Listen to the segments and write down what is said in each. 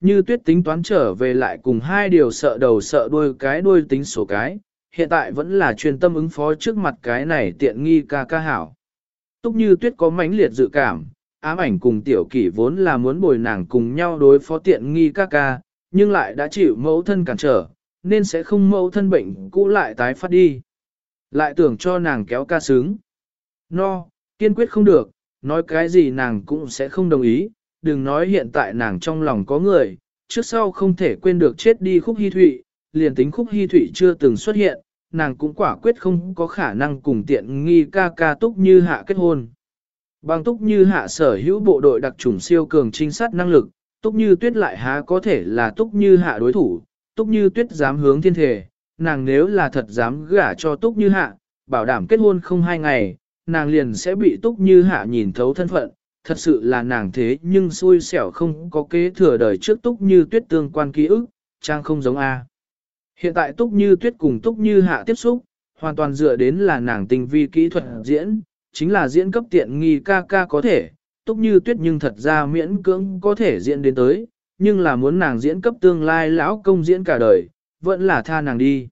như tuyết tính toán trở về lại cùng hai điều sợ đầu sợ đuôi cái đuôi tính sổ cái, hiện tại vẫn là chuyên tâm ứng phó trước mặt cái này tiện nghi ca ca hảo. Túc như tuyết có mãnh liệt dự cảm, ám ảnh cùng tiểu kỷ vốn là muốn bồi nàng cùng nhau đối phó tiện nghi ca ca, nhưng lại đã chịu mẫu thân cản trở, nên sẽ không mẫu thân bệnh cũ lại tái phát đi. Lại tưởng cho nàng kéo ca sướng. No, kiên quyết không được, nói cái gì nàng cũng sẽ không đồng ý, đừng nói hiện tại nàng trong lòng có người, trước sau không thể quên được chết đi khúc hy thụy, liền tính khúc hy thụy chưa từng xuất hiện, nàng cũng quả quyết không có khả năng cùng tiện nghi ca ca túc như hạ kết hôn. Bằng túc như hạ sở hữu bộ đội đặc trùng siêu cường trinh sát năng lực, túc như tuyết lại há có thể là túc như hạ đối thủ, túc như tuyết dám hướng thiên thể, nàng nếu là thật dám gả cho túc như hạ, bảo đảm kết hôn không hai ngày, nàng liền sẽ bị túc như hạ nhìn thấu thân phận, thật sự là nàng thế nhưng xui xẻo không có kế thừa đời trước túc như tuyết tương quan ký ức, trang không giống A. Hiện tại túc như tuyết cùng túc như hạ tiếp xúc, hoàn toàn dựa đến là nàng tình vi kỹ thuật diễn, chính là diễn cấp tiện nghi ca ca có thể, túc như tuyết nhưng thật ra miễn cưỡng có thể diễn đến tới, nhưng là muốn nàng diễn cấp tương lai lão công diễn cả đời, vẫn là tha nàng đi.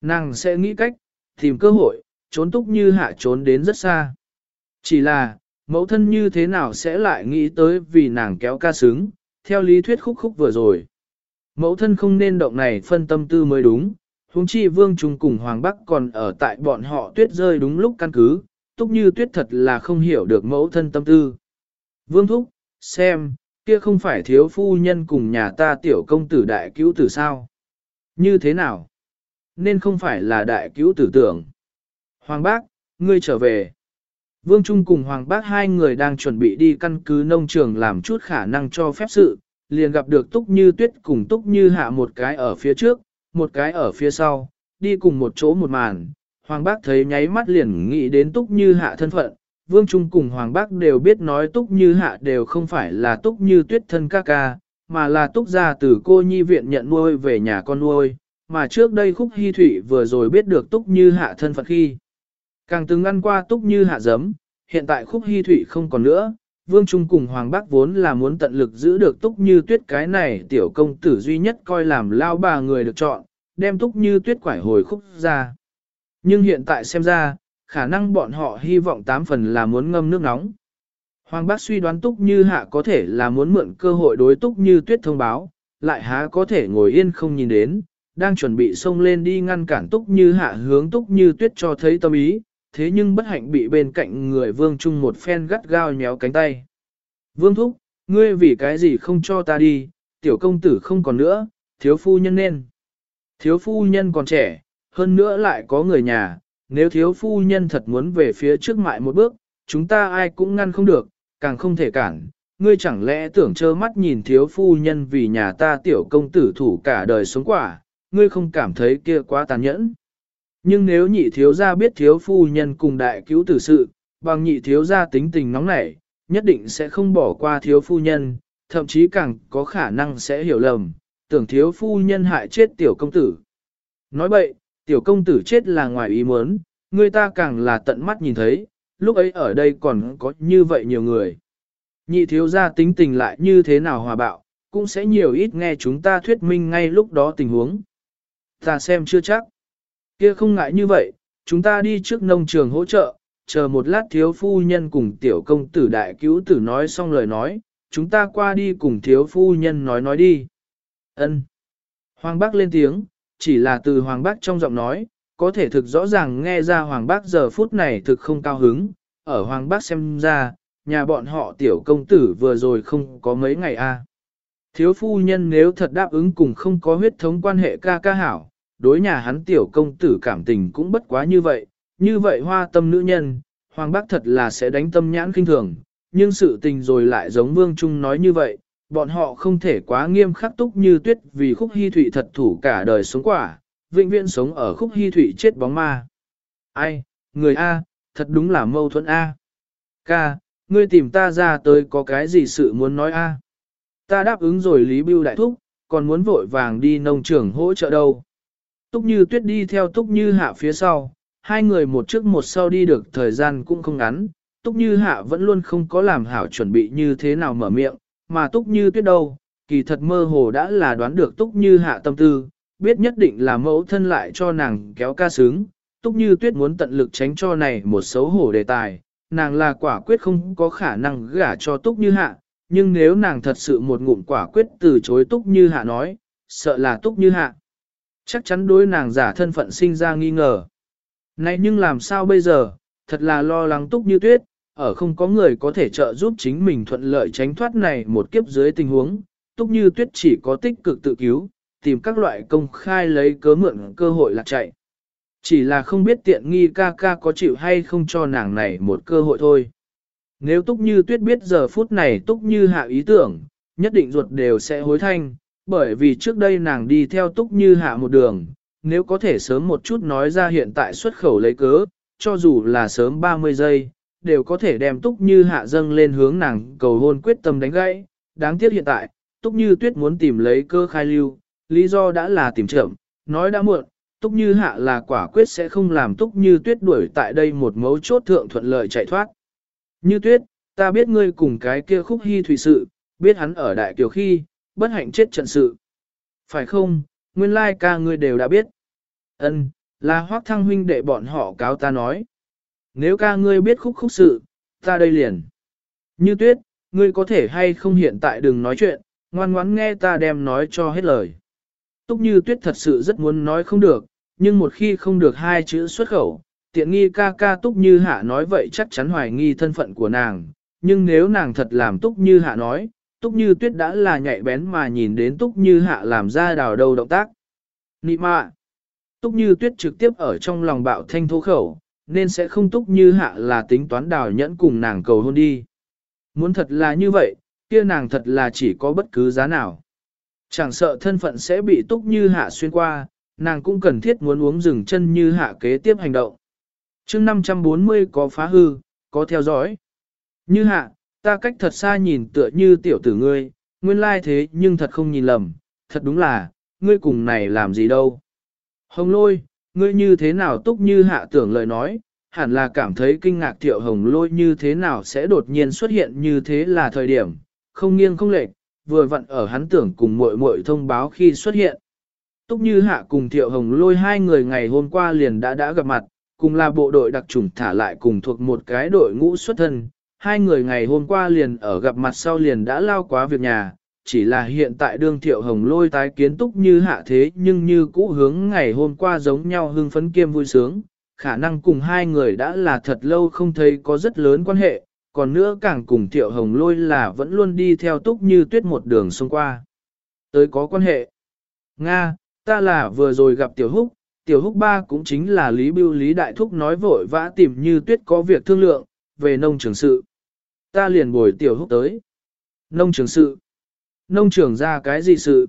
Nàng sẽ nghĩ cách, tìm cơ hội, trốn túc như hạ trốn đến rất xa. Chỉ là, mẫu thân như thế nào sẽ lại nghĩ tới vì nàng kéo ca sướng, theo lý thuyết khúc khúc vừa rồi. Mẫu thân không nên động này phân tâm tư mới đúng, huống chi vương trùng cùng Hoàng Bắc còn ở tại bọn họ tuyết rơi đúng lúc căn cứ, túc như tuyết thật là không hiểu được mẫu thân tâm tư. Vương thúc, xem, kia không phải thiếu phu nhân cùng nhà ta tiểu công tử đại cứu tử sao? Như thế nào? Nên không phải là đại cứu tử tưởng. Hoàng bác, ngươi trở về. Vương Trung cùng Hoàng bác hai người đang chuẩn bị đi căn cứ nông trường làm chút khả năng cho phép sự, liền gặp được Túc Như Tuyết cùng Túc Như Hạ một cái ở phía trước, một cái ở phía sau, đi cùng một chỗ một màn. Hoàng bác thấy nháy mắt liền nghĩ đến Túc Như Hạ thân phận, Vương Trung cùng Hoàng bác đều biết nói Túc Như Hạ đều không phải là Túc Như Tuyết thân ca ca, mà là Túc gia từ cô nhi viện nhận nuôi về nhà con nuôi, mà trước đây Khúc Hy Thụy vừa rồi biết được Túc Như Hạ thân phận khi. Càng từng ăn qua Túc Như Hạ giấm, hiện tại Khúc Hy thủy không còn nữa, Vương Trung cùng Hoàng Bác vốn là muốn tận lực giữ được Túc Như Tuyết cái này tiểu công tử duy nhất coi làm lao bà người được chọn, đem Túc Như Tuyết quải hồi khúc ra. Nhưng hiện tại xem ra, khả năng bọn họ hy vọng tám phần là muốn ngâm nước nóng. Hoàng Bác suy đoán Túc Như Hạ có thể là muốn mượn cơ hội đối Túc Như Tuyết thông báo, lại há có thể ngồi yên không nhìn đến, đang chuẩn bị xông lên đi ngăn cản Túc Như Hạ hướng Túc Như Tuyết cho thấy tâm ý, thế nhưng bất hạnh bị bên cạnh người Vương Trung một phen gắt gao nhéo cánh tay. Vương Thúc, ngươi vì cái gì không cho ta đi, tiểu công tử không còn nữa, thiếu phu nhân nên. Thiếu phu nhân còn trẻ, hơn nữa lại có người nhà, nếu thiếu phu nhân thật muốn về phía trước mại một bước, chúng ta ai cũng ngăn không được, càng không thể cản. Ngươi chẳng lẽ tưởng trơ mắt nhìn thiếu phu nhân vì nhà ta tiểu công tử thủ cả đời sống quả, ngươi không cảm thấy kia quá tàn nhẫn. Nhưng nếu nhị thiếu gia biết thiếu phu nhân cùng đại cứu tử sự, bằng nhị thiếu gia tính tình nóng nảy, nhất định sẽ không bỏ qua thiếu phu nhân, thậm chí càng có khả năng sẽ hiểu lầm, tưởng thiếu phu nhân hại chết tiểu công tử. Nói vậy, tiểu công tử chết là ngoài ý muốn, người ta càng là tận mắt nhìn thấy, lúc ấy ở đây còn có như vậy nhiều người. Nhị thiếu gia tính tình lại như thế nào hòa bạo, cũng sẽ nhiều ít nghe chúng ta thuyết minh ngay lúc đó tình huống. Ta xem chưa chắc. Kia không ngại như vậy, chúng ta đi trước nông trường hỗ trợ, chờ một lát thiếu phu nhân cùng tiểu công tử đại cứu tử nói xong lời nói, chúng ta qua đi cùng thiếu phu nhân nói nói đi. Ân. Hoàng bác lên tiếng, chỉ là từ Hoàng bác trong giọng nói, có thể thực rõ ràng nghe ra Hoàng bác giờ phút này thực không cao hứng, ở Hoàng bác xem ra, nhà bọn họ tiểu công tử vừa rồi không có mấy ngày a. Thiếu phu nhân nếu thật đáp ứng cùng không có huyết thống quan hệ ca ca hảo, đối nhà hắn tiểu công tử cảm tình cũng bất quá như vậy, như vậy hoa tâm nữ nhân, Hoàng Bác thật là sẽ đánh tâm nhãn kinh thường, nhưng sự tình rồi lại giống Vương Trung nói như vậy, bọn họ không thể quá nghiêm khắc túc như tuyết vì khúc hy thụy thật thủ cả đời sống quả, vĩnh viễn sống ở khúc hy thụy chết bóng ma. Ai, người A, thật đúng là mâu thuẫn A. Ca, ngươi tìm ta ra tới có cái gì sự muốn nói A. Ta đáp ứng rồi Lý Bưu Đại Thúc, còn muốn vội vàng đi nông trường hỗ trợ đâu. Túc Như Tuyết đi theo Túc Như Hạ phía sau, hai người một trước một sau đi được thời gian cũng không ngắn, Túc Như Hạ vẫn luôn không có làm hảo chuẩn bị như thế nào mở miệng, mà Túc Như Tuyết đâu, kỳ thật mơ hồ đã là đoán được túc như hạ tâm tư, biết nhất định là mẫu thân lại cho nàng kéo ca sướng, túc như tuyết muốn tận lực tránh cho này một xấu hổ đề tài, nàng là quả quyết không có khả năng gả cho túc như hạ, nhưng nếu nàng thật sự một ngụm quả quyết từ chối túc như hạ nói, sợ là túc như hạ. Chắc chắn đối nàng giả thân phận sinh ra nghi ngờ. Này nhưng làm sao bây giờ, thật là lo lắng túc như tuyết, ở không có người có thể trợ giúp chính mình thuận lợi tránh thoát này một kiếp dưới tình huống, túc như tuyết chỉ có tích cực tự cứu, tìm các loại công khai lấy cớ mượn cơ hội lạc chạy. Chỉ là không biết tiện nghi ca ca có chịu hay không cho nàng này một cơ hội thôi. Nếu túc như tuyết biết giờ phút này túc như hạ ý tưởng, nhất định ruột đều sẽ hối thanh, bởi vì trước đây nàng đi theo túc như hạ một đường, nếu có thể sớm một chút nói ra hiện tại xuất khẩu lấy cớ, cho dù là sớm 30 giây, đều có thể đem túc như hạ dâng lên hướng nàng cầu hôn quyết tâm đánh gãy. Đáng tiếc hiện tại, túc như tuyết muốn tìm lấy cơ khai lưu, lý do đã là tìm chậm, nói đã muộn, túc như hạ là quả quyết sẽ không làm túc như tuyết đuổi tại đây một mấu chốt thượng thuận lợi chạy thoát. Như tuyết, ta biết ngươi cùng cái kia khúc hy thủy sự, biết hắn ở đại kiều khi, bất hạnh chết trận sự. Phải không, nguyên lai ca ngươi đều đã biết. Ân, là hoác thăng huynh đệ bọn họ cáo ta nói. Nếu ca ngươi biết khúc khúc sự, ta đây liền. Như tuyết, ngươi có thể hay không hiện tại đừng nói chuyện, ngoan ngoãn nghe ta đem nói cho hết lời. Túc như tuyết thật sự rất muốn nói không được, nhưng một khi không được hai chữ xuất khẩu, tiện nghi ca ca túc như hạ nói vậy chắc chắn hoài nghi thân phận của nàng, nhưng nếu nàng thật làm túc như hạ nói, túc như tuyết đã là nhạy bén mà nhìn đến túc như hạ làm ra đào đầu động tác. Nị mạ! Túc như tuyết trực tiếp ở trong lòng bạo thanh thô khẩu, nên sẽ không túc như hạ là tính toán đào nhẫn cùng nàng cầu hôn đi. Muốn thật là như vậy, kia nàng thật là chỉ có bất cứ giá nào. Chẳng sợ thân phận sẽ bị túc như hạ xuyên qua, nàng cũng cần thiết muốn uống rừng chân như hạ kế tiếp hành động. chương 540 có phá hư, có theo dõi. Như hạ, ta cách thật xa nhìn tựa như tiểu tử ngươi, nguyên lai thế nhưng thật không nhìn lầm, thật đúng là, ngươi cùng này làm gì đâu. Hồng lôi, ngươi như thế nào túc như hạ tưởng lời nói, hẳn là cảm thấy kinh ngạc thiệu hồng lôi như thế nào sẽ đột nhiên xuất hiện như thế là thời điểm, không nghiêng không lệch, vừa vặn ở hắn tưởng cùng muội muội thông báo khi xuất hiện. Túc như hạ cùng thiệu hồng lôi hai người ngày hôm qua liền đã đã gặp mặt, cùng là bộ đội đặc trùng thả lại cùng thuộc một cái đội ngũ xuất thân, hai người ngày hôm qua liền ở gặp mặt sau liền đã lao quá việc nhà, chỉ là hiện tại đương thiệu hồng lôi tái kiến túc như hạ thế nhưng như cũ hướng ngày hôm qua giống nhau hưng phấn kiêm vui sướng, khả năng cùng hai người đã là thật lâu không thấy có rất lớn quan hệ, còn nữa càng cùng thiệu hồng lôi là vẫn luôn đi theo túc như tuyết một đường xông qua. Tới có quan hệ. Nga, ta là vừa rồi gặp tiểu húc, tiểu húc ba cũng chính là Lý Bưu Lý Đại Thúc nói vội vã tìm như tuyết có việc thương lượng, về nông trường sự. Ta liền bồi tiểu húc tới. Nông trường sự. Nông trường ra cái gì sự?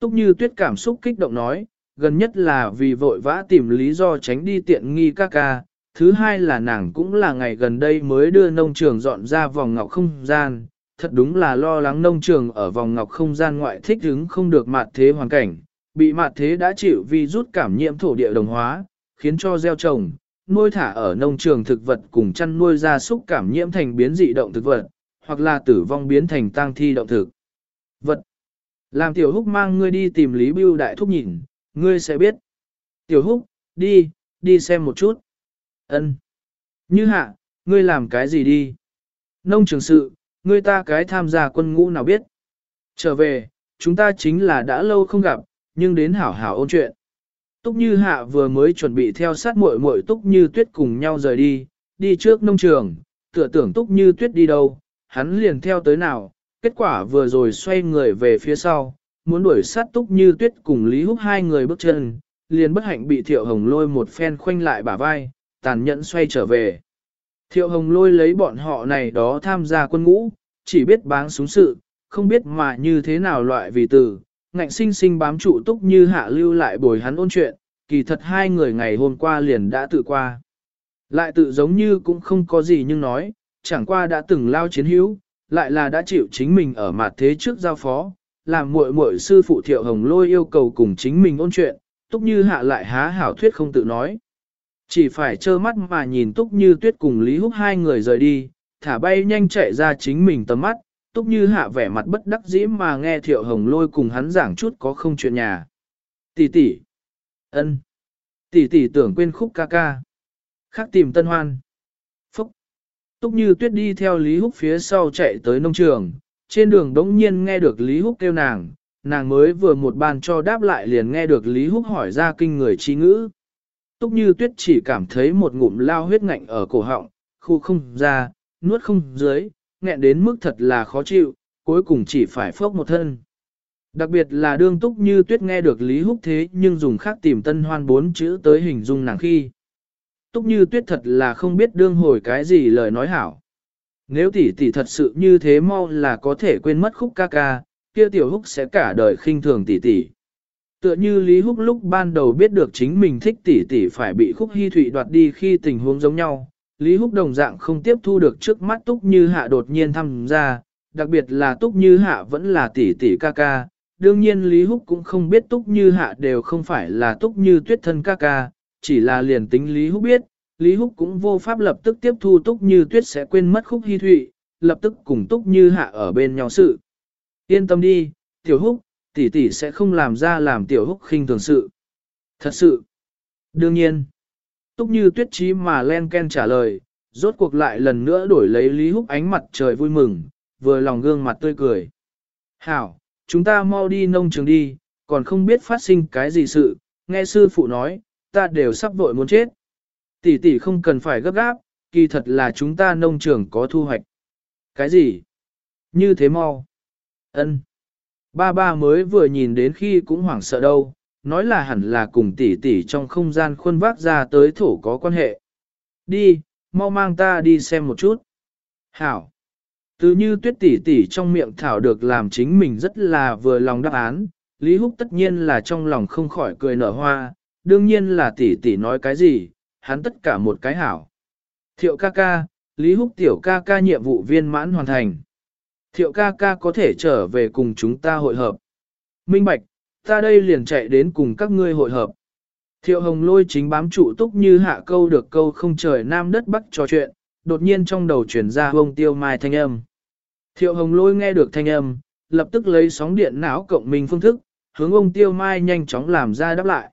Túc như tuyết cảm xúc kích động nói, gần nhất là vì vội vã tìm lý do tránh đi tiện nghi ca ca. Thứ hai là nàng cũng là ngày gần đây mới đưa nông trường dọn ra vòng ngọc không gian. Thật đúng là lo lắng nông trường ở vòng ngọc không gian ngoại thích hứng không được mạt thế hoàn cảnh. Bị mạt thế đã chịu vì rút cảm nhiễm thổ địa đồng hóa, khiến cho gieo trồng, nuôi thả ở nông trường thực vật cùng chăn nuôi gia súc cảm nhiễm thành biến dị động thực vật, hoặc là tử vong biến thành tang thi động thực. Vật. Làm tiểu húc mang ngươi đi tìm Lý Bưu đại thúc nhìn, ngươi sẽ biết. Tiểu húc, đi, đi xem một chút. Ân. Như hạ, ngươi làm cái gì đi? Nông trường sự, ngươi ta cái tham gia quân ngũ nào biết? Trở về, chúng ta chính là đã lâu không gặp, nhưng đến hảo hảo ôn chuyện. Túc Như Hạ vừa mới chuẩn bị theo sát muội muội Túc Như Tuyết cùng nhau rời đi, đi trước nông trường, tựa tưởng Túc Như Tuyết đi đâu, hắn liền theo tới nào, kết quả vừa rồi xoay người về phía sau, muốn đuổi sát Túc Như Tuyết cùng Lý Húc hai người bước chân, liền bất hạnh bị Thiệu Hồng lôi một phen khoanh lại bả vai, tàn nhẫn xoay trở về. Thiệu Hồng lôi lấy bọn họ này đó tham gia quân ngũ, chỉ biết báng súng sự, không biết mà như thế nào loại vì từ, ngạnh sinh sinh bám trụ túc như hạ lưu lại bồi hắn ôn chuyện, kỳ thật hai người ngày hôm qua liền đã tự qua. Lại tự giống như cũng không có gì nhưng nói, chẳng qua đã từng lao chiến hữu, lại là đã chịu chính mình ở mặt thế trước giao phó, làm muội muội sư phụ thiệu hồng lôi yêu cầu cùng chính mình ôn chuyện, túc như hạ lại há hảo thuyết không tự nói. Chỉ phải trơ mắt mà nhìn túc như tuyết cùng Lý Húc hai người rời đi, thả bay nhanh chạy ra chính mình tầm mắt, túc như hạ vẻ mặt bất đắc dĩ mà nghe thiệu hồng lôi cùng hắn giảng chút có không chuyện nhà. Tỷ tỷ, ân, tỷ tỷ tưởng quên khúc ca ca, khác tìm tân hoan. Phúc, túc như tuyết đi theo Lý Húc phía sau chạy tới nông trường, trên đường đống nhiên nghe được Lý Húc kêu nàng, nàng mới vừa một bàn cho đáp lại liền nghe được Lý Húc hỏi ra kinh người chi ngữ. Túc như tuyết chỉ cảm thấy một ngụm lao huyết ngạnh ở cổ họng, khu không ra, nuốt không dưới, nghẹn đến mức thật là khó chịu, cuối cùng chỉ phải phốc một thân. Đặc biệt là đương túc như tuyết nghe được Lý Húc thế nhưng dùng khác tìm tân hoan bốn chữ tới hình dung nàng khi. Túc như tuyết thật là không biết đương hồi cái gì lời nói hảo. Nếu tỷ tỷ thật sự như thế mau là có thể quên mất khúc ca ca, kia tiểu húc sẽ cả đời khinh thường tỷ tỷ. Tựa như Lý Húc lúc ban đầu biết được chính mình thích tỷ tỷ phải bị khúc hy thụy đoạt đi khi tình huống giống nhau, Lý Húc đồng dạng không tiếp thu được trước mắt Túc Như Hạ đột nhiên tham gia, đặc biệt là Túc Như Hạ vẫn là tỷ tỷ ca ca. Đương nhiên Lý Húc cũng không biết Túc Như Hạ đều không phải là Túc Như tuyết thân ca ca, chỉ là liền tính Lý Húc biết, Lý Húc cũng vô pháp lập tức tiếp thu Túc Như tuyết sẽ quên mất khúc hy thụy, lập tức cùng Túc Như Hạ ở bên nhau sự. Yên tâm đi, Tiểu Húc, tỷ tỷ sẽ không làm ra làm Tiểu Húc khinh thường sự. Thật sự. Đương nhiên. Túc như tuyết trí mà len ken trả lời, rốt cuộc lại lần nữa đổi lấy Lý Húc ánh mặt trời vui mừng, vừa lòng gương mặt tươi cười. Hảo, chúng ta mau đi nông trường đi, còn không biết phát sinh cái gì sự, nghe sư phụ nói, ta đều sắp vội muốn chết. Tỷ tỷ không cần phải gấp gáp, kỳ thật là chúng ta nông trường có thu hoạch. Cái gì? Như thế mau. Ân. Ba ba mới vừa nhìn đến khi cũng hoảng sợ đâu, nói là hẳn là cùng tỷ tỷ trong không gian khuôn vác ra tới thổ có quan hệ. Đi, mau mang ta đi xem một chút. Hảo. Từ như tuyết tỷ tỷ trong miệng thảo được làm chính mình rất là vừa lòng đáp án, Lý Húc tất nhiên là trong lòng không khỏi cười nở hoa, đương nhiên là tỷ tỷ nói cái gì, hắn tất cả một cái hảo. Thiệu ca ca, Lý Húc tiểu ca ca nhiệm vụ viên mãn hoàn thành. Thiệu ca ca có thể trở về cùng chúng ta hội hợp. Minh Bạch, ta đây liền chạy đến cùng các ngươi hội hợp. Thiệu hồng lôi chính bám trụ túc như hạ câu được câu không trời nam đất bắc trò chuyện, đột nhiên trong đầu chuyển ra vông tiêu mai thanh âm. Thiệu hồng lôi nghe được thanh âm, lập tức lấy sóng điện não cộng minh phương thức, hướng ông tiêu mai nhanh chóng làm ra đáp lại.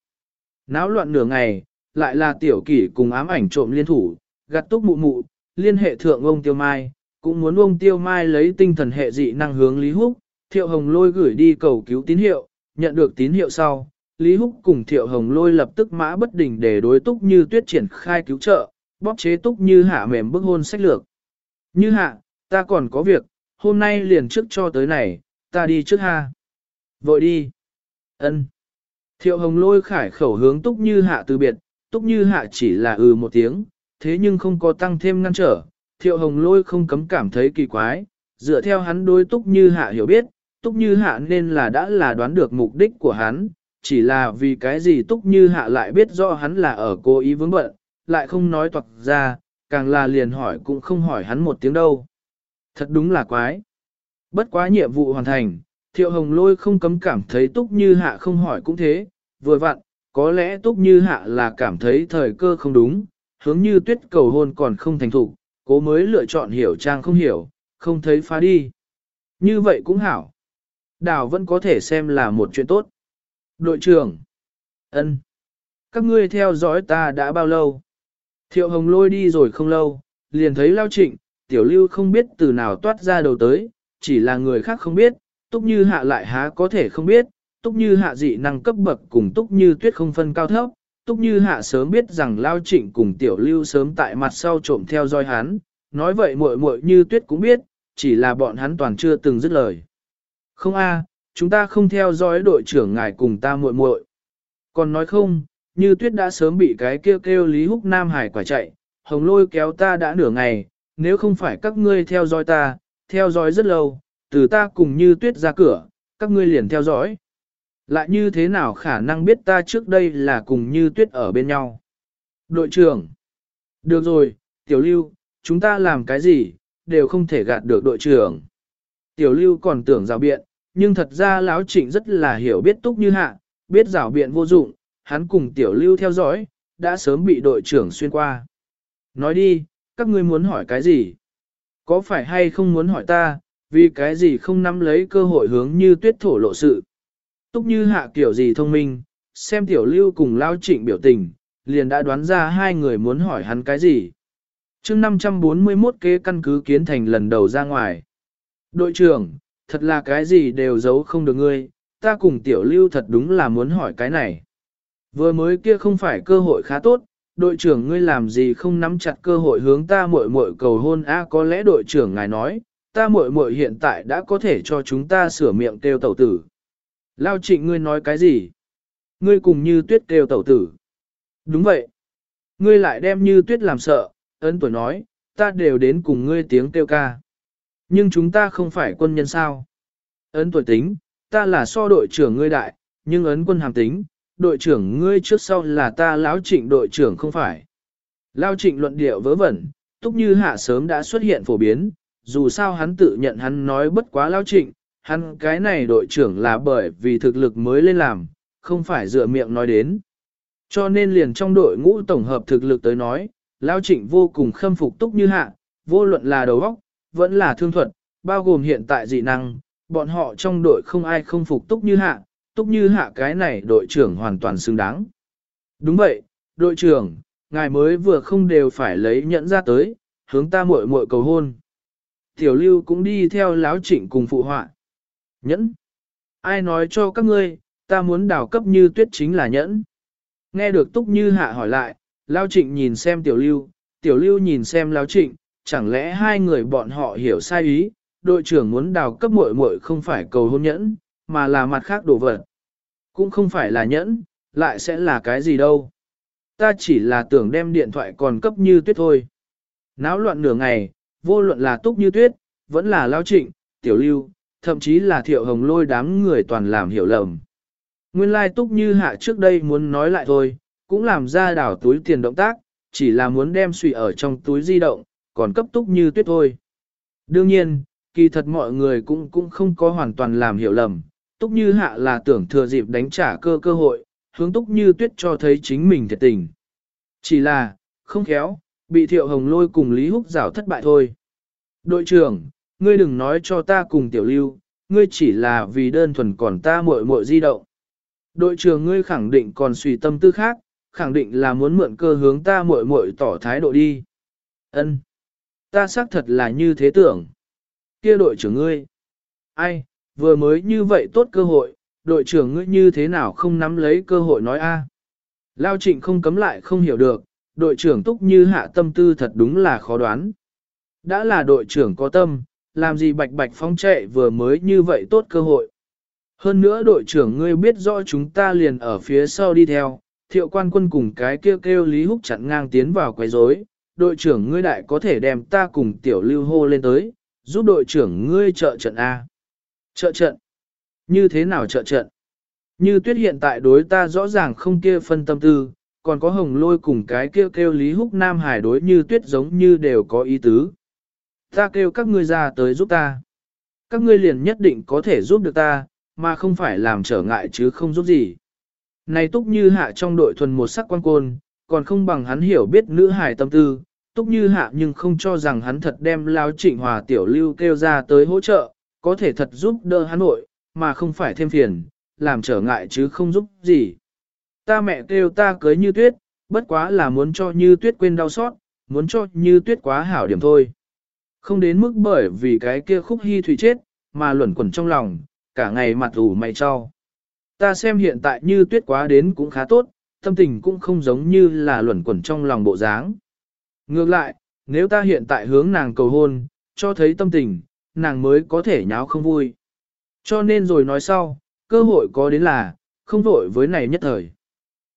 Náo loạn nửa ngày, lại là tiểu kỷ cùng ám ảnh trộm liên thủ, gặt túc mụ mụ, liên hệ thượng ông tiêu mai, cũng muốn ông tiêu mai lấy tinh thần hệ dị năng hướng Lý Húc, thiệu hồng lôi gửi đi cầu cứu tín hiệu, nhận được tín hiệu sau, Lý Húc cùng Thiệu Hồng Lôi lập tức mã bất đình để đối túc như tuyết triển khai cứu trợ, bóp chế túc như hạ mềm bức hôn sách lược. Như hạ, ta còn có việc, hôm nay liền trước cho tới này, ta đi trước ha. Vội đi. Ân. Thiệu Hồng Lôi khải khẩu hướng túc như hạ từ biệt, túc như hạ chỉ là ừ một tiếng, thế nhưng không có tăng thêm ngăn trở. Thiệu Hồng Lôi không cấm cảm thấy kỳ quái, dựa theo hắn đối túc như hạ hiểu biết, Túc Như Hạ nên là đã là đoán được mục đích của hắn, chỉ là vì cái gì Túc Như Hạ lại biết rõ hắn là ở cố ý vướng bận, lại không nói toạc ra, càng là liền hỏi cũng không hỏi hắn một tiếng đâu. Thật đúng là quái. Bất quá nhiệm vụ hoàn thành, Thiệu Hồng Lôi không cấm cảm thấy Túc Như Hạ không hỏi cũng thế, vừa vặn, có lẽ Túc Như Hạ là cảm thấy thời cơ không đúng, hướng như tuyết cầu hôn còn không thành thục, cố mới lựa chọn hiểu trang không hiểu, không thấy phá đi. Như vậy cũng hảo. Đảo vẫn có thể xem là một chuyện tốt. Đội trưởng. ân, Các ngươi theo dõi ta đã bao lâu? Thiệu hồng lôi đi rồi không lâu, liền thấy lao trịnh, tiểu lưu không biết từ nào toát ra đầu tới, chỉ là người khác không biết, túc như hạ lại há có thể không biết, túc như hạ dị năng cấp bậc cùng túc như tuyết không phân cao thấp, túc như hạ sớm biết rằng lao trịnh cùng tiểu lưu sớm tại mặt sau trộm theo dõi hắn, nói vậy muội muội như tuyết cũng biết, chỉ là bọn hắn toàn chưa từng dứt lời. Không a, chúng ta không theo dõi đội trưởng ngài cùng ta muội muội. Còn nói không, như tuyết đã sớm bị cái kêu kêu Lý Húc Nam Hải quả chạy, hồng lôi kéo ta đã nửa ngày, nếu không phải các ngươi theo dõi ta, theo dõi rất lâu, từ ta cùng như tuyết ra cửa, các ngươi liền theo dõi. Lại như thế nào khả năng biết ta trước đây là cùng như tuyết ở bên nhau? Đội trưởng. Được rồi, tiểu lưu, chúng ta làm cái gì, đều không thể gạt được đội trưởng. Tiểu lưu còn tưởng rào biện, nhưng thật ra lão trịnh rất là hiểu biết túc như hạ, biết rảo biện vô dụng, hắn cùng tiểu lưu theo dõi, đã sớm bị đội trưởng xuyên qua. Nói đi, các ngươi muốn hỏi cái gì? Có phải hay không muốn hỏi ta, vì cái gì không nắm lấy cơ hội hướng như tuyết thổ lộ sự. Túc như hạ kiểu gì thông minh, xem tiểu lưu cùng lao trịnh biểu tình, liền đã đoán ra hai người muốn hỏi hắn cái gì. chương 541 kế căn cứ kiến thành lần đầu ra ngoài. Đội trưởng, thật là cái gì đều giấu không được ngươi, ta cùng tiểu lưu thật đúng là muốn hỏi cái này. Vừa mới kia không phải cơ hội khá tốt, đội trưởng ngươi làm gì không nắm chặt cơ hội hướng ta muội muội cầu hôn a có lẽ đội trưởng ngài nói, ta muội muội hiện tại đã có thể cho chúng ta sửa miệng kêu tẩu tử. Lao trịnh ngươi nói cái gì? Ngươi cùng như tuyết kêu tẩu tử. Đúng vậy. Ngươi lại đem như tuyết làm sợ, ấn tuổi nói, ta đều đến cùng ngươi tiếng kêu ca. Nhưng chúng ta không phải quân nhân sao? Ấn tuổi tính, ta là so đội trưởng ngươi đại, nhưng ấn quân hàm tính, đội trưởng ngươi trước sau là ta lão trịnh đội trưởng không phải. Lao trịnh luận điệu vớ vẩn, túc như hạ sớm đã xuất hiện phổ biến, dù sao hắn tự nhận hắn nói bất quá lao trịnh, hắn cái này đội trưởng là bởi vì thực lực mới lên làm, không phải dựa miệng nói đến. Cho nên liền trong đội ngũ tổng hợp thực lực tới nói, lao trịnh vô cùng khâm phục túc như hạ, vô luận là đầu óc, vẫn là thương thuật, bao gồm hiện tại dị năng, bọn họ trong đội không ai không phục túc như hạ, túc như hạ cái này đội trưởng hoàn toàn xứng đáng. Đúng vậy, đội trưởng, ngài mới vừa không đều phải lấy nhẫn ra tới, hướng ta muội muội cầu hôn. Tiểu lưu cũng đi theo láo trịnh cùng phụ họa. Nhẫn. Ai nói cho các ngươi, ta muốn đào cấp như tuyết chính là nhẫn. Nghe được túc như hạ hỏi lại, lao trịnh nhìn xem tiểu lưu, tiểu lưu nhìn xem lao trịnh, chẳng lẽ hai người bọn họ hiểu sai ý, đội trưởng muốn đào cấp muội muội không phải cầu hôn nhẫn, mà là mặt khác đồ vật. Cũng không phải là nhẫn, lại sẽ là cái gì đâu. Ta chỉ là tưởng đem điện thoại còn cấp như tuyết thôi. Náo loạn nửa ngày, vô luận là túc như tuyết, vẫn là lao trịnh, tiểu lưu, thậm chí là thiệu hồng lôi đám người toàn làm hiểu lầm. Nguyên lai túc như hạ trước đây muốn nói lại thôi, cũng làm ra đảo túi tiền động tác, chỉ là muốn đem suy ở trong túi di động, còn cấp túc như tuyết thôi. Đương nhiên, kỳ thật mọi người cũng cũng không có hoàn toàn làm hiểu lầm, túc như hạ là tưởng thừa dịp đánh trả cơ cơ hội, hướng túc như tuyết cho thấy chính mình thiệt tình. Chỉ là, không khéo, bị thiệu hồng lôi cùng Lý Húc rảo thất bại thôi. Đội trưởng, ngươi đừng nói cho ta cùng tiểu lưu, ngươi chỉ là vì đơn thuần còn ta muội muội di động. Đội trưởng ngươi khẳng định còn suy tâm tư khác, khẳng định là muốn mượn cơ hướng ta muội muội tỏ thái độ đi. Ân, Ta xác thật là như thế tưởng. Kia đội trưởng ngươi. Ai, vừa mới như vậy tốt cơ hội, đội trưởng ngươi như thế nào không nắm lấy cơ hội nói a? Lao trịnh không cấm lại không hiểu được, đội trưởng túc như hạ tâm tư thật đúng là khó đoán. Đã là đội trưởng có tâm, làm gì bạch bạch phong chạy vừa mới như vậy tốt cơ hội. Hơn nữa đội trưởng ngươi biết rõ chúng ta liền ở phía sau đi theo, thiệu quan quân cùng cái kêu kêu Lý Húc chặn ngang tiến vào quấy rối đội trưởng ngươi đại có thể đem ta cùng tiểu lưu hô lên tới, giúp đội trưởng ngươi trợ trận A. Trợ trận? Như thế nào trợ trận? Như tuyết hiện tại đối ta rõ ràng không kia phân tâm tư, còn có hồng lôi cùng cái kêu kêu Lý Húc Nam Hải đối như tuyết giống như đều có ý tứ. Ta kêu các ngươi ra tới giúp ta. Các ngươi liền nhất định có thể giúp được ta, mà không phải làm trở ngại chứ không giúp gì. Này túc như hạ trong đội thuần một sắc quan côn, còn không bằng hắn hiểu biết nữ hải tâm tư, túc như hạ nhưng không cho rằng hắn thật đem lao trịnh hòa tiểu lưu kêu ra tới hỗ trợ, có thể thật giúp đỡ hắn nội, mà không phải thêm phiền, làm trở ngại chứ không giúp gì. Ta mẹ kêu ta cưới như tuyết, bất quá là muốn cho như tuyết quên đau xót, muốn cho như tuyết quá hảo điểm thôi. Không đến mức bởi vì cái kia khúc hy thủy chết, mà luẩn quẩn trong lòng, cả ngày mặt ủ mày cho. Ta xem hiện tại như tuyết quá đến cũng khá tốt, tâm tình cũng không giống như là luẩn quẩn trong lòng bộ dáng. Ngược lại, nếu ta hiện tại hướng nàng cầu hôn, cho thấy tâm tình, nàng mới có thể nháo không vui. Cho nên rồi nói sau, cơ hội có đến là, không vội với này nhất thời.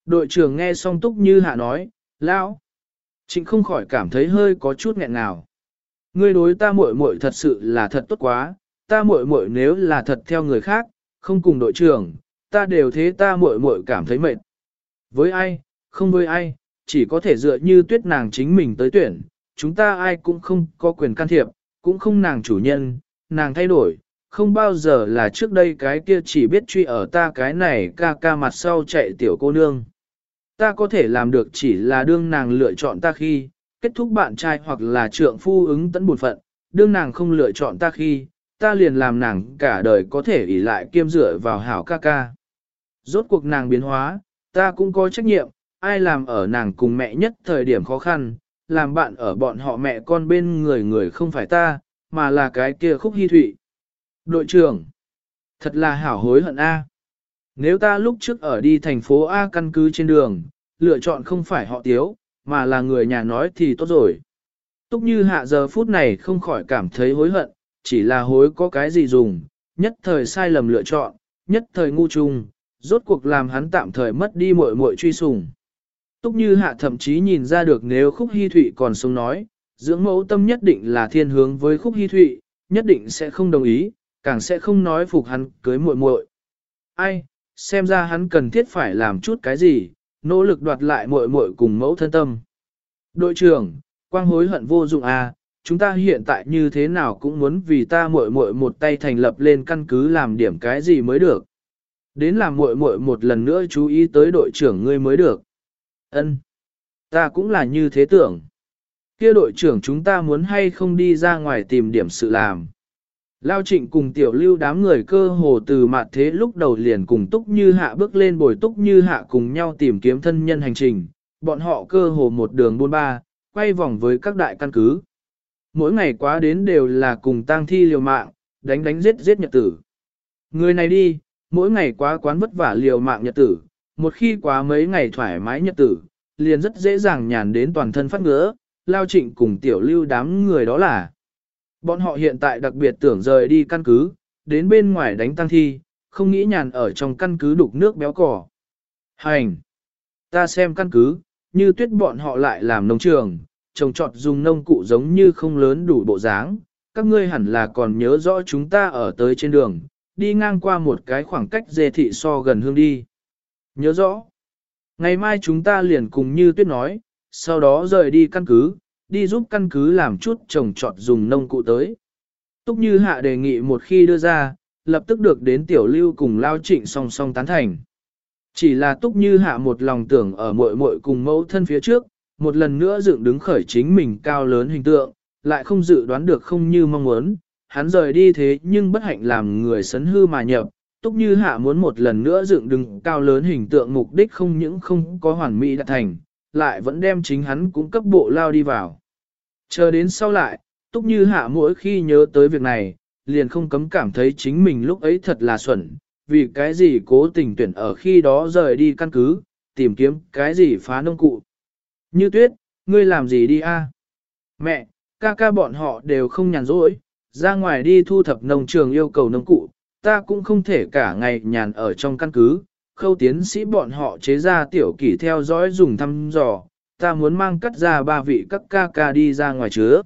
Đội trưởng nghe xong túc như hạ nói, lão, trịnh không khỏi cảm thấy hơi có chút nghẹn nào. Ngươi đối ta muội muội thật sự là thật tốt quá, ta muội muội nếu là thật theo người khác, không cùng đội trưởng, ta đều thế ta muội muội cảm thấy mệt. Với ai, không với ai, chỉ có thể dựa như tuyết nàng chính mình tới tuyển, chúng ta ai cũng không có quyền can thiệp, cũng không nàng chủ nhân, nàng thay đổi, không bao giờ là trước đây cái kia chỉ biết truy ở ta cái này ca ca mặt sau chạy tiểu cô nương. Ta có thể làm được chỉ là đương nàng lựa chọn ta khi, kết thúc bạn trai hoặc là trượng phu ứng tấn buồn phận, đương nàng không lựa chọn ta khi, ta liền làm nàng cả đời có thể ỷ lại kiêm dựa vào hảo ca ca. Rốt cuộc nàng biến hóa, ta cũng có trách nhiệm, ai làm ở nàng cùng mẹ nhất thời điểm khó khăn, làm bạn ở bọn họ mẹ con bên người người không phải ta, mà là cái kia khúc hy thụy. Đội trưởng, thật là hảo hối hận A. Nếu ta lúc trước ở đi thành phố A căn cứ trên đường, lựa chọn không phải họ tiếu, mà là người nhà nói thì tốt rồi. Túc như hạ giờ phút này không khỏi cảm thấy hối hận, chỉ là hối có cái gì dùng, nhất thời sai lầm lựa chọn, nhất thời ngu chung, rốt cuộc làm hắn tạm thời mất đi muội muội truy sùng. Túc như hạ thậm chí nhìn ra được nếu khúc hy thụy còn sống nói, dưỡng mẫu tâm nhất định là thiên hướng với khúc hy thụy, nhất định sẽ không đồng ý, càng sẽ không nói phục hắn cưới muội muội. Ai, xem ra hắn cần thiết phải làm chút cái gì, nỗ lực đoạt lại muội muội cùng mẫu thân tâm. Đội trưởng, quang hối hận vô dụng à, chúng ta hiện tại như thế nào cũng muốn vì ta muội muội một tay thành lập lên căn cứ làm điểm cái gì mới được. Đến làm muội muội một lần nữa chú ý tới đội trưởng ngươi mới được. Ân, Ta cũng là như thế tưởng. Kia đội trưởng chúng ta muốn hay không đi ra ngoài tìm điểm sự làm. Lao trịnh cùng tiểu lưu đám người cơ hồ từ mặt thế lúc đầu liền cùng túc như hạ bước lên bồi túc như hạ cùng nhau tìm kiếm thân nhân hành trình, bọn họ cơ hồ một đường buôn ba, quay vòng với các đại căn cứ. Mỗi ngày quá đến đều là cùng tang thi liều mạng, đánh đánh giết giết nhật tử. Người này đi, mỗi ngày quá quán vất vả liều mạng nhật tử, một khi quá mấy ngày thoải mái nhật tử, liền rất dễ dàng nhàn đến toàn thân phát ngứa, lao trịnh cùng tiểu lưu đám người đó là. Bọn họ hiện tại đặc biệt tưởng rời đi căn cứ, đến bên ngoài đánh tăng thi, không nghĩ nhàn ở trong căn cứ đục nước béo cỏ. Hành! Ta xem căn cứ, như tuyết bọn họ lại làm nông trường, trồng trọt dùng nông cụ giống như không lớn đủ bộ dáng. Các ngươi hẳn là còn nhớ rõ chúng ta ở tới trên đường, đi ngang qua một cái khoảng cách dê thị so gần hương đi. Nhớ rõ. Ngày mai chúng ta liền cùng như tuyết nói, sau đó rời đi căn cứ, đi giúp căn cứ làm chút trồng trọt dùng nông cụ tới. Túc Như Hạ đề nghị một khi đưa ra, lập tức được đến Tiểu Lưu cùng Lao Trịnh song song tán thành. Chỉ là Túc Như Hạ một lòng tưởng ở muội muội cùng mẫu thân phía trước, một lần nữa dựng đứng khởi chính mình cao lớn hình tượng, lại không dự đoán được không như mong muốn, hắn rời đi thế nhưng bất hạnh làm người sấn hư mà nhập, Túc Như Hạ muốn một lần nữa dựng đứng cao lớn hình tượng mục đích không những không có hoàn mỹ đạt thành, lại vẫn đem chính hắn cũng cấp bộ lao đi vào. Chờ đến sau lại, Túc Như Hạ mỗi khi nhớ tới việc này, liền không cấm cảm thấy chính mình lúc ấy thật là xuẩn, vì cái gì cố tình tuyển ở khi đó rời đi căn cứ, tìm kiếm cái gì phá nông cụ. Như tuyết, ngươi làm gì đi a? Mẹ, ca ca bọn họ đều không nhàn rỗi, ra ngoài đi thu thập nông trường yêu cầu nông cụ, ta cũng không thể cả ngày nhàn ở trong căn cứ, khâu tiến sĩ bọn họ chế ra tiểu kỷ theo dõi dùng thăm dò, ta muốn mang cắt ra ba vị các ca ca đi ra ngoài chứa.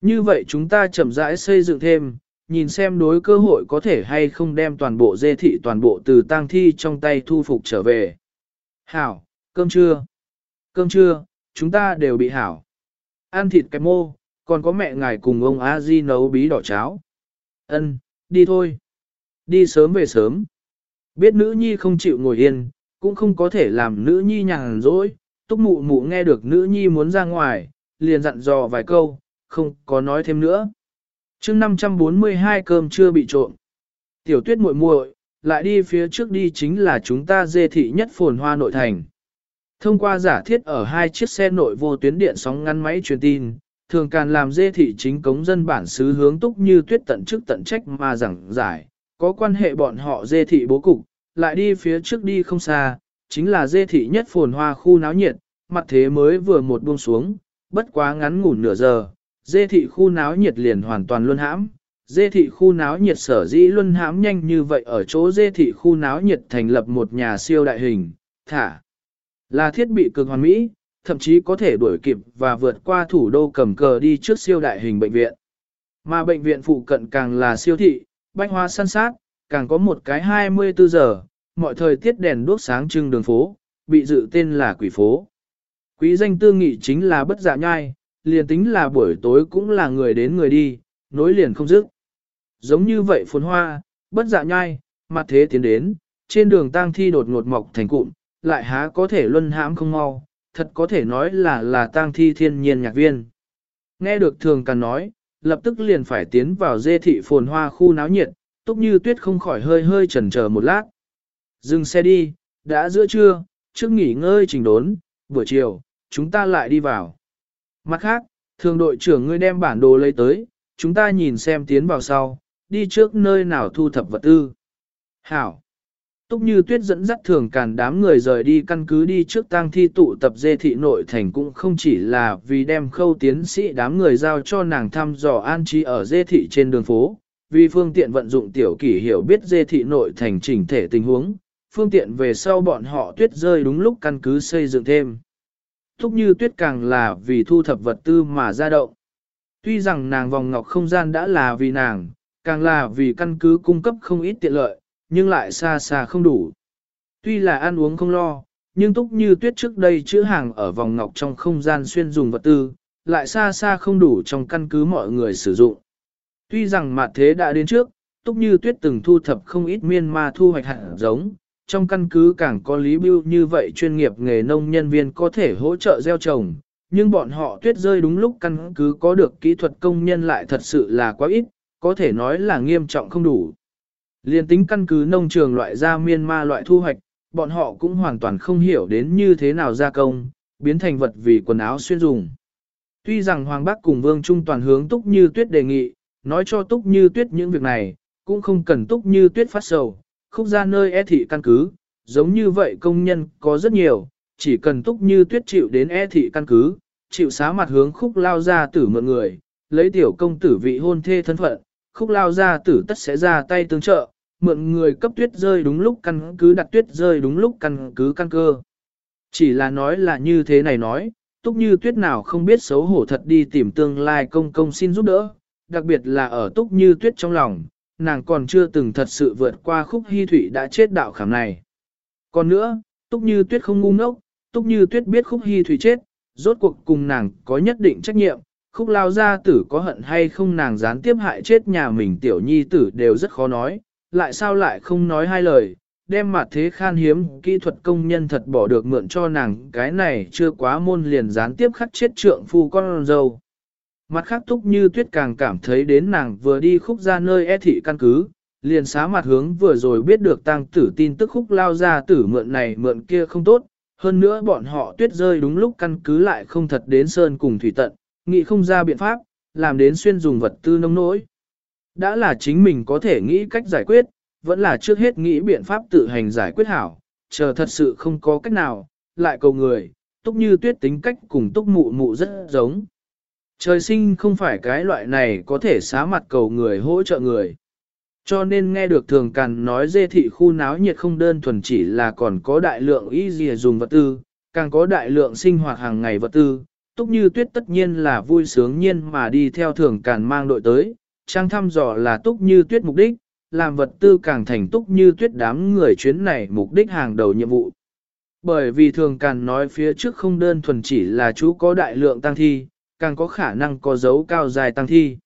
Như vậy chúng ta chậm rãi xây dựng thêm, nhìn xem đối cơ hội có thể hay không đem toàn bộ dê thị toàn bộ từ tang thi trong tay thu phục trở về. Hảo, cơm trưa. Cơm trưa, chúng ta đều bị hảo. Ăn thịt cái mô, còn có mẹ ngài cùng ông a di nấu bí đỏ cháo. Ân, đi thôi. Đi sớm về sớm. Biết nữ nhi không chịu ngồi yên, cũng không có thể làm nữ nhi nhàn rỗi, túc mụ mụ nghe được nữ nhi muốn ra ngoài, liền dặn dò vài câu, không có nói thêm nữa. chương 542 cơm chưa bị trộm. Tiểu tuyết muội muội lại đi phía trước đi chính là chúng ta dê thị nhất phồn hoa nội thành. Thông qua giả thiết ở hai chiếc xe nội vô tuyến điện sóng ngăn máy truyền tin, thường càn làm dê thị chính cống dân bản xứ hướng túc như tuyết tận chức tận trách mà giảng giải, có quan hệ bọn họ dê thị bố cục, lại đi phía trước đi không xa, chính là dê thị nhất phồn hoa khu náo nhiệt, mặt thế mới vừa một buông xuống, bất quá ngắn ngủn nửa giờ, dê thị khu náo nhiệt liền hoàn toàn luân hãm. Dê thị khu náo nhiệt sở dĩ luân hãm nhanh như vậy ở chỗ dê thị khu náo nhiệt thành lập một nhà siêu đại hình, thả là thiết bị cực hoàn mỹ, thậm chí có thể đuổi kịp và vượt qua thủ đô cầm cờ đi trước siêu đại hình bệnh viện. Mà bệnh viện phụ cận càng là siêu thị, bách hoa săn sát, càng có một cái 24 giờ, mọi thời tiết đèn đuốc sáng trưng đường phố, bị dự tên là quỷ phố. Quý danh tư nghị chính là bất dạ nhai, liền tính là buổi tối cũng là người đến người đi, nối liền không dứt. Giống như vậy phồn hoa, bất dạ nhai, mặt thế tiến đến, trên đường tang thi đột ngột mọc thành cụm, lại há có thể luân hãm không mau, thật có thể nói là là tang thi thiên nhiên nhạc viên. Nghe được thường càng nói, lập tức liền phải tiến vào dê thị phồn hoa khu náo nhiệt, túc như tuyết không khỏi hơi hơi chần chờ một lát. Dừng xe đi, đã giữa trưa, trước nghỉ ngơi trình đốn, buổi chiều, chúng ta lại đi vào. Mặt khác, thường đội trưởng ngươi đem bản đồ lấy tới, chúng ta nhìn xem tiến vào sau, đi trước nơi nào thu thập vật tư. Hảo. Túc như tuyết dẫn dắt thường càn đám người rời đi căn cứ đi trước tang thi tụ tập dê thị nội thành cũng không chỉ là vì đem khâu tiến sĩ đám người giao cho nàng thăm dò an trí ở dê thị trên đường phố, vì phương tiện vận dụng tiểu kỷ hiểu biết dê thị nội thành chỉnh thể tình huống, phương tiện về sau bọn họ tuyết rơi đúng lúc căn cứ xây dựng thêm. Túc như tuyết càng là vì thu thập vật tư mà ra động. Tuy rằng nàng vòng ngọc không gian đã là vì nàng, càng là vì căn cứ cung cấp không ít tiện lợi, nhưng lại xa xa không đủ. Tuy là ăn uống không lo, nhưng túc như tuyết trước đây chữ hàng ở vòng ngọc trong không gian xuyên dùng vật tư, lại xa xa không đủ trong căn cứ mọi người sử dụng. Tuy rằng mặt thế đã đến trước, túc như tuyết từng thu thập không ít miên ma thu hoạch hạt giống, trong căn cứ càng có lý bưu như vậy chuyên nghiệp nghề nông nhân viên có thể hỗ trợ gieo trồng, nhưng bọn họ tuyết rơi đúng lúc căn cứ có được kỹ thuật công nhân lại thật sự là quá ít, có thể nói là nghiêm trọng không đủ. Liên tính căn cứ nông trường loại ra miên ma loại thu hoạch, bọn họ cũng hoàn toàn không hiểu đến như thế nào gia công, biến thành vật vì quần áo xuyên dùng. Tuy rằng Hoàng Bắc cùng Vương Trung toàn hướng Túc Như Tuyết đề nghị, nói cho Túc Như Tuyết những việc này, cũng không cần Túc Như Tuyết phát sầu, khúc ra nơi e thị căn cứ, giống như vậy công nhân có rất nhiều, chỉ cần Túc Như Tuyết chịu đến e thị căn cứ, chịu xá mặt hướng khúc lao ra tử mượn người, lấy tiểu công tử vị hôn thê thân phận, khúc lao ra tử tất sẽ ra tay tương trợ, mượn người cấp tuyết rơi đúng lúc căn cứ đặt tuyết rơi đúng lúc căn cứ căn cơ. Chỉ là nói là như thế này nói, túc như tuyết nào không biết xấu hổ thật đi tìm tương lai công công xin giúp đỡ, đặc biệt là ở túc như tuyết trong lòng, nàng còn chưa từng thật sự vượt qua khúc hy thủy đã chết đạo khảm này. Còn nữa, túc như tuyết không ngu ngốc, túc như tuyết biết khúc hy thủy chết, rốt cuộc cùng nàng có nhất định trách nhiệm, khúc lao gia tử có hận hay không nàng gián tiếp hại chết nhà mình tiểu nhi tử đều rất khó nói, lại sao lại không nói hai lời, đem mặt thế khan hiếm kỹ thuật công nhân thật bỏ được mượn cho nàng cái này chưa quá môn liền gián tiếp khắc chết trượng phu con dâu. Mặt khác túc như tuyết càng cảm thấy đến nàng vừa đi khúc ra nơi e thị căn cứ, liền xá mặt hướng vừa rồi biết được tăng tử tin tức khúc lao ra tử mượn này mượn kia không tốt, hơn nữa bọn họ tuyết rơi đúng lúc căn cứ lại không thật đến sơn cùng thủy tận, nghĩ không ra biện pháp, làm đến xuyên dùng vật tư nông nỗi. Đã là chính mình có thể nghĩ cách giải quyết, vẫn là trước hết nghĩ biện pháp tự hành giải quyết hảo, chờ thật sự không có cách nào, lại cầu người, túc như tuyết tính cách cùng túc mụ mụ rất giống. Trời sinh không phải cái loại này có thể xá mặt cầu người hỗ trợ người. Cho nên nghe được thường càn nói dê thị khu náo nhiệt không đơn thuần chỉ là còn có đại lượng y gì dùng vật tư, càng có đại lượng sinh hoạt hàng ngày vật tư. Túc như tuyết tất nhiên là vui sướng nhiên mà đi theo thường càn mang đội tới, trang thăm dò là túc như tuyết mục đích, làm vật tư càng thành túc như tuyết đám người chuyến này mục đích hàng đầu nhiệm vụ. Bởi vì thường càn nói phía trước không đơn thuần chỉ là chú có đại lượng tăng thi, càng có khả năng có dấu cao dài tăng thi.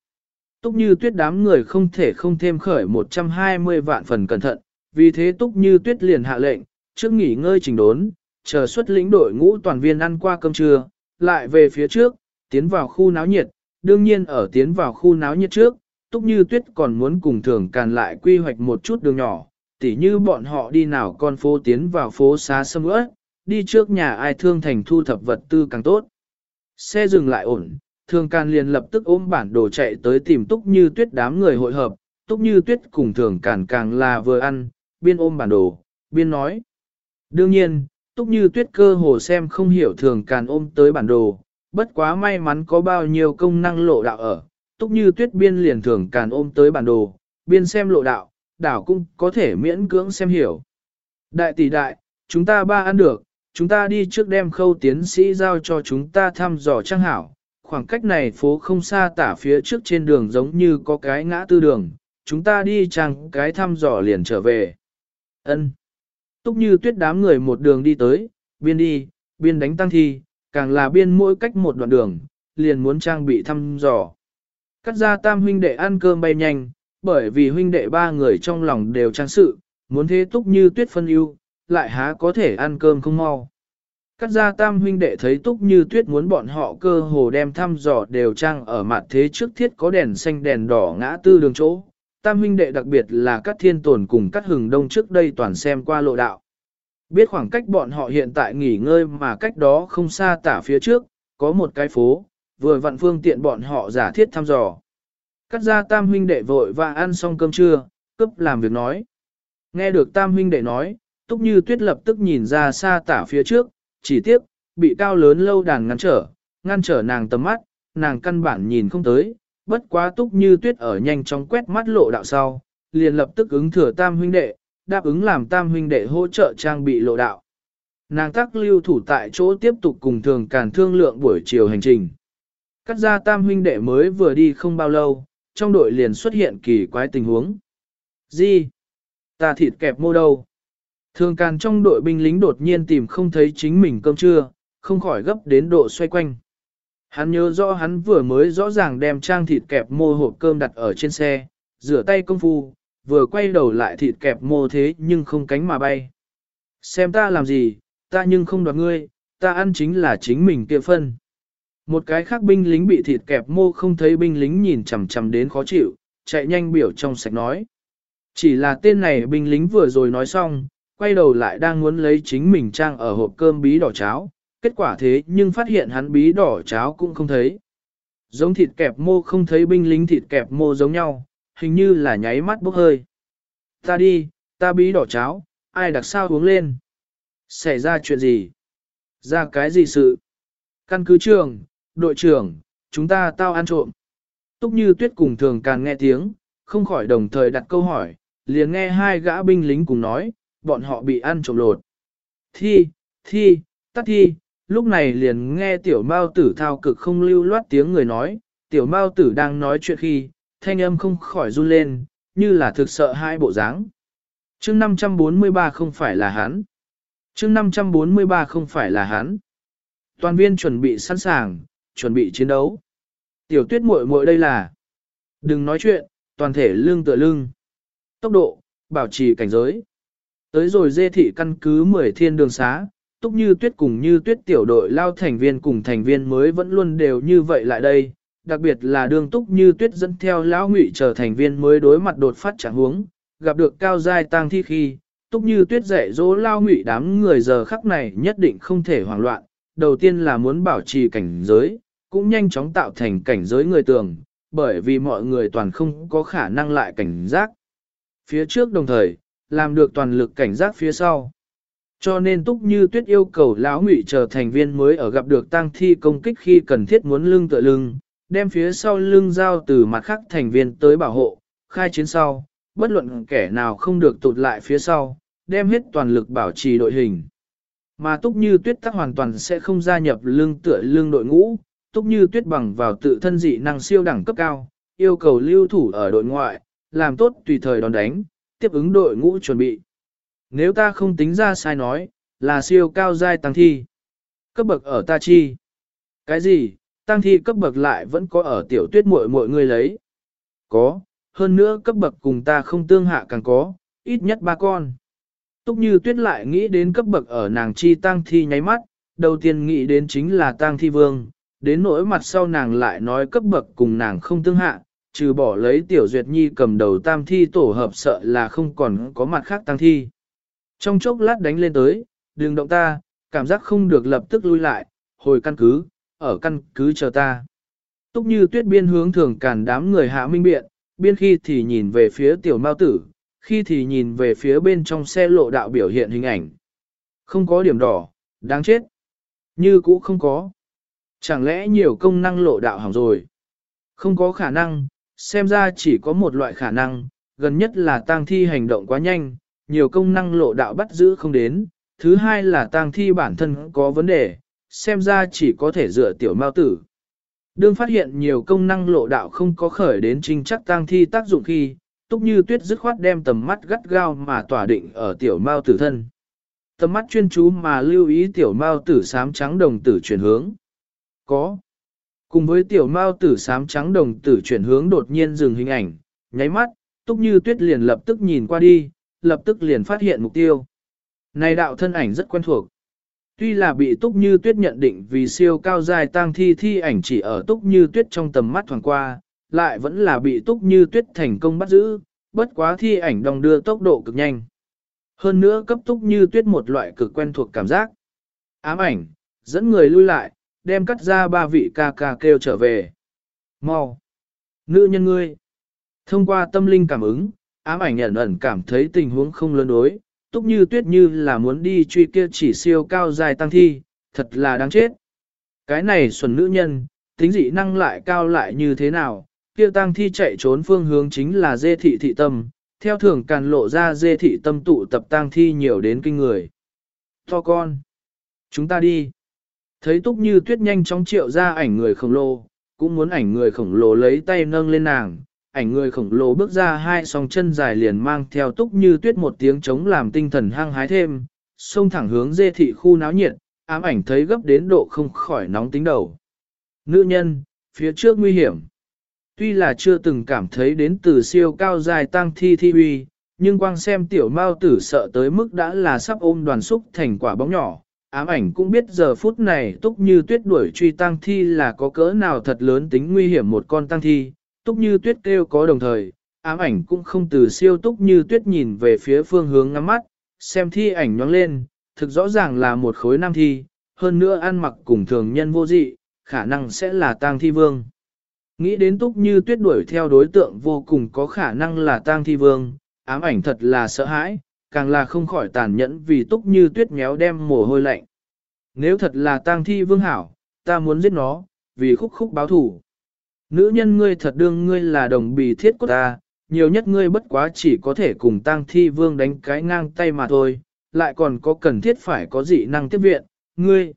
Túc như tuyết đám người không thể không thêm khởi 120 vạn phần cẩn thận, vì thế túc như tuyết liền hạ lệnh, trước nghỉ ngơi trình đốn, chờ xuất lĩnh đội ngũ toàn viên ăn qua cơm trưa, lại về phía trước, tiến vào khu náo nhiệt, đương nhiên ở tiến vào khu náo nhiệt trước, Túc Như Tuyết còn muốn cùng thường càn lại quy hoạch một chút đường nhỏ, tỉ như bọn họ đi nào con phố tiến vào phố xá sâm ướt, đi trước nhà ai thương thành thu thập vật tư càng tốt. Xe dừng lại ổn, thường càn liền lập tức ôm bản đồ chạy tới tìm Túc Như Tuyết đám người hội hợp, Túc Như Tuyết cùng thường càn càng là vừa ăn, biên ôm bản đồ, biên nói. Đương nhiên, Túc Như Tuyết cơ hồ xem không hiểu thường càn ôm tới bản đồ, bất quá may mắn có bao nhiêu công năng lộ đạo ở, túc như tuyết biên liền thường càn ôm tới bản đồ, biên xem lộ đạo, đảo cũng có thể miễn cưỡng xem hiểu. Đại tỷ đại, chúng ta ba ăn được, chúng ta đi trước đem khâu tiến sĩ giao cho chúng ta thăm dò trang hảo. Khoảng cách này phố không xa tả phía trước trên đường giống như có cái ngã tư đường, chúng ta đi trang cái thăm dò liền trở về. Ân. Túc như tuyết đám người một đường đi tới, biên đi, biên đánh tăng thi, càng là biên mỗi cách một đoạn đường, liền muốn trang bị thăm dò. Cắt ra tam huynh đệ ăn cơm bay nhanh, bởi vì huynh đệ ba người trong lòng đều trang sự, muốn thế túc như tuyết phân ưu, lại há có thể ăn cơm không mau. Cắt ra tam huynh đệ thấy túc như tuyết muốn bọn họ cơ hồ đem thăm dò đều trang ở mặt thế trước thiết có đèn xanh đèn đỏ ngã tư đường chỗ. Tam huynh đệ đặc biệt là các thiên tồn cùng các hừng đông trước đây toàn xem qua lộ đạo. Biết khoảng cách bọn họ hiện tại nghỉ ngơi mà cách đó không xa tả phía trước, có một cái phố, vừa vặn phương tiện bọn họ giả thiết thăm dò. Cắt ra tam huynh đệ vội và ăn xong cơm trưa, cấp làm việc nói. Nghe được tam huynh đệ nói, túc như tuyết lập tức nhìn ra xa tả phía trước, chỉ tiếc, bị cao lớn lâu đàn ngăn trở, ngăn trở nàng tầm mắt, nàng căn bản nhìn không tới, bất quá túc như tuyết ở nhanh chóng quét mắt lộ đạo sau, liền lập tức ứng thừa tam huynh đệ, đáp ứng làm tam huynh đệ hỗ trợ trang bị lộ đạo. Nàng tắc lưu thủ tại chỗ tiếp tục cùng thường càn thương lượng buổi chiều hành trình. Cắt ra tam huynh đệ mới vừa đi không bao lâu, trong đội liền xuất hiện kỳ quái tình huống. Gì? Ta thịt kẹp mô đâu? Thường càn trong đội binh lính đột nhiên tìm không thấy chính mình cơm trưa, không khỏi gấp đến độ xoay quanh. Hắn nhớ rõ hắn vừa mới rõ ràng đem trang thịt kẹp mô hộp cơm đặt ở trên xe, rửa tay công phu, vừa quay đầu lại thịt kẹp mô thế nhưng không cánh mà bay. Xem ta làm gì, ta nhưng không đoạt ngươi, ta ăn chính là chính mình kia phân. Một cái khác binh lính bị thịt kẹp mô không thấy binh lính nhìn chằm chằm đến khó chịu, chạy nhanh biểu trong sạch nói. Chỉ là tên này binh lính vừa rồi nói xong, quay đầu lại đang muốn lấy chính mình trang ở hộp cơm bí đỏ cháo, kết quả thế nhưng phát hiện hắn bí đỏ cháo cũng không thấy. Giống thịt kẹp mô không thấy binh lính thịt kẹp mô giống nhau, hình như là nháy mắt bốc hơi. Ta đi, ta bí đỏ cháo, ai đặc sao uống lên. Xảy ra chuyện gì? Ra cái gì sự? Căn cứ trường, đội trưởng, chúng ta tao ăn trộm. Túc như tuyết cùng thường càng nghe tiếng, không khỏi đồng thời đặt câu hỏi, liền nghe hai gã binh lính cùng nói, bọn họ bị ăn trộm lột. Thi, thi, tắt thi, lúc này liền nghe tiểu mao tử thao cực không lưu loát tiếng người nói, tiểu mao tử đang nói chuyện khi, thanh âm không khỏi run lên, như là thực sợ hai bộ dáng. chương 543 không phải là hắn. chương 543 không phải là hắn. Toàn viên chuẩn bị sẵn sàng, chuẩn bị chiến đấu. Tiểu tuyết muội muội đây là. Đừng nói chuyện, toàn thể lưng tựa lưng. Tốc độ, bảo trì cảnh giới. Tới rồi dê thị căn cứ 10 thiên đường xá, túc như tuyết cùng như tuyết tiểu đội lao thành viên cùng thành viên mới vẫn luôn đều như vậy lại đây. Đặc biệt là đường túc như tuyết dẫn theo lão ngụy trở thành viên mới đối mặt đột phát trạng huống, gặp được cao giai tang thi khi, túc như tuyết dạy dỗ lao ngụy đám người giờ khắc này nhất định không thể hoảng loạn. Đầu tiên là muốn bảo trì cảnh giới, cũng nhanh chóng tạo thành cảnh giới người tường, bởi vì mọi người toàn không có khả năng lại cảnh giác. Phía trước đồng thời, làm được toàn lực cảnh giác phía sau. Cho nên Túc Như Tuyết yêu cầu lão ngụy chờ thành viên mới ở gặp được tang thi công kích khi cần thiết muốn lưng tựa lưng, đem phía sau lưng giao từ mặt khác thành viên tới bảo hộ, khai chiến sau, bất luận kẻ nào không được tụt lại phía sau, đem hết toàn lực bảo trì đội hình. Mà Túc Như Tuyết tắc hoàn toàn sẽ không gia nhập lưng tựa lưng đội ngũ, Túc Như Tuyết bằng vào tự thân dị năng siêu đẳng cấp cao, yêu cầu lưu thủ ở đội ngoại, làm tốt tùy thời đón đánh, tiếp ứng đội ngũ chuẩn bị. Nếu ta không tính ra sai nói, là siêu cao giai tăng thi. Cấp bậc ở ta chi. Cái gì, tăng thi cấp bậc lại vẫn có ở tiểu tuyết muội mọi người lấy. Có, hơn nữa cấp bậc cùng ta không tương hạ càng có, ít nhất ba con. Túc như tuyết lại nghĩ đến cấp bậc ở nàng chi tăng thi nháy mắt, đầu tiên nghĩ đến chính là tăng thi vương, đến nỗi mặt sau nàng lại nói cấp bậc cùng nàng không tương hạ, trừ bỏ lấy tiểu duyệt nhi cầm đầu tam thi tổ hợp sợ là không còn có mặt khác tăng thi. Trong chốc lát đánh lên tới, đừng động ta, cảm giác không được lập tức lui lại, hồi căn cứ, ở căn cứ chờ ta. Túc như tuyết biên hướng thường cản đám người hạ minh biện, biên khi thì nhìn về phía tiểu mao tử, khi thì nhìn về phía bên trong xe lộ đạo biểu hiện hình ảnh. Không có điểm đỏ, đáng chết. Như cũ không có. Chẳng lẽ nhiều công năng lộ đạo hỏng rồi? Không có khả năng, xem ra chỉ có một loại khả năng, gần nhất là tang thi hành động quá nhanh, nhiều công năng lộ đạo bắt giữ không đến, thứ hai là tang thi bản thân có vấn đề, xem ra chỉ có thể dựa tiểu mao tử. Đương phát hiện nhiều công năng lộ đạo không có khởi đến trình chắc tang thi tác dụng khi, túc như tuyết dứt khoát đem tầm mắt gắt gao mà tỏa định ở tiểu mao tử thân. Tầm mắt chuyên chú mà lưu ý tiểu mao tử sám trắng đồng tử chuyển hướng. Có. Cùng với tiểu mao tử sám trắng đồng tử chuyển hướng đột nhiên dừng hình ảnh, nháy mắt, túc như tuyết liền lập tức nhìn qua đi, lập tức liền phát hiện mục tiêu. Này đạo thân ảnh rất quen thuộc. Tuy là bị Túc Như Tuyết nhận định vì siêu cao dài tang thi thi ảnh chỉ ở Túc Như Tuyết trong tầm mắt thoảng qua, lại vẫn là bị Túc Như Tuyết thành công bắt giữ, bất quá thi ảnh đồng đưa tốc độ cực nhanh. Hơn nữa cấp Túc Như Tuyết một loại cực quen thuộc cảm giác. Ám ảnh, dẫn người lui lại, đem cắt ra ba vị ca ca kêu trở về. Mau! Nữ nhân ngươi! Thông qua tâm linh cảm ứng, ám ảnh ẩn ẩn cảm thấy tình huống không lớn đối, túc như tuyết như là muốn đi truy kia chỉ siêu cao dài tăng thi, thật là đáng chết. Cái này xuẩn nữ nhân, tính dị năng lại cao lại như thế nào, kia tăng thi chạy trốn phương hướng chính là dê thị thị tâm, theo thường càn lộ ra dê thị tâm tụ tập tăng thi nhiều đến kinh người. To con! Chúng ta đi! Thấy túc như tuyết nhanh chóng triệu ra ảnh người khổng lồ, cũng muốn ảnh người khổng lồ lấy tay nâng lên nàng, ảnh người khổng lồ bước ra hai song chân dài liền mang theo túc như tuyết một tiếng trống làm tinh thần hăng hái thêm, xông thẳng hướng dê thị khu náo nhiệt, ám ảnh thấy gấp đến độ không khỏi nóng tính đầu. Nữ nhân, phía trước nguy hiểm. Tuy là chưa từng cảm thấy đến từ siêu cao dài tăng thi thi uy, nhưng quang xem tiểu mao tử sợ tới mức đã là sắp ôm đoàn xúc thành quả bóng nhỏ. Ám ảnh cũng biết giờ phút này túc như tuyết đuổi truy tăng thi là có cỡ nào thật lớn tính nguy hiểm một con tăng thi, túc như tuyết kêu có đồng thời, ám ảnh cũng không từ siêu túc như tuyết nhìn về phía phương hướng ngắm mắt, xem thi ảnh nhoáng lên, thực rõ ràng là một khối nam thi, hơn nữa ăn mặc cùng thường nhân vô dị, khả năng sẽ là tang thi vương. Nghĩ đến túc như tuyết đuổi theo đối tượng vô cùng có khả năng là tang thi vương, ám ảnh thật là sợ hãi, càng là không khỏi tàn nhẫn vì túc như tuyết méo đem mồ hôi lạnh. Nếu thật là tang thi vương hảo, ta muốn giết nó, vì khúc khúc báo thủ. Nữ nhân ngươi thật đương ngươi là đồng bì thiết của ta, nhiều nhất ngươi bất quá chỉ có thể cùng tang thi vương đánh cái ngang tay mà thôi, lại còn có cần thiết phải có dị năng tiếp viện, ngươi.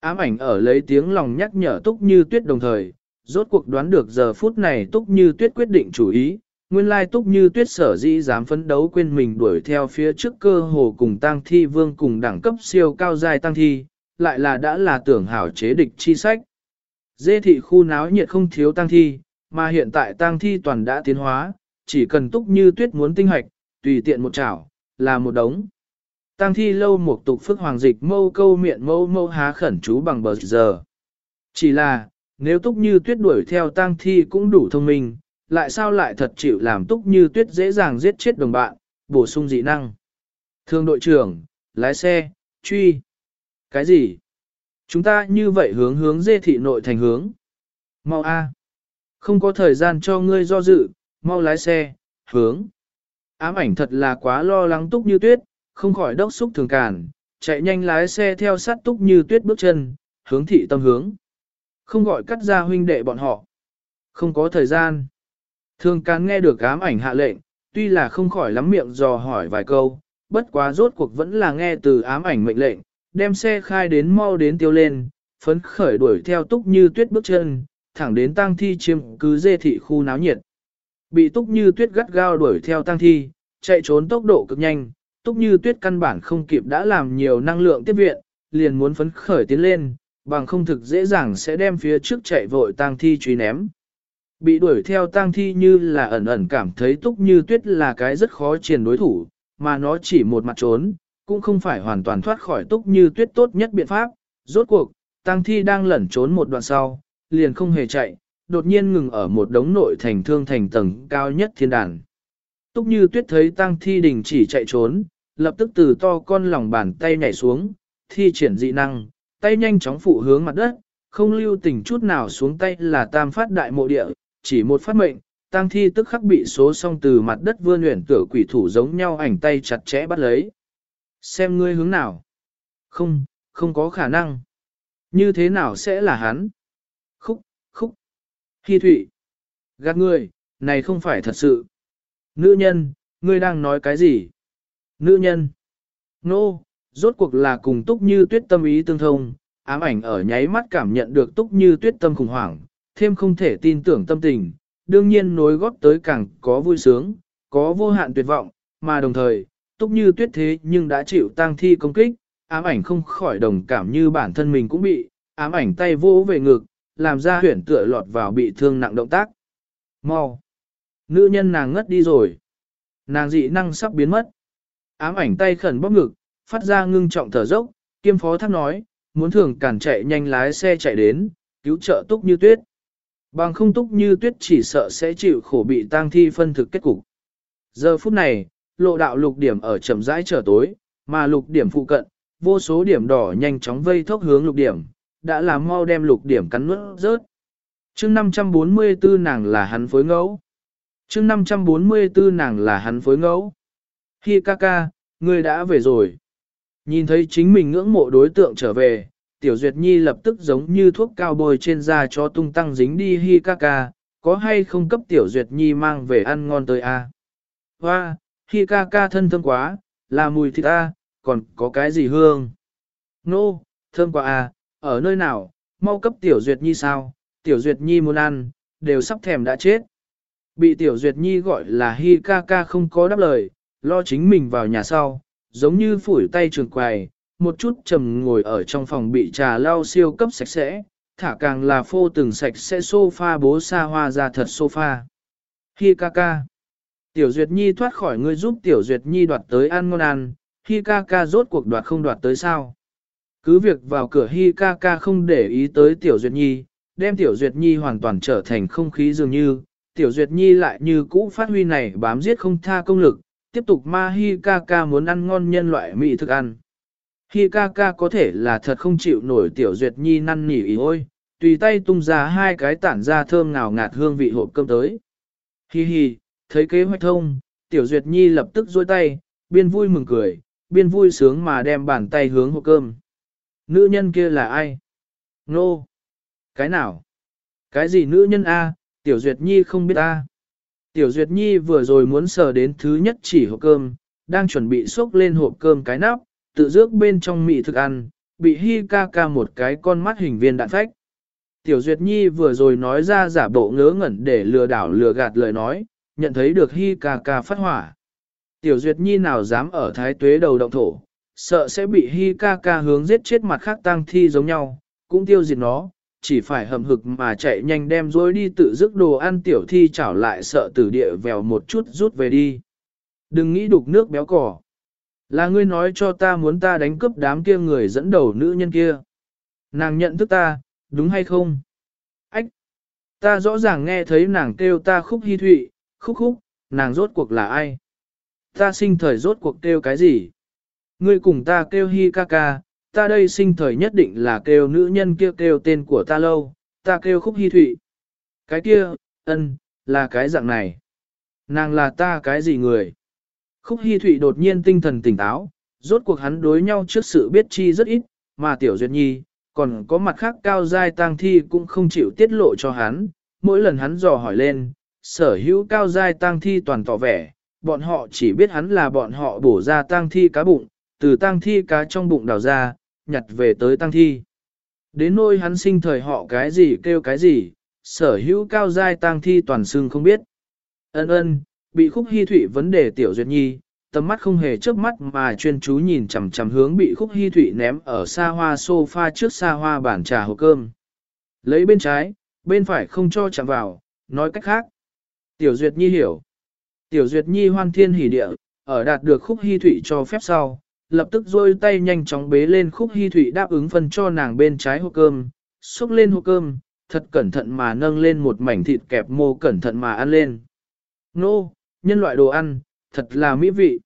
Ám ảnh ở lấy tiếng lòng nhắc nhở túc như tuyết đồng thời, rốt cuộc đoán được giờ phút này túc như tuyết quyết định chủ ý, nguyên lai túc như tuyết sở dĩ dám phấn đấu quên mình đuổi theo phía trước cơ hồ cùng tang thi vương cùng đẳng cấp siêu cao dài tăng thi, lại là đã là tưởng hảo chế địch chi sách. Dê thị khu náo nhiệt không thiếu tang thi, mà hiện tại tang thi toàn đã tiến hóa, chỉ cần túc như tuyết muốn tinh hoạch, tùy tiện một chảo, là một đống. Tang thi lâu một tục phức hoàng dịch mâu câu miệng mâu mâu há khẩn chú bằng bờ giờ. Chỉ là, nếu túc như tuyết đuổi theo tang thi cũng đủ thông minh, lại sao lại thật chịu làm túc như tuyết dễ dàng giết chết đồng bạn, bổ sung dị năng. Thương đội trưởng, lái xe, truy. Cái gì? Chúng ta như vậy hướng hướng dê thị nội thành hướng. Mau A. Không có thời gian cho ngươi do dự, mau lái xe, hướng. Ám ảnh thật là quá lo lắng túc như tuyết, không khỏi đốc xúc thường cản, chạy nhanh lái xe theo sát túc như tuyết bước chân, hướng thị tâm hướng. Không gọi cắt ra huynh đệ bọn họ. Không có thời gian. Thường cán nghe được ám ảnh hạ lệnh, tuy là không khỏi lắm miệng dò hỏi vài câu, bất quá rốt cuộc vẫn là nghe từ ám ảnh mệnh lệnh, đem xe khai đến mau đến tiêu lên, phấn khởi đuổi theo túc như tuyết bước chân, thẳng đến tang thi chiếm cứ dê thị khu náo nhiệt. Bị túc như tuyết gắt gao đuổi theo tang thi, chạy trốn tốc độ cực nhanh, túc như tuyết căn bản không kịp đã làm nhiều năng lượng tiếp viện, liền muốn phấn khởi tiến lên, bằng không thực dễ dàng sẽ đem phía trước chạy vội tang thi truy ném. Bị đuổi theo tang thi như là ẩn ẩn cảm thấy túc như tuyết là cái rất khó triển đối thủ, mà nó chỉ một mặt trốn, cũng không phải hoàn toàn thoát khỏi túc như tuyết tốt nhất biện pháp. Rốt cuộc, tăng thi đang lẩn trốn một đoạn sau, liền không hề chạy, đột nhiên ngừng ở một đống nội thành thương thành tầng cao nhất thiên đàn. Túc như tuyết thấy tăng thi đình chỉ chạy trốn, lập tức từ to con lòng bàn tay nhảy xuống, thi triển dị năng, tay nhanh chóng phụ hướng mặt đất, không lưu tình chút nào xuống tay là tam phát đại mộ địa, chỉ một phát mệnh, tăng thi tức khắc bị số song từ mặt đất vươn luyện tựa quỷ thủ giống nhau ảnh tay chặt chẽ bắt lấy. Xem ngươi hướng nào. Không, không có khả năng. Như thế nào sẽ là hắn? Khúc, khúc. Hi thụy. Gạt ngươi, này không phải thật sự. Nữ nhân, ngươi đang nói cái gì? Nữ nhân. Nô, no, rốt cuộc là cùng túc như tuyết tâm ý tương thông, ám ảnh ở nháy mắt cảm nhận được túc như tuyết tâm khủng hoảng, thêm không thể tin tưởng tâm tình, đương nhiên nối góp tới càng có vui sướng, có vô hạn tuyệt vọng, mà đồng thời, túc như tuyết thế nhưng đã chịu tang thi công kích, ám ảnh không khỏi đồng cảm như bản thân mình cũng bị, ám ảnh tay vỗ về ngực, làm ra huyển tựa lọt vào bị thương nặng động tác. Mau! Nữ nhân nàng ngất đi rồi. Nàng dị năng sắp biến mất. Ám ảnh tay khẩn bóp ngực, phát ra ngưng trọng thở dốc, kiêm phó thác nói, muốn thường cản chạy nhanh lái xe chạy đến, cứu trợ túc như tuyết. Bằng không túc như tuyết chỉ sợ sẽ chịu khổ bị tang thi phân thực kết cục. Giờ phút này, lộ đạo lục điểm ở chậm rãi trở tối, mà lục điểm phụ cận, vô số điểm đỏ nhanh chóng vây thốc hướng lục điểm, đã làm mau đem lục điểm cắn nuốt rớt. chương 544 nàng là hắn phối ngẫu. chương 544 nàng là hắn phối ngẫu. Hi ca ca, ngươi đã về rồi. Nhìn thấy chính mình ngưỡng mộ đối tượng trở về, Tiểu Duyệt Nhi lập tức giống như thuốc cao bôi trên da cho tung tăng dính đi hi ca ca, có hay không cấp Tiểu Duyệt Nhi mang về ăn ngon tới a? Hoa, hi ca ca thân thơm quá, là mùi thịt ta còn có cái gì hương? Nô, no, thơm quá à, ở nơi nào, mau cấp Tiểu Duyệt Nhi sao, Tiểu Duyệt Nhi muốn ăn, đều sắp thèm đã chết. Bị Tiểu Duyệt Nhi gọi là hi ca ca không có đáp lời, lo chính mình vào nhà sau, giống như phủi tay trường quài, một chút trầm ngồi ở trong phòng bị trà lau siêu cấp sạch sẽ, thả càng là phô từng sạch sẽ sofa bố xa hoa ra thật sofa. Hi ca ca. Tiểu Duyệt Nhi thoát khỏi ngươi giúp Tiểu Duyệt Nhi đoạt tới ăn ngon ăn, Hi ca ca rốt cuộc đoạt không đoạt tới sao. Cứ việc vào cửa Hi ca ca không để ý tới Tiểu Duyệt Nhi, đem Tiểu Duyệt Nhi hoàn toàn trở thành không khí dường như, Tiểu Duyệt Nhi lại như cũ phát huy này bám giết không tha công lực, tiếp tục ma Hi ca ca muốn ăn ngon nhân loại mỹ thực ăn. Hi ca ca có thể là thật không chịu nổi Tiểu Duyệt Nhi năn nỉ ý ôi, tùy tay tung ra hai cái tản ra thơm ngào ngạt hương vị hộp cơm tới. Hi hi, thấy kế hoạch thông, Tiểu Duyệt Nhi lập tức dôi tay, biên vui mừng cười, biên vui sướng mà đem bàn tay hướng hộp cơm. Nữ nhân kia là ai? Nô! Cái nào? Cái gì nữ nhân A? Tiểu Duyệt Nhi không biết A. Tiểu Duyệt Nhi vừa rồi muốn sờ đến thứ nhất chỉ hộp cơm, đang chuẩn bị xúc lên hộp cơm cái nắp, tự rước bên trong mị thực ăn, bị Hi ca ca một cái con mắt hình viên đạn phách. Tiểu Duyệt Nhi vừa rồi nói ra giả bộ ngớ ngẩn để lừa đảo lừa gạt lời nói, nhận thấy được Hi ca ca phát hỏa. Tiểu Duyệt Nhi nào dám ở thái tuế đầu động thổ, sợ sẽ bị Hi ca ca hướng giết chết mặt khác tăng thi giống nhau, cũng tiêu diệt nó, chỉ phải hầm hực mà chạy nhanh đem dối đi tự dứt đồ ăn tiểu thi chảo lại sợ tử địa vèo một chút rút về đi. Đừng nghĩ đục nước béo cỏ. Là ngươi nói cho ta muốn ta đánh cướp đám kia người dẫn đầu nữ nhân kia. Nàng nhận thức ta, đúng hay không? Ách! Ta rõ ràng nghe thấy nàng kêu ta khúc hy thụy, khúc khúc, nàng rốt cuộc là ai? Ta sinh thời rốt cuộc kêu cái gì? Ngươi cùng ta kêu hi ca ca, ta đây sinh thời nhất định là kêu nữ nhân kia kêu tên của ta lâu, ta kêu khúc Hi thụy. Cái kia, ân, là cái dạng này. Nàng là ta cái gì người? Khúc Hi thụy đột nhiên tinh thần tỉnh táo, rốt cuộc hắn đối nhau trước sự biết chi rất ít, mà tiểu duyệt nhi, còn có mặt khác cao giai tang thi cũng không chịu tiết lộ cho hắn, mỗi lần hắn dò hỏi lên, sở hữu cao giai tang thi toàn tỏ vẻ, bọn họ chỉ biết hắn là bọn họ bổ ra tang thi cá bụng, từ tang thi cá trong bụng đào ra, nhặt về tới tang thi. Đến nôi hắn sinh thời họ cái gì kêu cái gì, sở hữu cao giai tang thi toàn xương không biết. Ân ân, bị khúc hy thụy vấn đề tiểu duyệt nhi, tầm mắt không hề chớp mắt mà chuyên chú nhìn chằm chằm hướng bị khúc hy thụy ném ở xa hoa sofa trước xa hoa bàn trà hộp cơm. Lấy bên trái, bên phải không cho chạm vào, nói cách khác. Tiểu duyệt nhi hiểu. Tiểu duyệt nhi hoan thiên hỉ địa, ở đạt được khúc hy thủy cho phép sau, lập tức rôi tay nhanh chóng bế lên khúc hy thủy đáp ứng phân cho nàng bên trái hộp cơm, xúc lên hộp cơm, thật cẩn thận mà nâng lên một mảnh thịt kẹp mô cẩn thận mà ăn lên. Nô, nhân loại đồ ăn, thật là mỹ vị,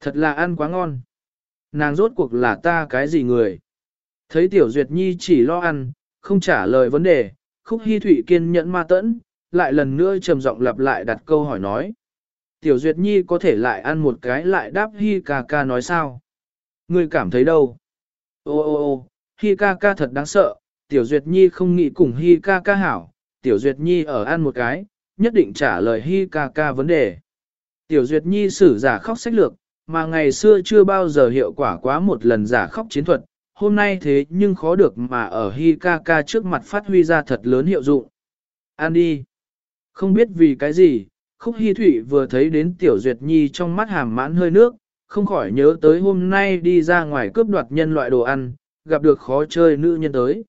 thật là ăn quá ngon. Nàng rốt cuộc là ta cái gì người? Thấy Tiểu Duyệt Nhi chỉ lo ăn, không trả lời vấn đề, khúc hy thủy kiên nhẫn ma tẫn, lại lần nữa trầm giọng lặp lại đặt câu hỏi nói. Tiểu Duyệt Nhi có thể lại ăn một cái lại đáp hi ca ca nói sao? Ngươi cảm thấy đâu? Ô ô ô, hi ca ca thật đáng sợ, Tiểu Duyệt Nhi không nghĩ cùng hi ca ca hảo, Tiểu Duyệt Nhi ở ăn một cái, nhất định trả lời hi ca ca vấn đề. Tiểu Duyệt Nhi xử giả khóc sách lược, mà ngày xưa chưa bao giờ hiệu quả quá một lần giả khóc chiến thuật, hôm nay thế nhưng khó được mà ở hi ca ca trước mặt phát huy ra thật lớn hiệu dụng. An đi. Không biết vì cái gì, khúc hy thủy vừa thấy đến Tiểu Duyệt Nhi trong mắt hàm mãn hơi nước, không khỏi nhớ tới hôm nay đi ra ngoài cướp đoạt nhân loại đồ ăn, gặp được khó chơi nữ nhân tới.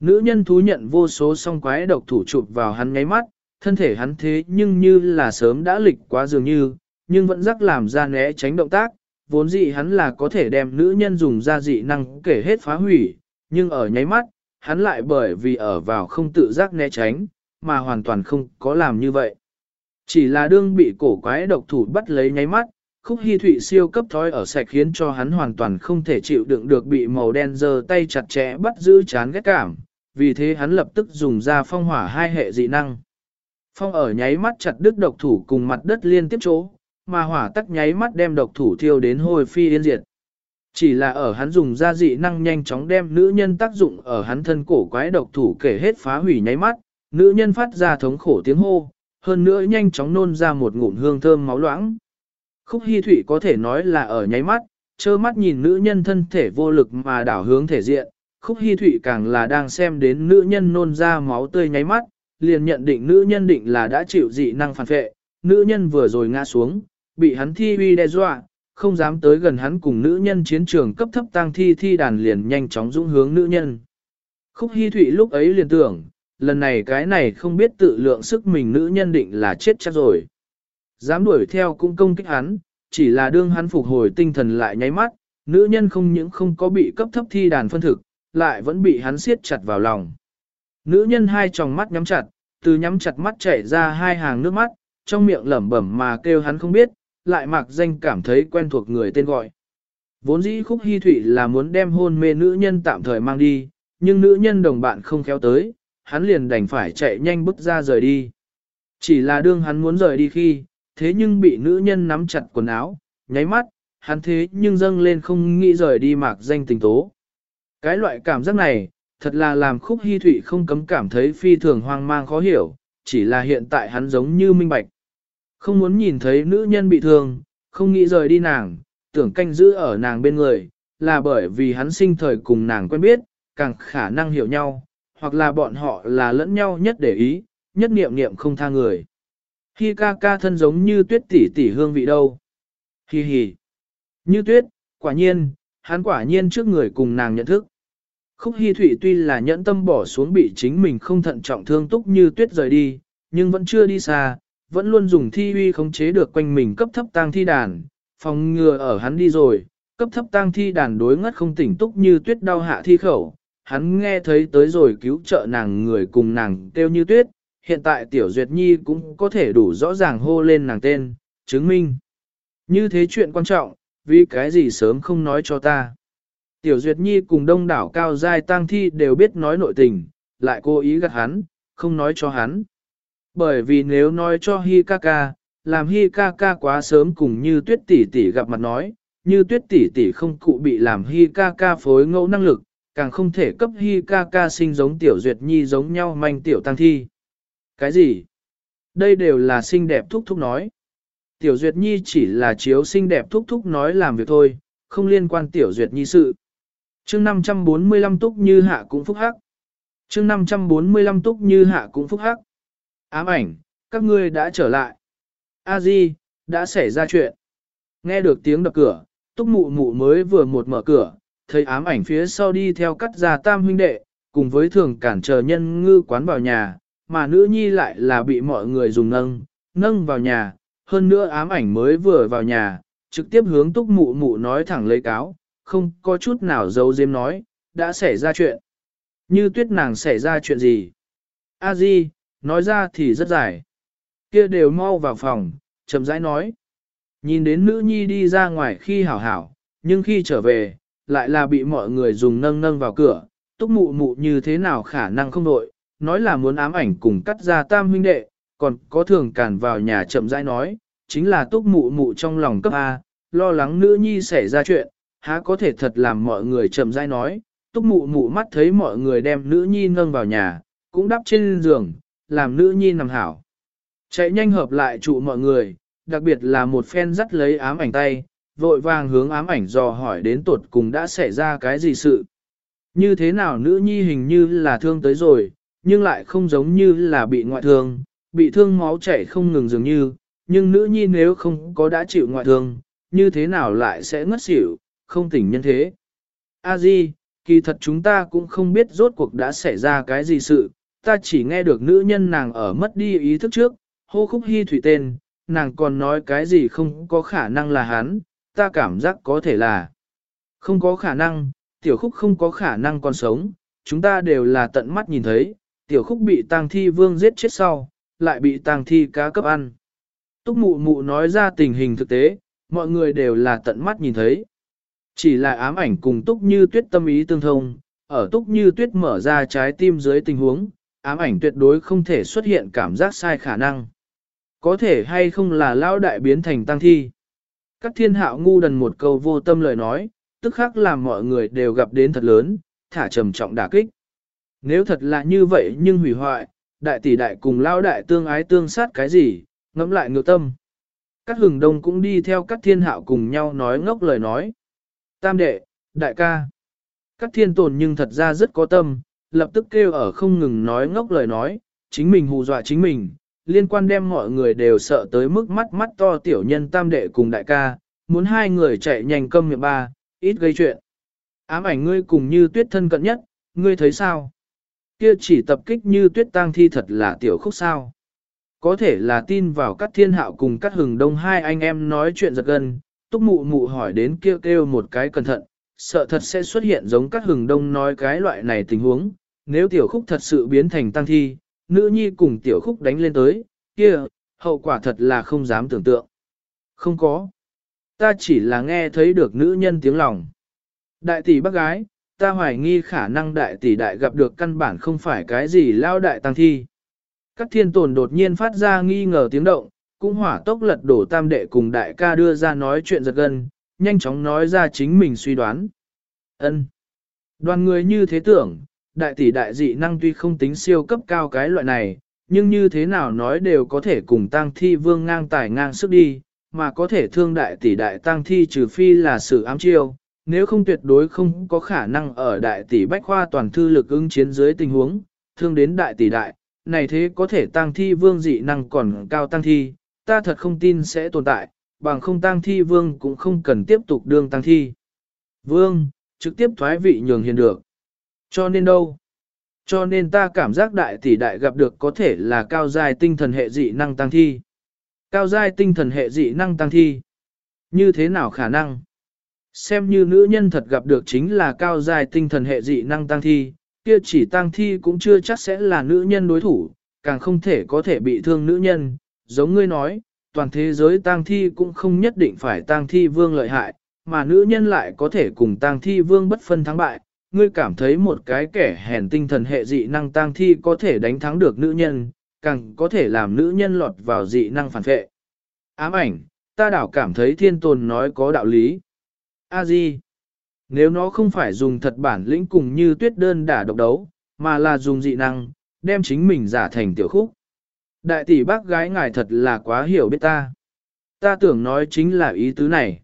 Nữ nhân thú nhận vô số song quái độc thủ chụp vào hắn nháy mắt, thân thể hắn thế nhưng như là sớm đã lịch quá dường như, nhưng vẫn rắc làm ra né tránh động tác, vốn dĩ hắn là có thể đem nữ nhân dùng ra dị năng kể hết phá hủy, nhưng ở nháy mắt, hắn lại bởi vì ở vào không tự giác né tránh, mà hoàn toàn không có làm như vậy. Chỉ là đương bị cổ quái độc thủ bắt lấy nháy mắt, khúc hy thụy siêu cấp thói ở sạch khiến cho hắn hoàn toàn không thể chịu đựng được bị màu đen giơ tay chặt chẽ bắt giữ chán ghét cảm, vì thế hắn lập tức dùng ra phong hỏa hai hệ dị năng. Phong ở nháy mắt chặt đứt độc thủ cùng mặt đất liên tiếp chỗ, mà hỏa tắc nháy mắt đem độc thủ thiêu đến hồi phi yên diệt. Chỉ là ở hắn dùng ra dị năng nhanh chóng đem nữ nhân tác dụng ở hắn thân cổ quái độc thủ kể hết phá hủy nháy mắt, nữ nhân phát ra thống khổ tiếng hô, hơn nữa nhanh chóng nôn ra một ngụm hương thơm máu loãng. Khúc Hi Thụy có thể nói là ở nháy mắt, trơ mắt nhìn nữ nhân thân thể vô lực mà đảo hướng thể diện, Khúc Hi Thụy càng là đang xem đến nữ nhân nôn ra máu tươi nháy mắt, liền nhận định nữ nhân định là đã chịu dị năng phản phệ, nữ nhân vừa rồi ngã xuống, bị hắn thi uy đe dọa, không dám tới gần hắn cùng nữ nhân chiến trường cấp thấp tang thi thi đàn liền nhanh chóng dũng hướng nữ nhân. Khúc Hi Thụy lúc ấy liền tưởng, lần này cái này không biết tự lượng sức mình nữ nhân định là chết chắc rồi. Dám đuổi theo cũng công kích hắn, chỉ là đương hắn phục hồi tinh thần lại nháy mắt, nữ nhân không những không có bị cấp thấp thi đàn phân thực, lại vẫn bị hắn siết chặt vào lòng. Nữ nhân hai tròng mắt nhắm chặt, từ nhắm chặt mắt chảy ra hai hàng nước mắt, trong miệng lẩm bẩm mà kêu hắn không biết, lại mặc danh cảm thấy quen thuộc người tên gọi. Vốn dĩ khúc hy thủy là muốn đem hôn mê nữ nhân tạm thời mang đi, nhưng nữ nhân đồng bạn không khéo tới, hắn liền đành phải chạy nhanh bước ra rời đi. Chỉ là đương hắn muốn rời đi khi, thế nhưng bị nữ nhân nắm chặt quần áo, nháy mắt, hắn thế nhưng dâng lên không nghĩ rời đi mạc danh tình tố. Cái loại cảm giác này, thật là làm khúc hy thụy không cấm cảm thấy phi thường hoang mang khó hiểu, chỉ là hiện tại hắn giống như minh bạch. Không muốn nhìn thấy nữ nhân bị thương, không nghĩ rời đi nàng, tưởng canh giữ ở nàng bên người, là bởi vì hắn sinh thời cùng nàng quen biết, càng khả năng hiểu nhau, hoặc là bọn họ là lẫn nhau nhất để ý, nhất niệm niệm không tha người. Khi ca ca thân giống như tuyết tỷ tỷ hương vị đâu. Hi hi. Như tuyết, quả nhiên, hắn quả nhiên trước người cùng nàng nhận thức. Khúc Hi Thụy tuy là nhẫn tâm bỏ xuống bị chính mình không thận trọng thương túc như tuyết rời đi, nhưng vẫn chưa đi xa, vẫn luôn dùng thi uy khống chế được quanh mình cấp thấp tang thi đàn, phòng ngừa ở hắn đi rồi, cấp thấp tang thi đàn đối ngất không tỉnh túc như tuyết đau hạ thi khẩu, hắn nghe thấy tới rồi cứu trợ nàng người cùng nàng kêu như tuyết, hiện tại Tiểu Duyệt Nhi cũng có thể đủ rõ ràng hô lên nàng tên, chứng minh. Như thế chuyện quan trọng, vì cái gì sớm không nói cho ta. Tiểu Duyệt Nhi cùng đông đảo cao giai tang thi đều biết nói nội tình, lại cố ý gạt hắn, không nói cho hắn. Bởi vì nếu nói cho Hi ca ca, làm Hi ca ca quá sớm cùng như tuyết tỷ tỷ gặp mặt nói, như tuyết tỷ tỷ không cụ bị làm Hi ca ca phối ngẫu năng lực, càng không thể cấp Hi ca ca sinh giống Tiểu Duyệt Nhi giống nhau manh Tiểu Tăng Thi. Cái gì? Đây đều là xinh đẹp thúc thúc nói. Tiểu Duyệt Nhi chỉ là chiếu xinh đẹp thúc thúc nói làm việc thôi, không liên quan Tiểu Duyệt Nhi sự. chương 545 túc như hạ cũng phúc hắc. chương 545 túc như hạ cũng phúc hắc. Ám ảnh, các ngươi đã trở lại. A Di, đã xảy ra chuyện. Nghe được tiếng đập cửa, túc mụ mụ mới vừa một mở cửa, thấy ám ảnh phía sau đi theo cắt ra tam huynh đệ, cùng với thường cản trở nhân ngư quán vào nhà, mà nữ nhi lại là bị mọi người dùng nâng, nâng vào nhà, hơn nữa ám ảnh mới vừa vào nhà, trực tiếp hướng túc mụ mụ nói thẳng lấy cáo, không có chút nào giấu giếm nói, đã xảy ra chuyện. Như tuyết nàng xảy ra chuyện gì? A Di, nói ra thì rất dài. Kia đều mau vào phòng, chậm rãi nói. Nhìn đến nữ nhi đi ra ngoài khi hảo hảo, nhưng khi trở về, lại là bị mọi người dùng nâng nâng vào cửa, túc mụ mụ như thế nào khả năng không đội, nói là muốn ám ảnh cùng cắt ra tam huynh đệ, còn có thường cản vào nhà chậm rãi nói, chính là túc mụ mụ trong lòng cấp A, lo lắng nữ nhi xảy ra chuyện, há có thể thật làm mọi người chậm rãi nói, túc mụ mụ mắt thấy mọi người đem nữ nhi nâng vào nhà, cũng đắp trên giường, làm nữ nhi nằm hảo. Chạy nhanh hợp lại trụ mọi người, đặc biệt là một phen dắt lấy ám ảnh tay, vội vàng hướng ám ảnh dò hỏi đến tột cùng đã xảy ra cái gì sự. Như thế nào nữ nhi hình như là thương tới rồi, nhưng lại không giống như là bị ngoại thương, bị thương máu chảy không ngừng dường như, nhưng nữ nhi nếu không có đã chịu ngoại thương, như thế nào lại sẽ ngất xỉu, không tỉnh nhân thế. A Di, kỳ thật chúng ta cũng không biết rốt cuộc đã xảy ra cái gì sự, ta chỉ nghe được nữ nhân nàng ở mất đi ý thức trước, hô khúc hy thủy tên, nàng còn nói cái gì không có khả năng là hắn, ta cảm giác có thể là không có khả năng, tiểu khúc không có khả năng còn sống, chúng ta đều là tận mắt nhìn thấy, tiểu khúc bị tang thi vương giết chết sau, lại bị tang thi cá cấp ăn. Túc mụ mụ nói ra tình hình thực tế, mọi người đều là tận mắt nhìn thấy. Chỉ là ám ảnh cùng túc như tuyết tâm ý tương thông, ở túc như tuyết mở ra trái tim dưới tình huống, ám ảnh tuyệt đối không thể xuất hiện cảm giác sai khả năng. Có thể hay không là lao đại biến thành tăng thi. Các thiên hạo ngu đần một câu vô tâm lời nói, tức khắc làm mọi người đều gặp đến thật lớn, thả trầm trọng đả kích. Nếu thật là như vậy nhưng hủy hoại, đại tỷ đại cùng lao đại tương ái tương sát cái gì, ngẫm lại ngược tâm. Các hừng đông cũng đi theo các thiên hạo cùng nhau nói ngốc lời nói. Tam đệ, đại ca. Các thiên tồn nhưng thật ra rất có tâm, lập tức kêu ở không ngừng nói ngốc lời nói, chính mình hù dọa chính mình, liên quan đem mọi người đều sợ tới mức mắt mắt to tiểu nhân tam đệ cùng đại ca, muốn hai người chạy nhanh câm miệng ba, ít gây chuyện. Ám ảnh ngươi cùng như tuyết thân cận nhất, ngươi thấy sao? Kia chỉ tập kích như tuyết tang thi thật là tiểu khúc sao. Có thể là tin vào các thiên hạo cùng các hừng đông hai anh em nói chuyện giật gần túc mụ mụ hỏi đến kia kêu, kêu một cái cẩn thận, sợ thật sẽ xuất hiện giống các hừng đông nói cái loại này tình huống, nếu tiểu khúc thật sự biến thành tăng thi, nữ nhi cùng tiểu khúc đánh lên tới, kia, hậu quả thật là không dám tưởng tượng. Không có. Ta chỉ là nghe thấy được nữ nhân tiếng lòng. Đại tỷ bác gái, ta hoài nghi khả năng đại tỷ đại gặp được căn bản không phải cái gì lao đại tăng thi. Các thiên tồn đột nhiên phát ra nghi ngờ tiếng động, cũng hỏa tốc lật đổ tam đệ cùng đại ca đưa ra nói chuyện giật gân, nhanh chóng nói ra chính mình suy đoán. ân Đoàn người như thế tưởng, đại tỷ đại dị năng tuy không tính siêu cấp cao cái loại này, nhưng như thế nào nói đều có thể cùng tăng thi vương ngang tài ngang sức đi, mà có thể thương đại tỷ đại tăng thi trừ phi là sự ám chiêu, nếu không tuyệt đối không có khả năng ở đại tỷ bách khoa toàn thư lực ứng chiến dưới tình huống, thương đến đại tỷ đại, này thế có thể tăng thi vương dị năng còn cao tăng thi, ta thật không tin sẽ tồn tại, bằng không tăng thi vương cũng không cần tiếp tục đương tăng thi. Vương, trực tiếp thoái vị nhường hiền được. Cho nên đâu? Cho nên ta cảm giác đại tỷ đại gặp được có thể là cao giai tinh thần hệ dị năng tăng thi. Cao giai tinh thần hệ dị năng tăng thi. Như thế nào khả năng? Xem như nữ nhân thật gặp được chính là cao giai tinh thần hệ dị năng tăng thi, kia chỉ tăng thi cũng chưa chắc sẽ là nữ nhân đối thủ, càng không thể có thể bị thương nữ nhân. Giống ngươi nói, toàn thế giới tăng thi cũng không nhất định phải tăng thi vương lợi hại, mà nữ nhân lại có thể cùng tăng thi vương bất phân thắng bại, ngươi cảm thấy một cái kẻ hèn tinh thần hệ dị năng tang thi có thể đánh thắng được nữ nhân, càng có thể làm nữ nhân lọt vào dị năng phản vệ. Ám ảnh, ta đảo cảm thấy thiên tồn nói có đạo lý. A di, nếu nó không phải dùng thật bản lĩnh cùng như tuyết đơn đả độc đấu, mà là dùng dị năng, đem chính mình giả thành tiểu khúc. Đại tỷ bác gái ngài thật là quá hiểu biết ta. Ta tưởng nói chính là ý tứ này.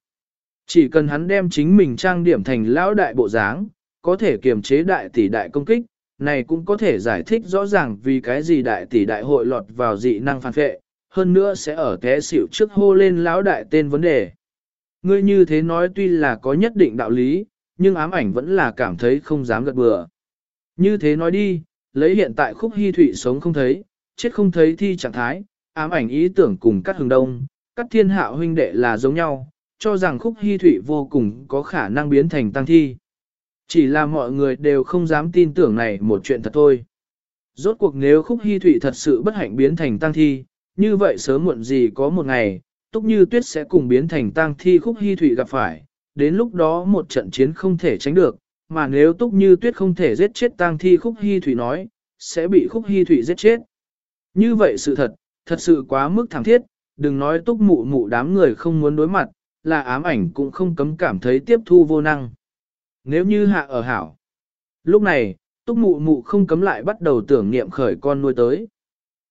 Chỉ cần hắn đem chính mình trang điểm thành lão đại bộ dáng, có thể kiềm chế đại tỷ đại công kích, này cũng có thể giải thích rõ ràng vì cái gì đại tỷ đại hội lọt vào dị năng phản phệ, hơn nữa sẽ ở té xỉu trước hô lên lão đại tên vấn đề. Ngươi như thế nói tuy là có nhất định đạo lý, nhưng ám ảnh vẫn là cảm thấy không dám gật bừa. Như thế nói đi, lấy hiện tại khúc hy thụy sống không thấy, chết không thấy thi trạng thái, ám ảnh ý tưởng cùng các hừng đông, các thiên hạ huynh đệ là giống nhau, cho rằng khúc hy thụy vô cùng có khả năng biến thành tăng thi. Chỉ là mọi người đều không dám tin tưởng này một chuyện thật thôi. Rốt cuộc nếu khúc hy thụy thật sự bất hạnh biến thành tăng thi, như vậy sớm muộn gì có một ngày, túc như tuyết sẽ cùng biến thành tăng thi khúc hy thụy gặp phải, đến lúc đó một trận chiến không thể tránh được, mà nếu túc như tuyết không thể giết chết tăng thi khúc hy thụy nói, sẽ bị khúc hy thụy giết chết. Như vậy sự thật, thật sự quá mức thẳng thiết, đừng nói túc mụ mụ đám người không muốn đối mặt, là ám ảnh cũng không cấm cảm thấy tiếp thu vô năng nếu như hạ ở hảo. Lúc này, túc mụ mụ không cấm lại bắt đầu tưởng niệm khởi con nuôi tới.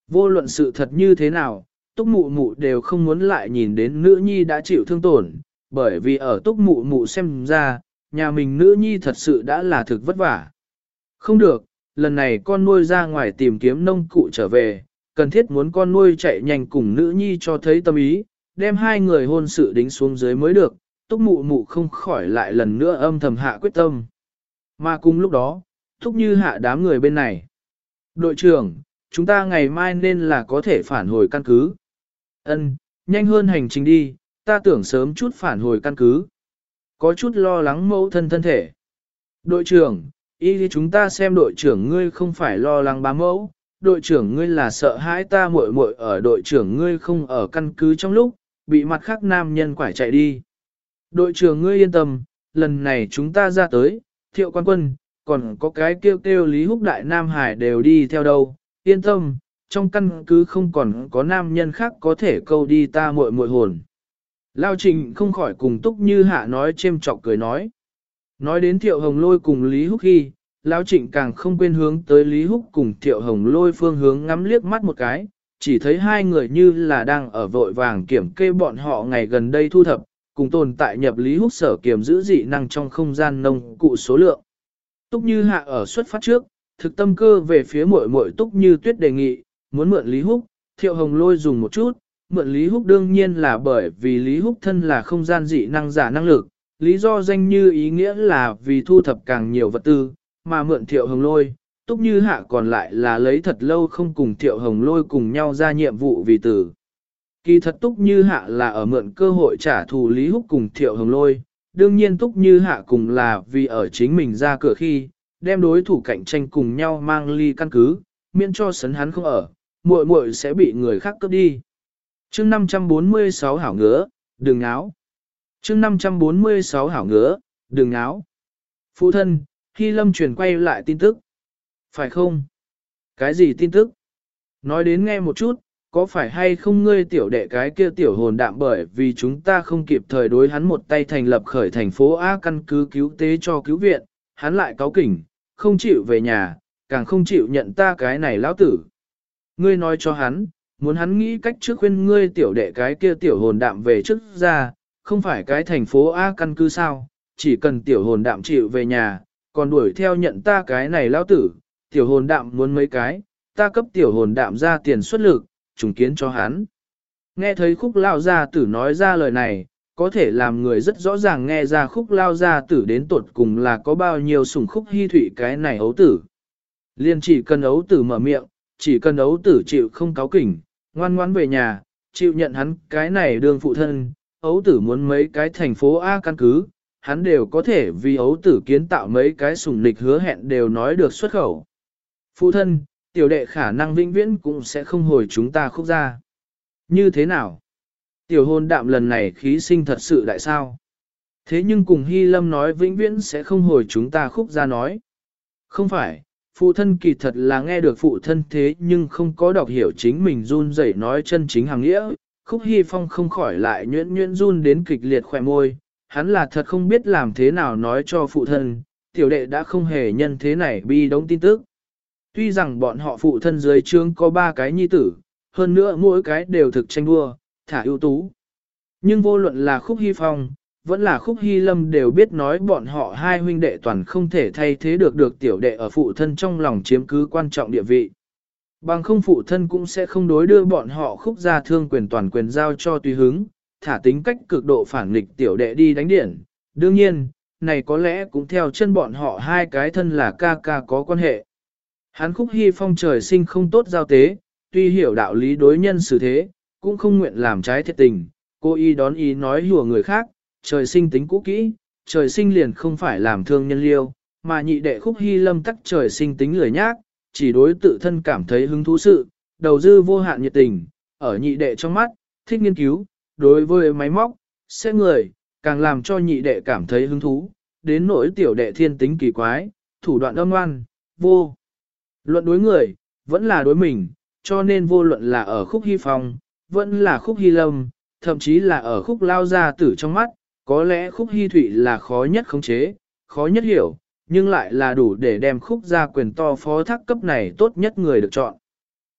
Vô luận sự thật như thế nào, túc mụ mụ đều không muốn lại nhìn đến nữ nhi đã chịu thương tổn, bởi vì ở túc mụ mụ xem ra, nhà mình nữ nhi thật sự đã là thực vất vả. Không được, lần này con nuôi ra ngoài tìm kiếm nông cụ trở về, cần thiết muốn con nuôi chạy nhanh cùng nữ nhi cho thấy tâm ý, đem hai người hôn sự đính xuống dưới mới được, túc mụ mụ không khỏi lại lần nữa âm thầm hạ quyết tâm. Mà cùng lúc đó, thúc như hạ đám người bên này. Đội trưởng, chúng ta ngày mai nên là có thể phản hồi căn cứ. Ân, nhanh hơn hành trình đi, ta tưởng sớm chút phản hồi căn cứ. Có chút lo lắng mẫu thân thân thể. Đội trưởng, ý thì chúng ta xem đội trưởng ngươi không phải lo lắng bá mẫu, đội trưởng ngươi là sợ hãi ta muội muội ở đội trưởng ngươi không ở căn cứ trong lúc, bị mặt khác nam nhân quải chạy đi. Đội trưởng ngươi yên tâm, lần này chúng ta ra tới, thiệu quan quân, còn có cái kêu kêu Lý Húc Đại Nam Hải đều đi theo đâu, yên tâm, trong căn cứ không còn có nam nhân khác có thể câu đi ta muội muội hồn. Lao Trình không khỏi cùng Túc Như Hạ nói chêm chọc cười nói. Nói đến Thiệu Hồng Lôi cùng Lý Húc khi, Lão Trịnh càng không quên hướng tới Lý Húc cùng Thiệu Hồng Lôi phương hướng ngắm liếc mắt một cái, chỉ thấy hai người như là đang ở vội vàng kiểm kê bọn họ ngày gần đây thu thập, cùng tồn tại nhập Lý Húc sở kiềm giữ dị năng trong không gian nông cụ số lượng. Túc Như Hạ ở xuất phát trước, thực tâm cơ về phía muội muội Túc Như Tuyết đề nghị, muốn mượn Lý Húc, Thiệu Hồng Lôi dùng một chút, mượn Lý Húc đương nhiên là bởi vì Lý Húc thân là không gian dị năng giả năng lực, lý do danh như ý nghĩa là vì thu thập càng nhiều vật tư, mà mượn Thiệu Hồng Lôi, Túc Như Hạ còn lại là lấy thật lâu không cùng Thiệu Hồng Lôi cùng nhau ra nhiệm vụ vì tử. Kỳ thật Túc Như Hạ là ở mượn cơ hội trả thù Lý Húc cùng Thiệu Hồng Lôi, đương nhiên Túc Như Hạ cùng là vì ở chính mình ra cửa khi, đem đối thủ cạnh tranh cùng nhau mang ly căn cứ, miễn cho sấn hắn không ở, muội muội sẽ bị người khác cướp đi. chương 546 hảo ngứa, đừng áo. chương 546 hảo ngứa, đừng áo. Phụ thân, khi lâm truyền quay lại tin tức. Phải không? Cái gì tin tức? Nói đến nghe một chút, có phải hay không ngươi tiểu đệ cái kia tiểu hồn đạm bởi vì chúng ta không kịp thời đối hắn một tay thành lập khởi thành phố A căn cứ cứu tế cho cứu viện, hắn lại cáo kỉnh, không chịu về nhà, càng không chịu nhận ta cái này lão tử. Ngươi nói cho hắn, muốn hắn nghĩ cách trước khuyên ngươi tiểu đệ cái kia tiểu hồn đạm về trước ra, không phải cái thành phố A căn cứ sao, chỉ cần tiểu hồn đạm chịu về nhà, còn đuổi theo nhận ta cái này lão tử, tiểu hồn đạm muốn mấy cái, ta cấp tiểu hồn đạm ra tiền xuất lực, trùng kiến cho hắn. Nghe thấy khúc lao gia tử nói ra lời này, có thể làm người rất rõ ràng nghe ra khúc lao gia tử đến tột cùng là có bao nhiêu sủng khúc hy thủy cái này ấu tử. Liên chỉ cần ấu tử mở miệng, chỉ cần ấu tử chịu không cáo kỉnh, ngoan ngoãn về nhà, chịu nhận hắn cái này đương phụ thân, ấu tử muốn mấy cái thành phố A căn cứ, hắn đều có thể vì ấu tử kiến tạo mấy cái sủng lịch hứa hẹn đều nói được xuất khẩu. Phụ thân, tiểu đệ khả năng vĩnh viễn cũng sẽ không hồi chúng ta khúc ra. Như thế nào? Tiểu hôn đạm lần này khí sinh thật sự đại sao? Thế nhưng cùng Hy Lâm nói vĩnh viễn sẽ không hồi chúng ta khúc ra nói. Không phải, phụ thân kỳ thật là nghe được phụ thân thế nhưng không có đọc hiểu chính mình run rẩy nói chân chính hàng nghĩa. Khúc Hy Phong không khỏi lại nhuyễn nhuyễn run đến kịch liệt khỏe môi, hắn là thật không biết làm thế nào nói cho phụ thân, tiểu đệ đã không hề nhân thế này bi đống tin tức. Tuy rằng bọn họ phụ thân dưới trướng có ba cái nhi tử, hơn nữa mỗi cái đều thực tranh đua, thả ưu tú. Nhưng vô luận là khúc hy phong, vẫn là khúc hy lâm đều biết nói bọn họ hai huynh đệ toàn không thể thay thế được được tiểu đệ ở phụ thân trong lòng chiếm cứ quan trọng địa vị. Bằng không phụ thân cũng sẽ không đối đưa bọn họ khúc ra thương quyền toàn quyền giao cho tùy hứng, thả tính cách cực độ phản nghịch tiểu đệ đi đánh điển. Đương nhiên, này có lẽ cũng theo chân bọn họ hai cái thân là ca ca có quan hệ. Hắn khúc hy phong trời sinh không tốt giao tế, tuy hiểu đạo lý đối nhân xử thế, cũng không nguyện làm trái thiệt tình, cô y đón ý nói hùa người khác, trời sinh tính cũ kỹ, trời sinh liền không phải làm thương nhân liêu, mà nhị đệ khúc hy lâm tắc trời sinh tính lười nhác, chỉ đối tự thân cảm thấy hứng thú sự, đầu dư vô hạn nhiệt tình, ở nhị đệ trong mắt, thích nghiên cứu, đối với máy móc, xe người, càng làm cho nhị đệ cảm thấy hứng thú, đến nỗi tiểu đệ thiên tính kỳ quái, thủ đoạn âm ngoan, vô. Luận đối người, vẫn là đối mình, cho nên vô luận là ở khúc hy phong, vẫn là khúc hy lâm, thậm chí là ở khúc lao gia tử trong mắt, có lẽ khúc hy thụy là khó nhất khống chế, khó nhất hiểu, nhưng lại là đủ để đem khúc gia quyền to phó thác cấp này tốt nhất người được chọn.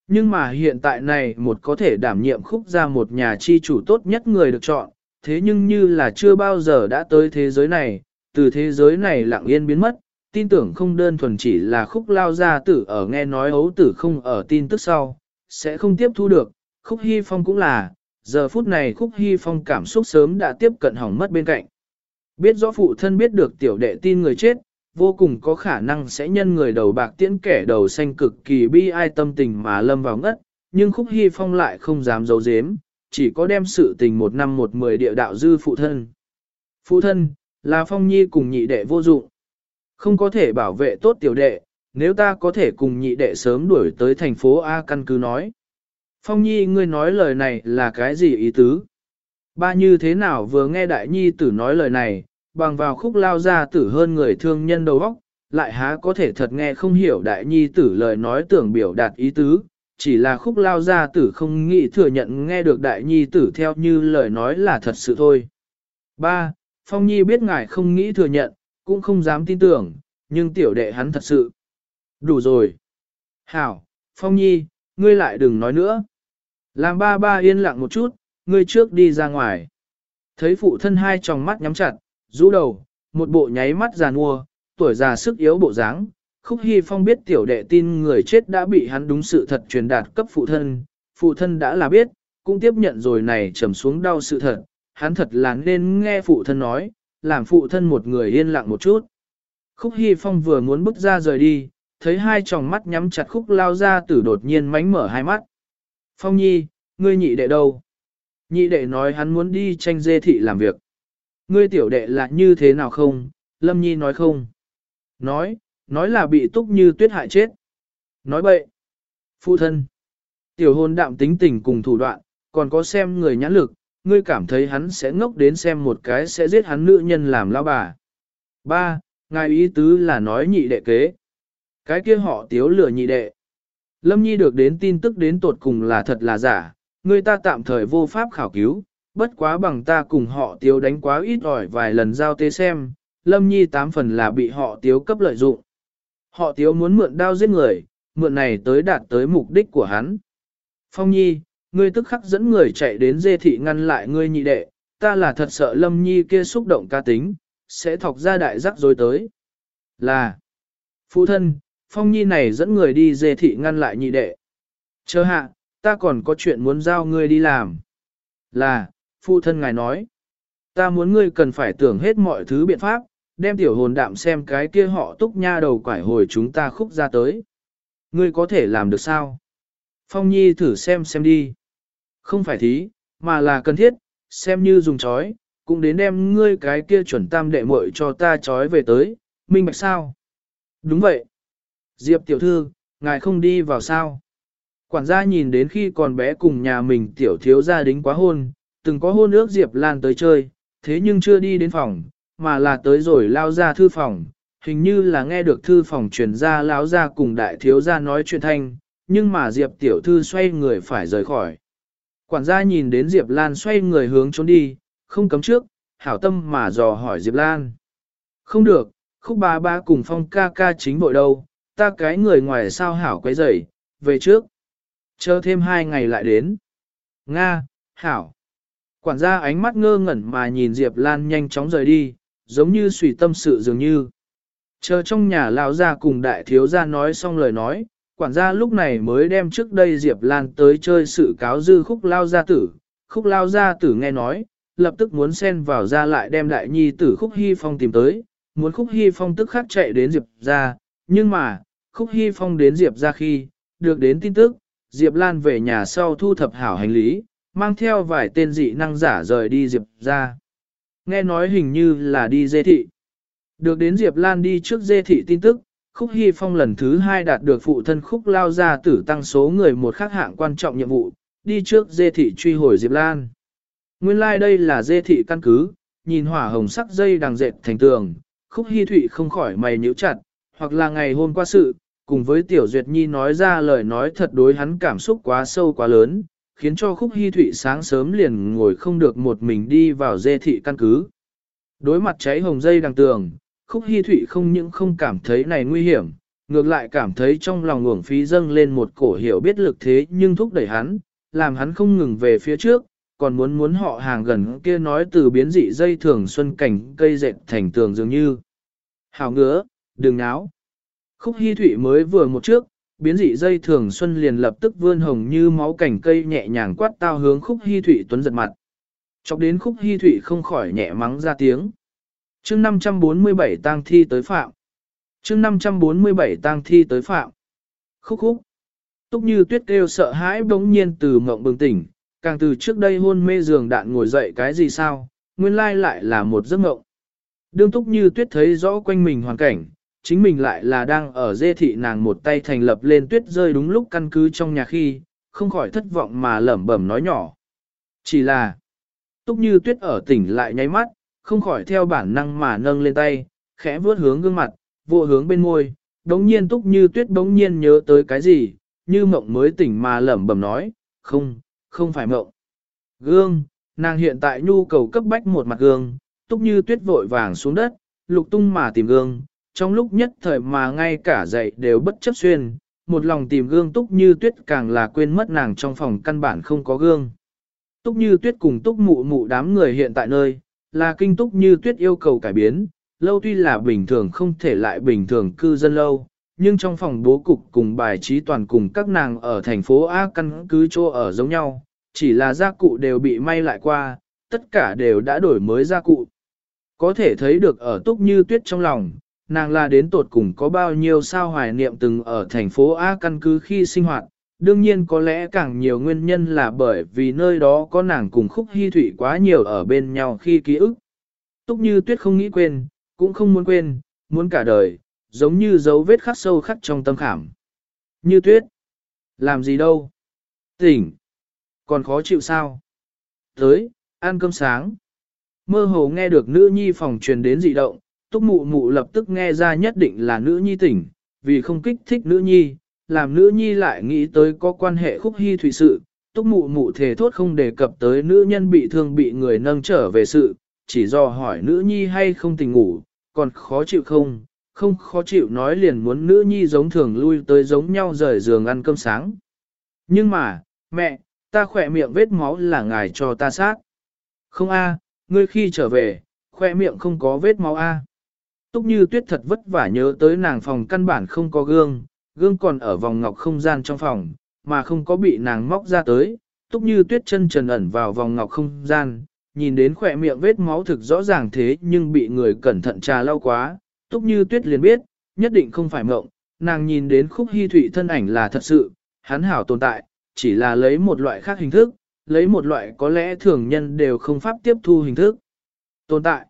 Nhưng mà hiện tại này một có thể đảm nhiệm khúc gia một nhà chi chủ tốt nhất người được chọn, thế nhưng như là chưa bao giờ đã tới thế giới này, từ thế giới này lặng yên biến mất, tin tưởng không đơn thuần chỉ là khúc lao gia tử ở nghe nói ấu tử không ở tin tức sau, sẽ không tiếp thu được, khúc hy phong cũng là, giờ phút này khúc hy phong cảm xúc sớm đã tiếp cận hỏng mất bên cạnh. Biết rõ phụ thân biết được tiểu đệ tin người chết, vô cùng có khả năng sẽ nhân người đầu bạc tiễn kẻ đầu xanh cực kỳ bi ai tâm tình mà lâm vào ngất, nhưng khúc hy phong lại không dám giấu giếm, chỉ có đem sự tình một năm một mười địa đạo dư phụ thân. Phụ thân, là phong nhi cùng nhị đệ vô dụng. Không có thể bảo vệ tốt tiểu đệ, nếu ta có thể cùng nhị đệ sớm đuổi tới thành phố A căn cứ nói. Phong nhi ngươi nói lời này là cái gì ý tứ? Ba như thế nào vừa nghe đại nhi tử nói lời này, bằng vào khúc lao ra tử hơn người thương nhân đầu óc, lại há có thể thật nghe không hiểu đại nhi tử lời nói tưởng biểu đạt ý tứ, chỉ là khúc lao ra tử không nghĩ thừa nhận nghe được đại nhi tử theo như lời nói là thật sự thôi. Ba, Phong Nhi biết ngài không nghĩ thừa nhận, cũng không dám tin tưởng, nhưng tiểu đệ hắn thật sự. Đủ rồi. Hảo, Phong Nhi, ngươi lại đừng nói nữa. Làm ba ba yên lặng một chút, ngươi trước đi ra ngoài. Thấy phụ thân hai tròng mắt nhắm chặt, rũ đầu, một bộ nháy mắt già nua, tuổi già sức yếu bộ dáng. Khúc Hy Phong biết tiểu đệ tin người chết đã bị hắn đúng sự thật truyền đạt cấp phụ thân, phụ thân đã là biết, cũng tiếp nhận rồi này trầm xuống đau sự thật, hắn thật là nên nghe phụ thân nói, làm phụ thân một người yên lặng một chút. Khúc Hy Phong vừa muốn bước ra rời đi, thấy hai tròng mắt nhắm chặt khúc lao ra tử đột nhiên mánh mở hai mắt. Phong nhi, ngươi nhị đệ đâu? Nhị đệ nói hắn muốn đi tranh dê thị làm việc. Ngươi tiểu đệ là như thế nào không? Lâm nhi nói không? Nói, nói là bị túc như tuyết hại chết. Nói bậy. Phụ thân. Tiểu hôn đạm tính tình cùng thủ đoạn, còn có xem người nhãn lực, ngươi cảm thấy hắn sẽ ngốc đến xem một cái sẽ giết hắn nữ nhân làm lao bà. Ba, ngài ý tứ là nói nhị đệ kế. Cái kia họ tiếu lừa nhị đệ. Lâm Nhi được đến tin tức đến tột cùng là thật là giả, người ta tạm thời vô pháp khảo cứu, bất quá bằng ta cùng họ tiếu đánh quá ít ỏi vài lần giao tế xem, Lâm Nhi tám phần là bị họ tiếu cấp lợi dụng. Họ tiếu muốn mượn đao giết người, mượn này tới đạt tới mục đích của hắn. Phong Nhi, ngươi tức khắc dẫn người chạy đến dê thị ngăn lại ngươi nhị đệ, ta là thật sợ Lâm Nhi kia xúc động ca tính, sẽ thọc ra đại rắc rối tới. Là, phụ thân, Phong Nhi này dẫn người đi dê thị ngăn lại nhị đệ. Chờ hạ, ta còn có chuyện muốn giao ngươi đi làm. Là, phụ thân ngài nói, ta muốn ngươi cần phải tưởng hết mọi thứ biện pháp, đem tiểu hồn đạm xem cái kia họ túc nha đầu quải hồi chúng ta khúc ra tới. Ngươi có thể làm được sao? Phong Nhi thử xem xem đi. Không phải thí, mà là cần thiết, xem như dùng chói, cũng đến đem ngươi cái kia chuẩn tam đệ muội cho ta chói về tới, minh bạch sao? Đúng vậy. Diệp tiểu thư, ngài không đi vào sao? Quản gia nhìn đến khi còn bé cùng nhà mình tiểu thiếu gia đính quá hôn, từng có hôn ước Diệp Lan tới chơi, thế nhưng chưa đi đến phòng, mà là tới rồi lao ra thư phòng, hình như là nghe được thư phòng truyền ra lão ra cùng đại thiếu gia nói chuyện thanh, nhưng mà Diệp tiểu thư xoay người phải rời khỏi. Quản gia nhìn đến Diệp Lan xoay người hướng trốn đi, không cấm trước, hảo tâm mà dò hỏi Diệp Lan. Không được, khúc ba ba cùng phong ca ca chính bội đâu, ta cái người ngoài sao hảo quấy rầy, về trước. Chờ thêm hai ngày lại đến. Nga, hảo. Quản gia ánh mắt ngơ ngẩn mà nhìn Diệp Lan nhanh chóng rời đi, giống như suy tâm sự dường như. Chờ trong nhà lão gia cùng đại thiếu gia nói xong lời nói, quản gia lúc này mới đem trước đây Diệp Lan tới chơi sự cáo dư khúc lao gia tử. Khúc lao gia tử nghe nói, lập tức muốn xen vào ra lại đem đại nhi tử khúc hy phong tìm tới, muốn khúc hy phong tức khắc chạy đến Diệp ra, nhưng mà, khúc hy phong đến Diệp ra khi, được đến tin tức, Diệp Lan về nhà sau thu thập hảo hành lý, mang theo vài tên dị năng giả rời đi Diệp ra. Nghe nói hình như là đi dê thị. Được đến Diệp Lan đi trước dê thị tin tức, Khúc Hy Phong lần thứ hai đạt được phụ thân Khúc Lao gia tử tăng số người một khác hạng quan trọng nhiệm vụ, đi trước dê thị truy hồi Diệp Lan. Nguyên lai like đây là dê thị căn cứ, nhìn hỏa hồng sắc dây đằng dệt thành tường, Khúc Hy Thụy không khỏi mày nhíu chặt, hoặc là ngày hôm qua sự, cùng với Tiểu Duyệt Nhi nói ra lời nói thật đối hắn cảm xúc quá sâu quá lớn, khiến cho Khúc Hy Thụy sáng sớm liền ngồi không được một mình đi vào dê thị căn cứ. Đối mặt cháy hồng dây đằng tường, khúc hy thụy không những không cảm thấy này nguy hiểm, ngược lại cảm thấy trong lòng ngưỡng phí dâng lên một cổ hiểu biết lực thế nhưng thúc đẩy hắn, làm hắn không ngừng về phía trước, còn muốn muốn họ hàng gần kia nói từ biến dị dây thường xuân cảnh cây dệt thành tường dường như. Hảo ngứa, đừng náo. Khúc hy thụy mới vừa một trước, biến dị dây thường xuân liền lập tức vươn hồng như máu cảnh cây nhẹ nhàng quát tao hướng khúc hy thụy tuấn giật mặt. Chọc đến khúc hy thụy không khỏi nhẹ mắng ra tiếng chương 547 tang thi tới phạm. chương 547 tang thi tới phạm. Khúc khúc. Túc như tuyết kêu sợ hãi bỗng nhiên từ mộng bừng tỉnh, càng từ trước đây hôn mê giường đạn ngồi dậy cái gì sao, nguyên lai lại là một giấc mộng. Đương túc như tuyết thấy rõ quanh mình hoàn cảnh, chính mình lại là đang ở dê thị nàng một tay thành lập lên tuyết rơi đúng lúc căn cứ trong nhà khi, không khỏi thất vọng mà lẩm bẩm nói nhỏ. Chỉ là, túc như tuyết ở tỉnh lại nháy mắt, không khỏi theo bản năng mà nâng lên tay, khẽ vuốt hướng gương mặt, vô hướng bên môi, đống nhiên túc như tuyết đống nhiên nhớ tới cái gì, như mộng mới tỉnh mà lẩm bẩm nói, không, không phải mộng. Gương, nàng hiện tại nhu cầu cấp bách một mặt gương, túc như tuyết vội vàng xuống đất, lục tung mà tìm gương, trong lúc nhất thời mà ngay cả dậy đều bất chấp xuyên, một lòng tìm gương túc như tuyết càng là quên mất nàng trong phòng căn bản không có gương. Túc như tuyết cùng túc mụ mụ đám người hiện tại nơi, là kinh túc như tuyết yêu cầu cải biến, lâu tuy là bình thường không thể lại bình thường cư dân lâu, nhưng trong phòng bố cục cùng bài trí toàn cùng các nàng ở thành phố A căn cứ chỗ ở giống nhau, chỉ là gia cụ đều bị may lại qua, tất cả đều đã đổi mới gia cụ. Có thể thấy được ở túc như tuyết trong lòng, nàng là đến tột cùng có bao nhiêu sao hoài niệm từng ở thành phố A căn cứ khi sinh hoạt, đương nhiên có lẽ càng nhiều nguyên nhân là bởi vì nơi đó có nàng cùng khúc hy thủy quá nhiều ở bên nhau khi ký ức. Túc như tuyết không nghĩ quên, cũng không muốn quên, muốn cả đời, giống như dấu vết khắc sâu khắc trong tâm khảm. Như tuyết, làm gì đâu? Tỉnh, còn khó chịu sao? Tới, ăn cơm sáng. Mơ hồ nghe được nữ nhi phòng truyền đến dị động, túc mụ mụ lập tức nghe ra nhất định là nữ nhi tỉnh, vì không kích thích nữ nhi, làm nữ nhi lại nghĩ tới có quan hệ khúc hy thủy sự, túc mụ mụ thề thốt không đề cập tới nữ nhân bị thương bị người nâng trở về sự, chỉ do hỏi nữ nhi hay không tình ngủ, còn khó chịu không, không khó chịu nói liền muốn nữ nhi giống thường lui tới giống nhau rời giường ăn cơm sáng. Nhưng mà, mẹ, ta khỏe miệng vết máu là ngài cho ta sát. Không a, ngươi khi trở về, khỏe miệng không có vết máu a. Túc như tuyết thật vất vả nhớ tới nàng phòng căn bản không có gương, gương còn ở vòng ngọc không gian trong phòng, mà không có bị nàng móc ra tới. Túc như tuyết chân trần ẩn vào vòng ngọc không gian, nhìn đến khỏe miệng vết máu thực rõ ràng thế nhưng bị người cẩn thận trà lau quá. Túc như tuyết liền biết, nhất định không phải mộng, nàng nhìn đến khúc hy thụy thân ảnh là thật sự, hắn hảo tồn tại, chỉ là lấy một loại khác hình thức, lấy một loại có lẽ thường nhân đều không pháp tiếp thu hình thức. Tồn tại.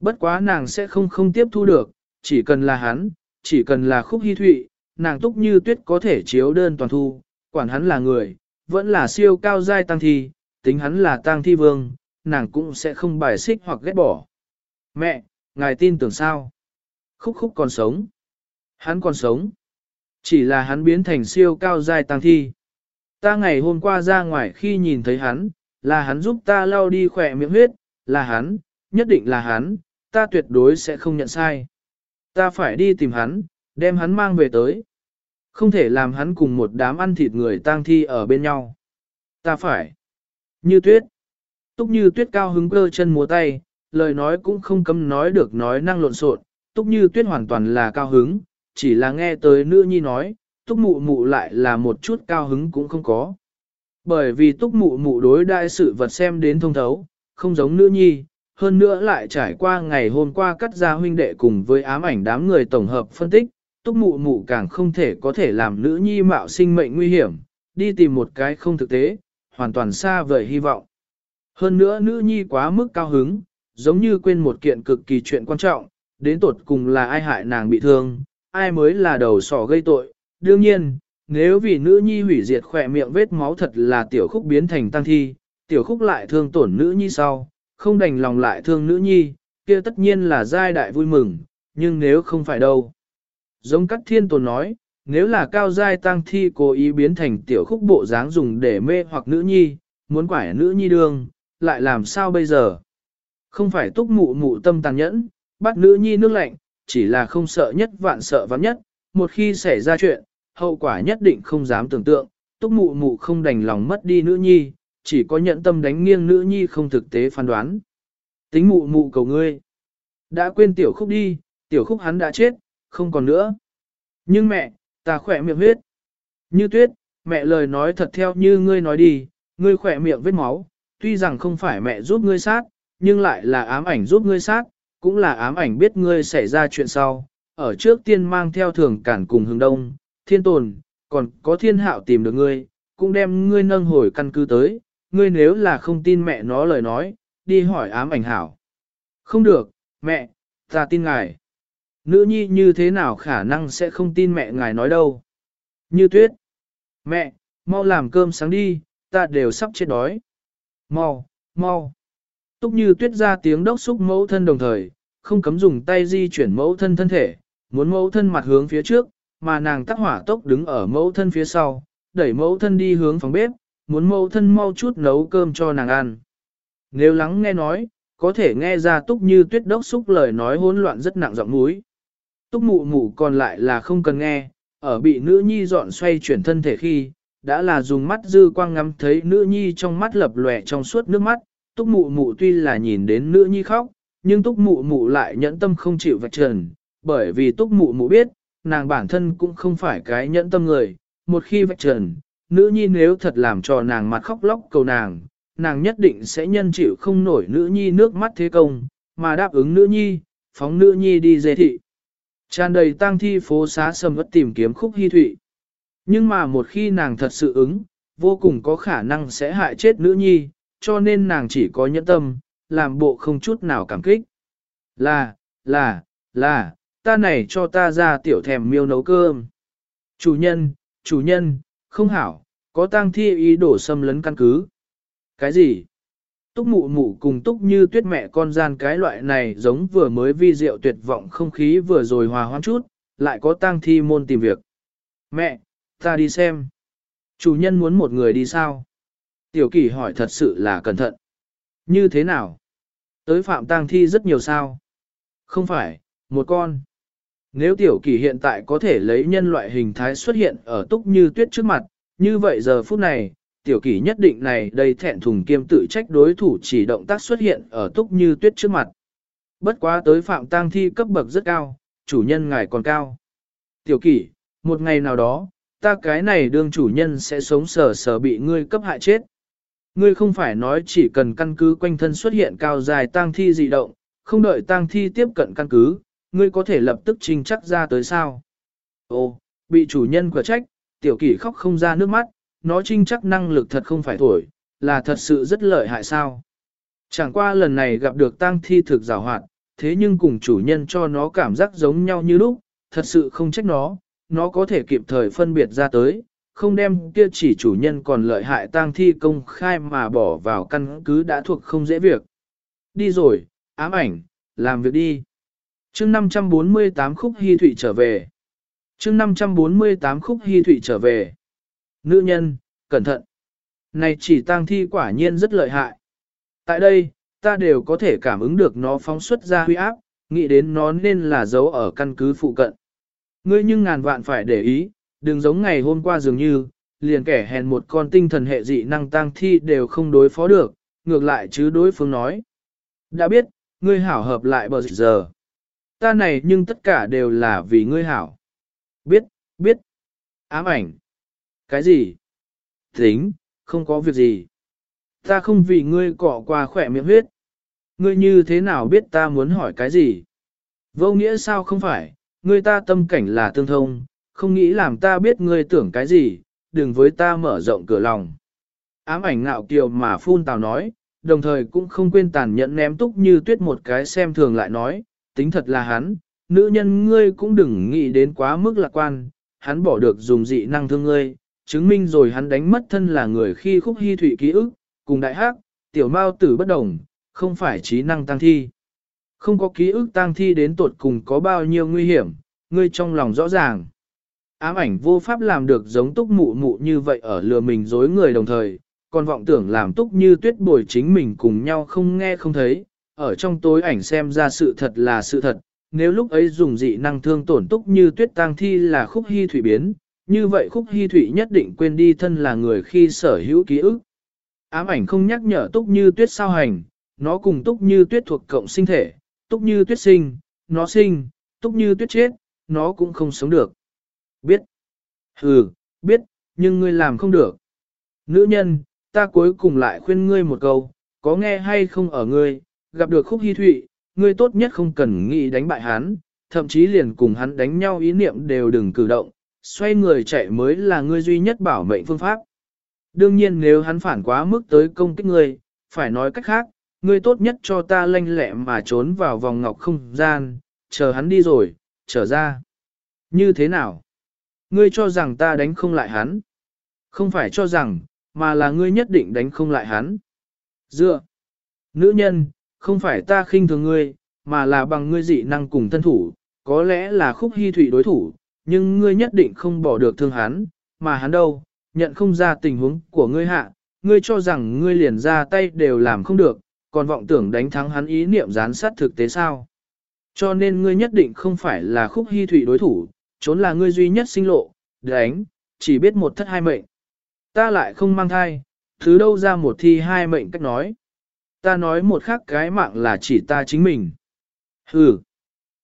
Bất quá nàng sẽ không không tiếp thu được, chỉ cần là hắn, chỉ cần là khúc hy thụy, nàng túc như tuyết có thể chiếu đơn toàn thu, quản hắn là người, vẫn là siêu cao giai tăng thi, tính hắn là tăng thi vương, nàng cũng sẽ không bài xích hoặc ghét bỏ. Mẹ, ngài tin tưởng sao? Khúc khúc còn sống. Hắn còn sống. Chỉ là hắn biến thành siêu cao giai tăng thi. Ta ngày hôm qua ra ngoài khi nhìn thấy hắn, là hắn giúp ta lau đi khỏe miệng huyết, là hắn, nhất định là hắn, ta tuyệt đối sẽ không nhận sai. Ta phải đi tìm hắn, đem hắn mang về tới. Không thể làm hắn cùng một đám ăn thịt người tang thi ở bên nhau. Ta phải. Như tuyết. Túc như tuyết cao hứng cơ chân múa tay, lời nói cũng không cấm nói được nói năng lộn xộn. Túc như tuyết hoàn toàn là cao hứng, chỉ là nghe tới nữ nhi nói, túc mụ mụ lại là một chút cao hứng cũng không có. Bởi vì túc mụ mụ đối đại sự vật xem đến thông thấu, không giống nữ nhi, hơn nữa lại trải qua ngày hôm qua cắt ra huynh đệ cùng với ám ảnh đám người tổng hợp phân tích, túc mụ mụ càng không thể có thể làm nữ nhi mạo sinh mệnh nguy hiểm, đi tìm một cái không thực tế, hoàn toàn xa vời hy vọng. Hơn nữa nữ nhi quá mức cao hứng, giống như quên một kiện cực kỳ chuyện quan trọng, đến tột cùng là ai hại nàng bị thương, ai mới là đầu sỏ gây tội. Đương nhiên, nếu vì nữ nhi hủy diệt khỏe miệng vết máu thật là tiểu khúc biến thành tăng thi, tiểu khúc lại thương tổn nữ nhi sau, không đành lòng lại thương nữ nhi, kia tất nhiên là giai đại vui mừng, nhưng nếu không phải đâu. Giống các thiên tồn nói, nếu là cao giai tăng thi cố ý biến thành tiểu khúc bộ dáng dùng để mê hoặc nữ nhi, muốn quải nữ nhi đường, lại làm sao bây giờ? Không phải túc mụ mụ tâm tàn nhẫn, bắt nữ nhi nước lạnh, chỉ là không sợ nhất vạn sợ vắng nhất, một khi xảy ra chuyện, hậu quả nhất định không dám tưởng tượng, túc mụ mụ không đành lòng mất đi nữ nhi, chỉ có nhận tâm đánh nghiêng nữ nhi không thực tế phán đoán. Tính mụ mụ cầu ngươi. Đã quên tiểu khúc đi, tiểu khúc hắn đã chết, không còn nữa. Nhưng mẹ, ta khỏe miệng huyết. Như tuyết, mẹ lời nói thật theo như ngươi nói đi, ngươi khỏe miệng vết máu, tuy rằng không phải mẹ giúp ngươi sát, nhưng lại là ám ảnh giúp ngươi sát, cũng là ám ảnh biết ngươi xảy ra chuyện sau. Ở trước tiên mang theo thường cản cùng hướng đông, thiên tồn, còn có thiên hạo tìm được ngươi, cũng đem ngươi nâng hồi căn cứ tới, ngươi nếu là không tin mẹ nó lời nói, đi hỏi ám ảnh hảo. Không được, mẹ, ta tin ngài. Nữ nhi như thế nào khả năng sẽ không tin mẹ ngài nói đâu. Như tuyết. Mẹ, mau làm cơm sáng đi, ta đều sắp chết đói. Mau, mau. Túc như tuyết ra tiếng đốc xúc mẫu thân đồng thời, không cấm dùng tay di chuyển mẫu thân thân thể, muốn mẫu thân mặt hướng phía trước, mà nàng tắc hỏa tốc đứng ở mẫu thân phía sau, đẩy mẫu thân đi hướng phòng bếp, muốn mẫu thân mau chút nấu cơm cho nàng ăn. Nếu lắng nghe nói, có thể nghe ra túc như tuyết đốc xúc lời nói hỗn loạn rất nặng giọng mũi. Túc mụ mụ còn lại là không cần nghe, ở bị nữ nhi dọn xoay chuyển thân thể khi, đã là dùng mắt dư quang ngắm thấy nữ nhi trong mắt lập lòe trong suốt nước mắt, túc mụ mụ tuy là nhìn đến nữ nhi khóc, nhưng túc mụ mụ lại nhẫn tâm không chịu vạch trần, bởi vì túc mụ mụ biết, nàng bản thân cũng không phải cái nhẫn tâm người, một khi vạch trần, nữ nhi nếu thật làm cho nàng mặt khóc lóc cầu nàng, nàng nhất định sẽ nhân chịu không nổi nữ nhi nước mắt thế công, mà đáp ứng nữ nhi, phóng nữ nhi đi dê thị. Tràn đầy tang thi phố xá sầm vất tìm kiếm khúc hy thụy. Nhưng mà một khi nàng thật sự ứng, vô cùng có khả năng sẽ hại chết nữ nhi, cho nên nàng chỉ có nhẫn tâm, làm bộ không chút nào cảm kích. Là, là, là, ta này cho ta ra tiểu thèm miêu nấu cơm. Chủ nhân, chủ nhân, không hảo, có tang thi ý đổ xâm lấn căn cứ. Cái gì? Túc mụ mụ cùng túc như tuyết mẹ con gian cái loại này giống vừa mới vi diệu tuyệt vọng không khí vừa rồi hòa hoãn chút, lại có tang thi môn tìm việc. Mẹ, ta đi xem. Chủ nhân muốn một người đi sao? Tiểu kỳ hỏi thật sự là cẩn thận. Như thế nào? Tới phạm tang thi rất nhiều sao? Không phải, một con. Nếu tiểu kỳ hiện tại có thể lấy nhân loại hình thái xuất hiện ở túc như tuyết trước mặt, như vậy giờ phút này, tiểu kỷ nhất định này đầy thẹn thùng kiêm tự trách đối thủ chỉ động tác xuất hiện ở túc như tuyết trước mặt. Bất quá tới phạm tang thi cấp bậc rất cao, chủ nhân ngài còn cao. Tiểu kỷ, một ngày nào đó, ta cái này đương chủ nhân sẽ sống sờ sờ bị ngươi cấp hại chết. Ngươi không phải nói chỉ cần căn cứ quanh thân xuất hiện cao dài tang thi dị động, không đợi tang thi tiếp cận căn cứ, ngươi có thể lập tức trình chắc ra tới sao. Ô, bị chủ nhân quả trách, tiểu kỷ khóc không ra nước mắt, nó trinh chắc năng lực thật không phải thổi, là thật sự rất lợi hại sao. Chẳng qua lần này gặp được tang thi thực rào hoạt, thế nhưng cùng chủ nhân cho nó cảm giác giống nhau như lúc, thật sự không trách nó, nó có thể kịp thời phân biệt ra tới, không đem kia chỉ chủ nhân còn lợi hại tang thi công khai mà bỏ vào căn cứ đã thuộc không dễ việc. Đi rồi, ám ảnh, làm việc đi. chương 548 khúc hy thụy trở về. chương 548 khúc hy thụy trở về. Nữ nhân, cẩn thận. Này chỉ tang thi quả nhiên rất lợi hại. Tại đây, ta đều có thể cảm ứng được nó phóng xuất ra huy áp, nghĩ đến nó nên là dấu ở căn cứ phụ cận. Ngươi nhưng ngàn vạn phải để ý, đừng giống ngày hôm qua dường như, liền kẻ hèn một con tinh thần hệ dị năng tang thi đều không đối phó được, ngược lại chứ đối phương nói. Đã biết, ngươi hảo hợp lại bờ giờ. Ta này nhưng tất cả đều là vì ngươi hảo. Biết, biết. Ám ảnh. Cái gì? Tính, không có việc gì. Ta không vì ngươi cọ qua khỏe miệng huyết. Ngươi như thế nào biết ta muốn hỏi cái gì? Vô nghĩa sao không phải, ngươi ta tâm cảnh là tương thông, không nghĩ làm ta biết ngươi tưởng cái gì, đừng với ta mở rộng cửa lòng. Ám ảnh ngạo kiều mà phun tào nói, đồng thời cũng không quên tàn nhẫn ném túc như tuyết một cái xem thường lại nói, tính thật là hắn, nữ nhân ngươi cũng đừng nghĩ đến quá mức lạc quan, hắn bỏ được dùng dị năng thương ngươi, chứng minh rồi hắn đánh mất thân là người khi khúc hy thủy ký ức, cùng đại hắc, tiểu mao tử bất đồng, không phải trí năng tăng thi. Không có ký ức tăng thi đến tột cùng có bao nhiêu nguy hiểm, ngươi trong lòng rõ ràng. Ám ảnh vô pháp làm được giống túc mụ mụ như vậy ở lừa mình dối người đồng thời, còn vọng tưởng làm túc như tuyết bồi chính mình cùng nhau không nghe không thấy, ở trong tối ảnh xem ra sự thật là sự thật, nếu lúc ấy dùng dị năng thương tổn túc như tuyết tang thi là khúc hy thủy biến, như vậy khúc hy thủy nhất định quên đi thân là người khi sở hữu ký ức. Ám ảnh không nhắc nhở túc như tuyết sao hành, nó cùng túc như tuyết thuộc cộng sinh thể, túc như tuyết sinh, nó sinh, túc như tuyết chết, nó cũng không sống được. Biết. Ừ, biết, nhưng ngươi làm không được. Nữ nhân, ta cuối cùng lại khuyên ngươi một câu, có nghe hay không ở ngươi, gặp được khúc hy thụy, ngươi tốt nhất không cần nghĩ đánh bại hắn, thậm chí liền cùng hắn đánh nhau ý niệm đều đừng cử động, xoay người chạy mới là ngươi duy nhất bảo mệnh phương pháp. Đương nhiên nếu hắn phản quá mức tới công kích ngươi, phải nói cách khác, ngươi tốt nhất cho ta lanh lẹ mà trốn vào vòng ngọc không gian, chờ hắn đi rồi, trở ra. Như thế nào? Ngươi cho rằng ta đánh không lại hắn. Không phải cho rằng, mà là ngươi nhất định đánh không lại hắn. Dựa. Nữ nhân, không phải ta khinh thường ngươi, mà là bằng ngươi dị năng cùng thân thủ, có lẽ là khúc hy thủy đối thủ, nhưng ngươi nhất định không bỏ được thương hắn, mà hắn đâu, nhận không ra tình huống của ngươi hạ, ngươi cho rằng ngươi liền ra tay đều làm không được, còn vọng tưởng đánh thắng hắn ý niệm gián sát thực tế sao. Cho nên ngươi nhất định không phải là khúc hy thủy đối thủ, trốn là ngươi duy nhất sinh lộ, đánh, chỉ biết một thất hai mệnh. Ta lại không mang thai, thứ đâu ra một thi hai mệnh cách nói. Ta nói một khác cái mạng là chỉ ta chính mình. Hừ,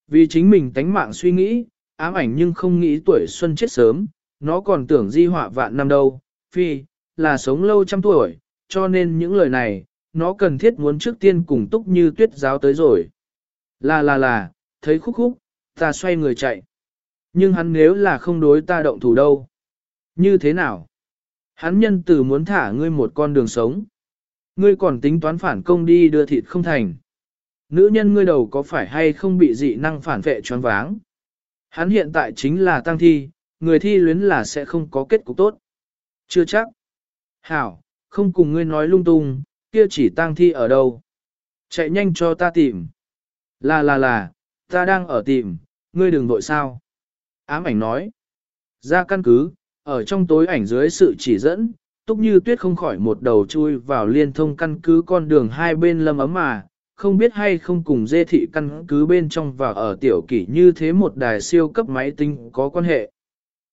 vì chính mình tánh mạng suy nghĩ, ám ảnh nhưng không nghĩ tuổi xuân chết sớm, nó còn tưởng di họa vạn năm đâu, phi, là sống lâu trăm tuổi, cho nên những lời này, nó cần thiết muốn trước tiên cùng túc như tuyết giáo tới rồi. Là là là, thấy khúc khúc, ta xoay người chạy. Nhưng hắn nếu là không đối ta động thủ đâu. Như thế nào? Hắn nhân từ muốn thả ngươi một con đường sống. Ngươi còn tính toán phản công đi đưa thịt không thành. Nữ nhân ngươi đầu có phải hay không bị dị năng phản vệ choáng váng? Hắn hiện tại chính là tăng thi, người thi luyến là sẽ không có kết cục tốt. Chưa chắc. Hảo, không cùng ngươi nói lung tung, kia chỉ tăng thi ở đâu. Chạy nhanh cho ta tìm. Là là là, ta đang ở tìm, ngươi đừng vội sao. Ám ảnh nói. Ra căn cứ, ở trong tối ảnh dưới sự chỉ dẫn, túc như tuyết không khỏi một đầu chui vào liên thông căn cứ con đường hai bên lâm ấm mà, không biết hay không cùng dê thị căn cứ bên trong và ở tiểu kỷ như thế một đài siêu cấp máy tính có quan hệ.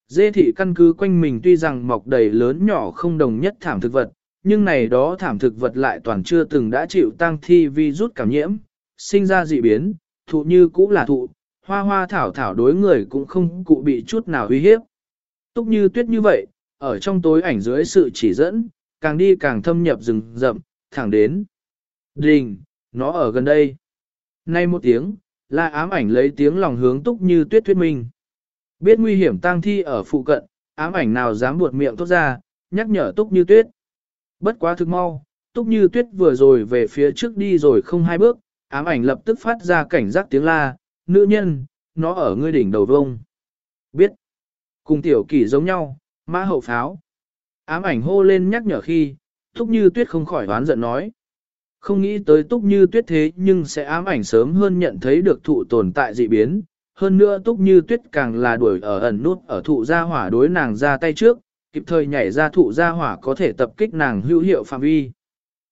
Dê thị căn cứ quanh mình tuy rằng mọc đầy lớn nhỏ không đồng nhất thảm thực vật, nhưng này đó thảm thực vật lại toàn chưa từng đã chịu tăng thi vi rút cảm nhiễm, sinh ra dị biến, thụ như cũ là thụ, hoa hoa thảo thảo đối người cũng không cụ bị chút nào uy hiếp. Túc như tuyết như vậy, ở trong tối ảnh dưới sự chỉ dẫn, càng đi càng thâm nhập rừng rậm, thẳng đến. Đình, nó ở gần đây. Nay một tiếng, là ám ảnh lấy tiếng lòng hướng túc như tuyết thuyết minh. Biết nguy hiểm tang thi ở phụ cận, ám ảnh nào dám buột miệng tốt ra, nhắc nhở túc như tuyết. Bất quá thực mau, túc như tuyết vừa rồi về phía trước đi rồi không hai bước, ám ảnh lập tức phát ra cảnh giác tiếng la, nữ nhân, nó ở ngươi đỉnh đầu vông. Biết, cùng tiểu kỷ giống nhau, mã hậu pháo. Ám ảnh hô lên nhắc nhở khi, túc như tuyết không khỏi đoán giận nói. Không nghĩ tới túc như tuyết thế nhưng sẽ ám ảnh sớm hơn nhận thấy được thụ tồn tại dị biến. Hơn nữa túc như tuyết càng là đuổi ở ẩn nút ở thụ gia hỏa đối nàng ra tay trước, kịp thời nhảy ra thụ gia hỏa có thể tập kích nàng hữu hiệu phạm vi.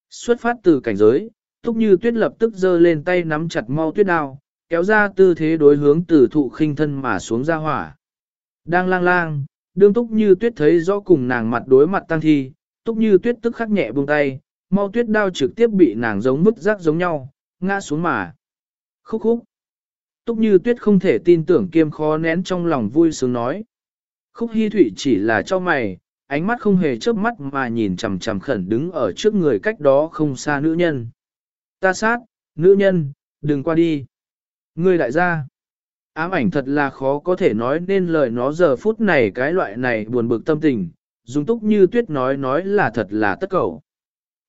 Xuất phát từ cảnh giới, túc như tuyết lập tức giơ lên tay nắm chặt mau tuyết đao, kéo ra tư thế đối hướng từ thụ khinh thân mà xuống gia hỏa. Đang lang lang, đương túc như tuyết thấy rõ cùng nàng mặt đối mặt tăng thi, túc như tuyết tức khắc nhẹ buông tay, mau tuyết đao trực tiếp bị nàng giống mức rác giống nhau, ngã xuống mà. Khúc khúc. Túc như tuyết không thể tin tưởng kiêm khó nén trong lòng vui sướng nói. Khúc hy thủy chỉ là cho mày, ánh mắt không hề chớp mắt mà nhìn chằm chằm khẩn đứng ở trước người cách đó không xa nữ nhân. Ta sát, nữ nhân, đừng qua đi. Ngươi đại gia. Ám ảnh thật là khó có thể nói nên lời nó giờ phút này cái loại này buồn bực tâm tình, dùng túc như tuyết nói nói là thật là tất cầu.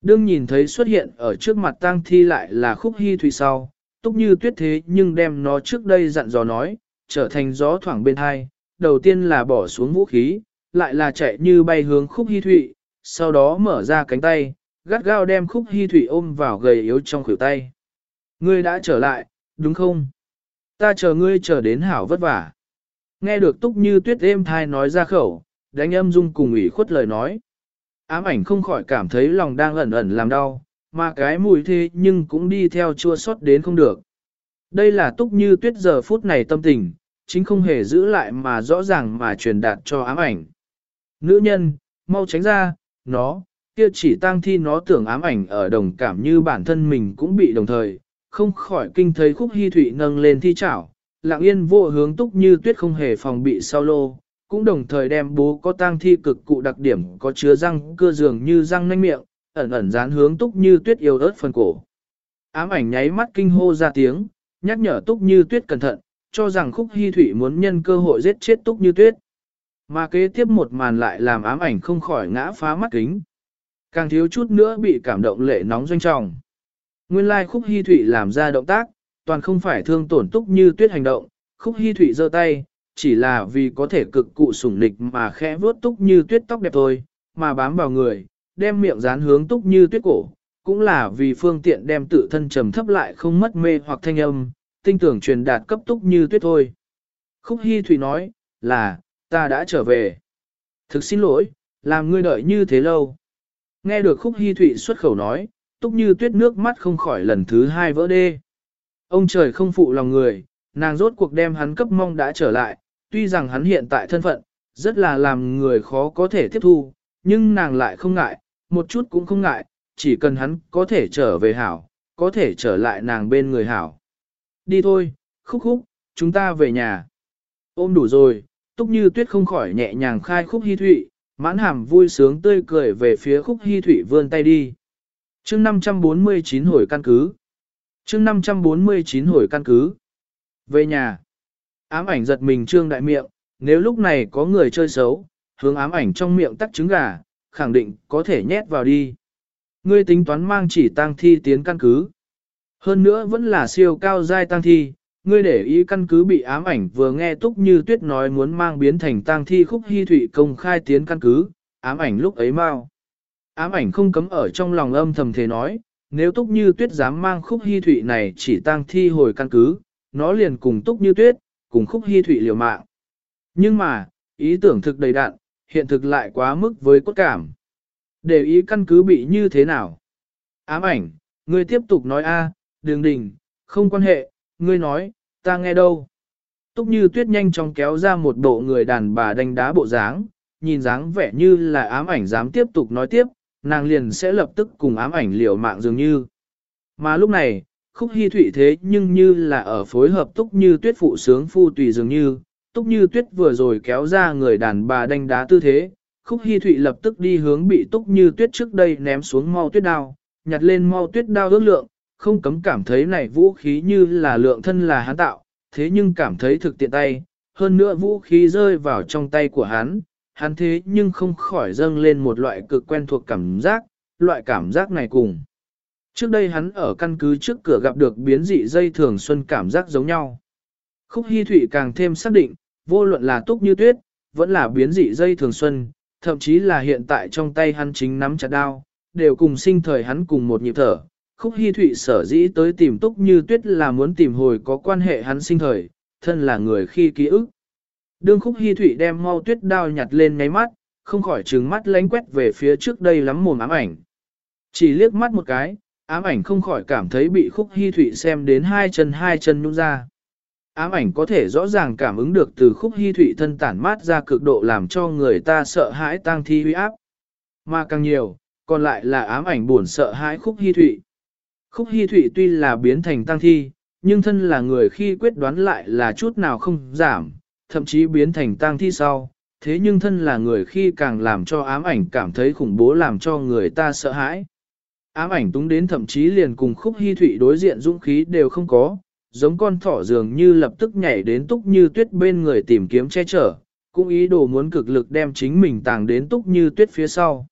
Đương nhìn thấy xuất hiện ở trước mặt tang thi lại là khúc hy thủy sau, túc như tuyết thế nhưng đem nó trước đây dặn dò nói, trở thành gió thoảng bên hai, đầu tiên là bỏ xuống vũ khí, lại là chạy như bay hướng khúc hy thủy, sau đó mở ra cánh tay, gắt gao đem khúc hy thủy ôm vào gầy yếu trong khuỷu tay. Ngươi đã trở lại, đúng không? Ta chờ ngươi chờ đến hảo vất vả. Nghe được túc như tuyết êm thai nói ra khẩu, đánh âm dung cùng ủy khuất lời nói. Ám ảnh không khỏi cảm thấy lòng đang ẩn ẩn làm đau, mà cái mùi thế nhưng cũng đi theo chua xót đến không được. Đây là túc như tuyết giờ phút này tâm tình, chính không hề giữ lại mà rõ ràng mà truyền đạt cho ám ảnh. Nữ nhân, mau tránh ra, nó, kia chỉ tang thi nó tưởng ám ảnh ở đồng cảm như bản thân mình cũng bị đồng thời, không khỏi kinh thấy khúc hy thủy nâng lên thi chảo, lặng yên vô hướng túc như tuyết không hề phòng bị sau lô, cũng đồng thời đem bố có tang thi cực cụ đặc điểm có chứa răng cưa dường như răng nanh miệng, ẩn ẩn dán hướng túc như tuyết yêu ớt phần cổ. Ám ảnh nháy mắt kinh hô ra tiếng, nhắc nhở túc như tuyết cẩn thận, cho rằng khúc hy thủy muốn nhân cơ hội giết chết túc như tuyết. Mà kế tiếp một màn lại làm ám ảnh không khỏi ngã phá mắt kính. Càng thiếu chút nữa bị cảm động lệ nóng doanh trọng. Nguyên lai khúc hy thủy làm ra động tác, toàn không phải thương tổn túc như tuyết hành động, khúc hy thủy giơ tay, chỉ là vì có thể cực cụ sủng nịch mà khẽ vuốt túc như tuyết tóc đẹp thôi, mà bám vào người, đem miệng dán hướng túc như tuyết cổ, cũng là vì phương tiện đem tự thân trầm thấp lại không mất mê hoặc thanh âm, tinh tưởng truyền đạt cấp túc như tuyết thôi. Khúc Hi Thủy nói, là, ta đã trở về. Thực xin lỗi, làm ngươi đợi như thế lâu. Nghe được Khúc Hi Thụy xuất khẩu nói, túc như tuyết nước mắt không khỏi lần thứ hai vỡ đê. Ông trời không phụ lòng người, nàng rốt cuộc đem hắn cấp mong đã trở lại, tuy rằng hắn hiện tại thân phận, rất là làm người khó có thể tiếp thu, nhưng nàng lại không ngại, một chút cũng không ngại, chỉ cần hắn có thể trở về hảo, có thể trở lại nàng bên người hảo. Đi thôi, khúc khúc, chúng ta về nhà. Ôm đủ rồi, túc như tuyết không khỏi nhẹ nhàng khai khúc hy thụy, mãn hàm vui sướng tươi cười về phía khúc hy thụy vươn tay đi. chương 549 hồi căn cứ. chương 549 hồi căn cứ. Về nhà. Ám ảnh giật mình trương đại miệng, nếu lúc này có người chơi xấu, hướng ám ảnh trong miệng tắc trứng gà, khẳng định có thể nhét vào đi. Ngươi tính toán mang chỉ tang thi tiến căn cứ. Hơn nữa vẫn là siêu cao giai tang thi, ngươi để ý căn cứ bị ám ảnh vừa nghe túc như tuyết nói muốn mang biến thành tang thi khúc hy thụy công khai tiến căn cứ, ám ảnh lúc ấy mau. Ám ảnh không cấm ở trong lòng âm thầm thế nói, nếu túc như tuyết dám mang khúc hy thụy này chỉ tang thi hồi căn cứ, nó liền cùng túc như tuyết, cùng khúc hy thủy liều mạng. Nhưng mà, ý tưởng thực đầy đạn, hiện thực lại quá mức với cốt cảm. Để ý căn cứ bị như thế nào? Ám ảnh, ngươi tiếp tục nói a, đường đình, không quan hệ, ngươi nói, ta nghe đâu. Túc như tuyết nhanh chóng kéo ra một bộ người đàn bà đánh đá bộ dáng, nhìn dáng vẻ như là ám ảnh dám tiếp tục nói tiếp, nàng liền sẽ lập tức cùng ám ảnh liều mạng dường như. Mà lúc này, khúc hy thụy thế nhưng như là ở phối hợp túc như tuyết phụ sướng phu tùy dường như, túc như tuyết vừa rồi kéo ra người đàn bà đánh đá tư thế, khúc hy thụy lập tức đi hướng bị túc như tuyết trước đây ném xuống mau tuyết đao, nhặt lên mau tuyết đao ước lượng, không cấm cảm thấy này vũ khí như là lượng thân là hắn tạo, thế nhưng cảm thấy thực tiện tay, hơn nữa vũ khí rơi vào trong tay của hắn, hắn thế nhưng không khỏi dâng lên một loại cực quen thuộc cảm giác, loại cảm giác này cùng. Trước đây hắn ở căn cứ trước cửa gặp được biến dị dây thường xuân cảm giác giống nhau. Khúc Hi Thụy càng thêm xác định, vô luận là túc như tuyết, vẫn là biến dị dây thường xuân, thậm chí là hiện tại trong tay hắn chính nắm chặt đao, đều cùng sinh thời hắn cùng một nhịp thở, Khúc Hi Thụy sở dĩ tới tìm Túc Như Tuyết là muốn tìm hồi có quan hệ hắn sinh thời, thân là người khi ký ức. Đương Khúc Hi Thụy đem mau tuyết đao nhặt lên ngáy mắt, không khỏi trừng mắt lánh quét về phía trước đây lắm mồm ám ảnh. Chỉ liếc mắt một cái, ám ảnh không khỏi cảm thấy bị Khúc hy Thụy xem đến hai chân hai chân nhung ra. Ám ảnh có thể rõ ràng cảm ứng được từ Khúc hy Thụy thân tản mát ra cực độ làm cho người ta sợ hãi tang thi huy áp. Mà càng nhiều, còn lại là ám ảnh buồn sợ hãi Khúc hy Thụy. Khúc hy Thụy tuy là biến thành tăng thi, nhưng thân là người khi quyết đoán lại là chút nào không giảm, thậm chí biến thành tăng thi sau. Thế nhưng thân là người khi càng làm cho ám ảnh cảm thấy khủng bố làm cho người ta sợ hãi. Ám ảnh túng đến thậm chí liền cùng khúc hy thụy đối diện dũng khí đều không có, giống con thỏ dường như lập tức nhảy đến túc như tuyết bên người tìm kiếm che chở, cũng ý đồ muốn cực lực đem chính mình tàng đến túc như tuyết phía sau.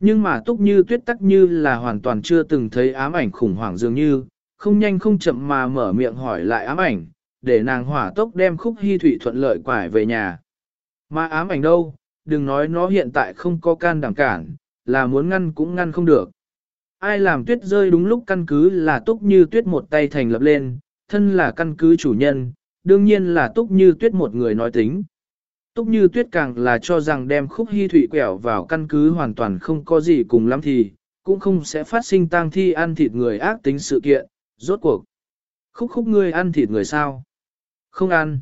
Nhưng mà túc như tuyết tắc như là hoàn toàn chưa từng thấy ám ảnh khủng hoảng dường như, không nhanh không chậm mà mở miệng hỏi lại ám ảnh, để nàng hỏa tốc đem khúc hy thủy thuận lợi quải về nhà. Mà ám ảnh đâu, đừng nói nó hiện tại không có can đảm cản, là muốn ngăn cũng ngăn không được. Ai làm tuyết rơi đúng lúc căn cứ là túc như tuyết một tay thành lập lên, thân là căn cứ chủ nhân, đương nhiên là túc như tuyết một người nói tính. Túc như tuyết càng là cho rằng đem khúc hy thủy quẹo vào căn cứ hoàn toàn không có gì cùng lắm thì, cũng không sẽ phát sinh tang thi ăn thịt người ác tính sự kiện, rốt cuộc. Khúc khúc ngươi ăn thịt người sao? Không ăn.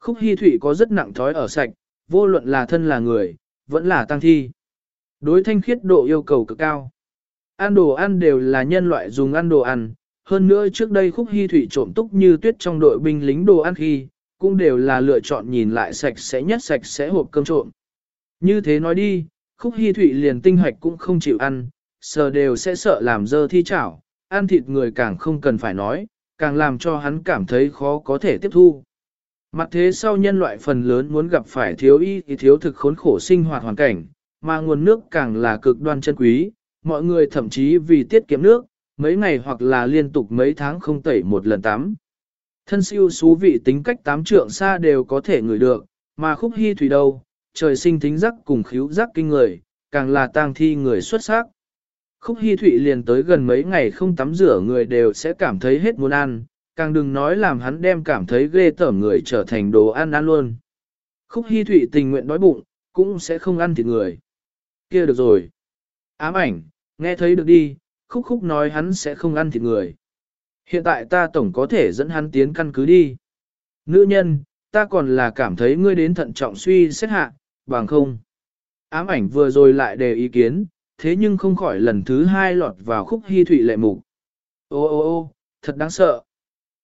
Khúc hy thủy có rất nặng thói ở sạch, vô luận là thân là người, vẫn là tang thi. Đối thanh khiết độ yêu cầu cực cao. Ăn đồ ăn đều là nhân loại dùng ăn đồ ăn, hơn nữa trước đây khúc hy thủy trộm túc như tuyết trong đội binh lính đồ ăn khi, cũng đều là lựa chọn nhìn lại sạch sẽ nhất sạch sẽ hộp cơm trộm. Như thế nói đi, khúc hy thụy liền tinh hoạch cũng không chịu ăn, sờ đều sẽ sợ làm dơ thi chảo, ăn thịt người càng không cần phải nói, càng làm cho hắn cảm thấy khó có thể tiếp thu. Mặt thế sau nhân loại phần lớn muốn gặp phải thiếu y thì thiếu thực khốn khổ sinh hoạt hoàn cảnh, mà nguồn nước càng là cực đoan chân quý, mọi người thậm chí vì tiết kiệm nước, mấy ngày hoặc là liên tục mấy tháng không tẩy một lần tắm. Thân siêu xú vị tính cách tám trượng xa đều có thể ngửi được, mà khúc hy thủy đâu, trời sinh tính giác cùng khíu giác kinh người, càng là tang thi người xuất sắc. Khúc hy thủy liền tới gần mấy ngày không tắm rửa người đều sẽ cảm thấy hết muốn ăn, càng đừng nói làm hắn đem cảm thấy ghê tởm người trở thành đồ ăn ăn luôn. Khúc hy thủy tình nguyện đói bụng, cũng sẽ không ăn thịt người. kia được rồi. Ám ảnh, nghe thấy được đi, khúc khúc nói hắn sẽ không ăn thịt người. Hiện tại ta tổng có thể dẫn hắn tiến căn cứ đi. Nữ nhân, ta còn là cảm thấy ngươi đến thận trọng suy xét hạ, bằng không. Ám ảnh vừa rồi lại đề ý kiến, thế nhưng không khỏi lần thứ hai lọt vào khúc hy thụy lệ mục. Ô ô ô, thật đáng sợ.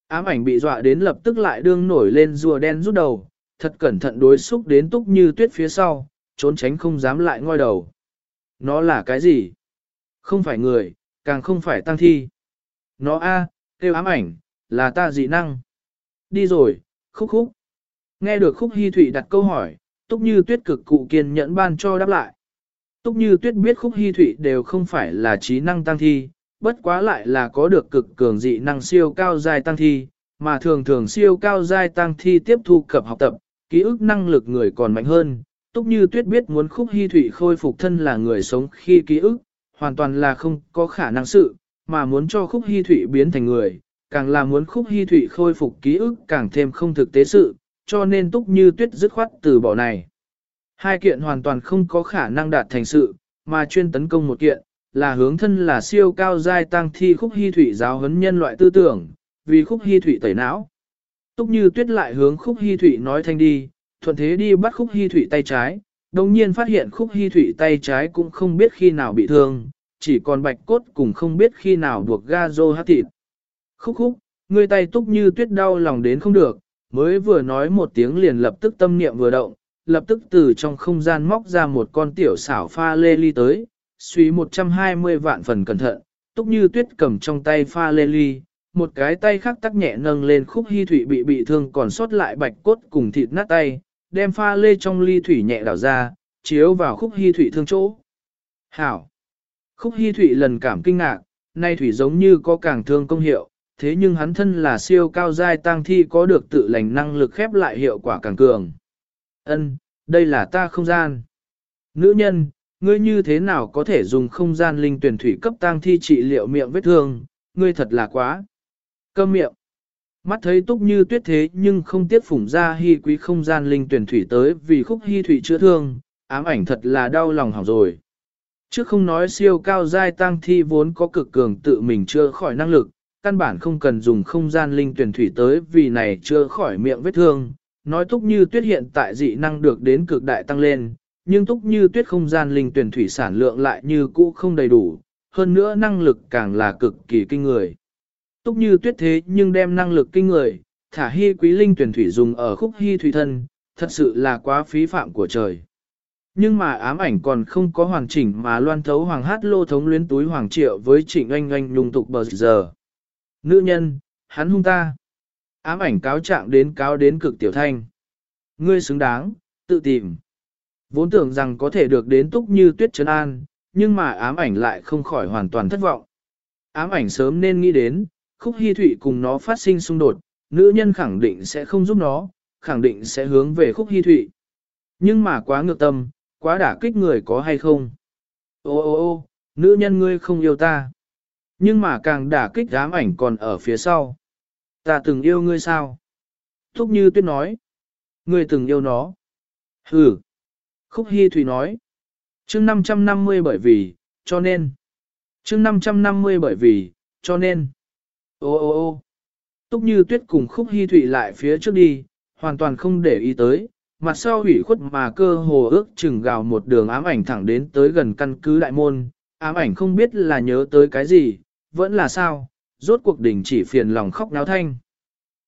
Ám ảnh bị dọa đến lập tức lại đương nổi lên rùa đen rút đầu, thật cẩn thận đối xúc đến túc như tuyết phía sau, trốn tránh không dám lại ngoi đầu. Nó là cái gì? Không phải người, càng không phải tăng thi. Nó a, kêu ám ảnh, là ta dị năng. Đi rồi, khúc khúc. Nghe được khúc hy thụy đặt câu hỏi, túc như tuyết cực cụ kiên nhẫn ban cho đáp lại. Túc như tuyết biết khúc hy thụy đều không phải là trí năng tăng thi, bất quá lại là có được cực cường dị năng siêu cao giai tăng thi, mà thường thường siêu cao giai tăng thi tiếp thu cập học tập, ký ức năng lực người còn mạnh hơn. Túc như tuyết biết muốn khúc hy thụy khôi phục thân là người sống khi ký ức, hoàn toàn là không có khả năng sự, mà muốn cho khúc hy thụy biến thành người, càng là muốn khúc hy thụy khôi phục ký ức càng thêm không thực tế sự, cho nên túc như tuyết dứt khoát từ bỏ này. Hai kiện hoàn toàn không có khả năng đạt thành sự, mà chuyên tấn công một kiện, là hướng thân là siêu cao giai tăng thi khúc hy thủy giáo huấn nhân loại tư tưởng, vì khúc hy thủy tẩy não. Túc như tuyết lại hướng khúc hy thủy nói thanh đi, thuận thế đi bắt khúc hy thủy tay trái, đồng nhiên phát hiện khúc hy thủy tay trái cũng không biết khi nào bị thương, chỉ còn bạch cốt cùng không biết khi nào buộc ga rô hát thịt. Khúc khúc, người tay túc như tuyết đau lòng đến không được, mới vừa nói một tiếng liền lập tức tâm niệm vừa động, lập tức từ trong không gian móc ra một con tiểu xảo pha lê ly tới, suy 120 vạn phần cẩn thận, túc như tuyết cầm trong tay pha lê ly, một cái tay khác tắc nhẹ nâng lên khúc hy thủy bị bị thương còn sót lại bạch cốt cùng thịt nát tay, đem pha lê trong ly thủy nhẹ đảo ra, chiếu vào khúc hy thủy thương chỗ. Hảo! Khúc hy thủy lần cảm kinh ngạc, nay thủy giống như có càng thương công hiệu, thế nhưng hắn thân là siêu cao giai tăng thi có được tự lành năng lực khép lại hiệu quả càng cường. Ân, đây là ta không gian. Nữ nhân, ngươi như thế nào có thể dùng không gian linh tuyển thủy cấp tăng thi trị liệu miệng vết thương, ngươi thật là quá. Câm miệng. Mắt thấy túc như tuyết thế nhưng không tiếc phủng ra hy quý không gian linh tuyển thủy tới vì khúc hy thủy chữa thương, ám ảnh thật là đau lòng hỏng rồi. Trước không nói siêu cao giai tăng thi vốn có cực cường tự mình chữa khỏi năng lực, căn bản không cần dùng không gian linh tuyển thủy tới vì này chữa khỏi miệng vết thương, Nói túc như tuyết hiện tại dị năng được đến cực đại tăng lên, nhưng túc như tuyết không gian linh tuyển thủy sản lượng lại như cũ không đầy đủ, hơn nữa năng lực càng là cực kỳ kinh người. Túc như tuyết thế nhưng đem năng lực kinh người, thả hy quý linh tuyển thủy dùng ở khúc hy thủy thân, thật sự là quá phí phạm của trời. Nhưng mà ám ảnh còn không có hoàn chỉnh mà loan thấu hoàng hát lô thống luyến túi hoàng triệu với trịnh oanh oanh lung tục bờ giờ. Nữ nhân, hắn hung ta. Ám ảnh cáo trạng đến cáo đến cực tiểu thanh. Ngươi xứng đáng, tự tìm. Vốn tưởng rằng có thể được đến túc như tuyết trấn an, nhưng mà ám ảnh lại không khỏi hoàn toàn thất vọng. Ám ảnh sớm nên nghĩ đến, khúc hy thụy cùng nó phát sinh xung đột, nữ nhân khẳng định sẽ không giúp nó, khẳng định sẽ hướng về khúc hy thụy. Nhưng mà quá ngược tâm, quá đả kích người có hay không? Ô ô ô, nữ nhân ngươi không yêu ta. Nhưng mà càng đả kích ám ảnh còn ở phía sau. Ta từng yêu ngươi sao? Thúc như tuyết nói. Ngươi từng yêu nó. Ừ. Khúc Hi Thủy nói. chương 550 bởi vì, cho nên. chương 550 bởi vì, cho nên. Ô ô ô Túc như tuyết cùng Khúc Hi Thủy lại phía trước đi, hoàn toàn không để ý tới. Mặt sau hủy khuất mà cơ hồ ước chừng gào một đường ám ảnh thẳng đến tới gần căn cứ đại môn. Ám ảnh không biết là nhớ tới cái gì, vẫn là sao, rốt cuộc đình chỉ phiền lòng khóc náo thanh.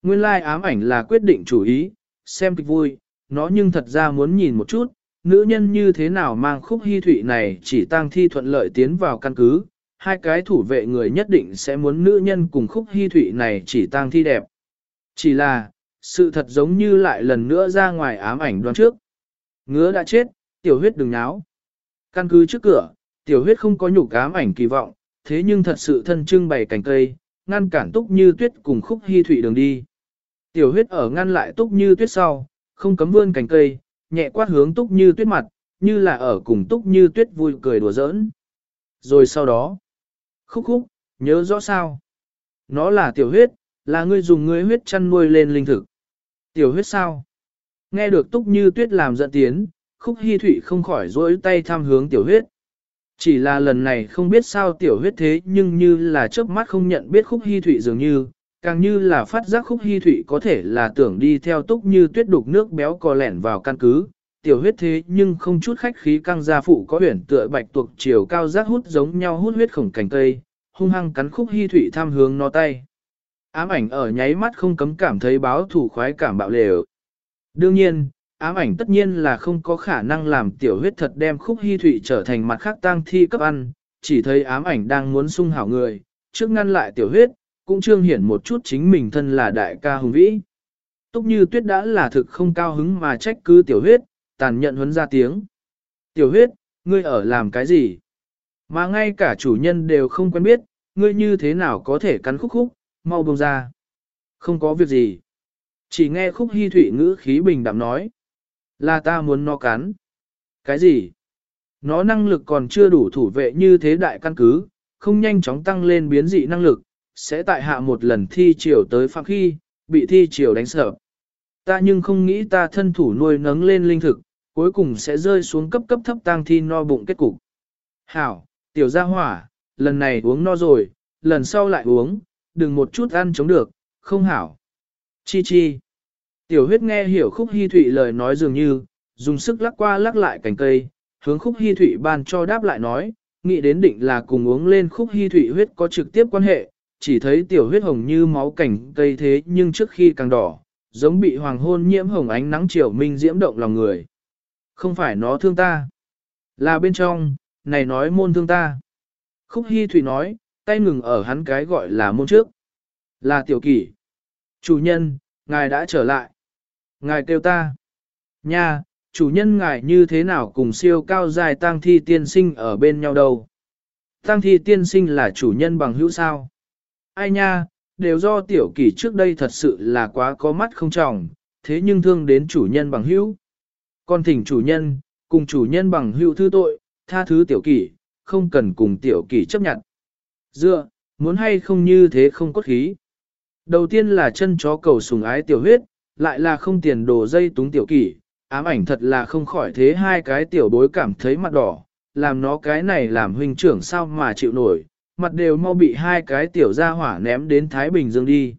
Nguyên lai ám ảnh là quyết định chủ ý, xem kịch vui, nó nhưng thật ra muốn nhìn một chút, nữ nhân như thế nào mang khúc hy thụy này chỉ tăng thi thuận lợi tiến vào căn cứ, hai cái thủ vệ người nhất định sẽ muốn nữ nhân cùng khúc hy thụy này chỉ tăng thi đẹp. Chỉ là, sự thật giống như lại lần nữa ra ngoài ám ảnh đoán trước. Ngứa đã chết, tiểu huyết đừng náo. Căn cứ trước cửa, tiểu huyết không có nhục ám ảnh kỳ vọng, thế nhưng thật sự thân trưng bày cành cây, ngăn cản túc như tuyết cùng khúc hy thủy đường đi. Tiểu huyết ở ngăn lại túc như tuyết sau, không cấm vươn cành cây, nhẹ quát hướng túc như tuyết mặt, như là ở cùng túc như tuyết vui cười đùa giỡn. Rồi sau đó, khúc khúc, nhớ rõ sao? Nó là tiểu huyết, là ngươi dùng ngươi huyết chăn nuôi lên linh thực. Tiểu huyết sao? Nghe được túc như tuyết làm giận tiến, khúc hy thụy không khỏi rỗi tay tham hướng tiểu huyết. Chỉ là lần này không biết sao tiểu huyết thế nhưng như là chớp mắt không nhận biết khúc hy thụy dường như, càng như là phát giác khúc hy thụy có thể là tưởng đi theo túc như tuyết đục nước béo cò lẻn vào căn cứ. Tiểu huyết thế nhưng không chút khách khí căng gia phụ có huyển tựa bạch tuộc chiều cao giác hút giống nhau hút huyết khổng cành cây, hung hăng cắn khúc hy thủy tham hướng nó tay. Ám ảnh ở nháy mắt không cấm cảm thấy báo thủ khoái cảm bạo lều. Đương nhiên, ám ảnh tất nhiên là không có khả năng làm tiểu huyết thật đem khúc hy thủy trở thành mặt khác tang thi cấp ăn, chỉ thấy ám ảnh đang muốn sung hảo người, trước ngăn lại tiểu huyết, cũng trương hiển một chút chính mình thân là đại ca hùng vĩ. Túc như tuyết đã là thực không cao hứng mà trách cứ tiểu huyết, tàn nhận huấn ra tiếng. Tiểu huyết, ngươi ở làm cái gì? Mà ngay cả chủ nhân đều không quen biết, ngươi như thế nào có thể cắn khúc khúc, mau bông ra. Không có việc gì. Chỉ nghe khúc hy thủy ngữ khí bình đạm nói. Là ta muốn nó cắn. Cái gì? Nó năng lực còn chưa đủ thủ vệ như thế đại căn cứ, không nhanh chóng tăng lên biến dị năng lực, sẽ tại hạ một lần thi triều tới phạm khi, bị thi triều đánh sợ. Ta nhưng không nghĩ ta thân thủ nuôi nấng lên linh thực, cuối cùng sẽ rơi xuống cấp cấp thấp tang thi no bụng kết cục. Hảo, tiểu gia hỏa, lần này uống no rồi, lần sau lại uống, đừng một chút ăn chống được, không hảo. Chi chi. Tiểu huyết nghe hiểu khúc hy thụy lời nói dường như, dùng sức lắc qua lắc lại cành cây, hướng khúc hy thụy ban cho đáp lại nói, nghĩ đến định là cùng uống lên khúc hy thụy huyết có trực tiếp quan hệ, chỉ thấy tiểu huyết hồng như máu cảnh cây thế nhưng trước khi càng đỏ, giống bị hoàng hôn nhiễm hồng ánh nắng chiều minh diễm động lòng người. Không phải nó thương ta, là bên trong, này nói môn thương ta. Khúc hy Thủy nói, tay ngừng ở hắn cái gọi là môn trước. Là tiểu kỷ. Chủ nhân, ngài đã trở lại. Ngài kêu ta. Nha, chủ nhân ngài như thế nào cùng siêu cao dài tang thi tiên sinh ở bên nhau đâu? Tang thi tiên sinh là chủ nhân bằng hữu sao? Ai nha, đều do tiểu kỷ trước đây thật sự là quá có mắt không trọng, thế nhưng thương đến chủ nhân bằng hữu. Con thỉnh chủ nhân, cùng chủ nhân bằng hữu thư tội, tha thứ tiểu kỷ, không cần cùng tiểu kỷ chấp nhận. Dựa, muốn hay không như thế không cốt khí. Đầu tiên là chân chó cầu sùng ái tiểu huyết, lại là không tiền đồ dây túng tiểu kỷ, ám ảnh thật là không khỏi thế hai cái tiểu bối cảm thấy mặt đỏ, làm nó cái này làm huynh trưởng sao mà chịu nổi, mặt đều mau bị hai cái tiểu gia hỏa ném đến Thái Bình Dương đi.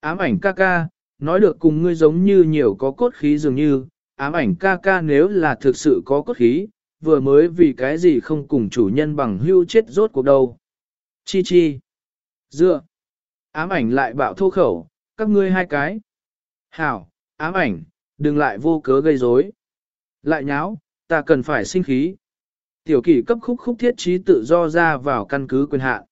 Ám ảnh ca ca, nói được cùng ngươi giống như nhiều có cốt khí dường như, ám ảnh ca ca nếu là thực sự có cốt khí, vừa mới vì cái gì không cùng chủ nhân bằng hưu chết rốt cuộc đâu. Chi chi. Dựa. Ám ảnh lại bạo thô khẩu, các ngươi hai cái. Hảo, ám ảnh, đừng lại vô cớ gây rối. Lại nháo, ta cần phải sinh khí. Tiểu kỷ cấp khúc khúc thiết trí tự do ra vào căn cứ quyền hạn.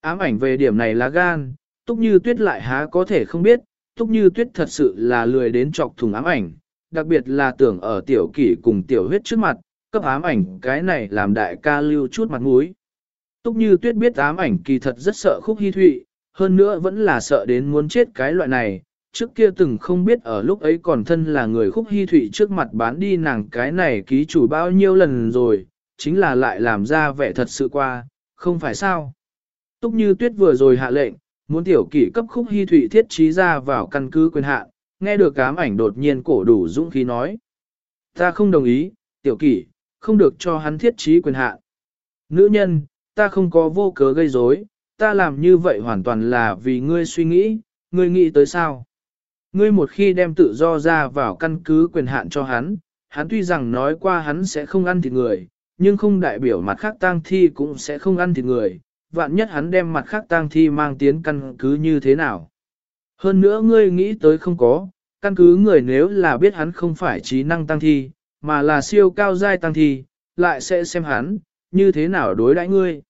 Ám ảnh về điểm này là gan, túc như tuyết lại há có thể không biết, túc như tuyết thật sự là lười đến chọc thùng ám ảnh, đặc biệt là tưởng ở tiểu kỷ cùng tiểu huyết trước mặt, cấp ám ảnh cái này làm đại ca lưu chút mặt mũi. Túc như tuyết biết ám ảnh kỳ thật rất sợ khúc hy thụy, hơn nữa vẫn là sợ đến muốn chết cái loại này, trước kia từng không biết ở lúc ấy còn thân là người khúc hy thụy trước mặt bán đi nàng cái này ký chủ bao nhiêu lần rồi, chính là lại làm ra vẻ thật sự qua, không phải sao. Túc như tuyết vừa rồi hạ lệnh, muốn tiểu kỷ cấp khúc hy thụy thiết trí ra vào căn cứ quyền hạn, nghe được cám ảnh đột nhiên cổ đủ dũng khí nói. Ta không đồng ý, tiểu kỷ, không được cho hắn thiết trí quyền hạn. Nữ nhân, ta không có vô cớ gây rối, ta làm như vậy hoàn toàn là vì ngươi suy nghĩ, ngươi nghĩ tới sao? Ngươi một khi đem tự do ra vào căn cứ quyền hạn cho hắn, hắn tuy rằng nói qua hắn sẽ không ăn thịt người, nhưng không đại biểu mặt khác tang thi cũng sẽ không ăn thịt người, vạn nhất hắn đem mặt khác tang thi mang tiến căn cứ như thế nào. Hơn nữa ngươi nghĩ tới không có, căn cứ người nếu là biết hắn không phải trí năng tăng thi, mà là siêu cao giai tăng thi, lại sẽ xem hắn, như thế nào đối đãi ngươi.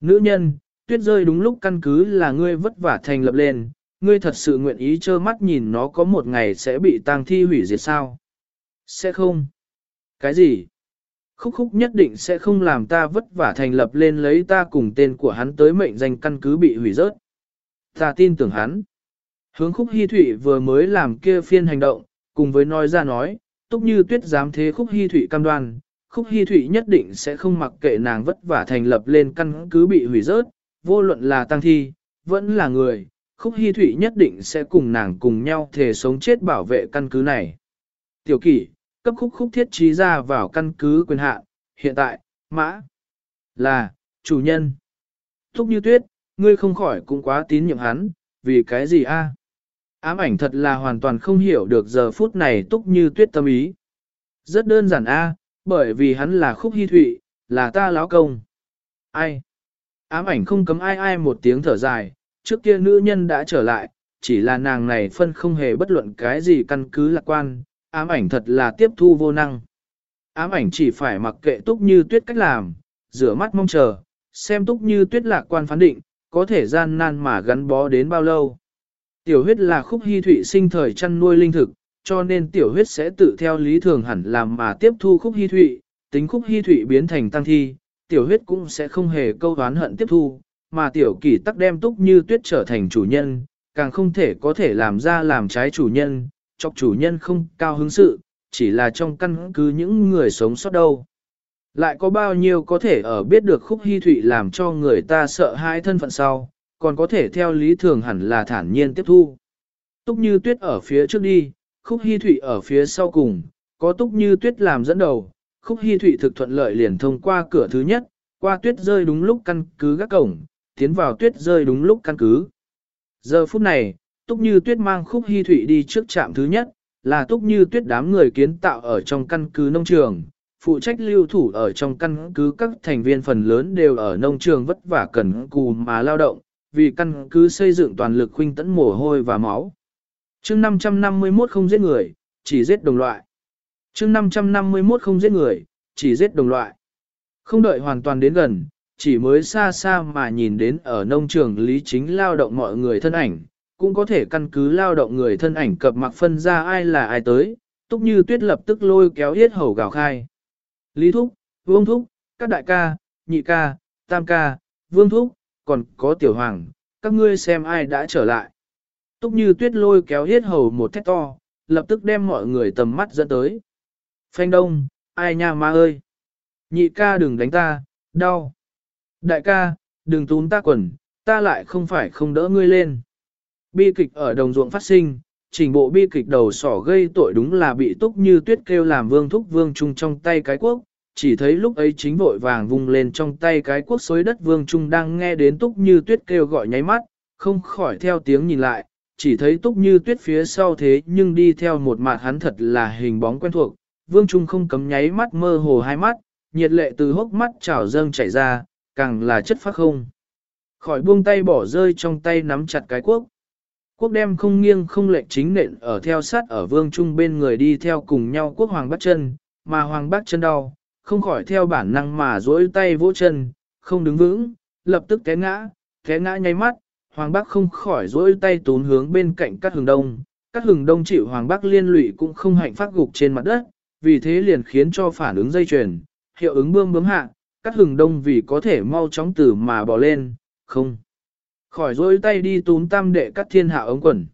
Nữ nhân, tuyết rơi đúng lúc căn cứ là ngươi vất vả thành lập lên, ngươi thật sự nguyện ý trơ mắt nhìn nó có một ngày sẽ bị tang thi hủy diệt sao? Sẽ không. Cái gì? Khúc khúc nhất định sẽ không làm ta vất vả thành lập lên lấy ta cùng tên của hắn tới mệnh danh căn cứ bị hủy rớt. Ta tin tưởng hắn. Hướng khúc hy thụy vừa mới làm kia phiên hành động, cùng với nói ra nói, túc như tuyết dám thế khúc hy thụy cam đoan, khúc hy thụy nhất định sẽ không mặc kệ nàng vất vả thành lập lên căn cứ bị hủy rớt, vô luận là tăng thi, vẫn là người, khúc hy thụy nhất định sẽ cùng nàng cùng nhau thể sống chết bảo vệ căn cứ này. Tiểu kỷ, cấp khúc khúc thiết trí ra vào căn cứ quyền hạn, hiện tại, mã, là, chủ nhân. Thúc như tuyết, ngươi không khỏi cũng quá tín nhiệm hắn, vì cái gì a? Ám ảnh thật là hoàn toàn không hiểu được giờ phút này túc như tuyết tâm ý. Rất đơn giản a, bởi vì hắn là khúc hy thụy, là ta lão công. Ai? Ám ảnh không cấm ai ai một tiếng thở dài, trước kia nữ nhân đã trở lại, chỉ là nàng này phân không hề bất luận cái gì căn cứ lạc quan, ám ảnh thật là tiếp thu vô năng. Ám ảnh chỉ phải mặc kệ túc như tuyết cách làm, rửa mắt mong chờ, xem túc như tuyết lạc quan phán định, có thể gian nan mà gắn bó đến bao lâu. Tiểu huyết là khúc hy thụy sinh thời chăn nuôi linh thực, cho nên tiểu huyết sẽ tự theo lý thường hẳn làm mà tiếp thu khúc hy thụy, tính khúc hy thụy biến thành tăng thi, tiểu huyết cũng sẽ không hề câu đoán hận tiếp thu, mà tiểu kỳ tắc đem túc như tuyết trở thành chủ nhân, càng không thể có thể làm ra làm trái chủ nhân, chọc chủ nhân không cao hứng sự, chỉ là trong căn cứ những người sống sót đâu. Lại có bao nhiêu có thể ở biết được khúc hy thụy làm cho người ta sợ hãi thân phận sau, còn có thể theo lý thường hẳn là thản nhiên tiếp thu. Túc như tuyết ở phía trước đi, khúc hy thụy ở phía sau cùng, có túc như tuyết làm dẫn đầu, khúc hy thụy thực thuận lợi liền thông qua cửa thứ nhất, qua tuyết rơi đúng lúc căn cứ gác cổng, tiến vào tuyết rơi đúng lúc căn cứ. Giờ phút này, túc như tuyết mang khúc hy thụy đi trước trạm thứ nhất, là túc như tuyết đám người kiến tạo ở trong căn cứ nông trường, phụ trách lưu thủ ở trong căn cứ các thành viên phần lớn đều ở nông trường vất vả cần cù mà lao động, vì căn cứ xây dựng toàn lực khuynh tẫn mồ hôi và máu. chương 551 không giết người, chỉ giết đồng loại. chương 551 không giết người, chỉ giết đồng loại. Không đợi hoàn toàn đến gần, chỉ mới xa xa mà nhìn đến ở nông trường lý chính lao động mọi người thân ảnh, cũng có thể căn cứ lao động người thân ảnh cập mặc phân ra ai là ai tới, túc như tuyết lập tức lôi kéo yết hầu gào khai. Lý Thúc, Vương Thúc, các đại ca, nhị ca, tam ca, Vương Thúc, còn có tiểu hoàng, các ngươi xem ai đã trở lại. Túc như tuyết lôi kéo hết hầu một thét to, lập tức đem mọi người tầm mắt dẫn tới. Phanh đông, ai nha ma ơi. Nhị ca đừng đánh ta, đau. Đại ca, đừng túm ta quần, ta lại không phải không đỡ ngươi lên. Bi kịch ở đồng ruộng phát sinh, trình bộ bi kịch đầu sỏ gây tội đúng là bị túc như tuyết kêu làm vương thúc vương trung trong tay cái quốc, chỉ thấy lúc ấy chính vội vàng vung lên trong tay cái quốc xối đất vương trung đang nghe đến túc như tuyết kêu gọi nháy mắt, không khỏi theo tiếng nhìn lại, chỉ thấy túc như tuyết phía sau thế nhưng đi theo một mặt hắn thật là hình bóng quen thuộc, vương trung không cấm nháy mắt mơ hồ hai mắt, nhiệt lệ từ hốc mắt trào dâng chảy ra, càng là chất phát không. Khỏi buông tay bỏ rơi trong tay nắm chặt cái quốc. Quốc đem không nghiêng không lệch chính nện ở theo sát ở vương trung bên người đi theo cùng nhau quốc hoàng bắt chân, mà hoàng bắt chân đau, không khỏi theo bản năng mà duỗi tay vỗ chân, không đứng vững, lập tức té ngã, té ngã nháy mắt, hoàng bắc không khỏi duỗi tay tún hướng bên cạnh các hừng đông, các hừng đông chịu hoàng bắc liên lụy cũng không hạnh phát gục trên mặt đất, vì thế liền khiến cho phản ứng dây chuyền, hiệu ứng bơm bướm hạ, các hừng đông vì có thể mau chóng từ mà bỏ lên, không khỏi dối tay đi túm tam đệ cắt thiên hạo ống quần.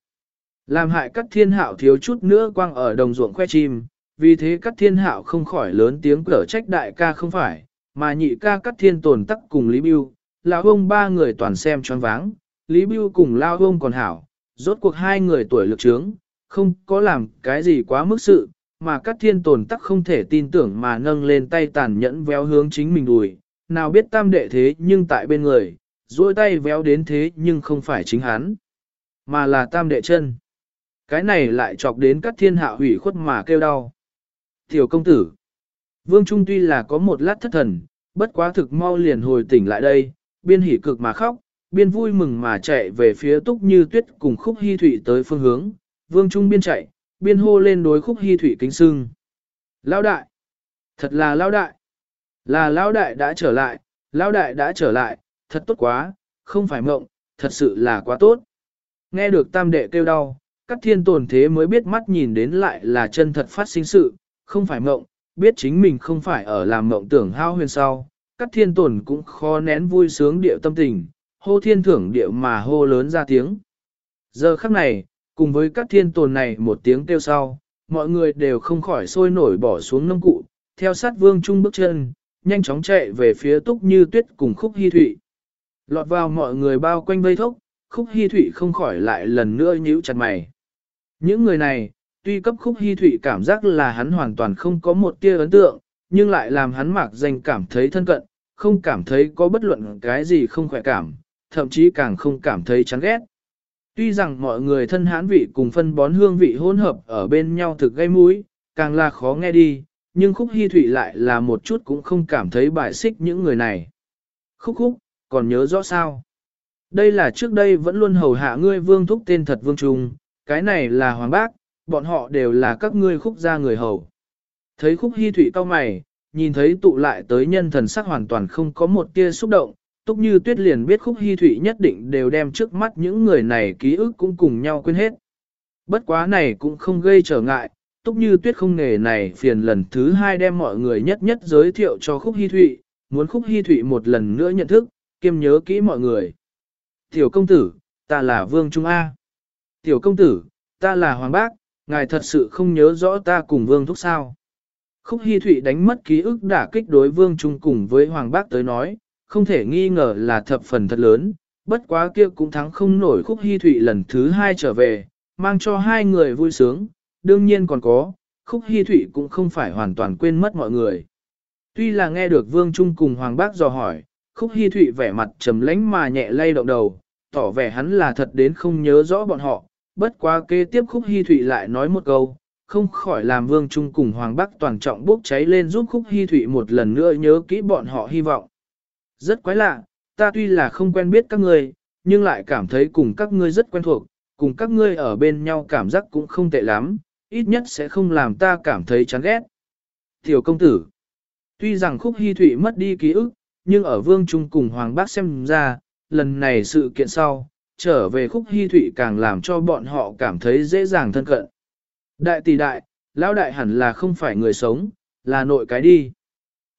Làm hại cắt thiên hạo thiếu chút nữa quang ở đồng ruộng khoe chim, vì thế cắt thiên hạo không khỏi lớn tiếng cở trách đại ca không phải, mà nhị ca cắt thiên tồn tắc cùng Lý Biêu, lão ông ba người toàn xem choáng váng, Lý Biêu cùng lao ông còn hảo, rốt cuộc hai người tuổi lực trướng, không có làm cái gì quá mức sự, mà cắt thiên tồn tắc không thể tin tưởng mà nâng lên tay tàn nhẫn véo hướng chính mình đùi, nào biết tam đệ thế nhưng tại bên người, duỗi tay véo đến thế nhưng không phải chính hắn, mà là tam đệ chân. Cái này lại chọc đến các thiên hạ hủy khuất mà kêu đau. Tiểu công tử, Vương Trung tuy là có một lát thất thần, bất quá thực mau liền hồi tỉnh lại đây, biên hỉ cực mà khóc, biên vui mừng mà chạy về phía túc như tuyết cùng khúc hy thủy tới phương hướng. Vương Trung biên chạy, biên hô lên đối khúc hy thủy kính sưng. Lao đại! Thật là lao đại! Là lao đại đã trở lại, lao đại đã trở lại, thật tốt quá, không phải mộng, thật sự là quá tốt. Nghe được tam đệ kêu đau, các thiên tồn thế mới biết mắt nhìn đến lại là chân thật phát sinh sự, không phải mộng, biết chính mình không phải ở làm mộng tưởng hao huyền sau. Các thiên tồn cũng khó nén vui sướng điệu tâm tình, hô thiên thưởng điệu mà hô lớn ra tiếng. Giờ khắc này, cùng với các thiên tồn này một tiếng kêu sau, mọi người đều không khỏi sôi nổi bỏ xuống nông cụ, theo sát vương trung bước chân, nhanh chóng chạy về phía túc như tuyết cùng khúc hy thụy. Lọt vào mọi người bao quanh vây thốc, khúc hy thụy không khỏi lại lần nữa nhíu chặt mày. Những người này, tuy cấp khúc hy thụy cảm giác là hắn hoàn toàn không có một tia ấn tượng, nhưng lại làm hắn mạc danh cảm thấy thân cận, không cảm thấy có bất luận cái gì không khỏe cảm, thậm chí càng không cảm thấy chán ghét. Tuy rằng mọi người thân hãn vị cùng phân bón hương vị hỗn hợp ở bên nhau thực gây mũi, càng là khó nghe đi, nhưng khúc hy thụy lại là một chút cũng không cảm thấy bài xích những người này. Khúc khúc, còn nhớ rõ sao? Đây là trước đây vẫn luôn hầu hạ ngươi vương thúc tên thật vương trung, cái này là hoàng bác, bọn họ đều là các ngươi khúc gia người hầu. Thấy khúc hy thủy cao mày, nhìn thấy tụ lại tới nhân thần sắc hoàn toàn không có một tia xúc động, túc như tuyết liền biết khúc hy thủy nhất định đều đem trước mắt những người này ký ức cũng cùng nhau quên hết. Bất quá này cũng không gây trở ngại, túc như tuyết không nghề này phiền lần thứ hai đem mọi người nhất nhất giới thiệu cho khúc hy thụy, muốn khúc hy thụy một lần nữa nhận thức, kiêm nhớ kỹ mọi người. Tiểu công tử, ta là Vương Trung A. Tiểu công tử, ta là Hoàng Bác, ngài thật sự không nhớ rõ ta cùng Vương Thúc sao. Khúc Hi Thụy đánh mất ký ức đả kích đối Vương Trung cùng với Hoàng Bác tới nói, không thể nghi ngờ là thập phần thật lớn, bất quá kia cũng thắng không nổi Khúc Hi Thụy lần thứ hai trở về, mang cho hai người vui sướng, đương nhiên còn có, Khúc Hi Thụy cũng không phải hoàn toàn quên mất mọi người. Tuy là nghe được Vương Trung cùng Hoàng Bác dò hỏi, Khúc Hi Thụy vẻ mặt trầm lánh mà nhẹ lay động đầu, tỏ vẻ hắn là thật đến không nhớ rõ bọn họ, bất quá kế tiếp Khúc Hi Thụy lại nói một câu, không khỏi làm Vương Trung cùng Hoàng Bắc toàn trọng bốc cháy lên giúp Khúc Hi Thụy một lần nữa nhớ kỹ bọn họ hy vọng. Rất quái lạ, ta tuy là không quen biết các ngươi, nhưng lại cảm thấy cùng các ngươi rất quen thuộc, cùng các ngươi ở bên nhau cảm giác cũng không tệ lắm, ít nhất sẽ không làm ta cảm thấy chán ghét. Tiểu công tử, tuy rằng Khúc Hi Thụy mất đi ký ức, nhưng ở Vương Trung cùng Hoàng Bác xem ra, lần này sự kiện sau, trở về khúc hy thụy càng làm cho bọn họ cảm thấy dễ dàng thân cận. Đại tỷ đại, lão đại hẳn là không phải người sống, là nội cái đi.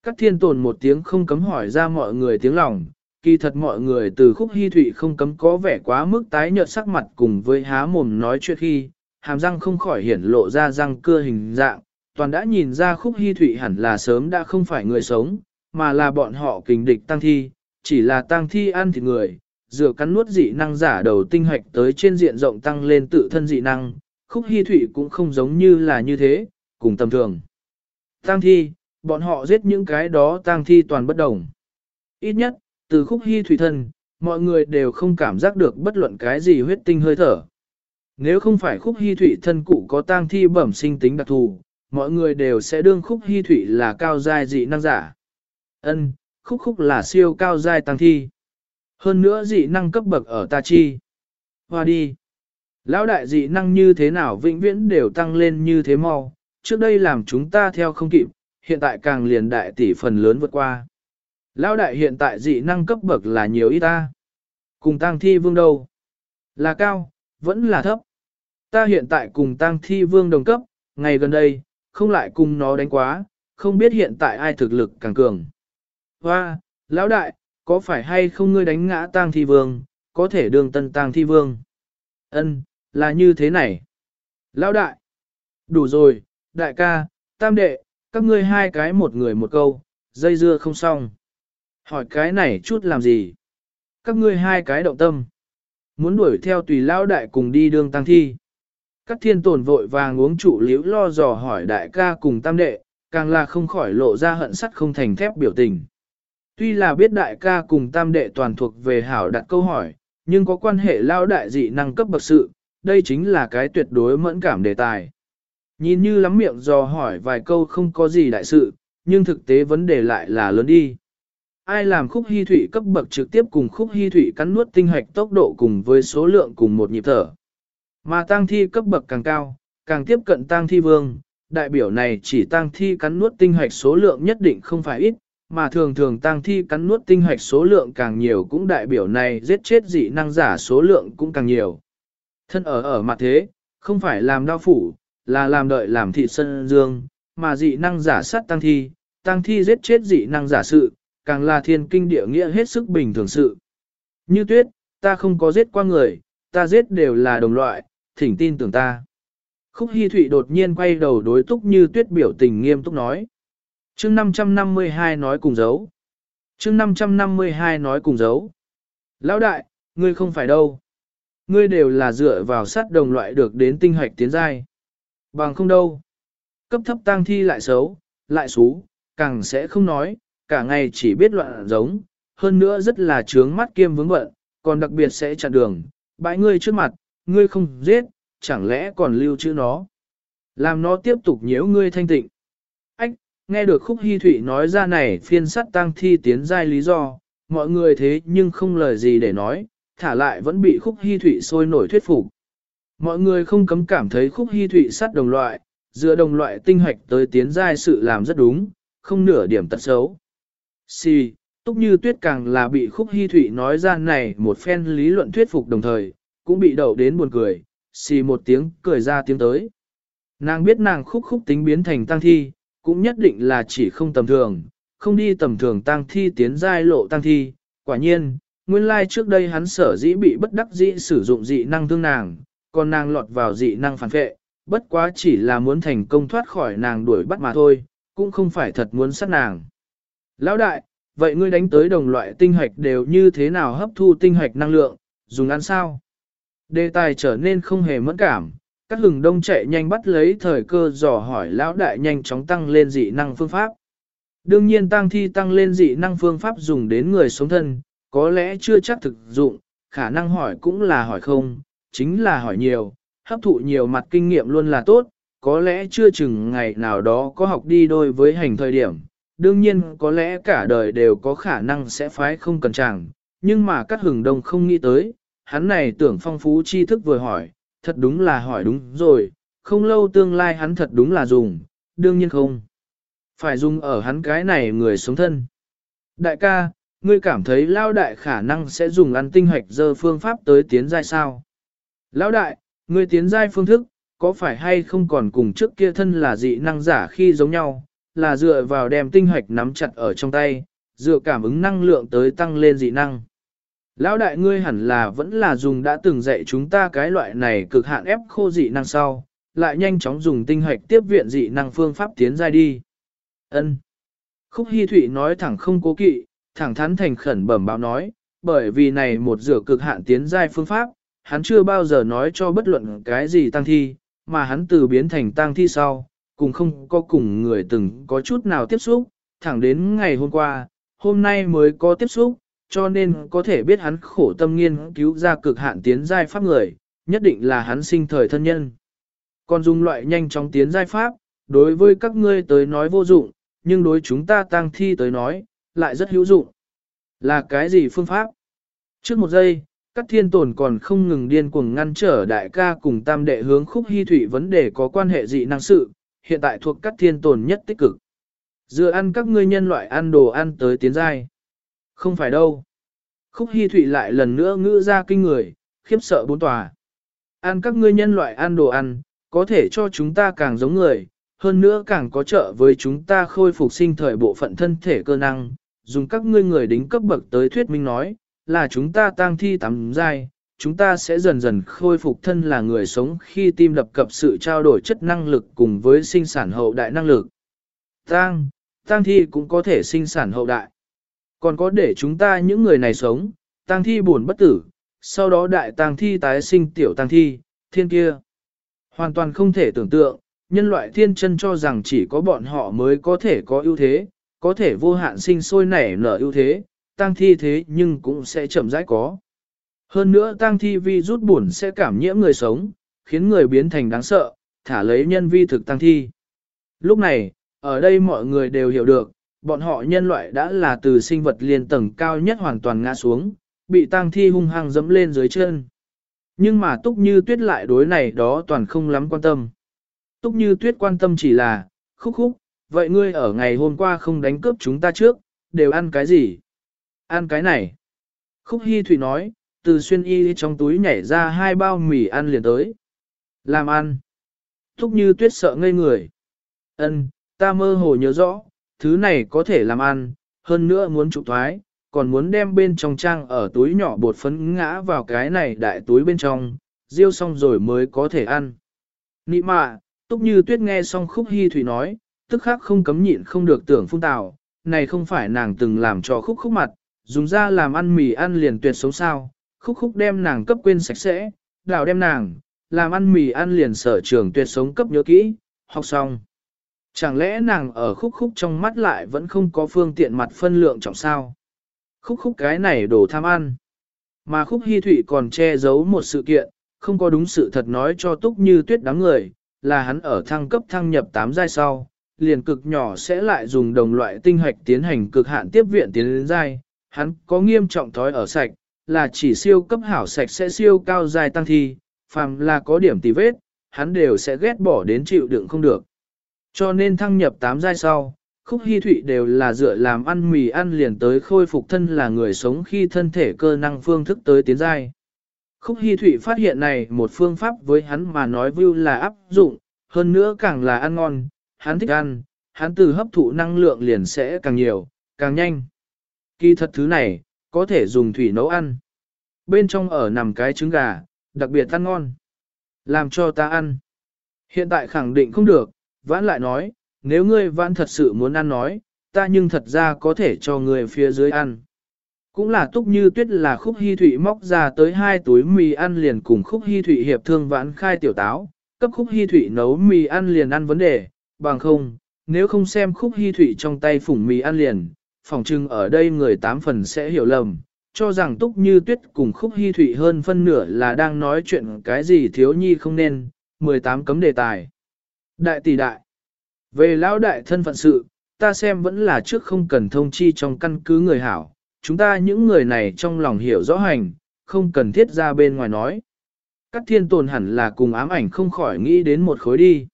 Các thiên tồn một tiếng không cấm hỏi ra mọi người tiếng lòng, kỳ thật mọi người từ khúc hy thụy không cấm có vẻ quá mức tái nhợt sắc mặt cùng với há mồm nói chuyện khi, hàm răng không khỏi hiển lộ ra răng cưa hình dạng, toàn đã nhìn ra khúc hy thụy hẳn là sớm đã không phải người sống, mà là bọn họ kình địch tăng thi, chỉ là tăng thi ăn thịt người, dựa cắn nuốt dị năng giả đầu tinh hoạch tới trên diện rộng tăng lên tự thân dị năng, khúc hy thủy cũng không giống như là như thế, cùng tầm thường. Tăng thi, bọn họ giết những cái đó tăng thi toàn bất đồng. Ít nhất, từ khúc hy thủy thân, mọi người đều không cảm giác được bất luận cái gì huyết tinh hơi thở. Nếu không phải khúc hy thủy thân cụ có tang thi bẩm sinh tính đặc thù, mọi người đều sẽ đương khúc hy thủy là cao giai dị năng giả. Ân, khúc khúc là siêu cao giai tăng thi. Hơn nữa dị năng cấp bậc ở ta chi. Hoa đi. Lão đại dị năng như thế nào vĩnh viễn đều tăng lên như thế mau, trước đây làm chúng ta theo không kịp, hiện tại càng liền đại tỷ phần lớn vượt qua. Lão đại hiện tại dị năng cấp bậc là nhiều ít ta. Cùng tăng thi vương đâu? Là cao, vẫn là thấp. Ta hiện tại cùng tăng thi vương đồng cấp, ngày gần đây, không lại cùng nó đánh quá, không biết hiện tại ai thực lực càng cường. Hoa, lão đại, có phải hay không ngươi đánh ngã tang thi vương, có thể đường tân tang thi vương? Ân, là như thế này. Lão đại, đủ rồi, đại ca, tam đệ, các ngươi hai cái một người một câu, dây dưa không xong. Hỏi cái này chút làm gì? Các ngươi hai cái động tâm. Muốn đuổi theo tùy lão đại cùng đi đường tăng thi. Các thiên tồn vội vàng uống trụ liễu lo dò hỏi đại ca cùng tam đệ, càng là không khỏi lộ ra hận sắt không thành thép biểu tình. Tuy là biết đại ca cùng tam đệ toàn thuộc về hảo đặt câu hỏi, nhưng có quan hệ lao đại dị năng cấp bậc sự, đây chính là cái tuyệt đối mẫn cảm đề tài. Nhìn như lắm miệng dò hỏi vài câu không có gì đại sự, nhưng thực tế vấn đề lại là lớn đi. Ai làm khúc hy thủy cấp bậc trực tiếp cùng khúc hy thủy cắn nuốt tinh hạch tốc độ cùng với số lượng cùng một nhịp thở. Mà tang thi cấp bậc càng cao, càng tiếp cận tang thi vương, đại biểu này chỉ tang thi cắn nuốt tinh hạch số lượng nhất định không phải ít, mà thường thường tang thi cắn nuốt tinh hoạch số lượng càng nhiều cũng đại biểu này giết chết dị năng giả số lượng cũng càng nhiều. Thân ở ở mặt thế, không phải làm đao phủ, là làm đợi làm thị sân dương, mà dị năng giả sát tăng thi, tăng thi giết chết dị năng giả sự, càng là thiên kinh địa nghĩa hết sức bình thường sự. Như tuyết, ta không có giết qua người, ta giết đều là đồng loại, thỉnh tin tưởng ta. Khúc Hi Thụy đột nhiên quay đầu đối túc như tuyết biểu tình nghiêm túc nói chương 552 nói cùng dấu. chương 552 nói cùng dấu. Lão đại, ngươi không phải đâu. Ngươi đều là dựa vào sát đồng loại được đến tinh hoạch tiến giai. Bằng không đâu. Cấp thấp tang thi lại xấu, lại xú, càng sẽ không nói, cả ngày chỉ biết loạn giống, hơn nữa rất là trướng mắt kiêm vướng bận, còn đặc biệt sẽ chặn đường, bãi ngươi trước mặt, ngươi không giết, chẳng lẽ còn lưu chữ nó. Làm nó tiếp tục nhiễu ngươi thanh tịnh. Nghe được khúc hy Thụy nói ra này phiên sắt tăng thi tiến giai lý do, mọi người thế nhưng không lời gì để nói, thả lại vẫn bị khúc hy Thụy sôi nổi thuyết phục. Mọi người không cấm cảm thấy khúc hy Thụy sắt đồng loại, dựa đồng loại tinh hoạch tới tiến giai sự làm rất đúng, không nửa điểm tật xấu. Si, túc như tuyết càng là bị khúc hy Thụy nói ra này một phen lý luận thuyết phục đồng thời, cũng bị đậu đến buồn cười, xì một tiếng cười ra tiếng tới. Nàng biết nàng khúc khúc tính biến thành tăng thi, cũng nhất định là chỉ không tầm thường, không đi tầm thường tăng thi tiến giai lộ tăng thi. Quả nhiên, nguyên lai trước đây hắn sở dĩ bị bất đắc dĩ sử dụng dị năng thương nàng, còn nàng lọt vào dị năng phản vệ, bất quá chỉ là muốn thành công thoát khỏi nàng đuổi bắt mà thôi, cũng không phải thật muốn sát nàng. Lão đại, vậy ngươi đánh tới đồng loại tinh hoạch đều như thế nào hấp thu tinh hoạch năng lượng, dùng ăn sao? Đề tài trở nên không hề mẫn cảm, các hừng đông chạy nhanh bắt lấy thời cơ dò hỏi lão đại nhanh chóng tăng lên dị năng phương pháp. Đương nhiên tăng thi tăng lên dị năng phương pháp dùng đến người sống thân, có lẽ chưa chắc thực dụng, khả năng hỏi cũng là hỏi không, chính là hỏi nhiều, hấp thụ nhiều mặt kinh nghiệm luôn là tốt, có lẽ chưa chừng ngày nào đó có học đi đôi với hành thời điểm, đương nhiên có lẽ cả đời đều có khả năng sẽ phái không cần chẳng, nhưng mà các hừng đông không nghĩ tới, hắn này tưởng phong phú tri thức vừa hỏi, thật đúng là hỏi đúng rồi, không lâu tương lai hắn thật đúng là dùng, đương nhiên không. Phải dùng ở hắn cái này người sống thân. Đại ca, ngươi cảm thấy lao đại khả năng sẽ dùng ăn tinh hoạch dơ phương pháp tới tiến giai sao? Lão đại, ngươi tiến giai phương thức, có phải hay không còn cùng trước kia thân là dị năng giả khi giống nhau, là dựa vào đem tinh hoạch nắm chặt ở trong tay, dựa cảm ứng năng lượng tới tăng lên dị năng. Lão đại ngươi hẳn là vẫn là dùng đã từng dạy chúng ta cái loại này cực hạn ép khô dị năng sau, lại nhanh chóng dùng tinh hoạch tiếp viện dị năng phương pháp tiến giai đi. Ân. Khúc Hi Thụy nói thẳng không cố kỵ, thẳng thắn thành khẩn bẩm báo nói, bởi vì này một rửa cực hạn tiến giai phương pháp, hắn chưa bao giờ nói cho bất luận cái gì tăng thi, mà hắn từ biến thành tăng thi sau, cùng không có cùng người từng có chút nào tiếp xúc, thẳng đến ngày hôm qua, hôm nay mới có tiếp xúc, cho nên có thể biết hắn khổ tâm nghiên cứu ra cực hạn tiến giai pháp người, nhất định là hắn sinh thời thân nhân. Còn dùng loại nhanh chóng tiến giai pháp, đối với các ngươi tới nói vô dụng, nhưng đối chúng ta tăng thi tới nói, lại rất hữu dụng. Là cái gì phương pháp? Trước một giây, các thiên tồn còn không ngừng điên cuồng ngăn trở đại ca cùng tam đệ hướng khúc hy thủy vấn đề có quan hệ dị năng sự, hiện tại thuộc các thiên tồn nhất tích cực. Dựa ăn các ngươi nhân loại ăn đồ ăn tới tiến giai. Không phải đâu. Khúc Hi Thụy lại lần nữa ngữ ra kinh người, khiếp sợ bốn tòa. Ăn các ngươi nhân loại ăn đồ ăn, có thể cho chúng ta càng giống người, hơn nữa càng có trợ với chúng ta khôi phục sinh thời bộ phận thân thể cơ năng, dùng các ngươi người đính cấp bậc tới thuyết minh nói, là chúng ta tang thi tắm dai, chúng ta sẽ dần dần khôi phục thân là người sống khi tim đập cập sự trao đổi chất năng lực cùng với sinh sản hậu đại năng lực. Tang, tang thi cũng có thể sinh sản hậu đại. Còn có để chúng ta những người này sống, tang thi buồn bất tử, sau đó đại tang thi tái sinh tiểu tang thi, thiên kia. Hoàn toàn không thể tưởng tượng, nhân loại thiên chân cho rằng chỉ có bọn họ mới có thể có ưu thế, có thể vô hạn sinh sôi nảy nở ưu thế, tang thi thế nhưng cũng sẽ chậm rãi có. Hơn nữa tang thi vi rút buồn sẽ cảm nhiễm người sống, khiến người biến thành đáng sợ, thả lấy nhân vi thực tang thi. Lúc này, ở đây mọi người đều hiểu được, bọn họ nhân loại đã là từ sinh vật liên tầng cao nhất hoàn toàn ngã xuống, bị tang thi hung hăng dẫm lên dưới chân. Nhưng mà Túc Như Tuyết lại đối này đó toàn không lắm quan tâm. Túc Như Tuyết quan tâm chỉ là, khúc khúc, vậy ngươi ở ngày hôm qua không đánh cướp chúng ta trước, đều ăn cái gì? Ăn cái này. Khúc Hi thủy nói, từ xuyên y trong túi nhảy ra hai bao mì ăn liền tới. Làm ăn. túc như tuyết sợ ngây người. Ân, ta mơ hồ nhớ rõ, thứ này có thể làm ăn, hơn nữa muốn trụ thoái, còn muốn đem bên trong trang ở túi nhỏ bột phấn ngã vào cái này đại túi bên trong, riêu xong rồi mới có thể ăn. Nị mạ, túc như tuyết nghe xong khúc hy thủy nói, tức khắc không cấm nhịn không được tưởng phung tào, này không phải nàng từng làm cho khúc khúc mặt, dùng ra làm ăn mì ăn liền tuyệt sống sao, khúc khúc đem nàng cấp quên sạch sẽ, đào đem nàng, làm ăn mì ăn liền sở trường tuyệt sống cấp nhớ kỹ, học xong. Chẳng lẽ nàng ở khúc khúc trong mắt lại vẫn không có phương tiện mặt phân lượng trọng sao? Khúc khúc cái này đồ tham ăn. Mà khúc hy thụy còn che giấu một sự kiện, không có đúng sự thật nói cho túc như tuyết đám người, là hắn ở thăng cấp thăng nhập 8 giai sau, liền cực nhỏ sẽ lại dùng đồng loại tinh hạch tiến hành cực hạn tiếp viện tiến lên giai, hắn có nghiêm trọng thói ở sạch, là chỉ siêu cấp hảo sạch sẽ siêu cao giai tăng thi, phàm là có điểm tì vết, hắn đều sẽ ghét bỏ đến chịu đựng không được. Cho nên thăng nhập 8 giai sau, khúc hy thụy đều là dựa làm ăn mì ăn liền tới khôi phục thân là người sống khi thân thể cơ năng phương thức tới tiến giai. Khúc hy thụy phát hiện này một phương pháp với hắn mà nói view là áp dụng, hơn nữa càng là ăn ngon, hắn thích ăn, hắn từ hấp thụ năng lượng liền sẽ càng nhiều, càng nhanh. Kỳ thật thứ này, có thể dùng thủy nấu ăn. Bên trong ở nằm cái trứng gà, đặc biệt ăn ngon. Làm cho ta ăn. Hiện tại khẳng định không được, vãn lại nói, nếu ngươi vãn thật sự muốn ăn nói, ta nhưng thật ra có thể cho ngươi phía dưới ăn. Cũng là túc như tuyết là khúc hy thụy móc ra tới hai túi mì ăn liền cùng khúc hy thụy hiệp thương vãn khai tiểu táo, cấp khúc hy thụy nấu mì ăn liền ăn vấn đề, bằng không, nếu không xem khúc hy thụy trong tay phủng mì ăn liền, phòng trưng ở đây người tám phần sẽ hiểu lầm, cho rằng túc như tuyết cùng khúc hy thụy hơn phân nửa là đang nói chuyện cái gì thiếu nhi không nên, 18 cấm đề tài. Đại tỷ đại, về lão đại thân phận sự, ta xem vẫn là trước không cần thông chi trong căn cứ người hảo, chúng ta những người này trong lòng hiểu rõ hành, không cần thiết ra bên ngoài nói. Các thiên tồn hẳn là cùng ám ảnh không khỏi nghĩ đến một khối đi.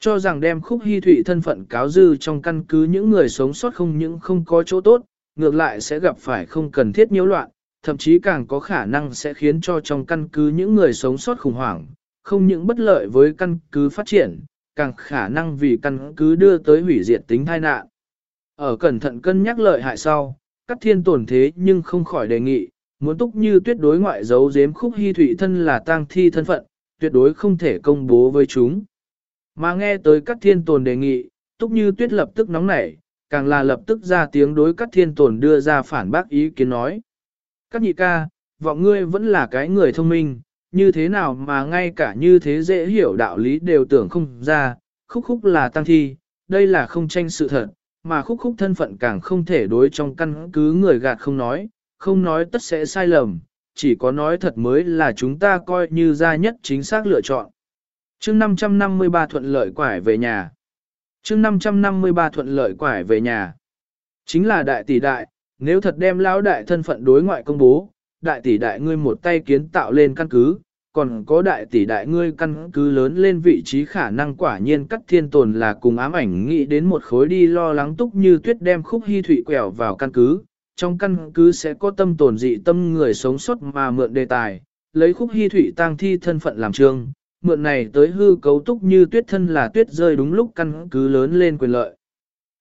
Cho rằng đem khúc hy thụy thân phận cáo dư trong căn cứ những người sống sót không những không có chỗ tốt, ngược lại sẽ gặp phải không cần thiết nhiễu loạn, thậm chí càng có khả năng sẽ khiến cho trong căn cứ những người sống sót khủng hoảng, không những bất lợi với căn cứ phát triển, càng khả năng vì căn cứ đưa tới hủy diệt tính tai nạn. Ở cẩn thận cân nhắc lợi hại sau, các thiên tổn thế nhưng không khỏi đề nghị, muốn túc như tuyệt đối ngoại giấu giếm khúc hy thủy thân là tang thi thân phận, tuyệt đối không thể công bố với chúng. Mà nghe tới các thiên tồn đề nghị, túc như tuyết lập tức nóng nảy, càng là lập tức ra tiếng đối các thiên tồn đưa ra phản bác ý kiến nói. Các nhị ca, vọng ngươi vẫn là cái người thông minh, như thế nào mà ngay cả như thế dễ hiểu đạo lý đều tưởng không ra, khúc khúc là tăng thi, đây là không tranh sự thật, mà khúc khúc thân phận càng không thể đối trong căn cứ người gạt không nói, không nói tất sẽ sai lầm, chỉ có nói thật mới là chúng ta coi như ra nhất chính xác lựa chọn. chương 553 thuận lợi quải về nhà. chương 553 thuận lợi quải về nhà. Chính là đại tỷ đại, nếu thật đem lão đại thân phận đối ngoại công bố, đại tỷ đại ngươi một tay kiến tạo lên căn cứ, còn có đại tỷ đại ngươi căn cứ lớn lên vị trí khả năng quả nhiên cắt thiên tồn là cùng ám ảnh nghĩ đến một khối đi lo lắng túc như tuyết đem khúc hy thủy quẹo vào căn cứ, trong căn cứ sẽ có tâm tồn dị tâm người sống sót mà mượn đề tài, lấy khúc hy thủy tang thi thân phận làm trương, mượn này tới hư cấu túc như tuyết thân là tuyết rơi đúng lúc căn cứ lớn lên quyền lợi.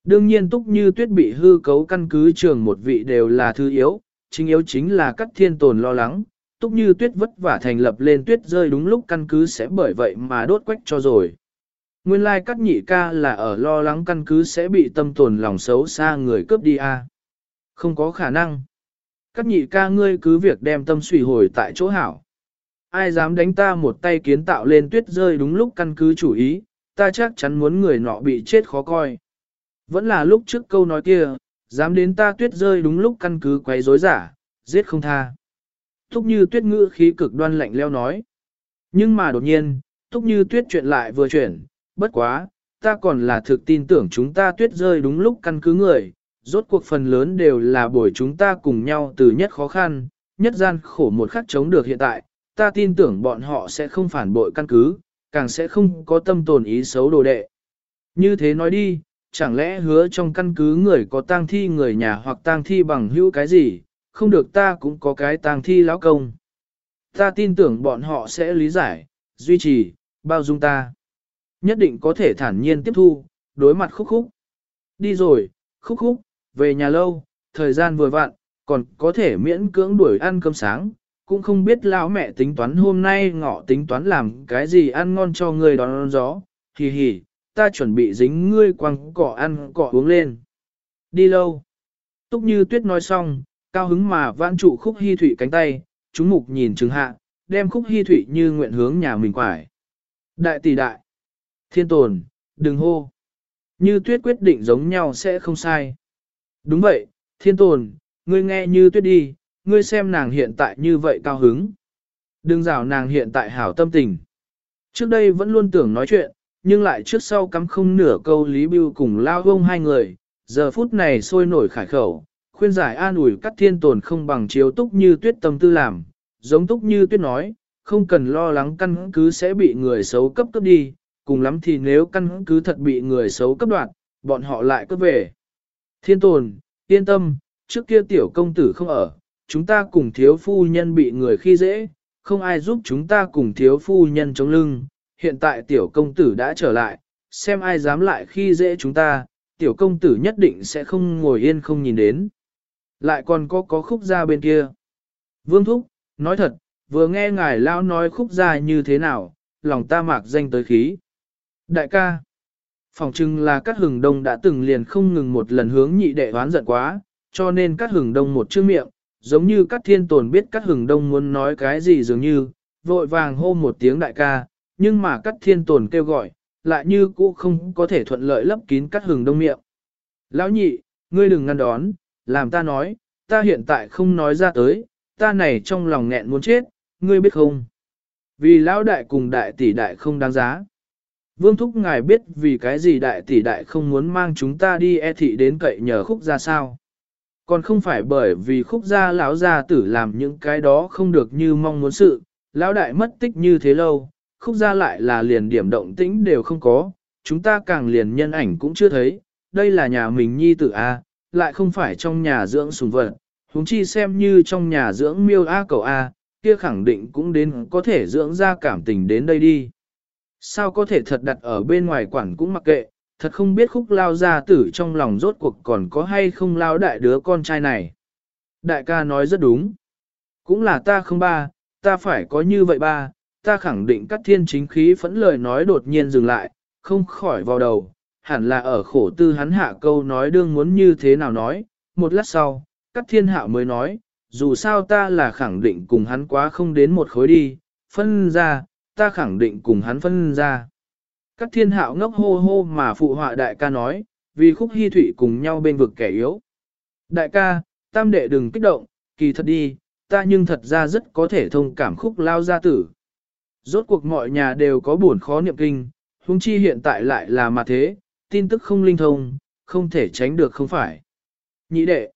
Đương nhiên túc như tuyết bị hư cấu căn cứ trường một vị đều là thứ yếu, chính yếu chính là các thiên tồn lo lắng, túc như tuyết vất vả thành lập lên tuyết rơi đúng lúc căn cứ sẽ bởi vậy mà đốt quách cho rồi. Nguyên lai like các nhị ca là ở lo lắng căn cứ sẽ bị tâm tồn lòng xấu xa người cướp đi a à. Không có khả năng. Các nhị ca ngươi cứ việc đem tâm suy hồi tại chỗ hảo. Ai dám đánh ta một tay kiến tạo lên tuyết rơi đúng lúc căn cứ chủ ý, ta chắc chắn muốn người nọ bị chết khó coi. Vẫn là lúc trước câu nói kia, dám đến ta tuyết rơi đúng lúc căn cứ quấy rối giả, giết không tha. Thúc như tuyết ngữ khí cực đoan lạnh leo nói. Nhưng mà đột nhiên, thúc như tuyết chuyện lại vừa chuyển, bất quá, ta còn là thực tin tưởng chúng ta tuyết rơi đúng lúc căn cứ người, rốt cuộc phần lớn đều là buổi chúng ta cùng nhau từ nhất khó khăn, nhất gian khổ một khắc chống được hiện tại, ta tin tưởng bọn họ sẽ không phản bội căn cứ, càng sẽ không có tâm tồn ý xấu đồ đệ. Như thế nói đi, chẳng lẽ hứa trong căn cứ người có tang thi người nhà hoặc tang thi bằng hữu cái gì, không được ta cũng có cái tang thi lão công. Ta tin tưởng bọn họ sẽ lý giải, duy trì, bao dung ta. Nhất định có thể thản nhiên tiếp thu, đối mặt khúc khúc. Đi rồi, khúc khúc, về nhà lâu, thời gian vừa vặn, còn có thể miễn cưỡng đuổi ăn cơm sáng, cũng không biết lão mẹ tính toán hôm nay ngọ tính toán làm cái gì ăn ngon cho người đón gió, hì hì, ta chuẩn bị dính ngươi quăng cỏ ăn cỏ uống lên. Đi lâu. Túc như tuyết nói xong, cao hứng mà vãn trụ khúc hy thủy cánh tay, chúng mục nhìn trừng hạ, đem khúc hy thủy như nguyện hướng nhà mình quải. Đại tỷ đại. Thiên tồn, đừng hô. Như tuyết quyết định giống nhau sẽ không sai. Đúng vậy, thiên tồn, ngươi nghe như tuyết đi, ngươi xem nàng hiện tại như vậy cao hứng. Đừng rào nàng hiện tại hảo tâm tình. Trước đây vẫn luôn tưởng nói chuyện, nhưng lại trước sau cắm không nửa câu Lý Bưu cùng lao gông hai người, giờ phút này sôi nổi khải khẩu, khuyên giải an ủi các thiên tồn không bằng chiếu túc như tuyết tâm tư làm, giống túc như tuyết nói, không cần lo lắng căn cứ sẽ bị người xấu cấp cấp đi, cùng lắm thì nếu căn cứ thật bị người xấu cấp đoạt, bọn họ lại cấp về. Thiên tồn, yên tâm, trước kia tiểu công tử không ở, chúng ta cùng thiếu phu nhân bị người khi dễ, không ai giúp chúng ta cùng thiếu phu nhân chống lưng, hiện tại tiểu công tử đã trở lại, xem ai dám lại khi dễ chúng ta, tiểu công tử nhất định sẽ không ngồi yên không nhìn đến. Lại còn có có khúc gia bên kia. Vương Thúc, nói thật, vừa nghe ngài lao nói khúc gia như thế nào, lòng ta mạc danh tới khí. Đại ca, phòng trưng là các hừng đông đã từng liền không ngừng một lần hướng nhị đệ oán giận quá, cho nên các hừng đông một chữ miệng, giống như các thiên tồn biết các hừng đông muốn nói cái gì dường như, vội vàng hô một tiếng đại ca, nhưng mà các thiên tồn kêu gọi, lại như cũ không có thể thuận lợi lấp kín các hừng đông miệng. Lão nhị, ngươi đừng ngăn đón, làm ta nói, ta hiện tại không nói ra tới, ta này trong lòng nghẹn muốn chết, ngươi biết không? Vì lão đại cùng đại tỷ đại không đáng giá. Vương Thúc ngài biết vì cái gì đại tỷ đại không muốn mang chúng ta đi e thị đến cậy nhờ khúc ra sao? Còn không phải bởi vì khúc gia lão gia tử làm những cái đó không được như mong muốn sự, lão đại mất tích như thế lâu, khúc gia lại là liền điểm động tĩnh đều không có, chúng ta càng liền nhân ảnh cũng chưa thấy, đây là nhà mình nhi tử A, lại không phải trong nhà dưỡng sùng vật, huống chi xem như trong nhà dưỡng miêu A cầu A, kia khẳng định cũng đến có thể dưỡng ra cảm tình đến đây đi. Sao có thể thật đặt ở bên ngoài quản cũng mặc kệ, thật không biết khúc lao gia tử trong lòng rốt cuộc còn có hay không lao đại đứa con trai này. Đại ca nói rất đúng. Cũng là ta không ba, ta phải có như vậy ba, ta khẳng định các thiên chính khí phẫn lời nói đột nhiên dừng lại, không khỏi vào đầu, hẳn là ở khổ tư hắn hạ câu nói đương muốn như thế nào nói, một lát sau, các thiên hạ mới nói, dù sao ta là khẳng định cùng hắn quá không đến một khối đi, phân ra, ta khẳng định cùng hắn phân ra. Các thiên hạo ngốc hô hô mà phụ họa đại ca nói, vì khúc hy thủy cùng nhau bên vực kẻ yếu. Đại ca, tam đệ đừng kích động, kỳ thật đi, ta nhưng thật ra rất có thể thông cảm khúc lao gia tử. Rốt cuộc mọi nhà đều có buồn khó niệm kinh, huống chi hiện tại lại là mà thế, tin tức không linh thông, không thể tránh được không phải. Nhị đệ,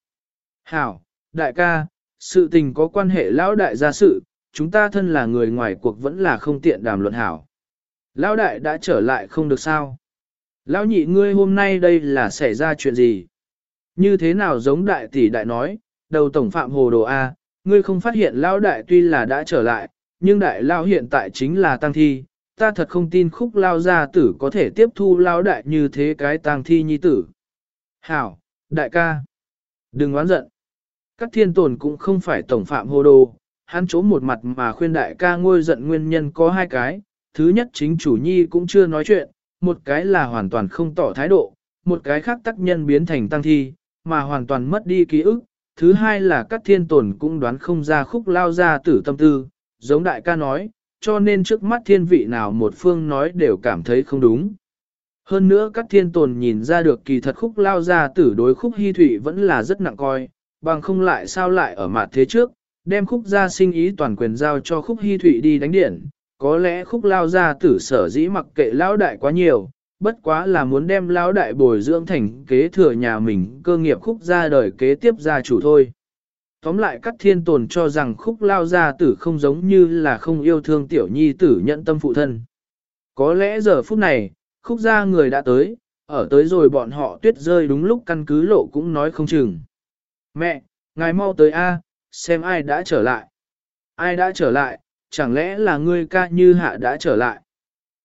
hảo, đại ca, sự tình có quan hệ lão đại gia sự, chúng ta thân là người ngoài cuộc vẫn là không tiện đàm luận hảo. Lão đại đã trở lại không được sao? Lão nhị ngươi hôm nay đây là xảy ra chuyện gì? Như thế nào giống đại tỷ đại nói, đầu tổng phạm hồ đồ A, ngươi không phát hiện lão đại tuy là đã trở lại, nhưng đại lão hiện tại chính là tăng thi, ta thật không tin khúc lao gia tử có thể tiếp thu lão đại như thế cái tang thi nhi tử. Hảo, đại ca, đừng oán giận. Các thiên tồn cũng không phải tổng phạm hồ đồ, hắn chỗ một mặt mà khuyên đại ca ngôi giận nguyên nhân có hai cái, thứ nhất chính chủ nhi cũng chưa nói chuyện, một cái là hoàn toàn không tỏ thái độ, một cái khác tác nhân biến thành tăng thi, mà hoàn toàn mất đi ký ức, thứ hai là các thiên tồn cũng đoán không ra khúc lao ra tử tâm tư, giống đại ca nói, cho nên trước mắt thiên vị nào một phương nói đều cảm thấy không đúng. Hơn nữa các thiên tồn nhìn ra được kỳ thật khúc lao ra tử đối khúc hy thủy vẫn là rất nặng coi, bằng không lại sao lại ở mặt thế trước, đem khúc gia sinh ý toàn quyền giao cho khúc hy thủy đi đánh điện, có lẽ khúc lao ra tử sở dĩ mặc kệ lão đại quá nhiều, bất quá là muốn đem lão đại bồi dưỡng thành kế thừa nhà mình cơ nghiệp khúc ra đời kế tiếp gia chủ thôi. Tóm lại các thiên tồn cho rằng khúc lao gia tử không giống như là không yêu thương tiểu nhi tử nhận tâm phụ thân. Có lẽ giờ phút này, khúc gia người đã tới, ở tới rồi bọn họ tuyết rơi đúng lúc căn cứ lộ cũng nói không chừng. Mẹ, ngài mau tới A, xem ai đã trở lại. Ai đã trở lại, chẳng lẽ là ngươi ca như hạ đã trở lại.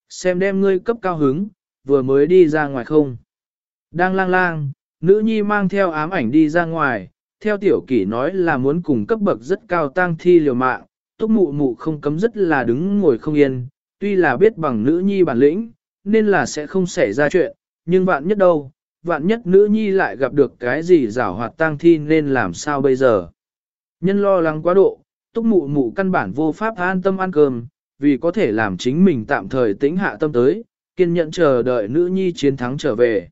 Xem đem ngươi cấp cao hứng, vừa mới đi ra ngoài không. Đang lang lang, nữ nhi mang theo ám ảnh đi ra ngoài, theo tiểu kỷ nói là muốn cùng cấp bậc rất cao tang thi liều mạng, túc mụ mụ không cấm rất là đứng ngồi không yên, tuy là biết bằng nữ nhi bản lĩnh, nên là sẽ không xảy ra chuyện, nhưng vạn nhất đâu, vạn nhất nữ nhi lại gặp được cái gì rảo hoạt tang thi nên làm sao bây giờ. Nhân lo lắng quá độ, túc mụ mụ căn bản vô pháp an tâm ăn cơm, vì có thể làm chính mình tạm thời tĩnh hạ tâm tới, kiên nhẫn chờ đợi nữ nhi chiến thắng trở về.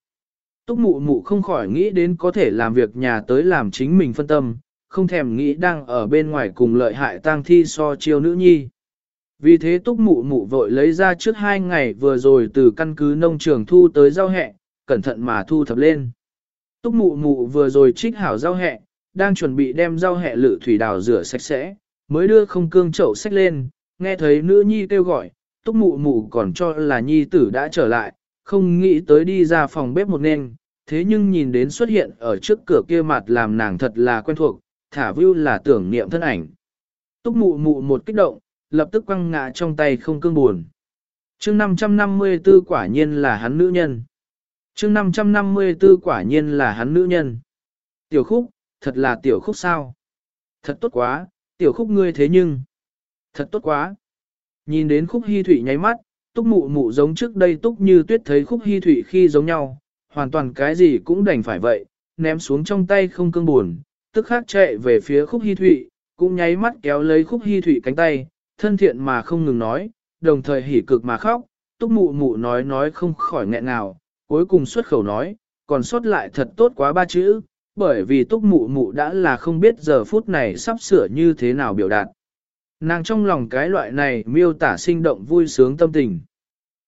Túc mụ mụ không khỏi nghĩ đến có thể làm việc nhà tới làm chính mình phân tâm, không thèm nghĩ đang ở bên ngoài cùng lợi hại tang thi so chiêu nữ nhi. Vì thế túc mụ mụ vội lấy ra trước hai ngày vừa rồi từ căn cứ nông trường thu tới rau hẹ, cẩn thận mà thu thập lên. Túc mụ mụ vừa rồi trích hảo rau hẹ, đang chuẩn bị đem rau hẹ lự thủy đào rửa sạch sẽ, mới đưa không cương chậu sách lên, nghe thấy nữ nhi kêu gọi, túc mụ mụ còn cho là nhi tử đã trở lại, không nghĩ tới đi ra phòng bếp một nên, thế nhưng nhìn đến xuất hiện ở trước cửa kia mặt làm nàng thật là quen thuộc, thả view là tưởng niệm thân ảnh. Túc mụ mụ một kích động, lập tức quăng ngã trong tay không cương buồn. chương 554 quả nhiên là hắn nữ nhân. chương 554 quả nhiên là hắn nữ nhân. Tiểu khúc, thật là tiểu khúc sao? Thật tốt quá, tiểu khúc ngươi thế nhưng. Thật tốt quá. Nhìn đến khúc hy thủy nháy mắt, túc mụ mụ giống trước đây túc như tuyết thấy khúc hy thủy khi giống nhau, hoàn toàn cái gì cũng đành phải vậy, ném xuống trong tay không cương buồn, tức khắc chạy về phía khúc hy thụy, cũng nháy mắt kéo lấy khúc hy thụy cánh tay, thân thiện mà không ngừng nói, đồng thời hỉ cực mà khóc, túc mụ mụ nói nói không khỏi nghẹn nào, cuối cùng xuất khẩu nói, còn xuất lại thật tốt quá ba chữ, bởi vì túc mụ mụ đã là không biết giờ phút này sắp sửa như thế nào biểu đạt. Nàng trong lòng cái loại này miêu tả sinh động vui sướng tâm tình.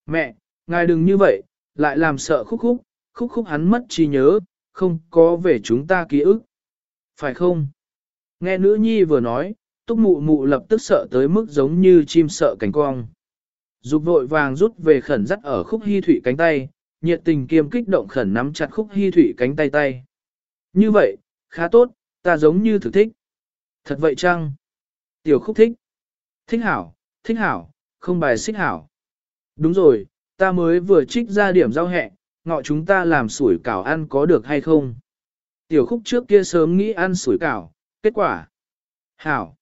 Mẹ, ngài đừng như vậy, lại làm sợ khúc khúc, khúc khúc hắn mất trí nhớ, không có về chúng ta ký ức. Phải không? Nghe nữ nhi vừa nói, túc mụ mụ lập tức sợ tới mức giống như chim sợ cánh cong. Dục vội vàng rút về khẩn dắt ở khúc hy thủy cánh tay, nhiệt tình kiêm kích động khẩn nắm chặt khúc hy thủy cánh tay tay. Như vậy, khá tốt, ta giống như thực thích. Thật vậy chăng? Tiểu khúc thích. Thích hảo, thích hảo, không bài xích hảo. Đúng rồi, ta mới vừa trích ra điểm giao hẹ, ngọ chúng ta làm sủi cảo ăn có được hay không? Tiểu khúc trước kia sớm nghĩ ăn sủi cảo, kết quả. Hảo.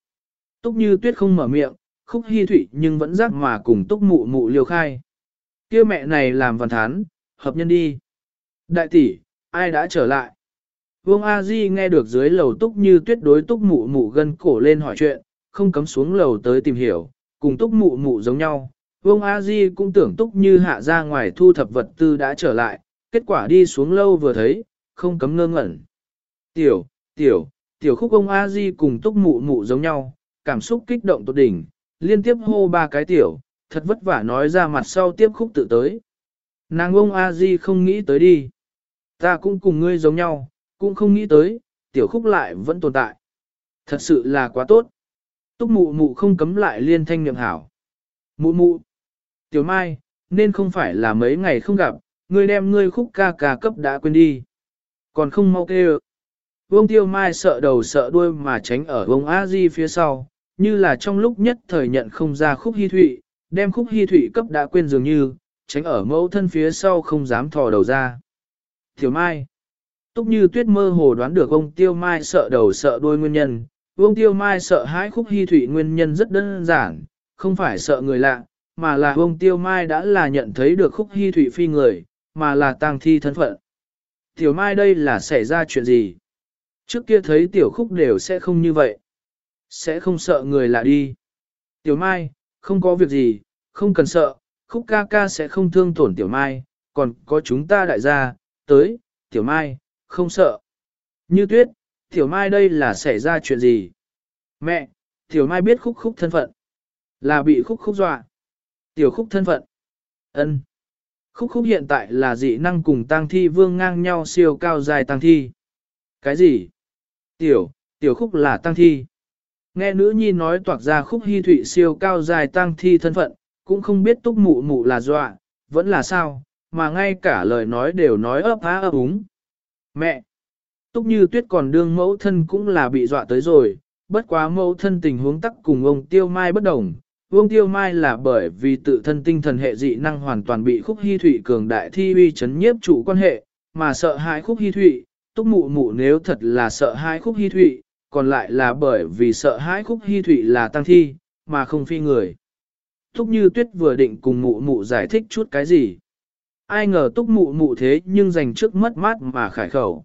Túc như tuyết không mở miệng, khúc hy thủy nhưng vẫn rắc mà cùng túc mụ mụ liều khai. kia mẹ này làm văn thán, hợp nhân đi. Đại tỷ, ai đã trở lại? Vương A Di nghe được dưới lầu túc như tuyết đối túc mụ mụ gân cổ lên hỏi chuyện, không cấm xuống lầu tới tìm hiểu, cùng túc mụ mụ giống nhau. Vương A Di cũng tưởng túc như hạ ra ngoài thu thập vật tư đã trở lại, kết quả đi xuống lâu vừa thấy, không cấm ngơ ngẩn. Tiểu, tiểu, tiểu khúc ông A Di cùng túc mụ mụ giống nhau, cảm xúc kích động tột đỉnh, liên tiếp hô ba cái tiểu, thật vất vả nói ra mặt sau tiếp khúc tự tới. Nàng ông A Di không nghĩ tới đi. Ta cũng cùng ngươi giống nhau, cũng không nghĩ tới, tiểu khúc lại vẫn tồn tại. Thật sự là quá tốt. Túc mụ mụ không cấm lại liên thanh niệm hảo. Mụ mụ. Tiểu Mai, nên không phải là mấy ngày không gặp, ngươi đem ngươi khúc ca ca cấp đã quên đi. Còn không mau kêu. Vương Tiêu Mai sợ đầu sợ đuôi mà tránh ở vương A Di phía sau, như là trong lúc nhất thời nhận không ra khúc hy thụy, đem khúc hy thụy cấp đã quên dường như, tránh ở mẫu thân phía sau không dám thò đầu ra. Tiểu Mai Túc như tuyết mơ hồ đoán được ông Tiêu Mai sợ đầu sợ đuôi nguyên nhân, Vương Tiêu Mai sợ hãi khúc hy thụy nguyên nhân rất đơn giản, không phải sợ người lạ, mà là ông Tiêu Mai đã là nhận thấy được khúc hy thủy phi người, mà là tang thi thân phận. Tiểu Mai đây là xảy ra chuyện gì? Trước kia thấy tiểu khúc đều sẽ không như vậy. Sẽ không sợ người lạ đi. Tiểu Mai, không có việc gì, không cần sợ, khúc ca ca sẽ không thương tổn Tiểu Mai, còn có chúng ta đại gia, tới, Tiểu Mai, không sợ. Như tuyết, Tiểu Mai đây là xảy ra chuyện gì? Mẹ, Tiểu Mai biết khúc khúc thân phận. Là bị khúc khúc dọa. Tiểu khúc thân phận. ân Khúc khúc hiện tại là dị năng cùng tang thi vương ngang nhau siêu cao dài tang thi. Cái gì? Tiểu, tiểu khúc là tăng thi. Nghe nữ nhi nói toạc ra khúc hy thụy siêu cao dài tăng thi thân phận, cũng không biết túc mụ mụ là dọa, vẫn là sao, mà ngay cả lời nói đều nói ấp á ấp úng. Mẹ! Túc như tuyết còn đương mẫu thân cũng là bị dọa tới rồi, bất quá mẫu thân tình huống tắc cùng ông Tiêu Mai bất đồng. Vương Tiêu Mai là bởi vì tự thân tinh thần hệ dị năng hoàn toàn bị khúc hy thụy cường đại thi uy chấn nhiếp chủ quan hệ, mà sợ hãi khúc hy thụy, túc mụ mụ nếu thật là sợ hãi khúc hy thụy, còn lại là bởi vì sợ hãi khúc hy thụy là tăng thi, mà không phi người. Túc như tuyết vừa định cùng mụ mụ giải thích chút cái gì. Ai ngờ túc mụ mụ thế nhưng dành trước mất mát mà khải khẩu.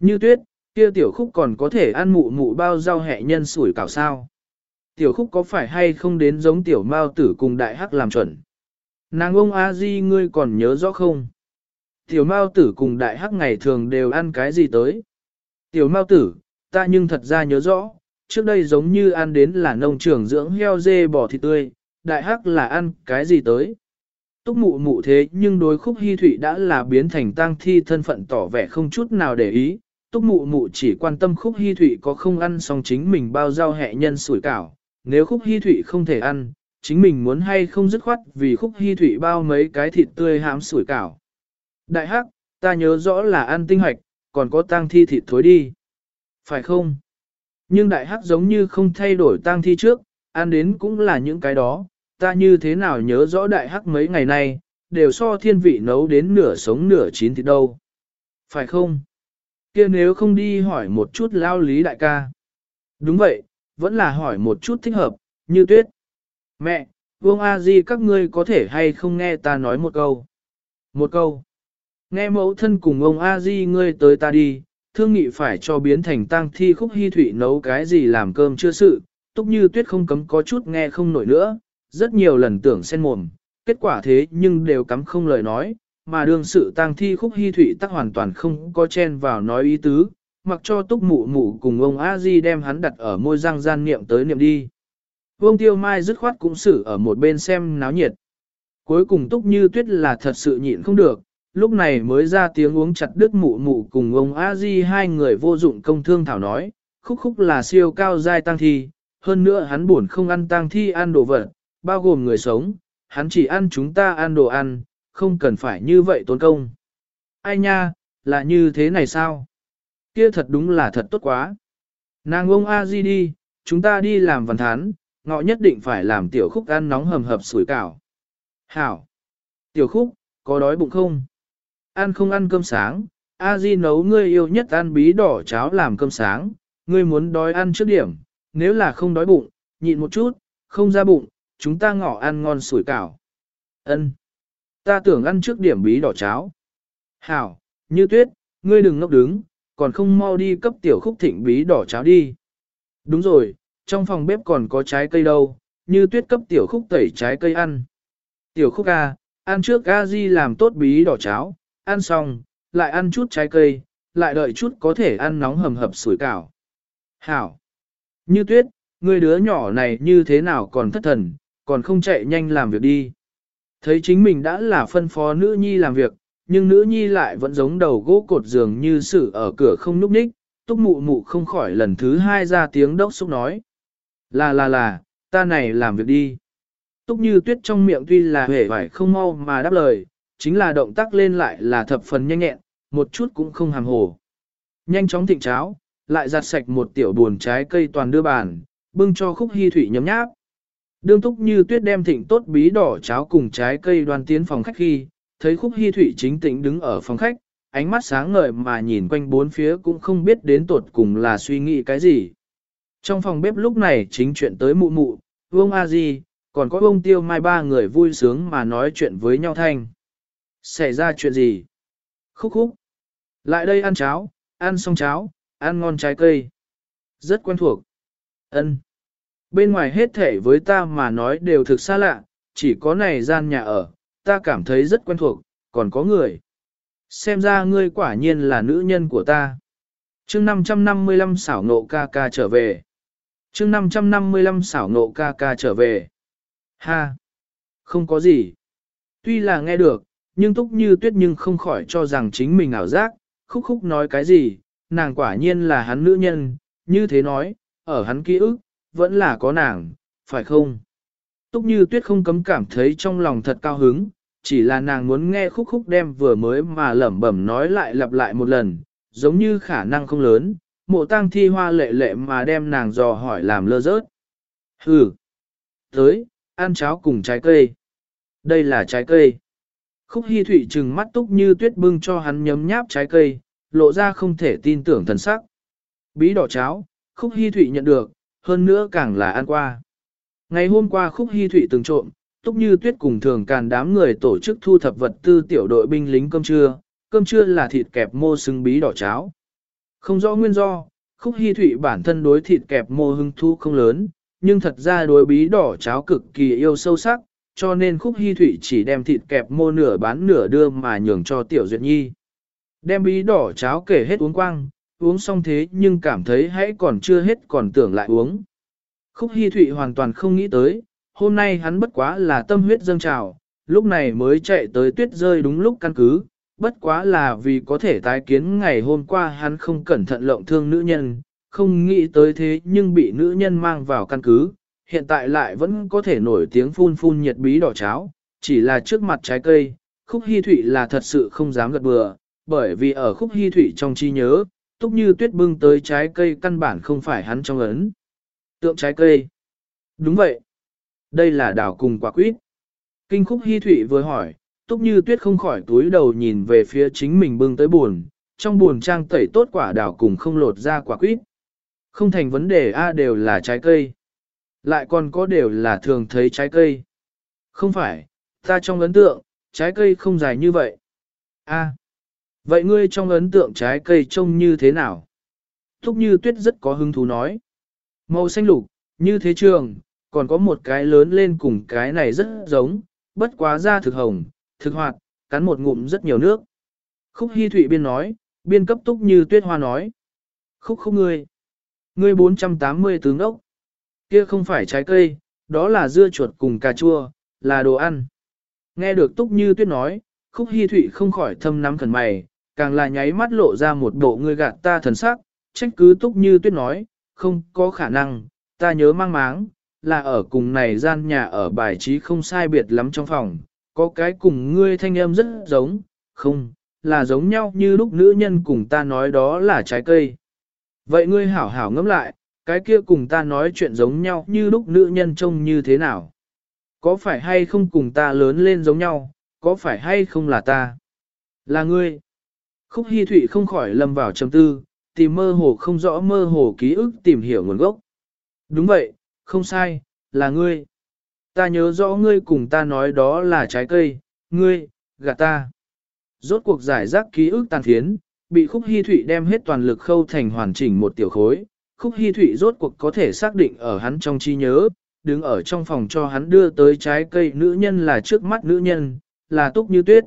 Như tuyết, kia tiểu khúc còn có thể ăn mụ mụ bao rau hẹ nhân sủi cảo sao. Tiểu khúc có phải hay không đến giống tiểu mao tử cùng đại hắc làm chuẩn. Nàng ông a di ngươi còn nhớ rõ không? Tiểu mao tử cùng đại hắc ngày thường đều ăn cái gì tới? Tiểu mao tử, ta nhưng thật ra nhớ rõ, trước đây giống như ăn đến là nông trường dưỡng heo dê bò thịt tươi, đại hắc là ăn cái gì tới? Túc mụ mụ thế nhưng đối khúc hy thụy đã là biến thành tang thi thân phận tỏ vẻ không chút nào để ý. Túc mụ mụ chỉ quan tâm khúc hy thụy có không ăn xong chính mình bao rau hẹ nhân sủi cảo. Nếu khúc hy thụy không thể ăn, chính mình muốn hay không dứt khoát vì khúc hy thụy bao mấy cái thịt tươi hãm sủi cảo. Đại hắc, ta nhớ rõ là ăn tinh hoạch, còn có tang thi thịt thối đi. Phải không? Nhưng đại hắc giống như không thay đổi tang thi trước, ăn đến cũng là những cái đó, ta như thế nào nhớ rõ đại hắc mấy ngày nay, đều so thiên vị nấu đến nửa sống nửa chín thì đâu. Phải không? kia nếu không đi hỏi một chút lao lý đại ca. Đúng vậy, vẫn là hỏi một chút thích hợp, như tuyết. Mẹ, Vương A Di các ngươi có thể hay không nghe ta nói một câu? Một câu. Nghe mẫu thân cùng ông A Di ngươi tới ta đi, thương nghị phải cho biến thành tang thi khúc hy thủy nấu cái gì làm cơm chưa sự, túc như tuyết không cấm có chút nghe không nổi nữa, rất nhiều lần tưởng sen mồm, kết quả thế nhưng đều cắm không lời nói, mà đương sự tang thi khúc hy thủy tắc hoàn toàn không có chen vào nói ý tứ, mặc cho túc mụ mụ cùng ông a di đem hắn đặt ở môi răng gian niệm tới niệm đi. Vương tiêu mai dứt khoát cũng xử ở một bên xem náo nhiệt. Cuối cùng túc như tuyết là thật sự nhịn không được, lúc này mới ra tiếng uống chặt đứt mụ mụ cùng ông a di hai người vô dụng công thương thảo nói, khúc khúc là siêu cao giai tăng thi, hơn nữa hắn buồn không ăn tăng thi ăn đồ vật, bao gồm người sống, hắn chỉ ăn chúng ta ăn đồ ăn, không cần phải như vậy tốn công. Ai nha, là như thế này sao? Kia thật đúng là thật tốt quá. Nàng ông A Di đi, chúng ta đi làm văn thán, ngọ nhất định phải làm tiểu khúc ăn nóng hầm hập sủi cảo. Hảo! Tiểu khúc, có đói bụng không? Ăn không ăn cơm sáng, A Di nấu ngươi yêu nhất ăn bí đỏ cháo làm cơm sáng, ngươi muốn đói ăn trước điểm, nếu là không đói bụng, nhịn một chút, không ra bụng, chúng ta ngọ ăn ngon sủi cảo. Ân, Ta tưởng ăn trước điểm bí đỏ cháo. Hảo, như tuyết, ngươi đừng ngốc đứng, còn không mau đi cấp tiểu khúc thịnh bí đỏ cháo đi. Đúng rồi, trong phòng bếp còn có trái cây đâu, như tuyết cấp tiểu khúc tẩy trái cây ăn. Tiểu khúc A, ăn trước A Di làm tốt bí đỏ cháo, ăn xong, lại ăn chút trái cây, lại đợi chút có thể ăn nóng hầm hập sủi cảo. Hảo! Như tuyết, người đứa nhỏ này như thế nào còn thất thần, còn không chạy nhanh làm việc đi. Thấy chính mình đã là phân phó nữ nhi làm việc, nhưng nữ nhi lại vẫn giống đầu gỗ cột giường như sự ở cửa không núp ních, túc mụ mụ không khỏi lần thứ hai ra tiếng đốc xúc nói. Là là là, ta này làm việc đi. Túc như tuyết trong miệng tuy là hề phải không mau mà đáp lời, chính là động tác lên lại là thập phần nhanh nhẹn, một chút cũng không hàm hồ. Nhanh chóng thịnh cháo, lại giặt sạch một tiểu buồn trái cây toàn đưa bàn, bưng cho khúc hy thủy nhấm nháp. Đương túc như tuyết đem thịnh tốt bí đỏ cháo cùng trái cây đoan tiến phòng khách khi, thấy khúc hy Thụy chính tĩnh đứng ở phòng khách, ánh mắt sáng ngời mà nhìn quanh bốn phía cũng không biết đến tột cùng là suy nghĩ cái gì. Trong phòng bếp lúc này chính chuyện tới mụ mụ, vương A Di, còn có ông tiêu mai ba người vui sướng mà nói chuyện với nhau thanh. Xảy ra chuyện gì? Khúc khúc. Lại đây ăn cháo, ăn xong cháo, ăn ngon trái cây. Rất quen thuộc. Ân. Bên ngoài hết thể với ta mà nói đều thực xa lạ, chỉ có này gian nhà ở, ta cảm thấy rất quen thuộc, còn có người. Xem ra ngươi quả nhiên là nữ nhân của ta. chương 555 xảo nộ ca ca trở về. chương 555 xảo nộ ca ca trở về. Ha! Không có gì. Tuy là nghe được, nhưng túc như tuyết nhưng không khỏi cho rằng chính mình ảo giác, khúc khúc nói cái gì, nàng quả nhiên là hắn nữ nhân, như thế nói, ở hắn ký ức, vẫn là có nàng, phải không? Túc như tuyết không cấm cảm thấy trong lòng thật cao hứng, chỉ là nàng muốn nghe khúc khúc đem vừa mới mà lẩm bẩm nói lại lặp lại một lần, giống như khả năng không lớn, mộ tăng thi hoa lệ lệ mà đem nàng dò hỏi làm lơ rớt. Hừ, tới, ăn cháo cùng trái cây. Đây là trái cây. Khúc Hi Thụy trừng mắt túc như tuyết bưng cho hắn nhấm nháp trái cây, lộ ra không thể tin tưởng thần sắc. Bí đỏ cháo, Khúc Hi Thụy nhận được, hơn nữa càng là ăn qua. Ngày hôm qua Khúc Hi Thụy từng trộm, túc như tuyết cùng thường càn đám người tổ chức thu thập vật tư tiểu đội binh lính cơm trưa, cơm trưa là thịt kẹp mô xứng bí đỏ cháo. Không rõ nguyên do, Khúc Hi Thụy bản thân đối thịt kẹp mô hưng thu không lớn, nhưng thật ra đối bí đỏ cháo cực kỳ yêu sâu sắc, cho nên Khúc Hi Thụy chỉ đem thịt kẹp mô nửa bán nửa đưa mà nhường cho Tiểu Duyệt Nhi. Đem bí đỏ cháo kể hết uống quang, uống xong thế nhưng cảm thấy hãy còn chưa hết còn tưởng lại uống. Khúc Hi Thụy hoàn toàn không nghĩ tới, hôm nay hắn bất quá là tâm huyết dâng trào, lúc này mới chạy tới tuyết rơi đúng lúc căn cứ, bất quá là vì có thể tái kiến ngày hôm qua hắn không cẩn thận lộng thương nữ nhân, không nghĩ tới thế nhưng bị nữ nhân mang vào căn cứ, hiện tại lại vẫn có thể nổi tiếng phun phun nhiệt bí đỏ cháo, chỉ là trước mặt trái cây, khúc hy thụy là thật sự không dám gật bừa, bởi vì ở khúc hy thụy trong trí nhớ, túc như tuyết bưng tới trái cây căn bản không phải hắn trong ấn. Tượng trái cây. Đúng vậy. Đây là đảo cùng quả quýt. Kinh khúc hy thụy vừa hỏi, túc như tuyết không khỏi túi đầu nhìn về phía chính mình bưng tới buồn, trong buồn trang tẩy tốt quả đảo cùng không lột ra quả quýt. Không thành vấn đề A đều là trái cây. Lại còn có đều là thường thấy trái cây. Không phải, ta trong ấn tượng, trái cây không dài như vậy. A. vậy ngươi trong ấn tượng trái cây trông như thế nào? Thúc như tuyết rất có hứng thú nói. Màu xanh lục, như thế trường, còn có một cái lớn lên cùng cái này rất giống, bất quá da thực hồng, thực hoạt, cắn một ngụm rất nhiều nước. Khúc Hi Thụy biên nói, biên cấp túc như tuyết hoa nói. Khúc không ngươi. Ngươi 480 tướng ốc. Kia không phải trái cây, đó là dưa chuột cùng cà chua, là đồ ăn. Nghe được túc như tuyết nói, khúc Hi Thụy không khỏi thâm nắm thần mày, càng là nháy mắt lộ ra một bộ ngươi gạt ta thần sắc, trách cứ túc như tuyết nói, không có khả năng, ta nhớ mang máng, là ở cùng này gian nhà ở bài trí không sai biệt lắm trong phòng, có cái cùng ngươi thanh âm rất giống, không, là giống nhau như lúc nữ nhân cùng ta nói đó là trái cây. Vậy ngươi hảo hảo ngẫm lại, cái kia cùng ta nói chuyện giống nhau như lúc nữ nhân trông như thế nào? Có phải hay không cùng ta lớn lên giống nhau, có phải hay không là ta? Là ngươi. Khúc Hi Thụy không khỏi lâm vào trầm tư, tìm mơ hồ không rõ mơ hồ ký ức tìm hiểu nguồn gốc. Đúng vậy, không sai, là ngươi. Ta nhớ rõ ngươi cùng ta nói đó là trái cây, ngươi, gạt ta. Rốt cuộc giải rác ký ức tàn thiến bị khúc hy thụy đem hết toàn lực khâu thành hoàn chỉnh một tiểu khối. Khúc hy thụy rốt cuộc có thể xác định ở hắn trong trí nhớ, đứng ở trong phòng cho hắn đưa tới trái cây nữ nhân là trước mắt nữ nhân, là túc như tuyết.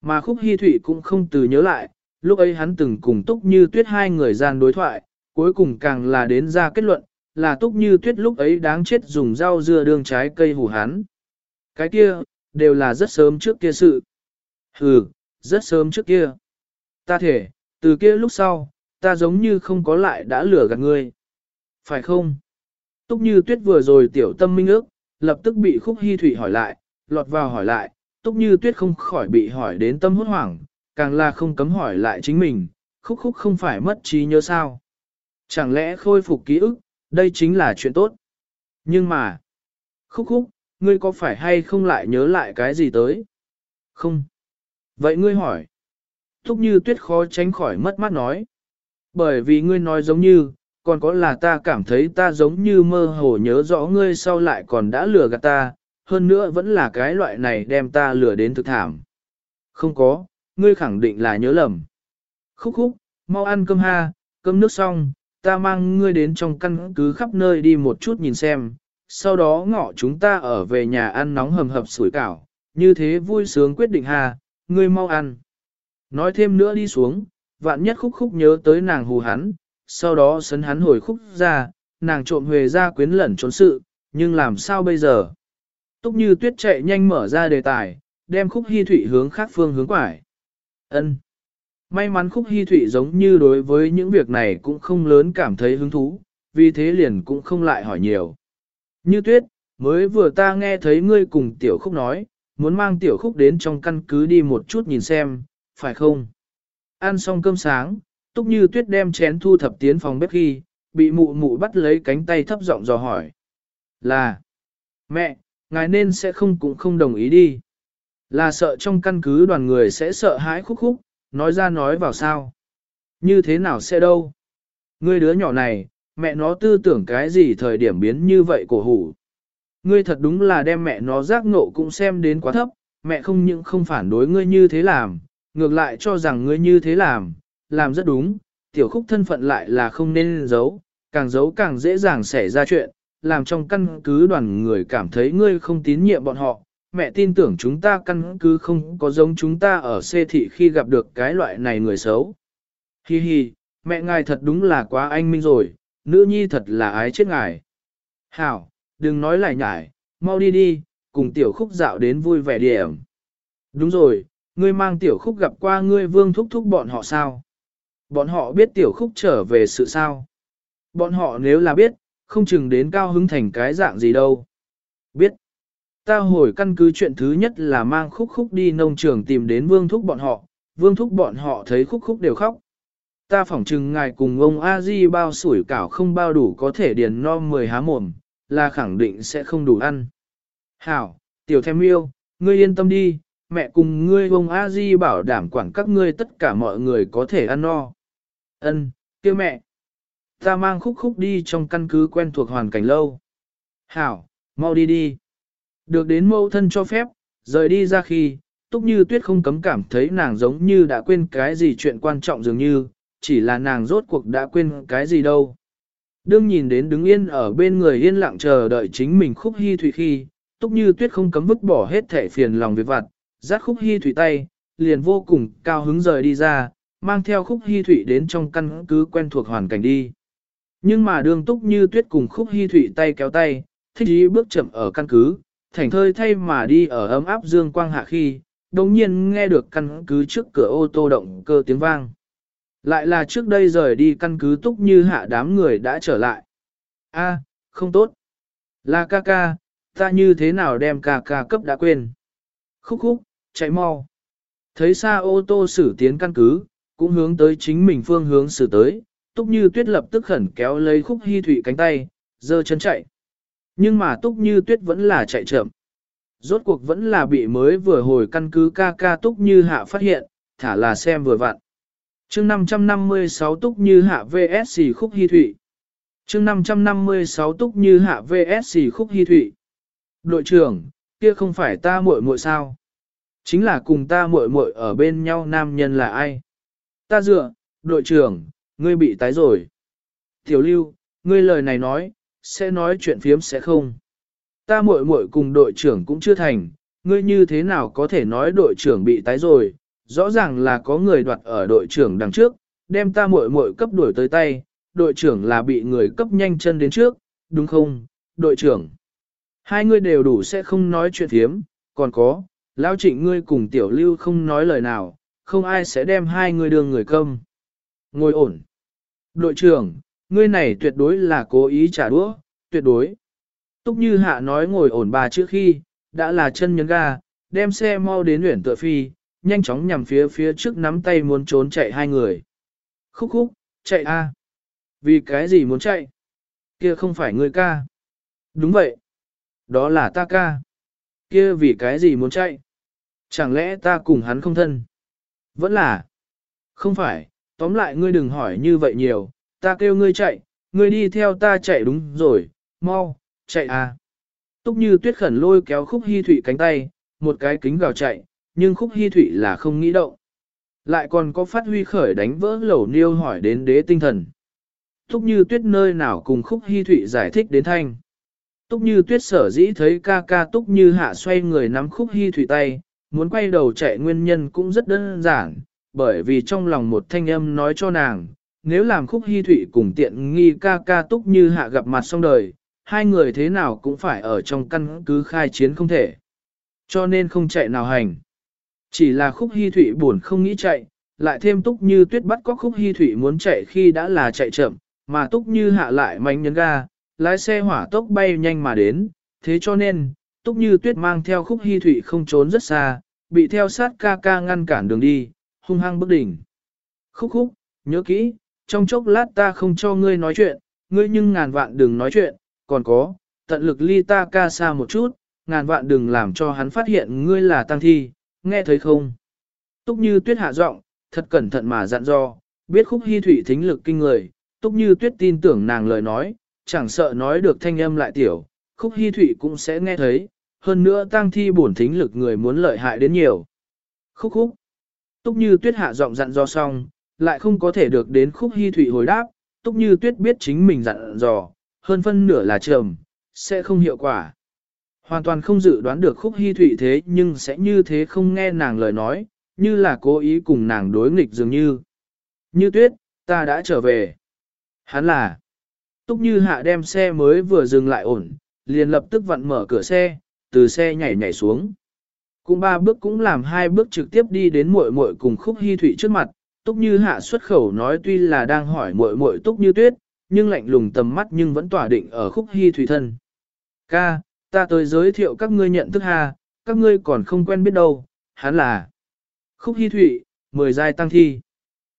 Mà khúc hy thụy cũng không từ nhớ lại, lúc ấy hắn từng cùng túc như tuyết hai người gian đối thoại, cuối cùng càng là đến ra kết luận, là túc như tuyết lúc ấy đáng chết dùng rau dưa đương trái cây hủ hắn. Cái kia, đều là rất sớm trước kia sự. Ừ, rất sớm trước kia. Ta thể, từ kia lúc sau, ta giống như không có lại đã lừa gạt ngươi. Phải không? Túc như tuyết vừa rồi tiểu tâm minh ước, lập tức bị khúc hy thủy hỏi lại, lọt vào hỏi lại, túc như tuyết không khỏi bị hỏi đến tâm hốt hoảng, càng là không cấm hỏi lại chính mình, khúc khúc không phải mất trí nhớ sao. Chẳng lẽ khôi phục ký ức, đây chính là chuyện tốt. Nhưng mà, khúc khúc, ngươi có phải hay không lại nhớ lại cái gì tới? Không. Vậy ngươi hỏi. Thúc như tuyết khó tránh khỏi mất mát nói. Bởi vì ngươi nói giống như, còn có là ta cảm thấy ta giống như mơ hồ nhớ rõ ngươi sau lại còn đã lừa gạt ta, hơn nữa vẫn là cái loại này đem ta lừa đến thực thảm. Không có, ngươi khẳng định là nhớ lầm. Khúc khúc, mau ăn cơm ha, cơm nước xong, ta mang ngươi đến trong căn cứ khắp nơi đi một chút nhìn xem, sau đó ngọ chúng ta ở về nhà ăn nóng hầm hập sủi cảo, như thế vui sướng quyết định hà, ngươi mau ăn. Nói thêm nữa đi xuống, vạn nhất khúc khúc nhớ tới nàng hù hắn, sau đó sấn hắn hồi khúc ra, nàng trộm huề ra quyến lẩn trốn sự, nhưng làm sao bây giờ? Túc như tuyết chạy nhanh mở ra đề tài, đem khúc hy thủy hướng khác phương hướng quải. ân May mắn khúc hy thụy giống như đối với những việc này cũng không lớn cảm thấy hứng thú, vì thế liền cũng không lại hỏi nhiều. Như tuyết, mới vừa ta nghe thấy ngươi cùng tiểu khúc nói, muốn mang tiểu khúc đến trong căn cứ đi một chút nhìn xem, phải không? Ăn xong cơm sáng, túc như tuyết đem chén thu thập tiến phòng bếp khi, bị mụ mụ bắt lấy cánh tay thấp giọng dò hỏi. Là, mẹ, ngài nên sẽ không cũng không đồng ý đi. Là sợ trong căn cứ đoàn người sẽ sợ hãi khúc khúc, nói ra nói vào sao. Như thế nào sẽ đâu? Ngươi đứa nhỏ này, mẹ nó tư tưởng cái gì thời điểm biến như vậy cổ hủ. Ngươi thật đúng là đem mẹ nó giác ngộ cũng xem đến quá thấp, mẹ không những không phản đối ngươi như thế làm, ngược lại cho rằng ngươi như thế làm, làm rất đúng, tiểu khúc thân phận lại là không nên giấu, càng giấu càng dễ dàng xảy ra chuyện, làm trong căn cứ đoàn người cảm thấy ngươi không tín nhiệm bọn họ. Mẹ tin tưởng chúng ta căn cứ không có giống chúng ta ở xê thị khi gặp được cái loại này người xấu. Hi hi, mẹ ngài thật đúng là quá anh minh rồi, nữ nhi thật là ái chết ngài. Hảo, đừng nói lại nhải, mau đi đi, cùng tiểu khúc dạo đến vui vẻ điểm. Đúng rồi, ngươi mang tiểu khúc gặp qua ngươi vương thúc thúc bọn họ sao? Bọn họ biết tiểu khúc trở về sự sao? Bọn họ nếu là biết, không chừng đến cao hứng thành cái dạng gì đâu. Biết. Ta hồi căn cứ chuyện thứ nhất là mang khúc khúc đi nông trường tìm đến vương thúc bọn họ, vương thúc bọn họ thấy khúc khúc đều khóc. Ta phỏng chừng ngài cùng ông A-di bao sủi cảo không bao đủ có thể điền no 10 há mồm, là khẳng định sẽ không đủ ăn. Hảo, tiểu thêm yêu, ngươi yên tâm đi, mẹ cùng ngươi ông A-di bảo đảm quản các ngươi tất cả mọi người có thể ăn no. Ân, kêu mẹ. Ta mang khúc khúc đi trong căn cứ quen thuộc hoàn cảnh lâu. Hảo, mau đi đi. Được đến mẫu thân cho phép, rời đi ra khi, túc như tuyết không cấm cảm thấy nàng giống như đã quên cái gì chuyện quan trọng dường như, chỉ là nàng rốt cuộc đã quên cái gì đâu. Đương nhìn đến đứng yên ở bên người yên lặng chờ đợi chính mình khúc hy thủy khi, túc như tuyết không cấm vứt bỏ hết thể phiền lòng việc vặt, dắt khúc hy thủy tay, liền vô cùng cao hứng rời đi ra, mang theo khúc hy thủy đến trong căn cứ quen thuộc hoàn cảnh đi. Nhưng mà đương túc như tuyết cùng khúc hy thủy tay kéo tay, thích ý bước chậm ở căn cứ, thảnh thơi thay mà đi ở ấm áp dương quang hạ khi, đồng nhiên nghe được căn cứ trước cửa ô tô động cơ tiếng vang. Lại là trước đây rời đi căn cứ túc như hạ đám người đã trở lại. A, không tốt. Là ca ca, ta như thế nào đem ca ca cấp đã quên. Khúc khúc, chạy mau. Thấy xa ô tô xử tiến căn cứ, cũng hướng tới chính mình phương hướng xử tới, Túc Như Tuyết lập tức khẩn kéo lấy Khúc hy thủy cánh tay, giơ chân chạy. Nhưng mà Túc Như Tuyết vẫn là chạy chậm. Rốt cuộc vẫn là bị mới vừa hồi căn cứ ca ca Túc Như Hạ phát hiện, thả là xem vừa vặn. chương 556 Túc Như Hạ VSC Khúc hy Thụy. chương 556 Túc Như Hạ VSC Khúc hy Thụy. Đội trưởng, kia không phải ta muội muội sao? Chính là cùng ta muội muội ở bên nhau nam nhân là ai? Ta dựa, đội trưởng, ngươi bị tái rồi. Tiểu lưu, ngươi lời này nói, sẽ nói chuyện phiếm sẽ không. Ta muội muội cùng đội trưởng cũng chưa thành, ngươi như thế nào có thể nói đội trưởng bị tái rồi, rõ ràng là có người đoạt ở đội trưởng đằng trước, đem ta muội muội cấp đuổi tới tay, đội trưởng là bị người cấp nhanh chân đến trước, đúng không, đội trưởng? Hai ngươi đều đủ sẽ không nói chuyện phiếm, còn có, lão trịnh ngươi cùng tiểu lưu không nói lời nào, không ai sẽ đem hai ngươi đường người công. Ngồi ổn. Đội trưởng, ngươi này tuyệt đối là cố ý trả đũa, tuyệt đối. Túc như hạ nói ngồi ổn bà trước khi, đã là chân nhấn ga, đem xe mau đến luyện tựa phi, nhanh chóng nhằm phía phía trước nắm tay muốn trốn chạy hai người. Khúc khúc, chạy a Vì cái gì muốn chạy? Kia không phải ngươi ca. Đúng vậy. Đó là ta ca. Kia vì cái gì muốn chạy? Chẳng lẽ ta cùng hắn không thân? Vẫn là. Không phải, tóm lại ngươi đừng hỏi như vậy nhiều, ta kêu ngươi chạy, ngươi đi theo ta chạy đúng rồi, mau, chạy à. Túc như tuyết khẩn lôi kéo khúc hy thủy cánh tay, một cái kính gào chạy, nhưng khúc hy thủy là không nghĩ động. Lại còn có phát huy khởi đánh vỡ lẩu niêu hỏi đến đế tinh thần. Túc như tuyết nơi nào cùng khúc hy thủy giải thích đến thanh. Túc như tuyết sở dĩ thấy ca ca túc như hạ xoay người nắm khúc hy thủy tay, muốn quay đầu chạy nguyên nhân cũng rất đơn giản, bởi vì trong lòng một thanh âm nói cho nàng, nếu làm khúc hy thụy cùng tiện nghi ca ca túc như hạ gặp mặt xong đời, hai người thế nào cũng phải ở trong căn cứ khai chiến không thể. Cho nên không chạy nào hành. Chỉ là khúc hy thụy buồn không nghĩ chạy, lại thêm túc như tuyết bắt có khúc hy thụy muốn chạy khi đã là chạy chậm, mà túc như hạ lại mánh nhấn ga, lái xe hỏa tốc bay nhanh mà đến, thế cho nên, túc như tuyết mang theo khúc hy thụy không trốn rất xa, bị theo sát ca ca ngăn cản đường đi, hung hăng bức đỉnh. Khúc khúc, nhớ kỹ, trong chốc lát ta không cho ngươi nói chuyện, ngươi nhưng ngàn vạn đừng nói chuyện, còn có, tận lực ly ta ca xa một chút, ngàn vạn đừng làm cho hắn phát hiện ngươi là tăng thi, nghe thấy không? Túc như tuyết hạ giọng, thật cẩn thận mà dặn dò, biết khúc hy thủy thính lực kinh người, túc như tuyết tin tưởng nàng lời nói, chẳng sợ nói được thanh âm lại tiểu, khúc hy thủy cũng sẽ nghe thấy, hơn nữa tăng thi bổn thính lực người muốn lợi hại đến nhiều. Khúc khúc. Túc như tuyết hạ giọng dặn dò xong, lại không có thể được đến khúc hy thủy hồi đáp, túc như tuyết biết chính mình dặn dò, hơn phân nửa là trầm, sẽ không hiệu quả. Hoàn toàn không dự đoán được khúc hy thủy thế nhưng sẽ như thế không nghe nàng lời nói, như là cố ý cùng nàng đối nghịch dường như. Như tuyết, ta đã trở về. Hắn là. Túc như hạ đem xe mới vừa dừng lại ổn, liền lập tức vặn mở cửa xe, từ xe nhảy nhảy xuống. Cũng ba bước cũng làm hai bước trực tiếp đi đến muội muội cùng khúc hy thủy trước mặt, Túc Như Hạ xuất khẩu nói tuy là đang hỏi muội muội Túc Như Tuyết, nhưng lạnh lùng tầm mắt nhưng vẫn tỏa định ở khúc hy thủy thân. Ca, ta tới giới thiệu các ngươi nhận thức hà, các ngươi còn không quen biết đâu, hắn là khúc hy thủy, mười giai tăng thi.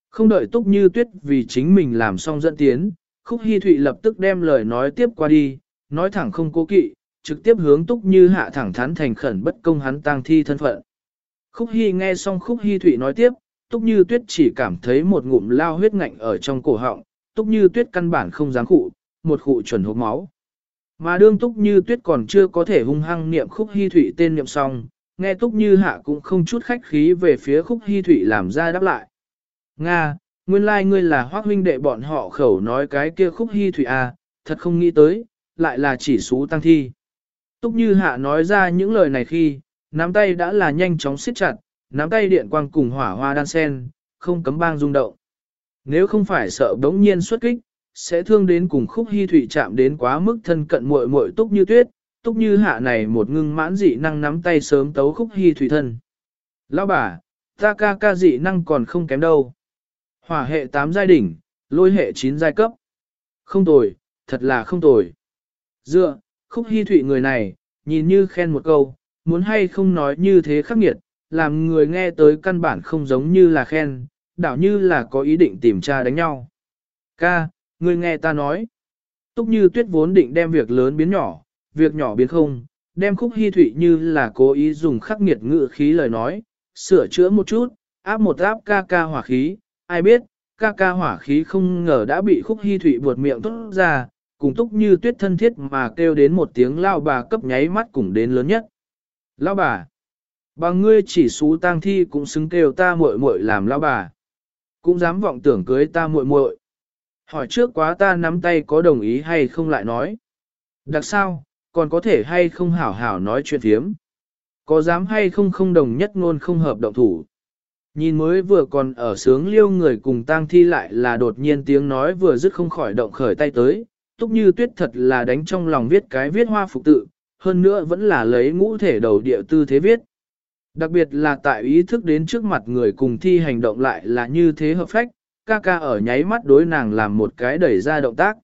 Không đợi Túc Như Tuyết vì chính mình làm xong dẫn tiến, khúc hy thủy lập tức đem lời nói tiếp qua đi, nói thẳng không cố kỵ, trực tiếp hướng Túc Như Hạ thẳng thắn thành khẩn bất công hắn tăng thi thân phận. Khúc Hy nghe xong Khúc Hy Thụy nói tiếp, Túc Như Tuyết chỉ cảm thấy một ngụm lao huyết ngạnh ở trong cổ họng, Túc Như Tuyết căn bản không dám khụ, một khụ chuẩn hộp máu. Mà đương Túc Như Tuyết còn chưa có thể hung hăng niệm Khúc Hy Thụy tên niệm xong, nghe Túc Như Hạ cũng không chút khách khí về phía Khúc Hy Thụy làm ra đáp lại. Nga, nguyên lai like ngươi là hoác huynh đệ bọn họ khẩu nói cái kia Khúc Hy Thụy à, thật không nghĩ tới, lại là chỉ số tăng thi. Túc Như Hạ nói ra những lời này khi, nắm tay đã là nhanh chóng siết chặt, nắm tay điện quang cùng hỏa hoa đan sen, không cấm bang rung động. Nếu không phải sợ đống nhiên xuất kích, sẽ thương đến cùng khúc hy thủy chạm đến quá mức thân cận muội muội túc như tuyết, túc như hạ này một ngưng mãn dị năng nắm tay sớm tấu khúc hy thủy thân. Lão bà, ta ca ca dị năng còn không kém đâu. Hỏa hệ 8 giai đỉnh, lôi hệ 9 giai cấp. Không tồi, thật là không tồi. Dựa, khúc hy thủy người này, nhìn như khen một câu, muốn hay không nói như thế khắc nghiệt, làm người nghe tới căn bản không giống như là khen, đảo như là có ý định tìm tra đánh nhau. Ca, người nghe ta nói. Túc như tuyết vốn định đem việc lớn biến nhỏ, việc nhỏ biến không, đem khúc hy thủy như là cố ý dùng khắc nghiệt ngữ khí lời nói, sửa chữa một chút, áp một áp ca ca hỏa khí, ai biết, ca ca hỏa khí không ngờ đã bị khúc hy thủy buột miệng tốt ra, cùng túc như tuyết thân thiết mà kêu đến một tiếng lao bà cấp nháy mắt cùng đến lớn nhất. Lao bà, bằng ngươi chỉ xú tang thi cũng xứng kêu ta muội muội làm lão bà. Cũng dám vọng tưởng cưới ta muội muội. Hỏi trước quá ta nắm tay có đồng ý hay không lại nói. Đặc sao, còn có thể hay không hảo hảo nói chuyện thiếm. Có dám hay không không đồng nhất ngôn không hợp động thủ. Nhìn mới vừa còn ở sướng liêu người cùng tang thi lại là đột nhiên tiếng nói vừa dứt không khỏi động khởi tay tới, túc như tuyết thật là đánh trong lòng viết cái viết hoa phục tự, hơn nữa vẫn là lấy ngũ thể đầu địa tư thế viết. Đặc biệt là tại ý thức đến trước mặt người cùng thi hành động lại là như thế hợp phách, ca ca ở nháy mắt đối nàng làm một cái đẩy ra động tác.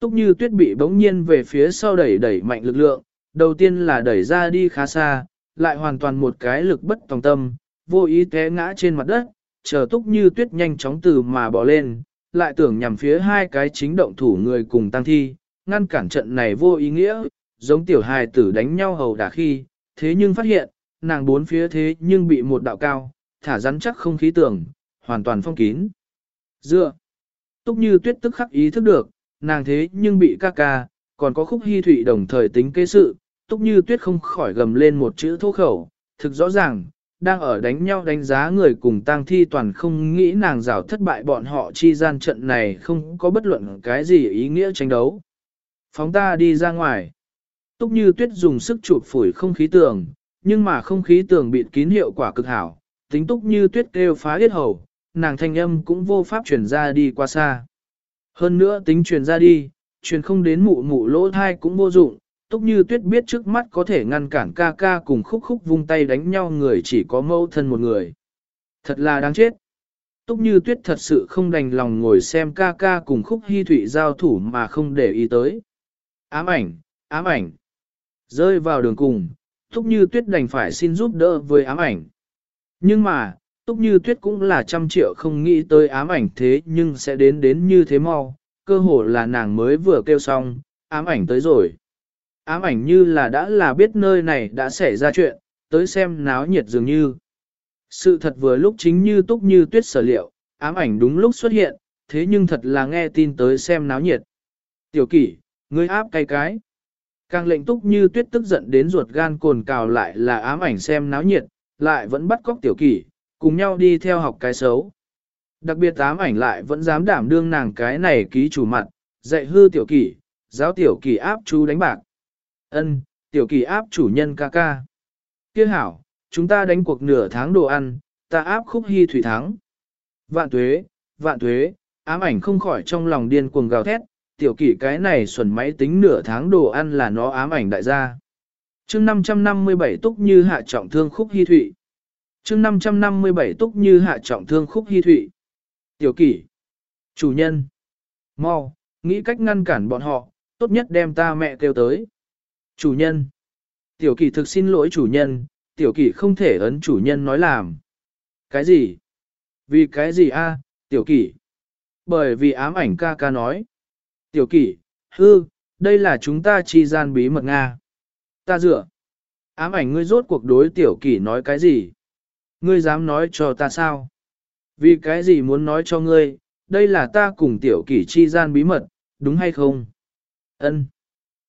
Túc như tuyết bị bỗng nhiên về phía sau đẩy đẩy mạnh lực lượng, đầu tiên là đẩy ra đi khá xa, lại hoàn toàn một cái lực bất tòng tâm, vô ý té ngã trên mặt đất, chờ túc như tuyết nhanh chóng từ mà bỏ lên, lại tưởng nhằm phía hai cái chính động thủ người cùng tăng thi, ngăn cản trận này vô ý nghĩa, giống tiểu hài tử đánh nhau hầu đả khi, thế nhưng phát hiện, nàng bốn phía thế nhưng bị một đạo cao, thả rắn chắc không khí tưởng, hoàn toàn phong kín. Dựa, túc như tuyết tức khắc ý thức được, nàng thế nhưng bị ca ca, còn có khúc hy thủy đồng thời tính kế sự, túc như tuyết không khỏi gầm lên một chữ thô khẩu, thực rõ ràng, đang ở đánh nhau đánh giá người cùng tang thi toàn không nghĩ nàng rào thất bại bọn họ chi gian trận này không có bất luận cái gì ý nghĩa tranh đấu. Phóng ta đi ra ngoài. Túc như tuyết dùng sức chụp phủi không khí tường, nhưng mà không khí tường bịt kín hiệu quả cực hảo, tính túc như tuyết kêu phá hết hầu, nàng thanh âm cũng vô pháp truyền ra đi qua xa. Hơn nữa tính truyền ra đi, truyền không đến mụ mụ lỗ thai cũng vô dụng, Túc như tuyết biết trước mắt có thể ngăn cản ca ca cùng khúc khúc vung tay đánh nhau người chỉ có mẫu thân một người. Thật là đáng chết. Túc như tuyết thật sự không đành lòng ngồi xem ca ca cùng khúc hy thụy giao thủ mà không để ý tới. Ám ảnh, ám ảnh. Rơi vào đường cùng, Túc như tuyết đành phải xin giúp đỡ với ám ảnh. Nhưng mà, túc như tuyết cũng là trăm triệu không nghĩ tới ám ảnh thế nhưng sẽ đến đến như thế mau, cơ hồ là nàng mới vừa kêu xong, ám ảnh tới rồi. Ám ảnh như là đã là biết nơi này đã xảy ra chuyện, tới xem náo nhiệt dường như. Sự thật vừa lúc chính như túc như tuyết sở liệu, ám ảnh đúng lúc xuất hiện, thế nhưng thật là nghe tin tới xem náo nhiệt. Tiểu kỷ, ngươi áp cay cái. Càng lệnh túc như tuyết tức giận đến ruột gan cồn cào lại là ám ảnh xem náo nhiệt, lại vẫn bắt cóc tiểu kỷ, cùng nhau đi theo học cái xấu. Đặc biệt ám ảnh lại vẫn dám đảm đương nàng cái này ký chủ mặt, dạy hư tiểu kỷ, giáo tiểu kỷ áp chú đánh bạc. Ân, tiểu kỷ áp chủ nhân ca ca. Kia hảo, chúng ta đánh cuộc nửa tháng đồ ăn, ta áp khúc hy thủy thắng. Vạn tuế, vạn tuế, ám ảnh không khỏi trong lòng điên cuồng gào thét, tiểu kỷ cái này xuẩn máy tính nửa tháng đồ ăn là nó ám ảnh đại gia. chương 557 túc như hạ trọng thương khúc hy thụy. chương 557 túc như hạ trọng thương khúc hy thụy. Tiểu kỷ, chủ nhân, mau, nghĩ cách ngăn cản bọn họ, tốt nhất đem ta mẹ kêu tới. Chủ nhân, tiểu kỷ thực xin lỗi chủ nhân, tiểu kỷ không thể ấn chủ nhân nói làm. Cái gì? Vì cái gì a, tiểu kỷ? Bởi vì ám ảnh ca ca nói. Tiểu kỷ, hư, đây là chúng ta chi gian bí mật Nga. Ta dựa. Ám ảnh ngươi rốt cuộc đối tiểu kỷ nói cái gì? Ngươi dám nói cho ta sao? Vì cái gì muốn nói cho ngươi, đây là ta cùng tiểu kỷ chi gian bí mật, đúng hay không? Ân.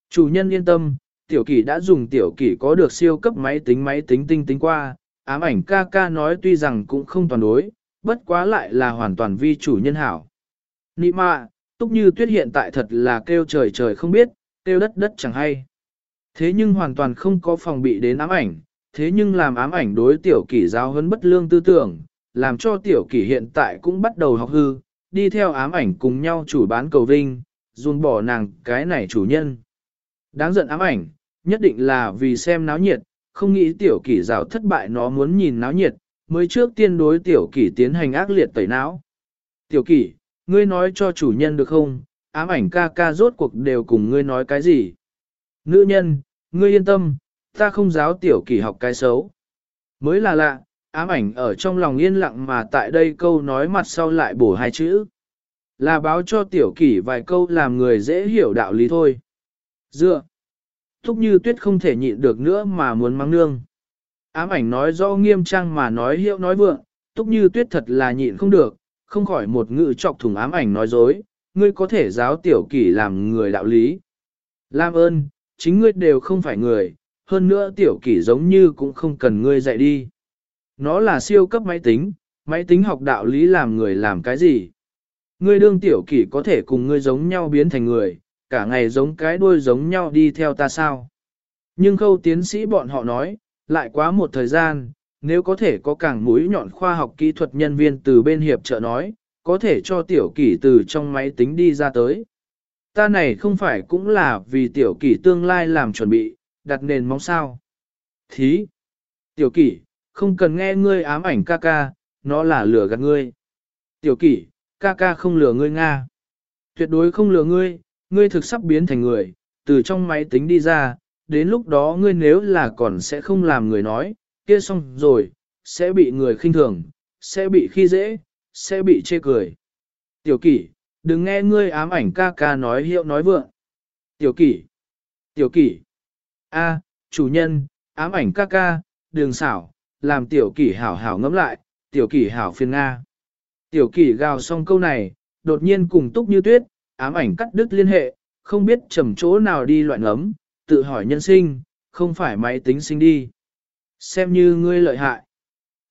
Chủ nhân yên tâm, tiểu kỷ đã dùng tiểu kỷ có được siêu cấp máy tính máy tính tinh tính qua, ám ảnh ca ca nói tuy rằng cũng không toàn đối, bất quá lại là hoàn toàn vi chủ nhân hảo. Nị mạ, túc như tuyết hiện tại thật là kêu trời trời không biết, kêu đất đất chẳng hay. Thế nhưng hoàn toàn không có phòng bị đến ám ảnh, thế nhưng làm ám ảnh đối tiểu kỷ giáo hơn bất lương tư tưởng, làm cho tiểu kỷ hiện tại cũng bắt đầu học hư, đi theo ám ảnh cùng nhau chủ bán cầu vinh, run bỏ nàng cái này chủ nhân. Đáng giận ám ảnh, nhất định là vì xem náo nhiệt, không nghĩ tiểu kỷ rào thất bại nó muốn nhìn náo nhiệt, mới trước tiên đối tiểu kỷ tiến hành ác liệt tẩy não. Tiểu kỷ, ngươi nói cho chủ nhân được không, ám ảnh ca ca rốt cuộc đều cùng ngươi nói cái gì. Nữ nhân, ngươi yên tâm, ta không giáo tiểu kỷ học cái xấu. Mới là lạ, ám ảnh ở trong lòng yên lặng mà tại đây câu nói mặt sau lại bổ hai chữ. Là báo cho tiểu kỷ vài câu làm người dễ hiểu đạo lý thôi. Dựa. Thúc như tuyết không thể nhịn được nữa mà muốn mắng nương. Ám ảnh nói do nghiêm trang mà nói hiệu nói vượng, túc như tuyết thật là nhịn không được, không khỏi một ngự chọc thùng ám ảnh nói dối, ngươi có thể giáo tiểu kỷ làm người đạo lý. Lam ơn, chính ngươi đều không phải người, hơn nữa tiểu kỷ giống như cũng không cần ngươi dạy đi. Nó là siêu cấp máy tính, máy tính học đạo lý làm người làm cái gì. Ngươi đương tiểu kỷ có thể cùng ngươi giống nhau biến thành người, cả ngày giống cái đuôi giống nhau đi theo ta sao. Nhưng khâu tiến sĩ bọn họ nói, lại quá một thời gian, nếu có thể có càng mũi nhọn khoa học kỹ thuật nhân viên từ bên hiệp trợ nói, có thể cho tiểu kỷ từ trong máy tính đi ra tới. Ta này không phải cũng là vì tiểu kỷ tương lai làm chuẩn bị, đặt nền mong sao. Thí! Tiểu kỷ, không cần nghe ngươi ám ảnh ca ca, nó là lừa gạt ngươi. Tiểu kỷ, ca ca không lừa ngươi Nga. Tuyệt đối không lừa ngươi, ngươi thực sắp biến thành người, từ trong máy tính đi ra, đến lúc đó ngươi nếu là còn sẽ không làm người nói, kia xong rồi, sẽ bị người khinh thường, sẽ bị khi dễ, sẽ bị chê cười. Tiểu kỷ, đừng nghe ngươi ám ảnh ca ca nói hiệu nói vượng. Tiểu kỷ, tiểu kỷ, a, chủ nhân, ám ảnh ca ca, đường xảo, làm tiểu kỷ hảo hảo ngẫm lại, tiểu kỷ hảo phiền Nga. Tiểu kỷ gào xong câu này, đột nhiên cùng túc như tuyết, ám ảnh cắt đứt liên hệ, không biết trầm chỗ nào đi loạn ngấm, tự hỏi nhân sinh, không phải máy tính sinh đi. Xem như ngươi lợi hại.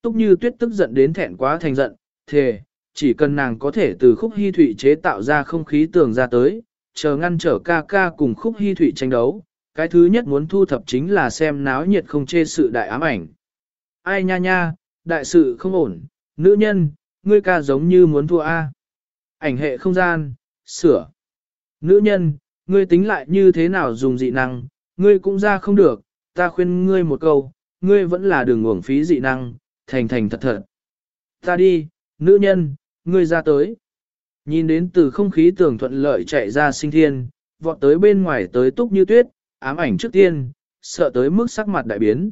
Túc như tuyết tức giận đến thẹn quá thành giận, thề, chỉ cần nàng có thể từ khúc hy thủy chế tạo ra không khí tường ra tới, chờ ngăn trở ca ca cùng khúc hy thủy tranh đấu. Cái thứ nhất muốn thu thập chính là xem náo nhiệt không chê sự đại ám ảnh. Ai nha nha, đại sự không ổn, nữ nhân, ngươi ca giống như muốn thua A. Ảnh hệ không gian, sửa. Nữ nhân, ngươi tính lại như thế nào dùng dị năng, ngươi cũng ra không được, ta khuyên ngươi một câu, ngươi vẫn là đường uổng phí dị năng, thành thành thật thật. Ta đi, nữ nhân, ngươi ra tới. Nhìn đến từ không khí tường thuận lợi chạy ra sinh thiên, vọt tới bên ngoài tới túc như tuyết, ám ảnh trước tiên, sợ tới mức sắc mặt đại biến.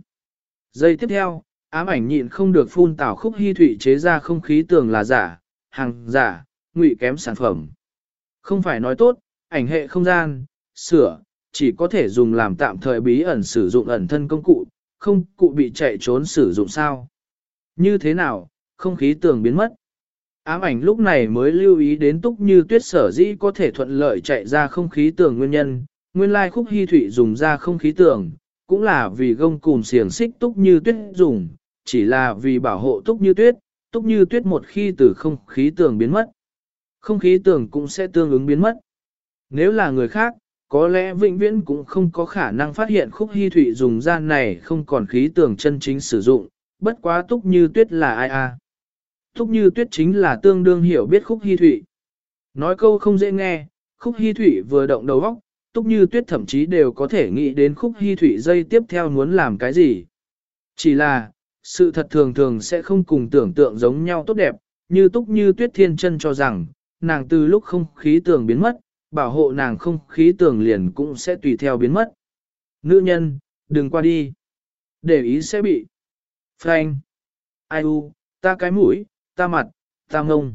Giây tiếp theo, Ám ảnh nhịn không được phun tảo khúc hy thủy chế ra không khí tường là giả, hàng giả, ngụy kém sản phẩm. Không phải nói tốt, ảnh hệ không gian, sửa, chỉ có thể dùng làm tạm thời bí ẩn sử dụng ẩn thân công cụ, không cụ bị chạy trốn sử dụng sao. Như thế nào, không khí tường biến mất. Ám ảnh lúc này mới lưu ý đến túc như tuyết sở dĩ có thể thuận lợi chạy ra không khí tường nguyên nhân, nguyên lai khúc hy thủy dùng ra không khí tường, cũng là vì gông cùm xiềng xích túc như tuyết dùng, chỉ là vì bảo hộ túc như tuyết, túc như tuyết một khi từ không khí tường biến mất. Không khí tường cũng sẽ tương ứng biến mất. Nếu là người khác, có lẽ vĩnh viễn cũng không có khả năng phát hiện khúc hy thụy dùng gian này không còn khí tường chân chính sử dụng, bất quá túc như tuyết là ai a? À? Túc như tuyết chính là tương đương hiểu biết khúc hy thụy. Nói câu không dễ nghe, khúc hy thụy vừa động đầu óc, túc như tuyết thậm chí đều có thể nghĩ đến khúc hy thụy dây tiếp theo muốn làm cái gì. Chỉ là, sự thật thường thường sẽ không cùng tưởng tượng giống nhau tốt đẹp, như túc như tuyết thiên chân cho rằng, nàng từ lúc không khí tường biến mất, bảo hộ nàng không khí tường liền cũng sẽ tùy theo biến mất. Nữ nhân, đừng qua đi. Để ý sẽ bị. Frank. Ai u, ta cái mũi, ta mặt, ta ngông.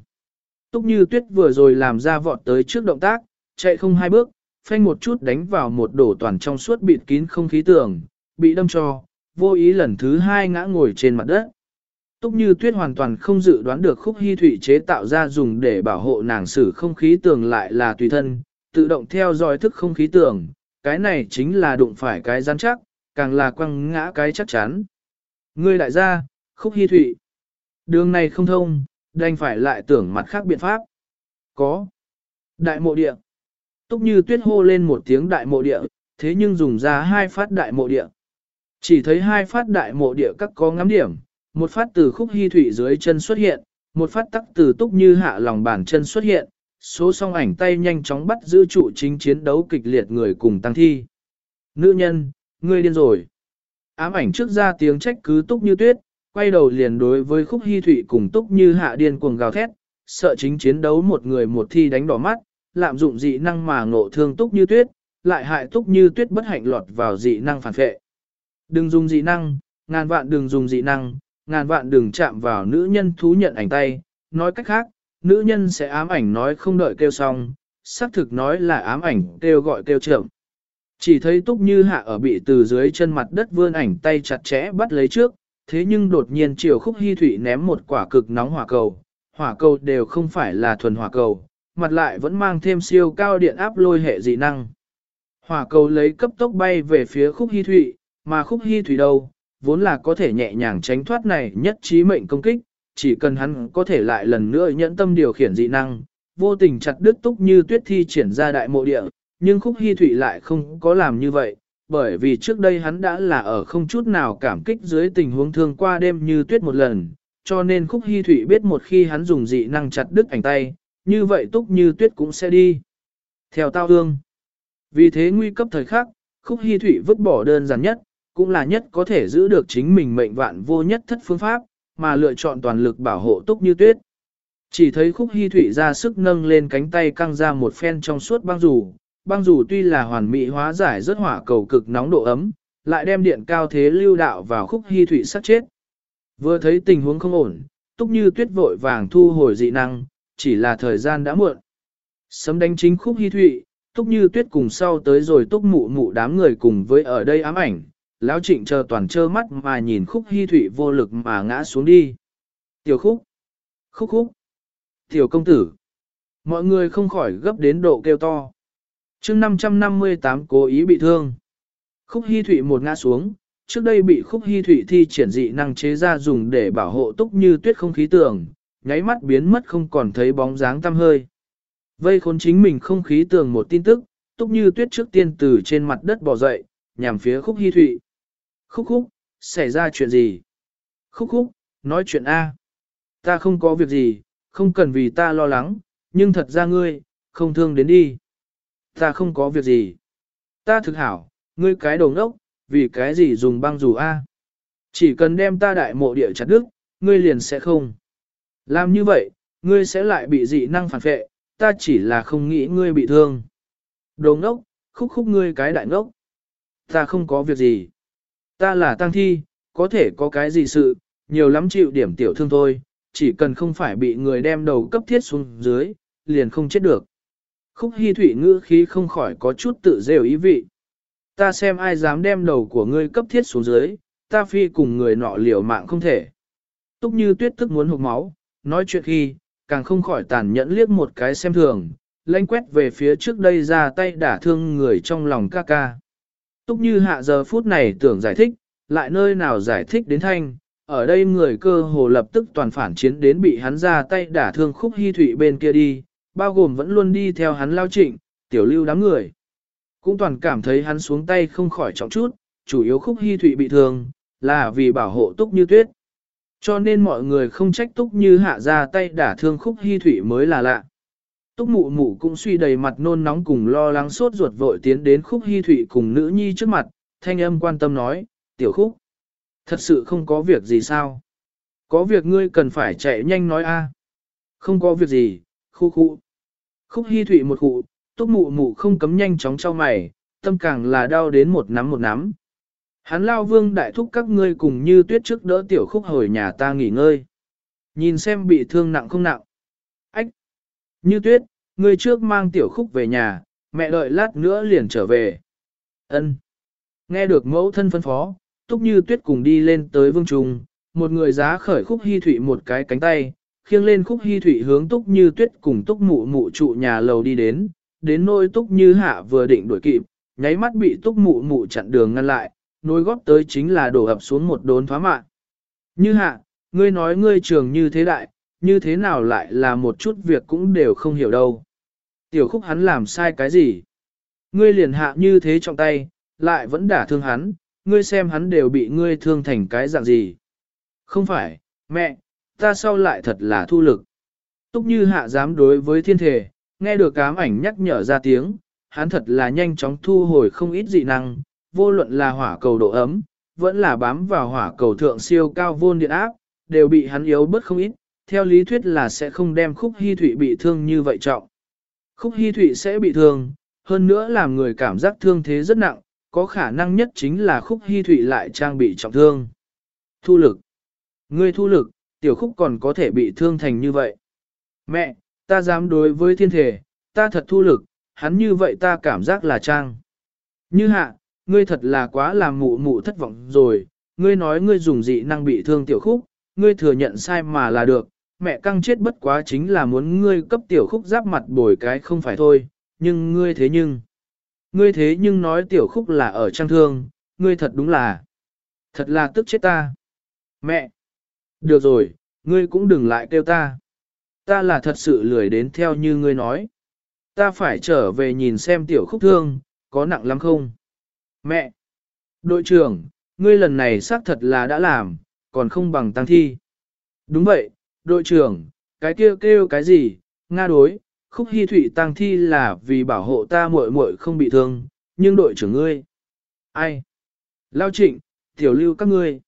Túc như tuyết vừa rồi làm ra vọt tới trước động tác, chạy không hai bước, phanh một chút đánh vào một đổ toàn trong suốt bịt kín không khí tường, bị đâm cho, vô ý lần thứ hai ngã ngồi trên mặt đất. Túc như tuyết hoàn toàn không dự đoán được khúc hy thủy chế tạo ra dùng để bảo hộ nàng sử không khí tường lại là tùy thân, tự động theo dõi thức không khí tưởng cái này chính là đụng phải cái rắn chắc, càng là quăng ngã cái chắc chắn. Ngươi đại gia, khúc hy thủy. Đường này không thông, đành phải lại tưởng mặt khác biện pháp. Có. Đại mộ địa. Túc như tuyết hô lên một tiếng đại mộ địa, thế nhưng dùng ra hai phát đại mộ địa. Chỉ thấy hai phát đại mộ địa các có ngắm điểm, một phát từ khúc hy thủy dưới chân xuất hiện, một phát tắc từ túc như hạ lòng bàn chân xuất hiện, số song ảnh tay nhanh chóng bắt giữ trụ chính chiến đấu kịch liệt người cùng tăng thi. Nữ nhân, ngươi điên rồi. Ám ảnh trước ra tiếng trách cứ túc như tuyết, quay đầu liền đối với khúc hy thụy cùng túc như hạ điên cuồng gào thét, sợ chính chiến đấu một người một thi đánh đỏ mắt, lạm dụng dị năng mà ngộ thương túc như tuyết, lại hại túc như tuyết bất hạnh lọt vào dị năng phản phệ. Đừng dùng dị năng, ngàn vạn đừng dùng dị năng, ngàn vạn đừng chạm vào nữ nhân thú nhận ảnh tay, nói cách khác, nữ nhân sẽ ám ảnh nói không đợi kêu xong, xác thực nói là ám ảnh kêu gọi kêu trưởng. Chỉ thấy túc như hạ ở bị từ dưới chân mặt đất vươn ảnh tay chặt chẽ bắt lấy trước, thế nhưng đột nhiên chiều khúc hy thủy ném một quả cực nóng hỏa cầu, hỏa cầu đều không phải là thuần hỏa cầu, mặt lại vẫn mang thêm siêu cao điện áp lôi hệ dị năng. Hỏa cầu lấy cấp tốc bay về phía khúc hy thủy, mà khúc hy thủy đâu, vốn là có thể nhẹ nhàng tránh thoát này nhất trí mệnh công kích, chỉ cần hắn có thể lại lần nữa nhẫn tâm điều khiển dị năng, vô tình chặt đứt túc như tuyết thi triển ra đại mộ địa, nhưng khúc hy thủy lại không có làm như vậy, bởi vì trước đây hắn đã là ở không chút nào cảm kích dưới tình huống thương qua đêm như tuyết một lần, cho nên khúc hy thủy biết một khi hắn dùng dị năng chặt đứt ảnh tay, như vậy túc như tuyết cũng sẽ đi. Theo tao hương, vì thế nguy cấp thời khắc, khúc hy thủy vứt bỏ đơn giản nhất, cũng là nhất có thể giữ được chính mình mệnh vạn vô nhất thất phương pháp, mà lựa chọn toàn lực bảo hộ túc như tuyết. Chỉ thấy khúc hy thủy ra sức nâng lên cánh tay căng ra một phen trong suốt băng rủ, băng rủ tuy là hoàn mỹ hóa giải rất hỏa cầu cực nóng độ ấm, lại đem điện cao thế lưu đạo vào khúc hy thủy sát chết. Vừa thấy tình huống không ổn, túc như tuyết vội vàng thu hồi dị năng, chỉ là thời gian đã muộn. Sấm đánh chính khúc hy thụy, túc như tuyết cùng sau tới rồi túc mụ mụ đám người cùng với ở đây ám ảnh, lão trịnh chờ toàn trơ mắt mà nhìn khúc hy thụy vô lực mà ngã xuống đi. Tiểu khúc, khúc khúc, tiểu công tử, mọi người không khỏi gấp đến độ kêu to. chương 558 cố ý bị thương. Khúc hy thụy một ngã xuống, trước đây bị khúc hy thụy thi triển dị năng chế ra dùng để bảo hộ túc như tuyết không khí tường, nháy mắt biến mất không còn thấy bóng dáng tăm hơi. Vây khốn chính mình không khí tường một tin tức, túc như tuyết trước tiên từ trên mặt đất bò dậy, nhằm phía khúc hy thụy. Khúc khúc, xảy ra chuyện gì? Khúc khúc, nói chuyện A. Ta không có việc gì, không cần vì ta lo lắng, nhưng thật ra ngươi, không thương đến đi. Ta không có việc gì. Ta thực hảo, ngươi cái đồ ngốc, vì cái gì dùng băng dù A. Chỉ cần đem ta đại mộ địa chặt đức, ngươi liền sẽ không. Làm như vậy, ngươi sẽ lại bị dị năng phản phệ, ta chỉ là không nghĩ ngươi bị thương. Đồ ngốc, khúc khúc ngươi cái đại ngốc. Ta không có việc gì. Ta là tăng thi, có thể có cái gì sự, nhiều lắm chịu điểm tiểu thương thôi, chỉ cần không phải bị người đem đầu cấp thiết xuống dưới, liền không chết được. Khúc Hi Thụy ngữ khí không khỏi có chút tự rêu ý vị. Ta xem ai dám đem đầu của ngươi cấp thiết xuống dưới, ta phi cùng người nọ liều mạng không thể. Túc như tuyết tức muốn hụt máu, nói chuyện khi, càng không khỏi tàn nhẫn liếc một cái xem thường, lanh quét về phía trước đây ra tay đả thương người trong lòng ca ca. Túc như hạ giờ phút này tưởng giải thích, lại nơi nào giải thích đến thanh, ở đây người cơ hồ lập tức toàn phản chiến đến bị hắn ra tay đả thương khúc hy thụy bên kia đi, bao gồm vẫn luôn đi theo hắn lao trịnh, tiểu lưu đám người. Cũng toàn cảm thấy hắn xuống tay không khỏi trọng chút, chủ yếu khúc hy thụy bị thương, là vì bảo hộ túc như tuyết. Cho nên mọi người không trách túc như hạ ra tay đả thương khúc hy thụy mới là lạ. Túc mụ mụ cũng suy đầy mặt nôn nóng cùng lo lắng sốt ruột vội tiến đến khúc hy thụy cùng nữ nhi trước mặt, thanh âm quan tâm nói, tiểu khúc. Thật sự không có việc gì sao? Có việc ngươi cần phải chạy nhanh nói a. Không có việc gì, khu khu. Khúc hy thụy một khu, túc mụ mụ không cấm nhanh chóng trao mày, tâm càng là đau đến một nắm một nắm. Hắn lao vương đại thúc các ngươi cùng như tuyết trước đỡ tiểu khúc hồi nhà ta nghỉ ngơi. Nhìn xem bị thương nặng không nặng. Như tuyết, ngươi trước mang tiểu khúc về nhà, mẹ đợi lát nữa liền trở về. Ân. Nghe được mẫu thân phân phó, túc như tuyết cùng đi lên tới vương trung, một người giá khởi khúc hy thụy một cái cánh tay, khiêng lên khúc hy thụy hướng túc như tuyết cùng túc mụ mụ trụ nhà lầu đi đến, đến nôi túc như hạ vừa định đuổi kịp, nháy mắt bị túc mụ mụ chặn đường ngăn lại, nối góp tới chính là đổ ập xuống một đốn phá mạng. Như hạ, ngươi nói ngươi trường như thế đại, như thế nào lại là một chút việc cũng đều không hiểu đâu. Tiểu khúc hắn làm sai cái gì? Ngươi liền hạ như thế trong tay, lại vẫn đả thương hắn, ngươi xem hắn đều bị ngươi thương thành cái dạng gì. Không phải, mẹ, ta sau lại thật là thu lực. Túc như hạ dám đối với thiên thể, nghe được cám ảnh nhắc nhở ra tiếng, hắn thật là nhanh chóng thu hồi không ít dị năng, vô luận là hỏa cầu độ ấm, vẫn là bám vào hỏa cầu thượng siêu cao vôn điện áp, đều bị hắn yếu bớt không ít, theo lý thuyết là sẽ không đem khúc hy thụy bị thương như vậy trọng. Khúc hy thụy sẽ bị thương, hơn nữa làm người cảm giác thương thế rất nặng, có khả năng nhất chính là khúc hy thụy lại trang bị trọng thương. Thu lực. Ngươi thu lực, tiểu khúc còn có thể bị thương thành như vậy. Mẹ, ta dám đối với thiên thể, ta thật thu lực, hắn như vậy ta cảm giác là trang. Như hạ, ngươi thật là quá làm mụ mụ thất vọng rồi, ngươi nói ngươi dùng dị năng bị thương tiểu khúc, ngươi thừa nhận sai mà là được, mẹ căng chết bất quá chính là muốn ngươi cấp tiểu khúc giáp mặt bồi cái không phải thôi, nhưng ngươi thế nhưng, ngươi thế nhưng nói tiểu khúc là ở trang thương, ngươi thật đúng là, thật là tức chết ta. Mẹ, được rồi, ngươi cũng đừng lại kêu ta. Ta là thật sự lười đến theo như ngươi nói. Ta phải trở về nhìn xem tiểu khúc thương, có nặng lắm không? Mẹ! Đội trưởng, ngươi lần này xác thật là đã làm, còn không bằng tăng thi. Đúng vậy, đội trưởng, cái kêu kêu cái gì, Nga đối, khúc hy thủy tăng thi là vì bảo hộ ta muội muội không bị thương, nhưng đội trưởng ngươi. Ai? Lao trịnh, tiểu lưu các ngươi.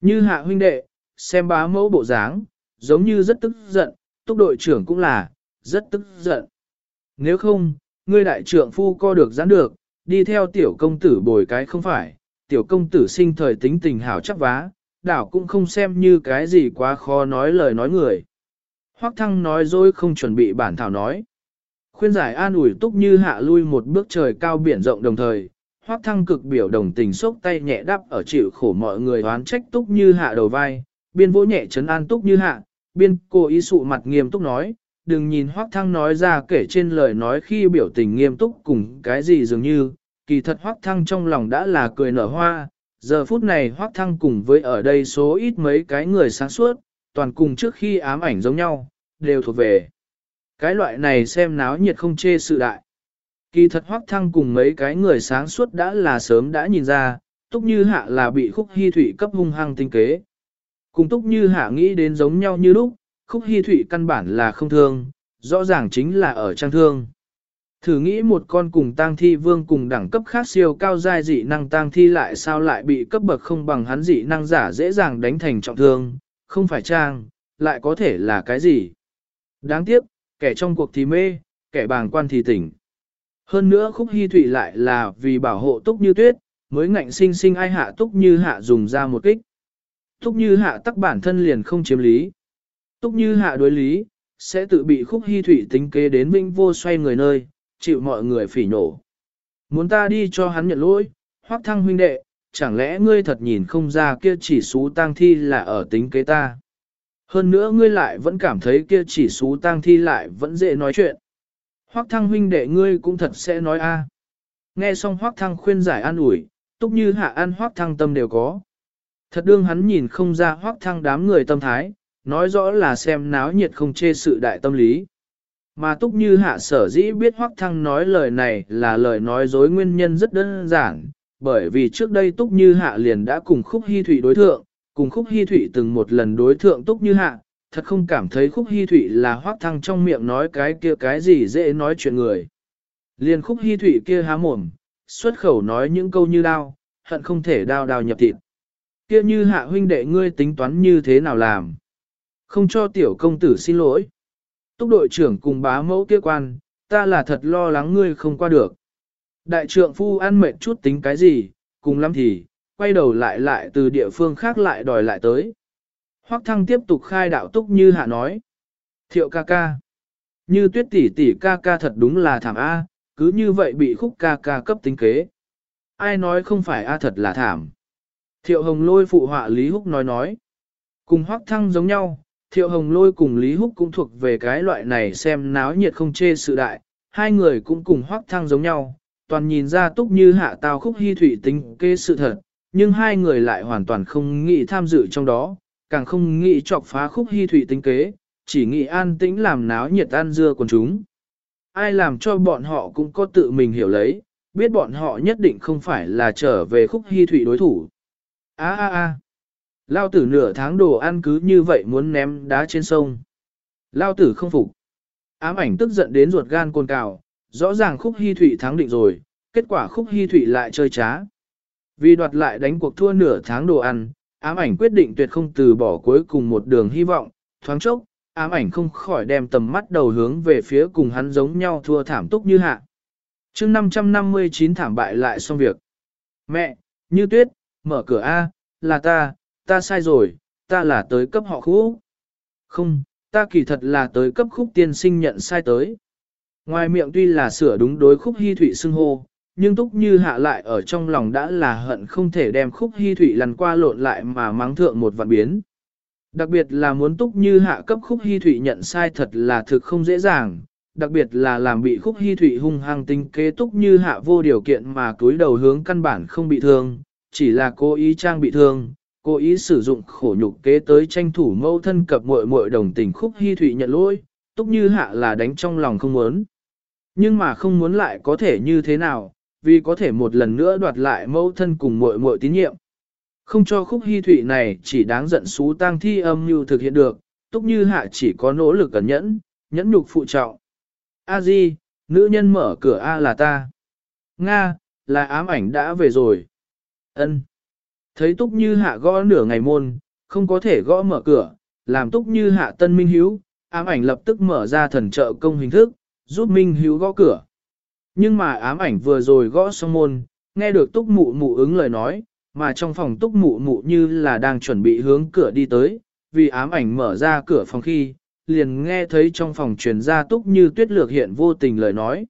Như hạ huynh đệ, xem bá mẫu bộ dáng, giống như rất tức giận, túc đội trưởng cũng là, rất tức giận. Nếu không, ngươi đại trưởng phu co được giãn được, đi theo tiểu công tử bồi cái không phải, tiểu công tử sinh thời tính tình hảo chắc vá, đảo cũng không xem như cái gì quá khó nói lời nói người. Hoắc thăng nói dối không chuẩn bị bản thảo nói. Khuyên giải an ủi túc như hạ lui một bước trời cao biển rộng đồng thời, Hoắc thăng cực biểu đồng tình sốc tay nhẹ đắp ở chịu khổ mọi người oán trách túc như hạ đầu vai, biên vỗ nhẹ chấn an túc như hạ, biên cô ý sụ mặt nghiêm túc nói, đừng nhìn Hoắc Thăng nói ra kể trên lời nói khi biểu tình nghiêm túc cùng cái gì dường như, kỳ thật Hoắc Thăng trong lòng đã là cười nở hoa, giờ phút này Hoắc Thăng cùng với ở đây số ít mấy cái người sáng suốt, toàn cùng trước khi ám ảnh giống nhau, đều thuộc về. Cái loại này xem náo nhiệt không chê sự đại. Kỳ thật Hoắc Thăng cùng mấy cái người sáng suốt đã là sớm đã nhìn ra, Túc Như Hạ là bị khúc hy thủy cấp hung hăng tinh kế. Cùng Túc Như Hạ nghĩ đến giống nhau như lúc, khúc hy thủy căn bản là không thương, rõ ràng chính là ở trang thương. Thử nghĩ một con cùng tang thi vương cùng đẳng cấp khác siêu cao giai dị năng tang thi lại sao lại bị cấp bậc không bằng hắn dị năng giả dễ dàng đánh thành trọng thương, không phải trang, lại có thể là cái gì. Đáng tiếc, kẻ trong cuộc thì mê, kẻ bàng quan thì tỉnh. Hơn nữa khúc hy thủy lại là vì bảo hộ túc như tuyết, mới ngạnh sinh sinh ai hạ túc như hạ dùng ra một kích. Túc như hạ tắc bản thân liền không chiếm lý. Túc như hạ đối lý, sẽ tự bị khúc hy thủy tính kế đến vinh vô xoay người nơi, chịu mọi người phỉ nổ. Muốn ta đi cho hắn nhận lỗi, hoác thăng huynh đệ, chẳng lẽ ngươi thật nhìn không ra kia chỉ số tang thi là ở tính kế ta. Hơn nữa ngươi lại vẫn cảm thấy kia chỉ số tang thi lại vẫn dễ nói chuyện. Hoác thăng huynh đệ ngươi cũng thật sẽ nói a. Nghe xong hoác thăng khuyên giải an ủi, túc như hạ an hoác thăng tâm đều có. Thật đương hắn nhìn không ra hoác thăng đám người tâm thái, nói rõ là xem náo nhiệt không chê sự đại tâm lý. Mà túc như hạ sở dĩ biết hoác thăng nói lời này là lời nói dối nguyên nhân rất đơn giản, bởi vì trước đây túc như hạ liền đã cùng khúc hi thủy đối thượng, cùng khúc hi thủy từng một lần đối thượng túc như hạ, thật không cảm thấy khúc hi thủy là hoác thăng trong miệng nói cái kia cái gì dễ nói chuyện người. Liền khúc hi thủy kia há mồm, xuất khẩu nói những câu như đao, hận không thể đao đao nhập thịt. Kia như hạ huynh đệ ngươi tính toán như thế nào làm? Không cho tiểu công tử xin lỗi. Túc đội trưởng cùng bá mẫu kia quan, ta là thật lo lắng ngươi không qua được. Đại trượng phu ăn mệt chút tính cái gì, cùng lắm thì, quay đầu lại lại từ địa phương khác lại đòi lại tới. Hoắc thăng tiếp tục khai đạo túc như hạ nói. Thiệu ca ca. Như tuyết tỷ tỷ ca ca thật đúng là thảm A, cứ như vậy bị khúc ca ca cấp tính kế. Ai nói không phải A thật là thảm. Thiệu hồng lôi phụ họa Lý Húc nói nói. Cùng Hoắc thăng giống nhau, Thiệu hồng lôi cùng Lý Húc cũng thuộc về cái loại này xem náo nhiệt không chê sự đại. Hai người cũng cùng Hoắc thăng giống nhau, toàn nhìn ra túc như hạ tao khúc hy thủy tính kế sự thật, nhưng hai người lại hoàn toàn không nghĩ tham dự trong đó, càng không nghĩ chọc phá khúc hy thủy tính kế, chỉ nghĩ an tĩnh làm náo nhiệt an dưa quần chúng. Ai làm cho bọn họ cũng có tự mình hiểu lấy, biết bọn họ nhất định không phải là trở về khúc hy thủy đối thủ. Á á á, lao tử nửa tháng đồ ăn cứ như vậy muốn ném đá trên sông. Lao tử không phục. Ám ảnh tức giận đến ruột gan côn cào, rõ ràng khúc hy thủy thắng định rồi, kết quả khúc hy thủy lại chơi trá. Vì đoạt lại đánh cuộc thua nửa tháng đồ ăn, ám ảnh quyết định tuyệt không từ bỏ cuối cùng một đường hy vọng, thoáng chốc, ám ảnh không khỏi đem tầm mắt đầu hướng về phía cùng hắn giống nhau thua thảm túc như hạ. chương 559 thảm bại lại xong việc. Mẹ, như tuyết, mở cửa A, là ta, ta sai rồi, ta là tới cấp họ khúc. Không, ta kỳ thật là tới cấp khúc tiên sinh nhận sai tới. Ngoài miệng tuy là sửa đúng đối khúc hy thụy xưng hô, nhưng túc như hạ lại ở trong lòng đã là hận không thể đem khúc hy thụy lăn qua lộn lại mà mắng thượng một vạn biến. Đặc biệt là muốn túc như hạ cấp khúc hy thụy nhận sai thật là thực không dễ dàng, đặc biệt là làm bị khúc hy thụy hung hăng tinh kế túc như hạ vô điều kiện mà cúi đầu hướng căn bản không bị thương, chỉ là cố ý trang bị thương, cố ý sử dụng khổ nhục kế tới tranh thủ mâu thân cập muội muội đồng tình khúc hy thụy nhận lỗi, túc như hạ là đánh trong lòng không muốn. Nhưng mà không muốn lại có thể như thế nào, vì có thể một lần nữa đoạt lại mâu thân cùng muội muội tín nhiệm. Không cho khúc hy thụy này chỉ đáng giận xú tang thi âm mưu thực hiện được, túc như hạ chỉ có nỗ lực cẩn nhẫn, nhẫn nhục phụ trọng. A di, nữ nhân mở cửa A là ta. Nga, là ám ảnh đã về rồi. Ân. Thấy túc như hạ gõ nửa ngày môn, không có thể gõ mở cửa, làm túc như hạ tân minh hiếu, ám ảnh lập tức mở ra thần trợ công hình thức, giúp minh hiếu gõ cửa. Nhưng mà ám ảnh vừa rồi gõ xong môn, nghe được túc mụ mụ ứng lời nói, mà trong phòng túc mụ mụ như là đang chuẩn bị hướng cửa đi tới, vì ám ảnh mở ra cửa phòng khi, liền nghe thấy trong phòng truyền ra túc như tuyết lược hiện vô tình lời nói.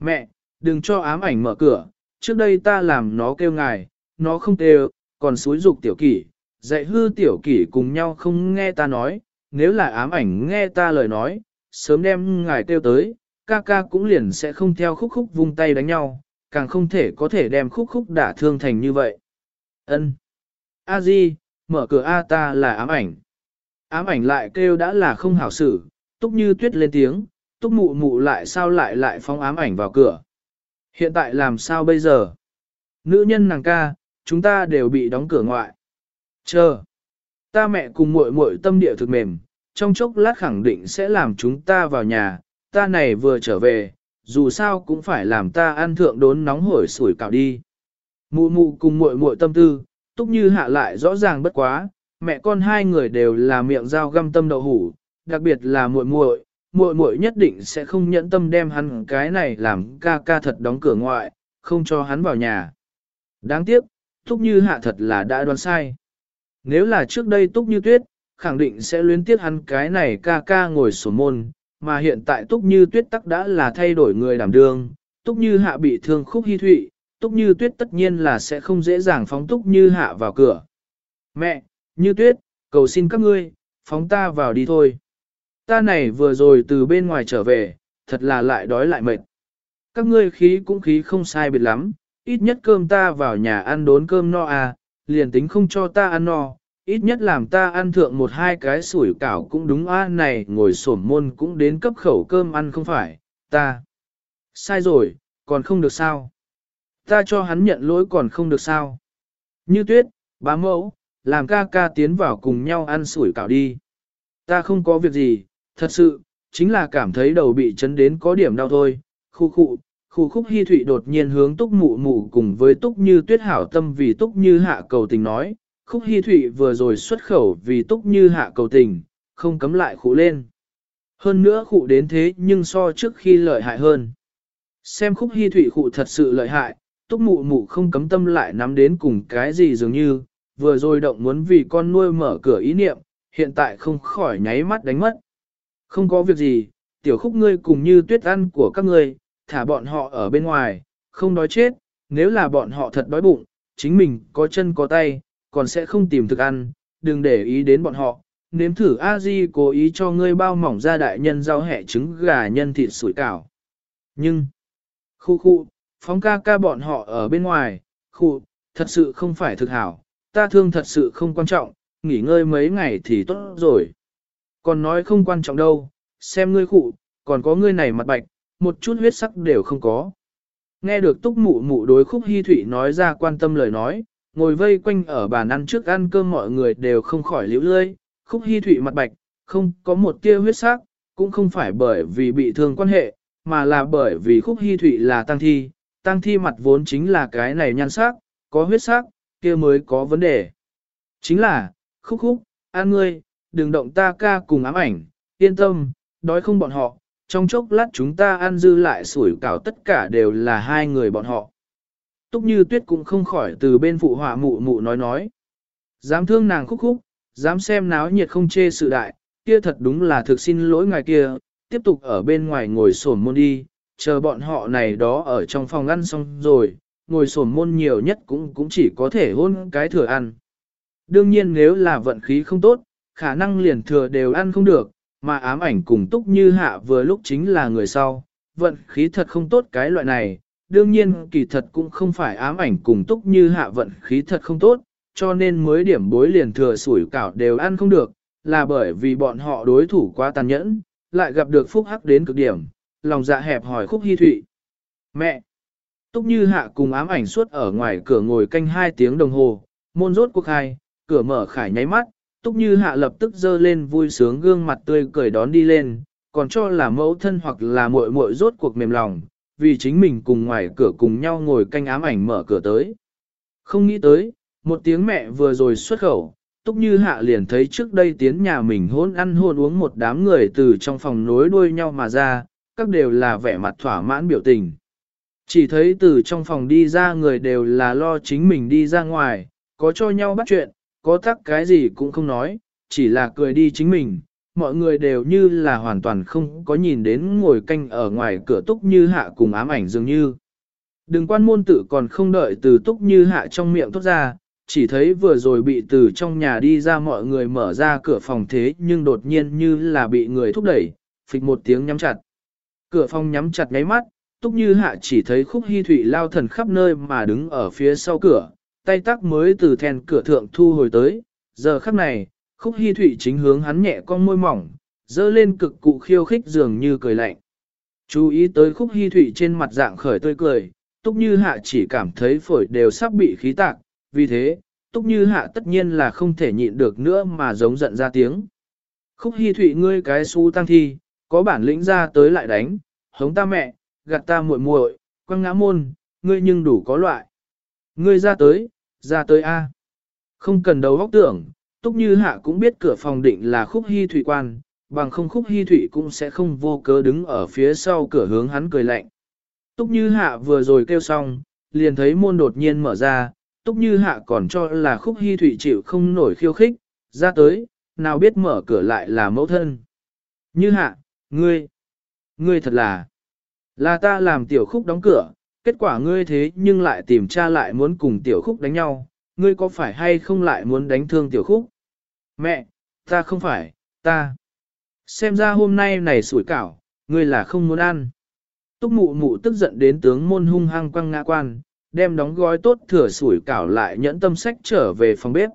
Mẹ, đừng cho ám ảnh mở cửa, trước đây ta làm nó kêu ngài, nó không kêu, còn xúi dục tiểu kỷ, dạy hư tiểu kỷ cùng nhau không nghe ta nói, nếu là ám ảnh nghe ta lời nói, sớm đem ngài kêu tới, ca ca cũng liền sẽ không theo khúc khúc vung tay đánh nhau, càng không thể có thể đem khúc khúc đả thương thành như vậy. Ân. A Di, mở cửa A ta là ám ảnh. Ám ảnh lại kêu đã là không hảo xử, túc như tuyết lên tiếng, túc mụ mụ lại sao lại lại phóng ám ảnh vào cửa. Hiện tại làm sao bây giờ? Nữ nhân nàng ca, chúng ta đều bị đóng cửa ngoại. Chờ. Ta mẹ cùng muội muội tâm địa thực mềm, trong chốc lát khẳng định sẽ làm chúng ta vào nhà, ta này vừa trở về, dù sao cũng phải làm ta ăn thượng đốn nóng hổi sủi cảo đi. Mụ mụ cùng muội muội tâm tư, túc như hạ lại rõ ràng bất quá, mẹ con hai người đều là miệng dao găm tâm đậu hủ, đặc biệt là muội muội, muội muội nhất định sẽ không nhẫn tâm đem hắn cái này làm ca ca thật đóng cửa ngoại, không cho hắn vào nhà. Đáng tiếc, túc như hạ thật là đã đoán sai. Nếu là trước đây túc như tuyết, khẳng định sẽ luyến tiếc hắn cái này ca ca ngồi sổ môn, mà hiện tại túc như tuyết tắc đã là thay đổi người đảm đương, túc như hạ bị thương khúc hy thụy, túc như tuyết tất nhiên là sẽ không dễ dàng phóng túc như hạ vào cửa. Mẹ, như tuyết, cầu xin các ngươi, phóng ta vào đi thôi. Ta này vừa rồi từ bên ngoài trở về, thật là lại đói lại mệt. Các ngươi khí cũng khí không sai biệt lắm, ít nhất cơm ta vào nhà ăn đốn cơm no à, liền tính không cho ta ăn no, ít nhất làm ta ăn thượng một hai cái sủi cảo cũng đúng a này ngồi sổm môn cũng đến cấp khẩu cơm ăn không phải, ta. Sai rồi, còn không được sao. Ta cho hắn nhận lỗi còn không được sao. Như tuyết, bá mẫu, làm ca ca tiến vào cùng nhau ăn sủi cảo đi. Ta không có việc gì, thật sự, chính là cảm thấy đầu bị chấn đến có điểm đau thôi. Khu khu, khu khúc hy thụy đột nhiên hướng túc mụ mụ cùng với túc như tuyết hảo tâm vì túc như hạ cầu tình nói. Khúc hy thụy vừa rồi xuất khẩu vì túc như hạ cầu tình, không cấm lại khụ lên. Hơn nữa khụ đến thế nhưng so trước khi lợi hại hơn. Xem khúc hy thụy khụ thật sự lợi hại, túc mụ mụ không cấm tâm lại nắm đến cùng cái gì dường như, vừa rồi động muốn vì con nuôi mở cửa ý niệm, hiện tại không khỏi nháy mắt đánh mất. Không có việc gì, tiểu khúc ngươi cùng như tuyết ăn của các ngươi, thả bọn họ ở bên ngoài, không đói chết, nếu là bọn họ thật đói bụng, chính mình có chân có tay, còn sẽ không tìm thức ăn, đừng để ý đến bọn họ. Nếm thử a di cố ý cho ngươi bao mỏng ra đại nhân rau hẹ trứng gà nhân thịt sủi cảo. Nhưng, khu khu, phóng ca ca bọn họ ở bên ngoài, khu, thật sự không phải thực hảo, ta thương thật sự không quan trọng, nghỉ ngơi mấy ngày thì tốt rồi. Còn nói không quan trọng đâu, xem ngươi khụ, còn có ngươi này mặt bạch, một chút huyết sắc đều không có. Nghe được túc mụ mụ đối khúc hy thủy nói ra quan tâm lời nói, ngồi vây quanh ở bàn ăn trước ăn cơm mọi người đều không khỏi liễu lơi, khúc hy thủy mặt bạch, không có một tia huyết sắc, cũng không phải bởi vì bị thương quan hệ, mà là bởi vì khúc hy thủy là tăng thi, tăng thi mặt vốn chính là cái này nhan sắc, có huyết sắc, kia mới có vấn đề. Chính là, khúc khúc, an ngươi, đừng động ta ca cùng ám ảnh, yên tâm, đói không bọn họ, trong chốc lát chúng ta ăn dư lại sủi cảo tất cả đều là hai người bọn họ. Túc như tuyết cũng không khỏi từ bên phụ họa mụ mụ nói nói. Dám thương nàng khúc khúc, dám xem náo nhiệt không chê sự đại, kia thật đúng là thực xin lỗi ngài kia, tiếp tục ở bên ngoài ngồi sổn môn đi, chờ bọn họ này đó ở trong phòng ăn xong rồi, ngồi sổn môn nhiều nhất cũng cũng chỉ có thể hôn cái thừa ăn. Đương nhiên nếu là vận khí không tốt, khả năng liền thừa đều ăn không được, mà ám ảnh cùng túc như hạ vừa lúc chính là người sau, vận khí thật không tốt cái loại này, đương nhiên kỳ thật cũng không phải ám ảnh cùng túc như hạ vận khí thật không tốt, cho nên mới điểm bối liền thừa sủi cảo đều ăn không được, là bởi vì bọn họ đối thủ quá tàn nhẫn, lại gặp được phúc hắc đến cực điểm, lòng dạ hẹp hỏi khúc hy thụy. Mẹ! Túc như hạ cùng ám ảnh suốt ở ngoài cửa ngồi canh hai tiếng đồng hồ, môn rốt cuộc hai, cửa mở khải nháy mắt, Túc Như Hạ lập tức dơ lên vui sướng gương mặt tươi cười đón đi lên, còn cho là mẫu thân hoặc là muội muội rốt cuộc mềm lòng, vì chính mình cùng ngoài cửa cùng nhau ngồi canh ám ảnh mở cửa tới. Không nghĩ tới, một tiếng mẹ vừa rồi xuất khẩu, Túc Như Hạ liền thấy trước đây tiến nhà mình hôn ăn hôn uống một đám người từ trong phòng nối đuôi nhau mà ra, các đều là vẻ mặt thỏa mãn biểu tình. Chỉ thấy từ trong phòng đi ra người đều là lo chính mình đi ra ngoài, có cho nhau bắt chuyện, có tắc cái gì cũng không nói, chỉ là cười đi chính mình, mọi người đều như là hoàn toàn không có nhìn đến ngồi canh ở ngoài cửa túc như hạ cùng ám ảnh dường như. Đừng quan môn tử còn không đợi từ túc như hạ trong miệng thốt ra, chỉ thấy vừa rồi bị từ trong nhà đi ra mọi người mở ra cửa phòng thế nhưng đột nhiên như là bị người thúc đẩy, phịch một tiếng nhắm chặt. Cửa phòng nhắm chặt ngáy mắt, túc như hạ chỉ thấy khúc hy thủy lao thần khắp nơi mà đứng ở phía sau cửa, tay tắc mới từ then cửa thượng thu hồi tới, giờ khắc này, khúc hy thụy chính hướng hắn nhẹ con môi mỏng, dơ lên cực cụ khiêu khích dường như cười lạnh. Chú ý tới khúc hy thụy trên mặt dạng khởi tươi cười, túc như hạ chỉ cảm thấy phổi đều sắp bị khí tạc, vì thế, túc như hạ tất nhiên là không thể nhịn được nữa mà giống giận ra tiếng. Khúc hy thụy ngươi cái su tăng thi, có bản lĩnh ra tới lại đánh, hống ta mẹ, gạt ta muội muội, quăng ngã môn, ngươi nhưng đủ có loại. Ngươi ra tới, ra tới A. Không cần đầu góc tưởng, Túc Như Hạ cũng biết cửa phòng định là khúc hy thủy quan, bằng không khúc hy thủy cũng sẽ không vô cớ đứng ở phía sau cửa hướng hắn cười lạnh. Túc Như Hạ vừa rồi kêu xong, liền thấy môn đột nhiên mở ra, túc như hạ còn cho là khúc hy thủy chịu không nổi khiêu khích, ra tới, nào biết mở cửa lại là mẫu thân. Như hạ, ngươi, ngươi thật là, là ta làm tiểu khúc đóng cửa, kết quả ngươi thế nhưng lại tìm cha lại muốn cùng tiểu khúc đánh nhau, ngươi có phải hay không lại muốn đánh thương tiểu khúc? Mẹ, ta không phải, ta. Xem ra hôm nay này sủi cảo, ngươi là không muốn ăn. Túc mụ mụ tức giận đến tướng môn hung hăng quăng ngã quan, đem đóng gói tốt thừa sủi cảo lại nhẫn tâm sách trở về phòng bếp.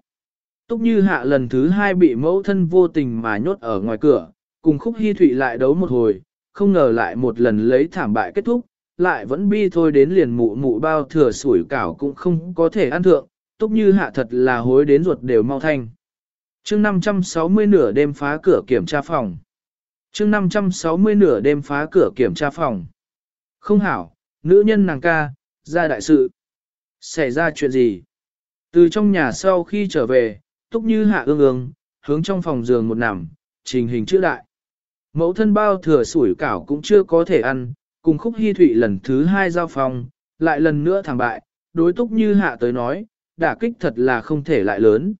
Túc như hạ lần thứ hai bị mẫu thân vô tình mà nhốt ở ngoài cửa, cùng khúc hy thụy lại đấu một hồi, không ngờ lại một lần lấy thảm bại kết thúc, lại vẫn bi thôi đến liền mụ mụ bao thừa sủi cảo cũng không có thể ăn thượng, túc như hạ thật là hối đến ruột đều mau thanh. chương 560 nửa đêm phá cửa kiểm tra phòng. chương 560 nửa đêm phá cửa kiểm tra phòng. Không hảo, nữ nhân nàng ca, ra đại sự. Xảy ra chuyện gì? Từ trong nhà sau khi trở về, túc như hạ ương ương, hướng trong phòng giường một nằm, trình hình chữ đại. Mẫu thân bao thừa sủi cảo cũng chưa có thể ăn, cùng khúc hy thụy lần thứ hai giao phòng, lại lần nữa thẳng bại, đối túc như hạ tới nói, đả kích thật là không thể lại lớn.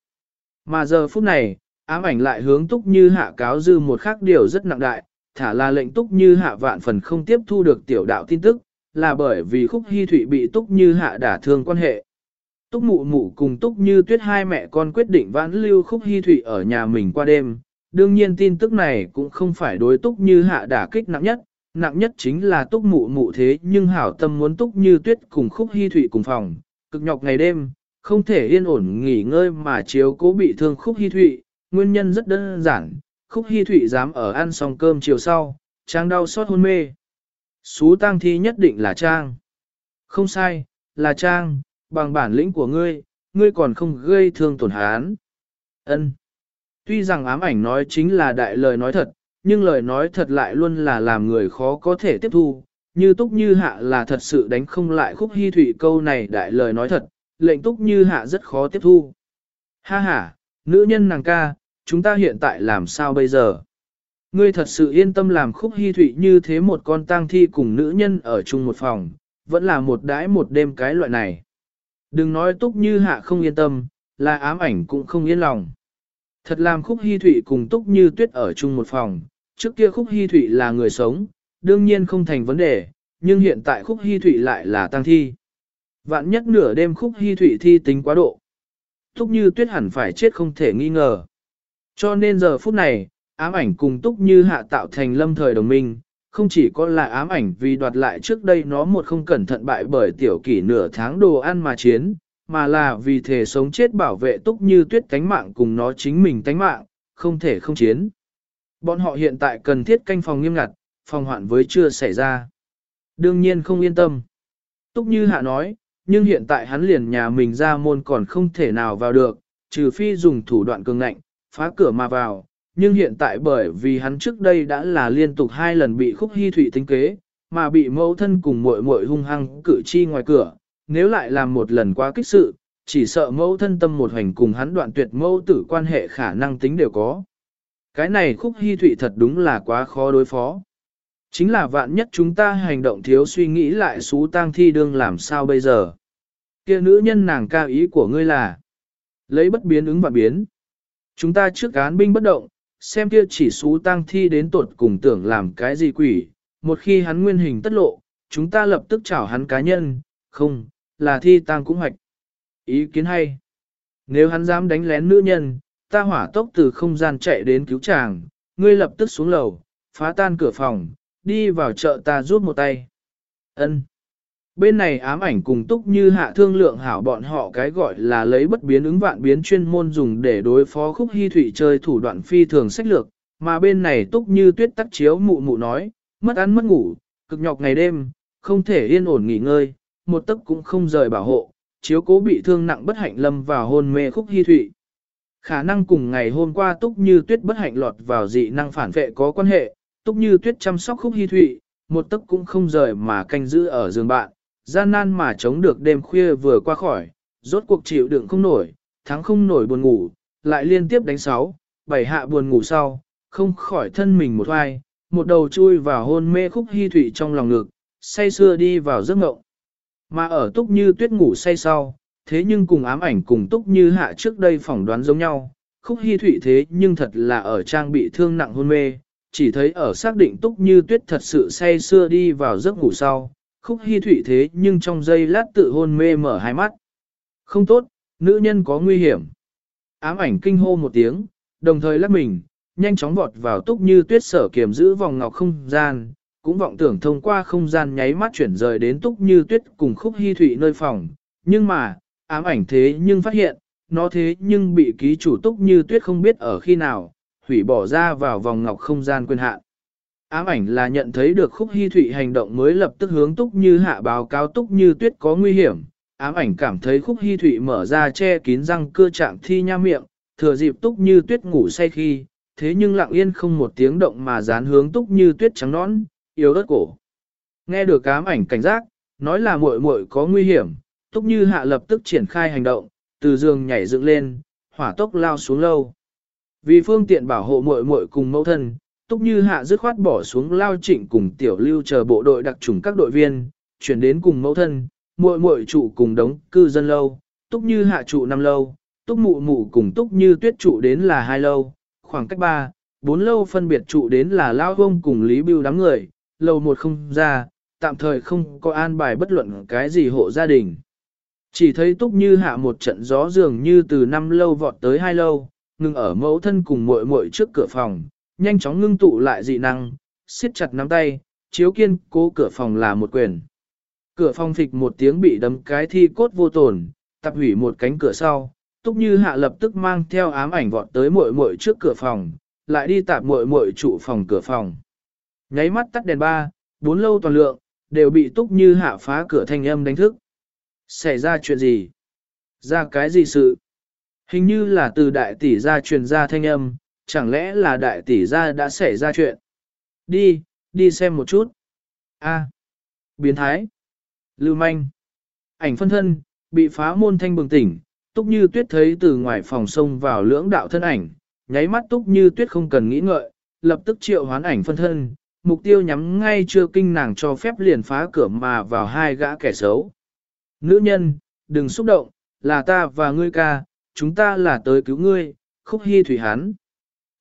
Mà giờ phút này, ám ảnh lại hướng túc như hạ cáo dư một khác điều rất nặng đại, thả là lệnh túc như hạ vạn phần không tiếp thu được tiểu đạo tin tức, là bởi vì khúc hy thụy bị túc như hạ đả thương quan hệ. Túc mụ mụ cùng túc như tuyết hai mẹ con quyết định vãn lưu khúc hy thụy ở nhà mình qua đêm. Đương nhiên tin tức này cũng không phải đối túc như hạ đả kích nặng nhất, nặng nhất chính là túc mụ mụ thế nhưng hảo tâm muốn túc như tuyết cùng khúc hy thụy cùng phòng, cực nhọc ngày đêm, không thể yên ổn nghỉ ngơi mà chiếu cố bị thương khúc hy thụy, nguyên nhân rất đơn giản, khúc hy thụy dám ở ăn xong cơm chiều sau, trang đau xót hôn mê. Xú tang thi nhất định là trang. Không sai, là trang, bằng bản lĩnh của ngươi, ngươi còn không gây thương tổn hán. Ân. Tuy rằng ám ảnh nói chính là đại lời nói thật, nhưng lời nói thật lại luôn là làm người khó có thể tiếp thu, như túc như hạ là thật sự đánh không lại khúc hy thủy câu này đại lời nói thật, lệnh túc như hạ rất khó tiếp thu. Ha ha, nữ nhân nàng ca, chúng ta hiện tại làm sao bây giờ? Ngươi thật sự yên tâm làm khúc hy thụy như thế một con tang thi cùng nữ nhân ở chung một phòng, vẫn là một đãi một đêm cái loại này. Đừng nói túc như hạ không yên tâm, là ám ảnh cũng không yên lòng. Thật làm khúc hy thụy cùng túc như tuyết ở chung một phòng, trước kia khúc hy thụy là người sống, đương nhiên không thành vấn đề, nhưng hiện tại khúc hy thụy lại là tăng thi. Vạn nhất nửa đêm khúc hy thụy thi tính quá độ. Túc như tuyết hẳn phải chết không thể nghi ngờ. Cho nên giờ phút này, ám ảnh cùng túc như hạ tạo thành lâm thời đồng minh, không chỉ có là ám ảnh vì đoạt lại trước đây nó một không cẩn thận bại bởi tiểu kỷ nửa tháng đồ ăn mà chiến, mà là vì thể sống chết bảo vệ túc như tuyết tánh mạng cùng nó chính mình tánh mạng, không thể không chiến. Bọn họ hiện tại cần thiết canh phòng nghiêm ngặt, phòng hoạn với chưa xảy ra. Đương nhiên không yên tâm. Túc như hạ nói, nhưng hiện tại hắn liền nhà mình ra môn còn không thể nào vào được, trừ phi dùng thủ đoạn cường ngạnh, phá cửa mà vào. Nhưng hiện tại bởi vì hắn trước đây đã là liên tục hai lần bị khúc hy thủy tính kế, mà bị mẫu thân cùng muội muội hung hăng cử chi ngoài cửa, nếu lại làm một lần quá kích sự, chỉ sợ mẫu thân tâm một hành cùng hắn đoạn tuyệt mẫu tử quan hệ khả năng tính đều có. Cái này khúc hy thụy thật đúng là quá khó đối phó. Chính là vạn nhất chúng ta hành động thiếu suy nghĩ lại xú tang thi đương làm sao bây giờ. kia nữ nhân nàng ca ý của ngươi là lấy bất biến ứng và biến. Chúng ta trước án binh bất động, xem kia chỉ xú tang thi đến tột cùng tưởng làm cái gì quỷ, một khi hắn nguyên hình tất lộ, chúng ta lập tức chảo hắn cá nhân, không, là thi tang cũng hoạch. Ý kiến hay. Nếu hắn dám đánh lén nữ nhân, ta hỏa tốc từ không gian chạy đến cứu chàng, ngươi lập tức xuống lầu, phá tan cửa phòng, đi vào chợ ta giúp một tay. Ân. Bên này ám ảnh cùng túc như hạ thương lượng hảo bọn họ cái gọi là lấy bất biến ứng vạn biến chuyên môn dùng để đối phó khúc hy thủy chơi thủ đoạn phi thường sách lược, mà bên này túc như tuyết tắc chiếu mụ mụ nói, mất ăn mất ngủ, cực nhọc ngày đêm, không thể yên ổn nghỉ ngơi, một tấc cũng không rời bảo hộ, chiếu cố bị thương nặng bất hạnh lâm vào hôn mê khúc hy thủy. Khả năng cùng ngày hôm qua Túc Như Tuyết bất hạnh lọt vào dị năng phản vệ có quan hệ, Túc Như Tuyết chăm sóc khúc hy thụy, một tấc cũng không rời mà canh giữ ở giường bạn, gian nan mà chống được đêm khuya vừa qua khỏi, rốt cuộc chịu đựng không nổi, thắng không nổi buồn ngủ, lại liên tiếp đánh sáu, bảy hạ buồn ngủ sau, không khỏi thân mình một hoài, một đầu chui vào hôn mê khúc hy thụy trong lòng ngực, say xưa đi vào giấc ngộng. Mà ở túc như tuyết ngủ say sau, thế nhưng cùng ám ảnh cùng túc như hạ trước đây phỏng đoán giống nhau, khúc hy thụy thế nhưng thật là ở trang bị thương nặng hôn mê, chỉ thấy ở xác định túc như tuyết thật sự say xưa đi vào giấc ngủ sau, khúc hy thụy thế nhưng trong giây lát tự hôn mê mở hai mắt. Không tốt, nữ nhân có nguy hiểm. Ám ảnh kinh hô một tiếng, đồng thời lắc mình, nhanh chóng vọt vào túc như tuyết sở kiềm giữ vòng ngọc không gian, cũng vọng tưởng thông qua không gian nháy mắt chuyển rời đến túc như tuyết cùng khúc hy thụy nơi phòng. Nhưng mà, ám ảnh thế nhưng phát hiện, nó thế nhưng bị ký chủ túc như tuyết không biết ở khi nào, hủy bỏ ra vào vòng ngọc không gian quyền hạn. Ám ảnh là nhận thấy được khúc hy thụy hành động mới lập tức hướng túc như hạ báo cáo túc như tuyết có nguy hiểm. Ám ảnh cảm thấy khúc hy thụy mở ra che kín răng cưa trạng thi nha miệng, thừa dịp túc như tuyết ngủ say khi, thế nhưng lặng yên không một tiếng động mà dán hướng túc như tuyết trắng nón yếu ớt cổ. Nghe được ám ảnh cảnh giác, nói là muội muội có nguy hiểm, túc như hạ lập tức triển khai hành động, từ giường nhảy dựng lên, hỏa tốc lao xuống lâu. Vì phương tiện bảo hộ muội muội cùng mẫu thân, Túc Như Hạ dứt khoát bỏ xuống lao trịnh cùng tiểu lưu chờ bộ đội đặc trùng các đội viên, chuyển đến cùng mẫu thân, muội muội trụ cùng đống cư dân lâu, Túc Như Hạ trụ năm lâu, Túc Mụ Mụ cùng Túc Như Tuyết trụ đến là hai lâu, khoảng cách ba, bốn lâu phân biệt trụ đến là lao vông cùng Lý Bưu đám người, lâu một không ra, tạm thời không có an bài bất luận cái gì hộ gia đình. Chỉ thấy Túc Như Hạ một trận gió dường như từ năm lâu vọt tới hai lâu, ngừng ở mẫu thân cùng muội muội trước cửa phòng, nhanh chóng ngưng tụ lại dị năng, siết chặt nắm tay, chiếu kiên cố cửa phòng là một quyền. Cửa phòng phịch một tiếng bị đấm cái thi cốt vô tổn, tập hủy một cánh cửa sau, túc như hạ lập tức mang theo ám ảnh vọt tới muội muội trước cửa phòng, lại đi tạp muội muội trụ phòng cửa phòng. Nháy mắt tắt đèn ba, bốn lâu toàn lượng, đều bị túc như hạ phá cửa thanh âm đánh thức. Xảy ra chuyện gì? Ra cái gì sự? Hình như là từ đại tỷ gia truyền ra thanh âm, chẳng lẽ là đại tỷ gia đã xảy ra chuyện? Đi, đi xem một chút. A. biến thái. Lưu manh. Ảnh phân thân, bị phá môn thanh bừng tỉnh, túc như tuyết thấy từ ngoài phòng sông vào lưỡng đạo thân ảnh, nháy mắt túc như tuyết không cần nghĩ ngợi, lập tức triệu hoán ảnh phân thân, mục tiêu nhắm ngay chưa kinh nàng cho phép liền phá cửa mà vào hai gã kẻ xấu. Nữ nhân, đừng xúc động, là ta và ngươi ca, chúng ta là tới cứu ngươi, khúc hy thủy hán.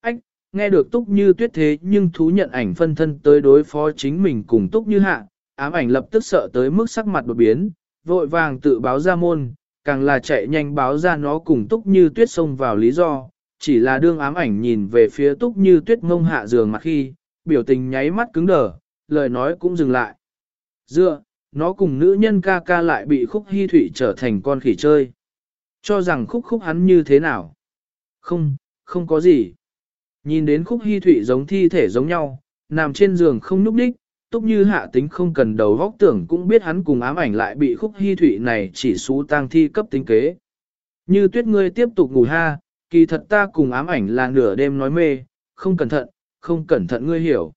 Ách, nghe được túc như tuyết thế nhưng thú nhận ảnh phân thân tới đối phó chính mình cùng túc như hạ, ám ảnh lập tức sợ tới mức sắc mặt đột biến, vội vàng tự báo ra môn, càng là chạy nhanh báo ra nó cùng túc như tuyết xông vào lý do, chỉ là đương ám ảnh nhìn về phía túc như tuyết ngông hạ giường mặt khi, biểu tình nháy mắt cứng đờ, lời nói cũng dừng lại. Dựa, nó cùng nữ nhân ca ca lại bị khúc hy thủy trở thành con khỉ chơi. Cho rằng khúc khúc hắn như thế nào? Không, không có gì. Nhìn đến khúc hy thủy giống thi thể giống nhau, nằm trên giường không nhúc đích, túc như hạ tính không cần đầu vóc tưởng cũng biết hắn cùng ám ảnh lại bị khúc hy thủy này chỉ xú tang thi cấp tính kế. Như tuyết ngươi tiếp tục ngủ ha, kỳ thật ta cùng ám ảnh là nửa đêm nói mê, không cẩn thận, không cẩn thận ngươi hiểu.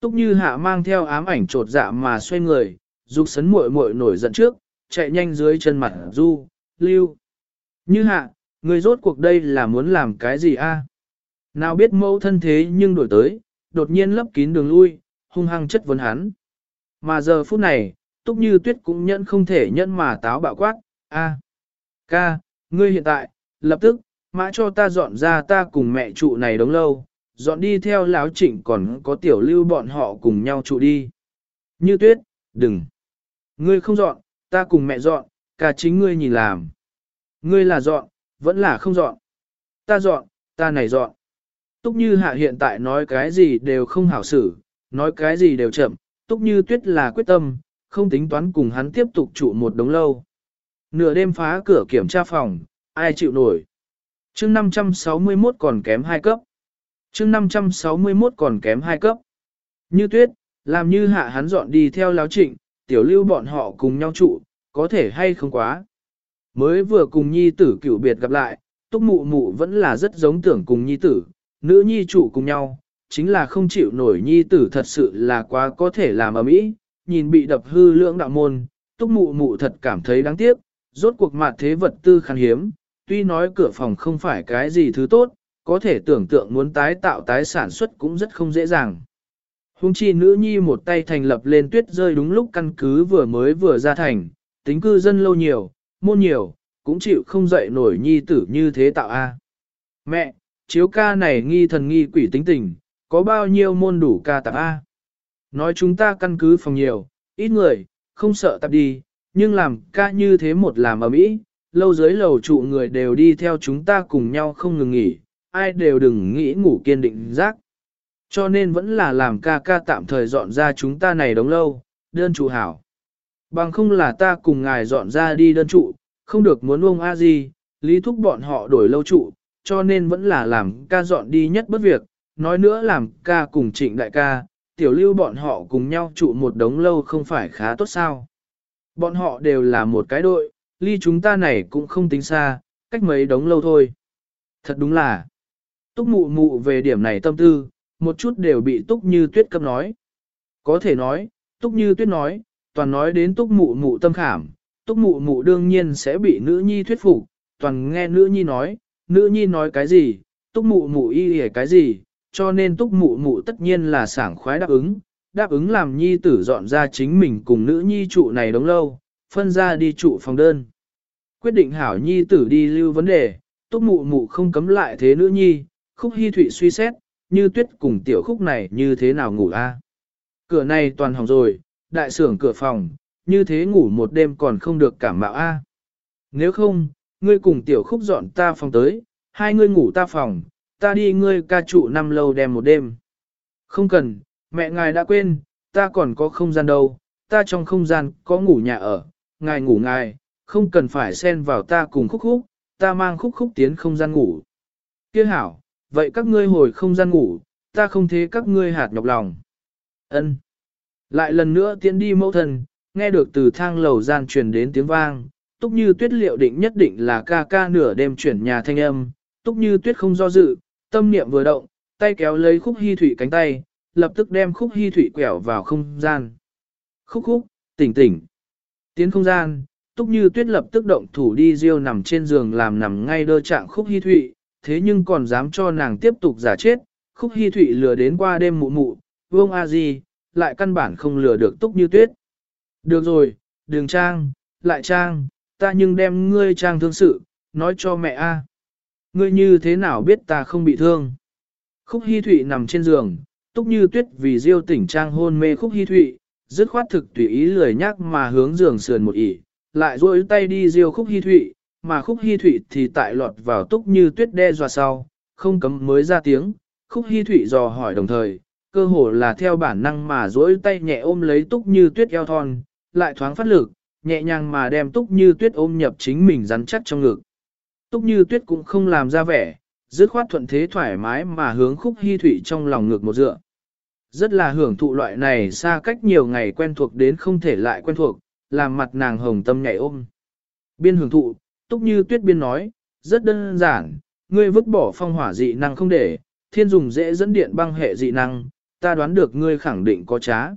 Túc như hạ mang theo ám ảnh trột dạ mà xoay người, dục sấn muội muội nổi giận trước, chạy nhanh dưới chân mặt du, lưu. Như hạ, người rốt cuộc đây là muốn làm cái gì a? Nào biết mẫu thân thế nhưng đổi tới, đột nhiên lấp kín đường lui, hung hăng chất vấn hắn. Mà giờ phút này, túc như tuyết cũng nhẫn không thể nhẫn mà táo bạo quát, a, ca, ngươi hiện tại, lập tức, mã cho ta dọn ra ta cùng mẹ trụ này đống lâu, dọn đi theo láo trịnh còn có tiểu lưu bọn họ cùng nhau trụ đi. Như tuyết, đừng. Ngươi không dọn, ta cùng mẹ dọn, cả chính ngươi nhìn làm. Ngươi là dọn, vẫn là không dọn. Ta dọn, ta này dọn. Túc như hạ hiện tại nói cái gì đều không hảo xử, nói cái gì đều chậm, túc như tuyết là quyết tâm, không tính toán cùng hắn tiếp tục trụ một đống lâu. Nửa đêm phá cửa kiểm tra phòng, ai chịu nổi. chương 561 còn kém 2 cấp. chương 561 còn kém 2 cấp. Như tuyết, làm như hạ hắn dọn đi theo láo trịnh, tiểu lưu bọn họ cùng nhau trụ, có thể hay không quá. Mới vừa cùng nhi tử cựu biệt gặp lại, túc mụ mụ vẫn là rất giống tưởng cùng nhi tử, nữ nhi trụ cùng nhau, chính là không chịu nổi nhi tử thật sự là quá có thể làm ở mỹ, nhìn bị đập hư lưỡng đạo môn, túc mụ mụ thật cảm thấy đáng tiếc, rốt cuộc mặt thế vật tư khan hiếm, tuy nói cửa phòng không phải cái gì thứ tốt, có thể tưởng tượng muốn tái tạo tái sản xuất cũng rất không dễ dàng. Hùng chi nữ nhi một tay thành lập lên tuyết rơi đúng lúc căn cứ vừa mới vừa ra thành, tính cư dân lâu nhiều, môn nhiều, cũng chịu không dậy nổi nhi tử như thế tạo a. Mẹ, chiếu ca này nghi thần nghi quỷ tính tình, có bao nhiêu môn đủ ca tạp a? Nói chúng ta căn cứ phòng nhiều, ít người, không sợ tạp đi, nhưng làm ca như thế một làm ở mỹ, lâu dưới lầu trụ người đều đi theo chúng ta cùng nhau không ngừng nghỉ, ai đều đừng nghĩ ngủ kiên định giác. Cho nên vẫn là làm ca ca tạm thời dọn ra chúng ta này đóng lâu, đơn trụ hảo. Bằng không là ta cùng ngài dọn ra đi đơn trụ, không được muốn ông a gì, lý thúc bọn họ đổi lâu trụ, cho nên vẫn là làm ca dọn đi nhất bất việc, nói nữa làm ca cùng trịnh đại ca, tiểu lưu bọn họ cùng nhau trụ một đống lâu không phải khá tốt sao. Bọn họ đều là một cái đội, ly chúng ta này cũng không tính xa, cách mấy đống lâu thôi. Thật đúng là, túc mụ mụ về điểm này tâm tư, một chút đều bị túc như tuyết cấp nói. Có thể nói, túc như tuyết nói, toàn nói đến túc mụ mụ tâm khảm, túc mụ mụ đương nhiên sẽ bị nữ nhi thuyết phục, toàn nghe nữ nhi nói, nữ nhi nói cái gì, túc mụ mụ y hề cái gì, cho nên túc mụ mụ tất nhiên là sảng khoái đáp ứng, đáp ứng làm nhi tử dọn ra chính mình cùng nữ nhi trụ này đống lâu, phân ra đi trụ phòng đơn. Quyết định hảo nhi tử đi lưu vấn đề, túc mụ mụ không cấm lại thế nữ nhi, khúc hy thụy suy xét, như tuyết cùng tiểu khúc này như thế nào ngủ a? Cửa này toàn hỏng rồi, đại sưởng cửa phòng, như thế ngủ một đêm còn không được cảm mạo a. Nếu không, ngươi cùng tiểu khúc dọn ta phòng tới, hai ngươi ngủ ta phòng, ta đi ngươi ca trụ năm lâu đem một đêm. Không cần, mẹ ngài đã quên, ta còn có không gian đâu, ta trong không gian có ngủ nhà ở, ngài ngủ ngài, không cần phải xen vào ta cùng khúc khúc, ta mang khúc khúc tiến không gian ngủ. Kia hảo, vậy các ngươi hồi không gian ngủ, ta không thế các ngươi hạt nhọc lòng. Ân. Lại lần nữa tiến đi mẫu thân, nghe được từ thang lầu gian truyền đến tiếng vang, túc như tuyết liệu định nhất định là ca ca nửa đêm chuyển nhà thanh âm, túc như tuyết không do dự, tâm niệm vừa động, tay kéo lấy khúc hy thủy cánh tay, lập tức đem khúc hy thủy quẹo vào không gian. Khúc khúc, tỉnh tỉnh. Tiến không gian, túc như tuyết lập tức động thủ đi riêu nằm trên giường làm nằm ngay đơ trạng khúc hy thủy, thế nhưng còn dám cho nàng tiếp tục giả chết, khúc hy thụy lừa đến qua đêm mụ mụ, vương a di, lại căn bản không lừa được túc như tuyết. Được rồi, đường trang, lại trang, ta nhưng đem ngươi trang thương sự, nói cho mẹ a. Ngươi như thế nào biết ta không bị thương? Khúc Hi Thụy nằm trên giường, túc như tuyết vì diêu tỉnh trang hôn mê Khúc Hi Thụy, dứt khoát thực tùy ý lười nhắc mà hướng giường sườn một ỉ, lại duỗi tay đi diêu Khúc Hi Thụy, mà Khúc Hi Thụy thì tại lọt vào túc như tuyết đe dọa sau, không cấm mới ra tiếng, Khúc Hi Thụy dò hỏi đồng thời, cơ hồ là theo bản năng mà duỗi tay nhẹ ôm lấy túc như tuyết eo thon, lại thoáng phát lực, nhẹ nhàng mà đem túc như tuyết ôm nhập chính mình rắn chắc trong ngực. Túc như tuyết cũng không làm ra vẻ, dứt khoát thuận thế thoải mái mà hướng khúc hy thủy trong lòng ngực một dựa. Rất là hưởng thụ loại này xa cách nhiều ngày quen thuộc đến không thể lại quen thuộc, làm mặt nàng hồng tâm nhảy ôm. Biên hưởng thụ, túc như tuyết biên nói, rất đơn giản, ngươi vứt bỏ phong hỏa dị năng không để, thiên dùng dễ dẫn điện băng hệ dị năng, ta đoán được ngươi khẳng định có trá.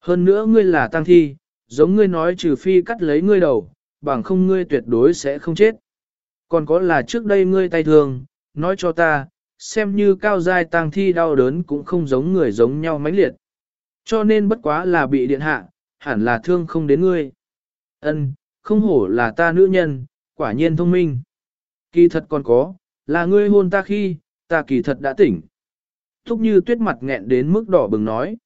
Hơn nữa ngươi là tăng thi, giống ngươi nói trừ phi cắt lấy ngươi đầu, bằng không ngươi tuyệt đối sẽ không chết. Còn có là trước đây ngươi tay thương, nói cho ta, xem như cao giai tăng thi đau đớn cũng không giống người giống nhau mãnh liệt. Cho nên bất quá là bị điện hạ, hẳn là thương không đến ngươi. Ân, không hổ là ta nữ nhân, quả nhiên thông minh. Kỳ thật còn có, là ngươi hôn ta khi, ta kỳ thật đã tỉnh. Túc như tuyết mặt nghẹn đến mức đỏ bừng nói.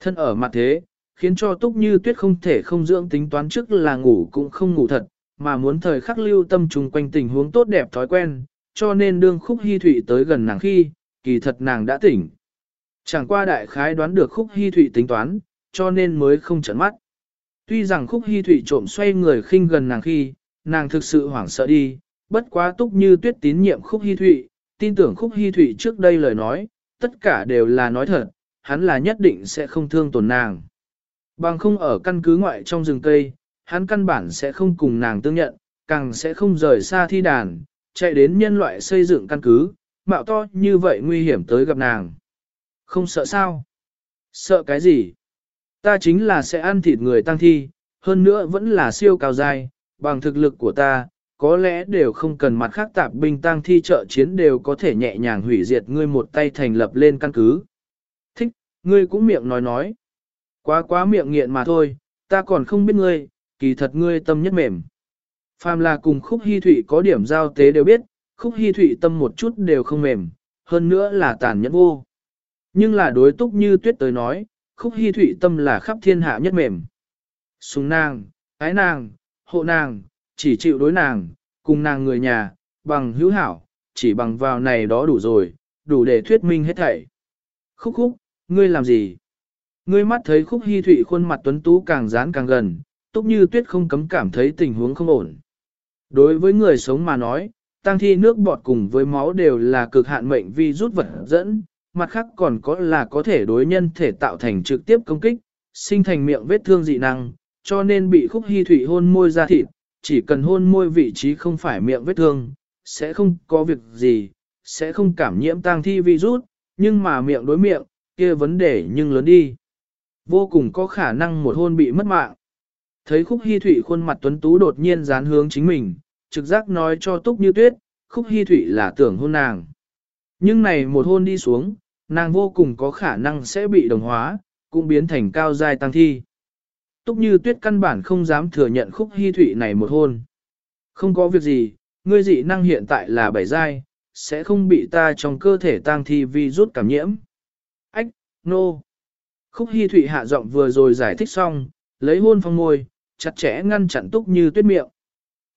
Thân ở mặt thế, khiến cho túc như tuyết không thể không dưỡng tính toán trước là ngủ cũng không ngủ thật, mà muốn thời khắc lưu tâm trùng quanh tình huống tốt đẹp thói quen, cho nên đương khúc hy thụy tới gần nàng khi, kỳ thật nàng đã tỉnh. Chẳng qua đại khái đoán được khúc hy thụy tính toán, cho nên mới không trận mắt. Tuy rằng khúc hy thụy trộm xoay người khinh gần nàng khi, nàng thực sự hoảng sợ đi, bất quá túc như tuyết tín nhiệm khúc hy thụy, tin tưởng khúc hy thụy trước đây lời nói, tất cả đều là nói thật, hắn là nhất định sẽ không thương tổn nàng. Bằng không ở căn cứ ngoại trong rừng cây, hắn căn bản sẽ không cùng nàng tương nhận, càng sẽ không rời xa thi đàn, chạy đến nhân loại xây dựng căn cứ, mạo to như vậy nguy hiểm tới gặp nàng. Không sợ sao? Sợ cái gì? Ta chính là sẽ ăn thịt người tăng thi, hơn nữa vẫn là siêu cao dài bằng thực lực của ta, có lẽ đều không cần mặt khác tạp binh tăng thi trợ chiến đều có thể nhẹ nhàng hủy diệt ngươi một tay thành lập lên căn cứ. Thích, ngươi cũng miệng nói nói. Quá quá miệng nghiện mà thôi, ta còn không biết ngươi, kỳ thật ngươi tâm nhất mềm. Phàm là cùng khúc hy thụy có điểm giao tế đều biết, khúc hy thụy tâm một chút đều không mềm, hơn nữa là tàn nhẫn vô. Nhưng là đối túc như tuyết tới nói, khúc hy thụy tâm là khắp thiên hạ nhất mềm. Sùng nàng, ái nàng, hộ nàng, chỉ chịu đối nàng, cùng nàng người nhà, bằng hữu hảo, chỉ bằng vào này đó đủ rồi, đủ để thuyết minh hết thảy. Khúc khúc, ngươi làm gì? Ngươi mắt thấy khúc hy thụy khuôn mặt tuấn tú càng dán càng gần, túc như tuyết không cấm cảm thấy tình huống không ổn. Đối với người sống mà nói, tăng thi nước bọt cùng với máu đều là cực hạn mệnh vi rút vật dẫn, mặt khác còn có là có thể đối nhân thể tạo thành trực tiếp công kích, sinh thành miệng vết thương dị năng, cho nên bị khúc hy thủy hôn môi ra thịt, chỉ cần hôn môi vị trí không phải miệng vết thương, sẽ không có việc gì, sẽ không cảm nhiễm tăng thi virus, nhưng mà miệng đối miệng, kia vấn đề nhưng lớn đi. Vô cùng có khả năng một hôn bị mất mạng. Thấy khúc hy thủy khuôn mặt tuấn tú đột nhiên dán hướng chính mình, trực giác nói cho túc như tuyết, khúc hy thủy là tưởng hôn nàng. Nhưng này một hôn đi xuống, nàng vô cùng có khả năng sẽ bị đồng hóa, cũng biến thành cao giai tăng thi. Túc như tuyết căn bản không dám thừa nhận khúc hy Thụy này một hôn. Không có việc gì, ngươi dị năng hiện tại là bảy giai, sẽ không bị ta trong cơ thể tăng thi vi rút cảm nhiễm. Ách, nô. No. Khúc hy Thụy hạ giọng vừa rồi giải thích xong, lấy hôn phong môi, chặt chẽ ngăn chặn túc như tuyết miệng.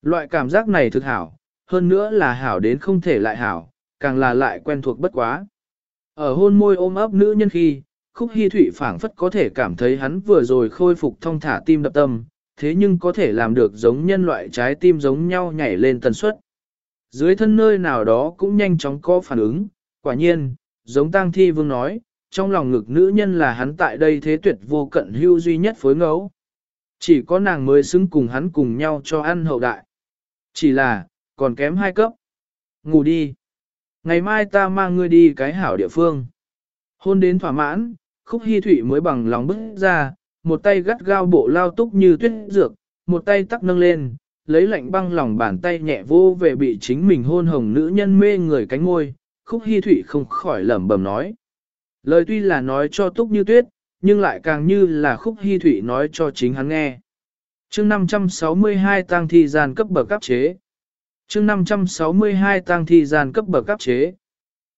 Loại cảm giác này thực hảo, hơn nữa là hảo đến không thể lại hảo, càng là lại quen thuộc bất quá. Ở hôn môi ôm ấp nữ nhân khi, khúc hy Thụy phảng phất có thể cảm thấy hắn vừa rồi khôi phục thông thả tim đập tâm, thế nhưng có thể làm được giống nhân loại trái tim giống nhau nhảy lên tần suất. Dưới thân nơi nào đó cũng nhanh chóng có phản ứng, quả nhiên, giống tang thi vương nói, trong lòng ngực nữ nhân là hắn tại đây thế tuyệt vô cận hưu duy nhất phối ngẫu. Chỉ có nàng mới xứng cùng hắn cùng nhau cho ăn hậu đại. Chỉ là, còn kém hai cấp. Ngủ đi. Ngày mai ta mang ngươi đi cái hảo địa phương. Hôn đến thỏa mãn, khúc hy thủy mới bằng lòng bước ra, một tay gắt gao bộ lao túc như tuyết dược, một tay tắc nâng lên, lấy lạnh băng lòng bàn tay nhẹ vô về bị chính mình hôn hồng nữ nhân mê người cánh ngôi, khúc hy thủy không khỏi lẩm bẩm nói. Lời tuy là nói cho túc như tuyết, nhưng lại càng như là khúc hy thủy nói cho chính hắn nghe. chương 562 Tang thi gian cấp bậc cấp chế chương 562 tang thi gian cấp bậc cấp chế.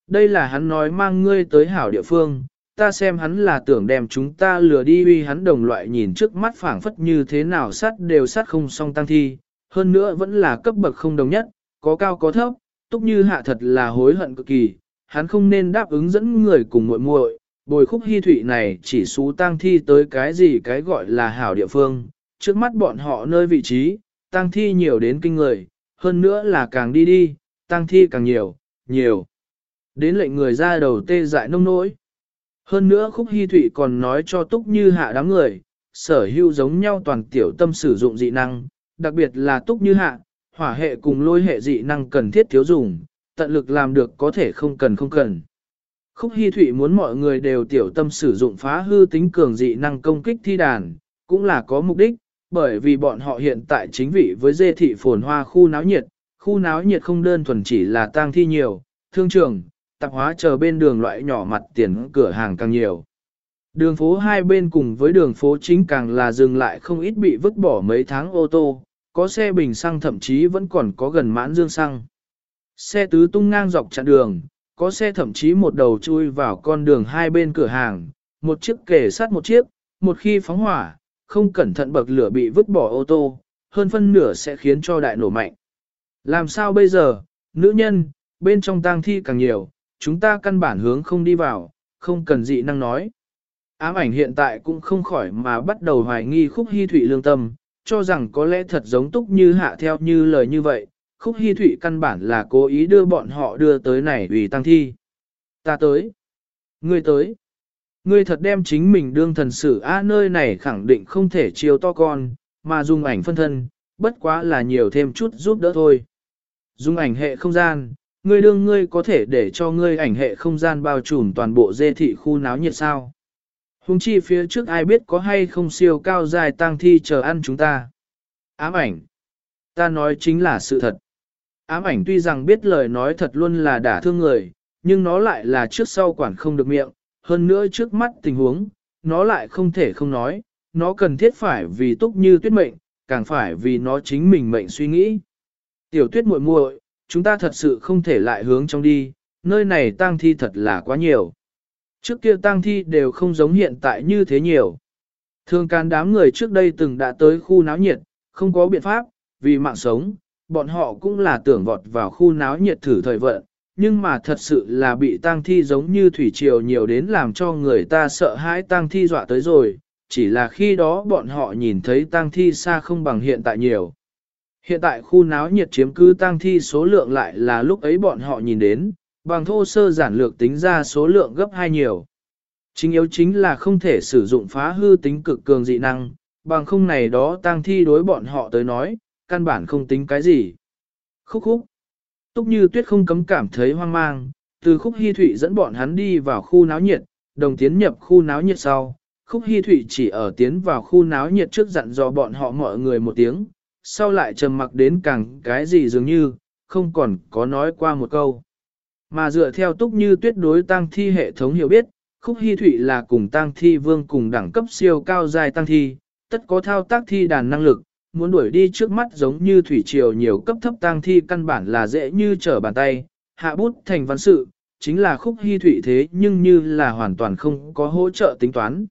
Đây là hắn nói mang ngươi tới hảo địa phương, ta xem hắn là tưởng đem chúng ta lừa đi uy hắn đồng loại nhìn trước mắt phảng phất như thế nào sát đều sát không song tăng thi, hơn nữa vẫn là cấp bậc không đồng nhất, có cao có thấp, túc như hạ thật là hối hận cực kỳ, hắn không nên đáp ứng dẫn người cùng muội muội, bồi khúc hy thủy này chỉ xú tăng thi tới cái gì cái gọi là hảo địa phương, trước mắt bọn họ nơi vị trí, tăng thi nhiều đến kinh người, hơn nữa là càng đi đi, tăng thi càng nhiều, nhiều. Đến lệnh người ra đầu tê dại nông nỗi. Hơn nữa khúc hy thụy còn nói cho túc như hạ đám người, sở hữu giống nhau toàn tiểu tâm sử dụng dị năng, đặc biệt là túc như hạ, hỏa hệ cùng lôi hệ dị năng cần thiết thiếu dùng, tận lực làm được có thể không cần không cần. Khúc Hy Thụy muốn mọi người đều tiểu tâm sử dụng phá hư tính cường dị năng công kích thi đàn, cũng là có mục đích, bởi vì bọn họ hiện tại chính vị với dê thị phồn hoa khu náo nhiệt, khu náo nhiệt không đơn thuần chỉ là tang thi nhiều, thương trường, tạp hóa chờ bên đường loại nhỏ mặt tiền cửa hàng càng nhiều. Đường phố hai bên cùng với đường phố chính càng là dừng lại không ít bị vứt bỏ mấy tháng ô tô, có xe bình xăng thậm chí vẫn còn có gần mãn dương xăng. Xe tứ tung ngang dọc chặn đường, có xe thậm chí một đầu chui vào con đường hai bên cửa hàng, một chiếc kề sát một chiếc, một khi phóng hỏa, không cẩn thận bậc lửa bị vứt bỏ ô tô, hơn phân nửa sẽ khiến cho đại nổ mạnh. Làm sao bây giờ, nữ nhân, bên trong tang thi càng nhiều, chúng ta căn bản hướng không đi vào, không cần dị năng nói. Ám ảnh hiện tại cũng không khỏi mà bắt đầu hoài nghi khúc hy thủy lương tâm, cho rằng có lẽ thật giống túc như hạ theo như lời như vậy, khúc hy thủy căn bản là cố ý đưa bọn họ đưa tới này vì tăng thi. Ta tới. Ngươi tới. Ngươi thật đem chính mình đương thần sử a nơi này khẳng định không thể chiều to con, mà dùng ảnh phân thân, bất quá là nhiều thêm chút giúp đỡ thôi. Dùng ảnh hệ không gian, ngươi đương ngươi có thể để cho ngươi ảnh hệ không gian bao trùm toàn bộ dê thị khu náo nhiệt sao. Hùng chi phía trước ai biết có hay không siêu cao dài tang thi chờ ăn chúng ta. Ám ảnh. Ta nói chính là sự thật. Ám ảnh tuy rằng biết lời nói thật luôn là đả thương người, nhưng nó lại là trước sau quản không được miệng, hơn nữa trước mắt tình huống, nó lại không thể không nói, nó cần thiết phải vì túc như tuyết mệnh, càng phải vì nó chính mình mệnh suy nghĩ. Tiểu tuyết muội muội, chúng ta thật sự không thể lại hướng trong đi, nơi này tang thi thật là quá nhiều. Trước kia tang thi đều không giống hiện tại như thế nhiều. Thường can đám người trước đây từng đã tới khu náo nhiệt, không có biện pháp, vì mạng sống, bọn họ cũng là tưởng vọt vào khu náo nhiệt thử thời vận, nhưng mà thật sự là bị tang thi giống như thủy triều nhiều đến làm cho người ta sợ hãi tang thi dọa tới rồi, chỉ là khi đó bọn họ nhìn thấy tang thi xa không bằng hiện tại nhiều. Hiện tại khu náo nhiệt chiếm cứ tăng thi số lượng lại là lúc ấy bọn họ nhìn đến, bằng thô sơ giản lược tính ra số lượng gấp hai nhiều. Chính yếu chính là không thể sử dụng phá hư tính cực cường dị năng, bằng không này đó tăng thi đối bọn họ tới nói, căn bản không tính cái gì. Khúc khúc. Túc như tuyết không cấm cảm thấy hoang mang, từ khúc hy thụy dẫn bọn hắn đi vào khu náo nhiệt, đồng tiến nhập khu náo nhiệt sau. Khúc Hy Thụy chỉ ở tiến vào khu náo nhiệt trước dặn dò bọn họ mọi người một tiếng, sau lại trầm mặc đến càng cái gì dường như, không còn có nói qua một câu. Mà dựa theo túc như tuyết đối tăng thi hệ thống hiểu biết, khúc hy thụy là cùng tăng thi vương cùng đẳng cấp siêu cao dài tăng thi, tất có thao tác thi đàn năng lực, muốn đuổi đi trước mắt giống như thủy triều nhiều cấp thấp tăng thi căn bản là dễ như trở bàn tay, hạ bút thành văn sự, chính là khúc hy thụy thế nhưng như là hoàn toàn không có hỗ trợ tính toán.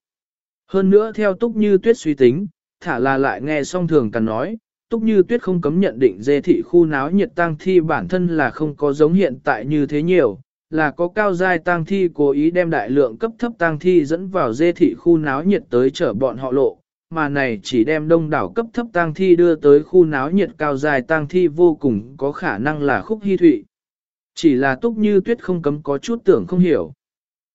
Hơn nữa theo túc như tuyết suy tính, thả là lại nghe song thường cần nói, Túc Như Tuyết không cấm nhận định dê thị khu náo nhiệt tang thi bản thân là không có giống hiện tại như thế nhiều, là có cao giai tang thi cố ý đem đại lượng cấp thấp tang thi dẫn vào dê thị khu náo nhiệt tới chở bọn họ lộ, mà này chỉ đem đông đảo cấp thấp tang thi đưa tới khu náo nhiệt cao dài tang thi vô cùng có khả năng là khúc hy thụy. Chỉ là Túc Như Tuyết không cấm có chút tưởng không hiểu.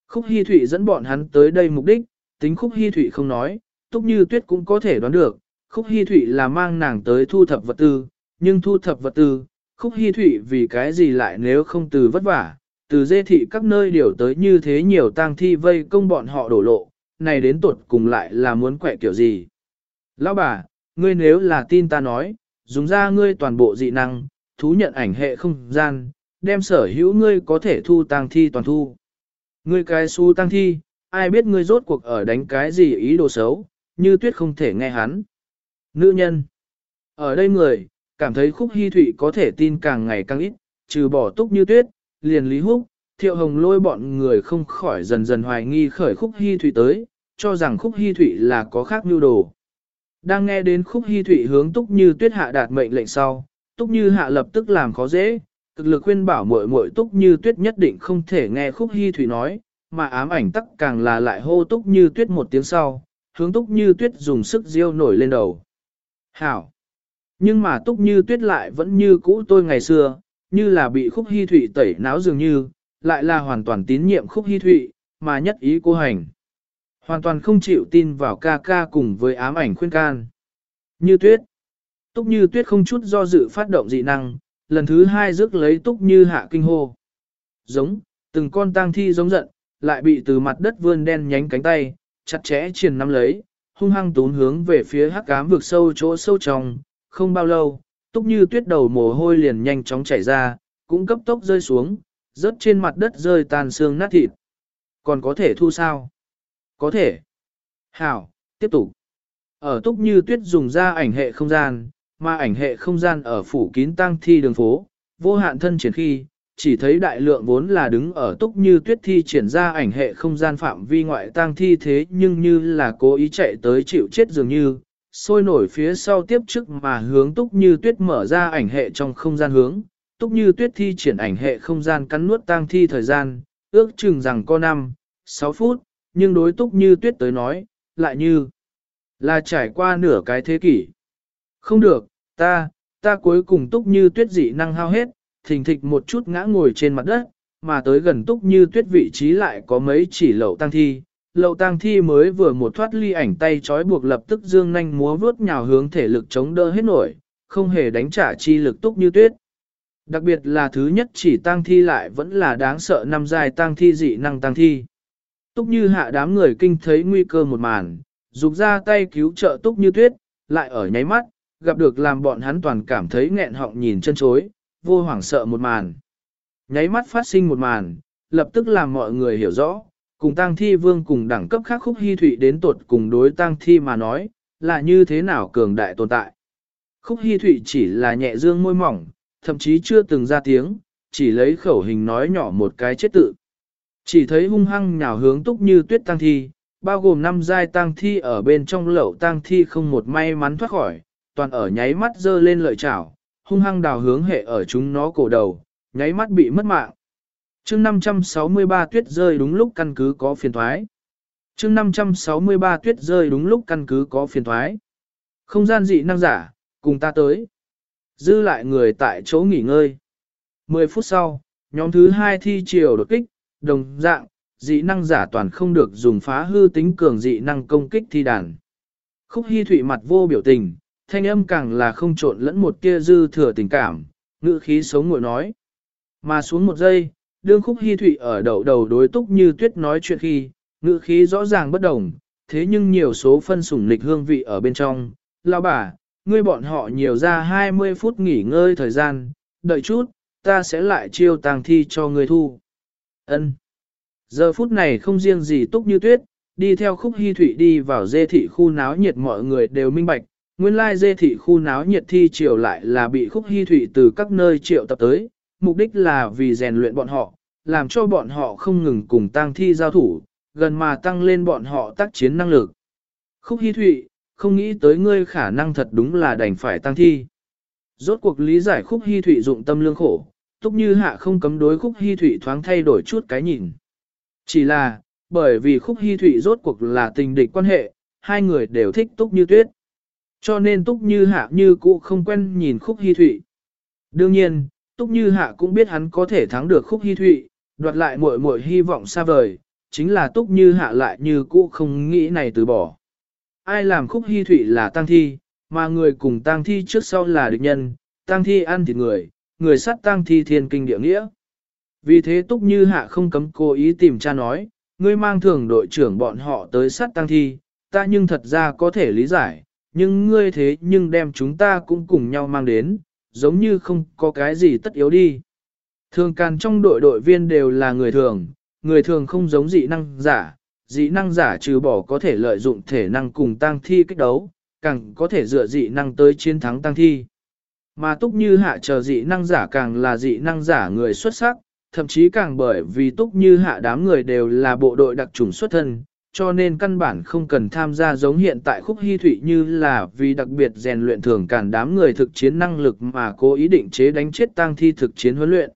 Khúc hy thụy dẫn bọn hắn tới đây mục đích, tính khúc hy thụy không nói, Túc Như Tuyết cũng có thể đoán được Khúc Hi Thụy là mang nàng tới thu thập vật tư, nhưng thu thập vật tư, Khúc Hi Thụy vì cái gì lại nếu không từ vất vả, từ dê thị các nơi điều tới như thế nhiều tang thi vây công bọn họ đổ lộ, này đến tuột cùng lại là muốn quẹ kiểu gì. Lão bà, ngươi nếu là tin ta nói, dùng ra ngươi toàn bộ dị năng, thú nhận ảnh hệ không gian, đem sở hữu ngươi có thể thu tang thi toàn thu. Ngươi cái su tang thi, ai biết ngươi rốt cuộc ở đánh cái gì ý đồ xấu, như tuyết không thể nghe hắn. Nữ nhân. Ở đây người, cảm thấy khúc hy thụy có thể tin càng ngày càng ít, trừ bỏ túc như tuyết, liền lý húc, thiệu hồng lôi bọn người không khỏi dần dần hoài nghi khởi khúc hy thụy tới, cho rằng khúc hy thụy là có khác mưu đồ. Đang nghe đến khúc hy thụy hướng túc như tuyết hạ đạt mệnh lệnh sau, túc như hạ lập tức làm khó dễ, cực lực khuyên bảo muội muội túc như tuyết nhất định không thể nghe khúc hy thụy nói, mà ám ảnh tắc càng là lại hô túc như tuyết một tiếng sau, hướng túc như tuyết dùng sức diêu nổi lên đầu. Hảo. Nhưng mà túc như tuyết lại vẫn như cũ tôi ngày xưa, như là bị khúc hy thụy tẩy náo dường như, lại là hoàn toàn tín nhiệm khúc hy thụy, mà nhất ý cô hành. Hoàn toàn không chịu tin vào ca ca cùng với ám ảnh khuyên can. Như tuyết. Túc như tuyết không chút do dự phát động dị năng, lần thứ hai rước lấy túc như hạ kinh hô. Giống, từng con tang thi giống giận, lại bị từ mặt đất vươn đen nhánh cánh tay, chặt chẽ triền nắm lấy, hung hăng tún hướng về phía hắc ám vực sâu chỗ sâu trong, không bao lâu, túc như tuyết đầu mồ hôi liền nhanh chóng chảy ra, cũng cấp tốc rơi xuống, rớt trên mặt đất rơi tàn xương nát thịt. Còn có thể thu sao? Có thể. Hảo, tiếp tục. Ở túc như tuyết dùng ra ảnh hệ không gian, mà ảnh hệ không gian ở phủ kín tăng thi đường phố, vô hạn thân triển khi, chỉ thấy đại lượng vốn là đứng ở túc như tuyết thi triển ra ảnh hệ không gian phạm vi ngoại tang thi thế nhưng như là cố ý chạy tới chịu chết dường như, sôi nổi phía sau tiếp trước mà hướng túc như tuyết mở ra ảnh hệ trong không gian hướng, túc như tuyết thi triển ảnh hệ không gian cắn nuốt tang thi thời gian, ước chừng rằng có 5, 6 phút, nhưng đối túc như tuyết tới nói, lại như là trải qua nửa cái thế kỷ. Không được, ta, ta cuối cùng túc như tuyết dị năng hao hết, thình thịch một chút ngã ngồi trên mặt đất, mà tới gần túc như tuyết vị trí lại có mấy chỉ lậu tăng thi. Lậu tăng thi mới vừa một thoát ly ảnh tay trói buộc lập tức dương nhanh múa vướt nhào hướng thể lực chống đỡ hết nổi, không hề đánh trả chi lực túc như tuyết. Đặc biệt là thứ nhất chỉ tăng thi lại vẫn là đáng sợ năm dài tăng thi dị năng tăng thi. Túc như hạ đám người kinh thấy nguy cơ một màn, rục ra tay cứu trợ túc như tuyết, lại ở nháy mắt, gặp được làm bọn hắn toàn cảm thấy nghẹn họng nhìn chân chối, vô hoảng sợ một màn. Nháy mắt phát sinh một màn, lập tức làm mọi người hiểu rõ, cùng tang thi vương cùng đẳng cấp khác khúc hy thụy đến tột cùng đối tang thi mà nói, là như thế nào cường đại tồn tại. Khúc Hi Thụy chỉ là nhẹ dương môi mỏng, thậm chí chưa từng ra tiếng, chỉ lấy khẩu hình nói nhỏ một cái chết tự. Chỉ thấy hung hăng nhào hướng túc như tuyết tang thi, bao gồm năm giai tang thi ở bên trong lậu tang thi không một may mắn thoát khỏi, toàn ở nháy mắt dơ lên lợi chảo, hung hăng đào hướng hệ ở chúng nó cổ đầu, nháy mắt bị mất mạng. chương 563 tuyết rơi đúng lúc căn cứ có phiền thoái. chương 563 tuyết rơi đúng lúc căn cứ có phiền thoái. Không gian dị năng giả, cùng ta tới. Dư lại người tại chỗ nghỉ ngơi. 10 phút sau, nhóm thứ hai thi chiều đột kích, đồng dạng, dị năng giả toàn không được dùng phá hư tính cường dị năng công kích thi đàn. Khúc Hi Thụy mặt vô biểu tình, thanh âm càng là không trộn lẫn một tia dư thừa tình cảm, ngữ khí sống ngồi nói. Mà xuống một giây, đương Khúc Hi Thụy ở đầu đầu đối túc như tuyết nói chuyện khi, ngữ khí rõ ràng bất đồng, thế nhưng nhiều số phân sủng lịch hương vị ở bên trong. Lão bà, ngươi bọn họ nhiều ra 20 phút nghỉ ngơi thời gian, đợi chút, ta sẽ lại chiêu tàng thi cho ngươi thu. Ân. Giờ phút này không riêng gì túc như tuyết, đi theo khúc hy Thụy đi vào dê thị khu náo nhiệt mọi người đều minh bạch, nguyên lai dê thị khu náo nhiệt thi triều lại là bị khúc hy thủy từ các nơi triệu tập tới, mục đích là vì rèn luyện bọn họ, làm cho bọn họ không ngừng cùng tăng thi giao thủ, gần mà tăng lên bọn họ tác chiến năng lực. Khúc hy thủy, không nghĩ tới ngươi khả năng thật đúng là đành phải tăng thi. Rốt cuộc lý giải khúc hy thủy dụng tâm lương khổ, túc như hạ không cấm đối khúc hy thủy thoáng thay đổi chút cái nhìn. Chỉ là, bởi vì khúc hy thụy rốt cuộc là tình địch quan hệ, hai người đều thích túc như tuyết. Cho nên túc như hạ như cũ không quen nhìn khúc hy thụy. Đương nhiên, túc như hạ cũng biết hắn có thể thắng được khúc hy thụy, đoạt lại muội muội hy vọng xa vời, chính là túc như hạ lại như cũ không nghĩ này từ bỏ. Ai làm khúc hy thụy là tăng thi, mà người cùng tăng thi trước sau là địch nhân, tăng thi ăn thịt người, người sát tăng thi thiên kinh địa nghĩa. Vì thế Túc Như Hạ không cấm cố ý tìm cha nói, ngươi mang thường đội trưởng bọn họ tới sát tăng thi, ta nhưng thật ra có thể lý giải, nhưng ngươi thế nhưng đem chúng ta cũng cùng nhau mang đến, giống như không có cái gì tất yếu đi. Thường càn trong đội đội viên đều là người thường, người thường không giống dị năng giả, dị năng giả trừ bỏ có thể lợi dụng thể năng cùng tăng thi kích đấu, càng có thể dựa dị năng tới chiến thắng tăng thi. Mà túc như hạ chờ dị năng giả càng là dị năng giả người xuất sắc, thậm chí càng bởi vì túc như hạ đám người đều là bộ đội đặc trùng xuất thân, cho nên căn bản không cần tham gia giống hiện tại khúc hy thụy như là vì đặc biệt rèn luyện thường cản đám người thực chiến năng lực mà cố ý định chế đánh chết tang thi thực chiến huấn luyện.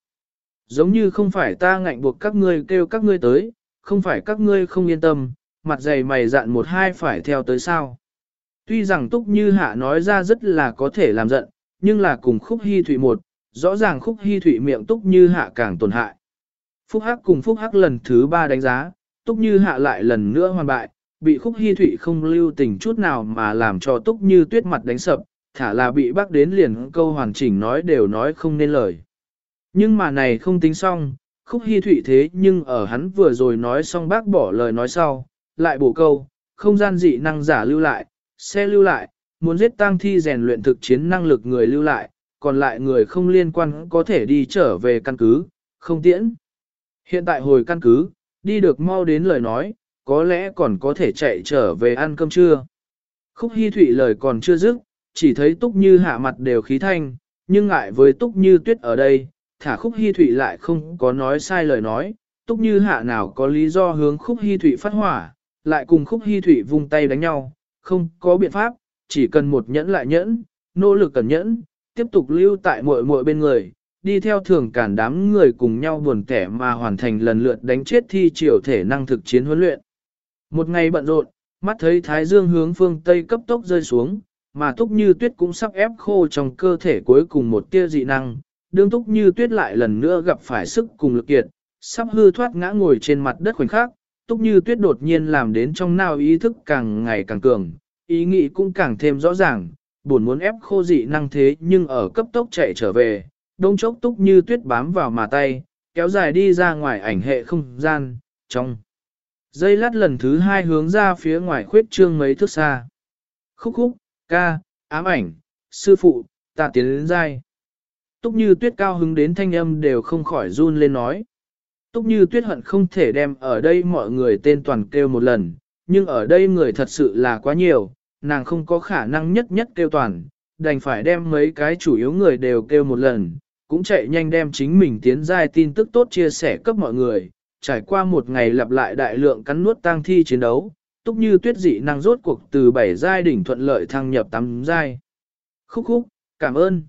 Giống như không phải ta ngạnh buộc các ngươi kêu các ngươi tới, không phải các ngươi không yên tâm, mặt dày mày dạn một hai phải theo tới sao. Tuy rằng túc như hạ nói ra rất là có thể làm giận, nhưng là cùng khúc hy thụy một, rõ ràng khúc hy thụy miệng túc như hạ càng tổn hại. Phúc Hắc cùng Phúc Hắc lần thứ ba đánh giá, túc như hạ lại lần nữa hoàn bại, bị khúc hy thụy không lưu tình chút nào mà làm cho túc như tuyết mặt đánh sập, thả là bị bác đến liền câu hoàn chỉnh nói đều nói không nên lời. Nhưng mà này không tính xong, khúc hy thụy thế nhưng ở hắn vừa rồi nói xong bác bỏ lời nói sau, lại bổ câu, không gian dị năng giả lưu lại, xe lưu lại, muốn giết tang thi rèn luyện thực chiến năng lực người lưu lại, còn lại người không liên quan có thể đi trở về căn cứ, không tiễn. Hiện tại hồi căn cứ, đi được mau đến lời nói, có lẽ còn có thể chạy trở về ăn cơm trưa. Khúc Hi Thụy lời còn chưa dứt, chỉ thấy Túc Như hạ mặt đều khí thanh, nhưng ngại với Túc Như tuyết ở đây, thả Khúc Hi Thụy lại không có nói sai lời nói, Túc Như hạ nào có lý do hướng Khúc Hi Thụy phát hỏa, lại cùng Khúc Hi Thụy vung tay đánh nhau, không có biện pháp, chỉ cần một nhẫn lại nhẫn, nỗ lực cần nhẫn, tiếp tục lưu tại muội muội bên người, đi theo thường cản đám người cùng nhau buồn kẻ mà hoàn thành lần lượt đánh chết thi triều thể năng thực chiến huấn luyện. Một ngày bận rộn, mắt thấy thái dương hướng phương Tây cấp tốc rơi xuống, mà túc như tuyết cũng sắp ép khô trong cơ thể cuối cùng một tia dị năng, đương túc như tuyết lại lần nữa gặp phải sức cùng lực kiệt, sắp hư thoát ngã ngồi trên mặt đất khoảnh khắc, túc như tuyết đột nhiên làm đến trong nào ý thức càng ngày càng cường, ý nghĩ cũng càng thêm rõ ràng, buồn muốn ép khô dị năng thế nhưng ở cấp tốc chạy trở về, đông chốc túc như tuyết bám vào mà tay, kéo dài đi ra ngoài ảnh hệ không gian, trong. Dây lát lần thứ hai hướng ra phía ngoài khuyết trương mấy thước xa. Khúc khúc, ca, ám ảnh, sư phụ, ta tiến đến dai. Túc như tuyết cao hứng đến thanh âm đều không khỏi run lên nói. Túc như tuyết hận không thể đem ở đây mọi người tên toàn kêu một lần, nhưng ở đây người thật sự là quá nhiều, nàng không có khả năng nhất nhất kêu toàn, đành phải đem mấy cái chủ yếu người đều kêu một lần, cũng chạy nhanh đem chính mình tiến giai tin tức tốt chia sẻ cấp mọi người, trải qua một ngày lặp lại đại lượng cắn nuốt tang thi chiến đấu, túc như tuyết dị năng rốt cuộc từ 7 giai đỉnh thuận lợi thăng nhập 8 giai. Khúc khúc, cảm ơn.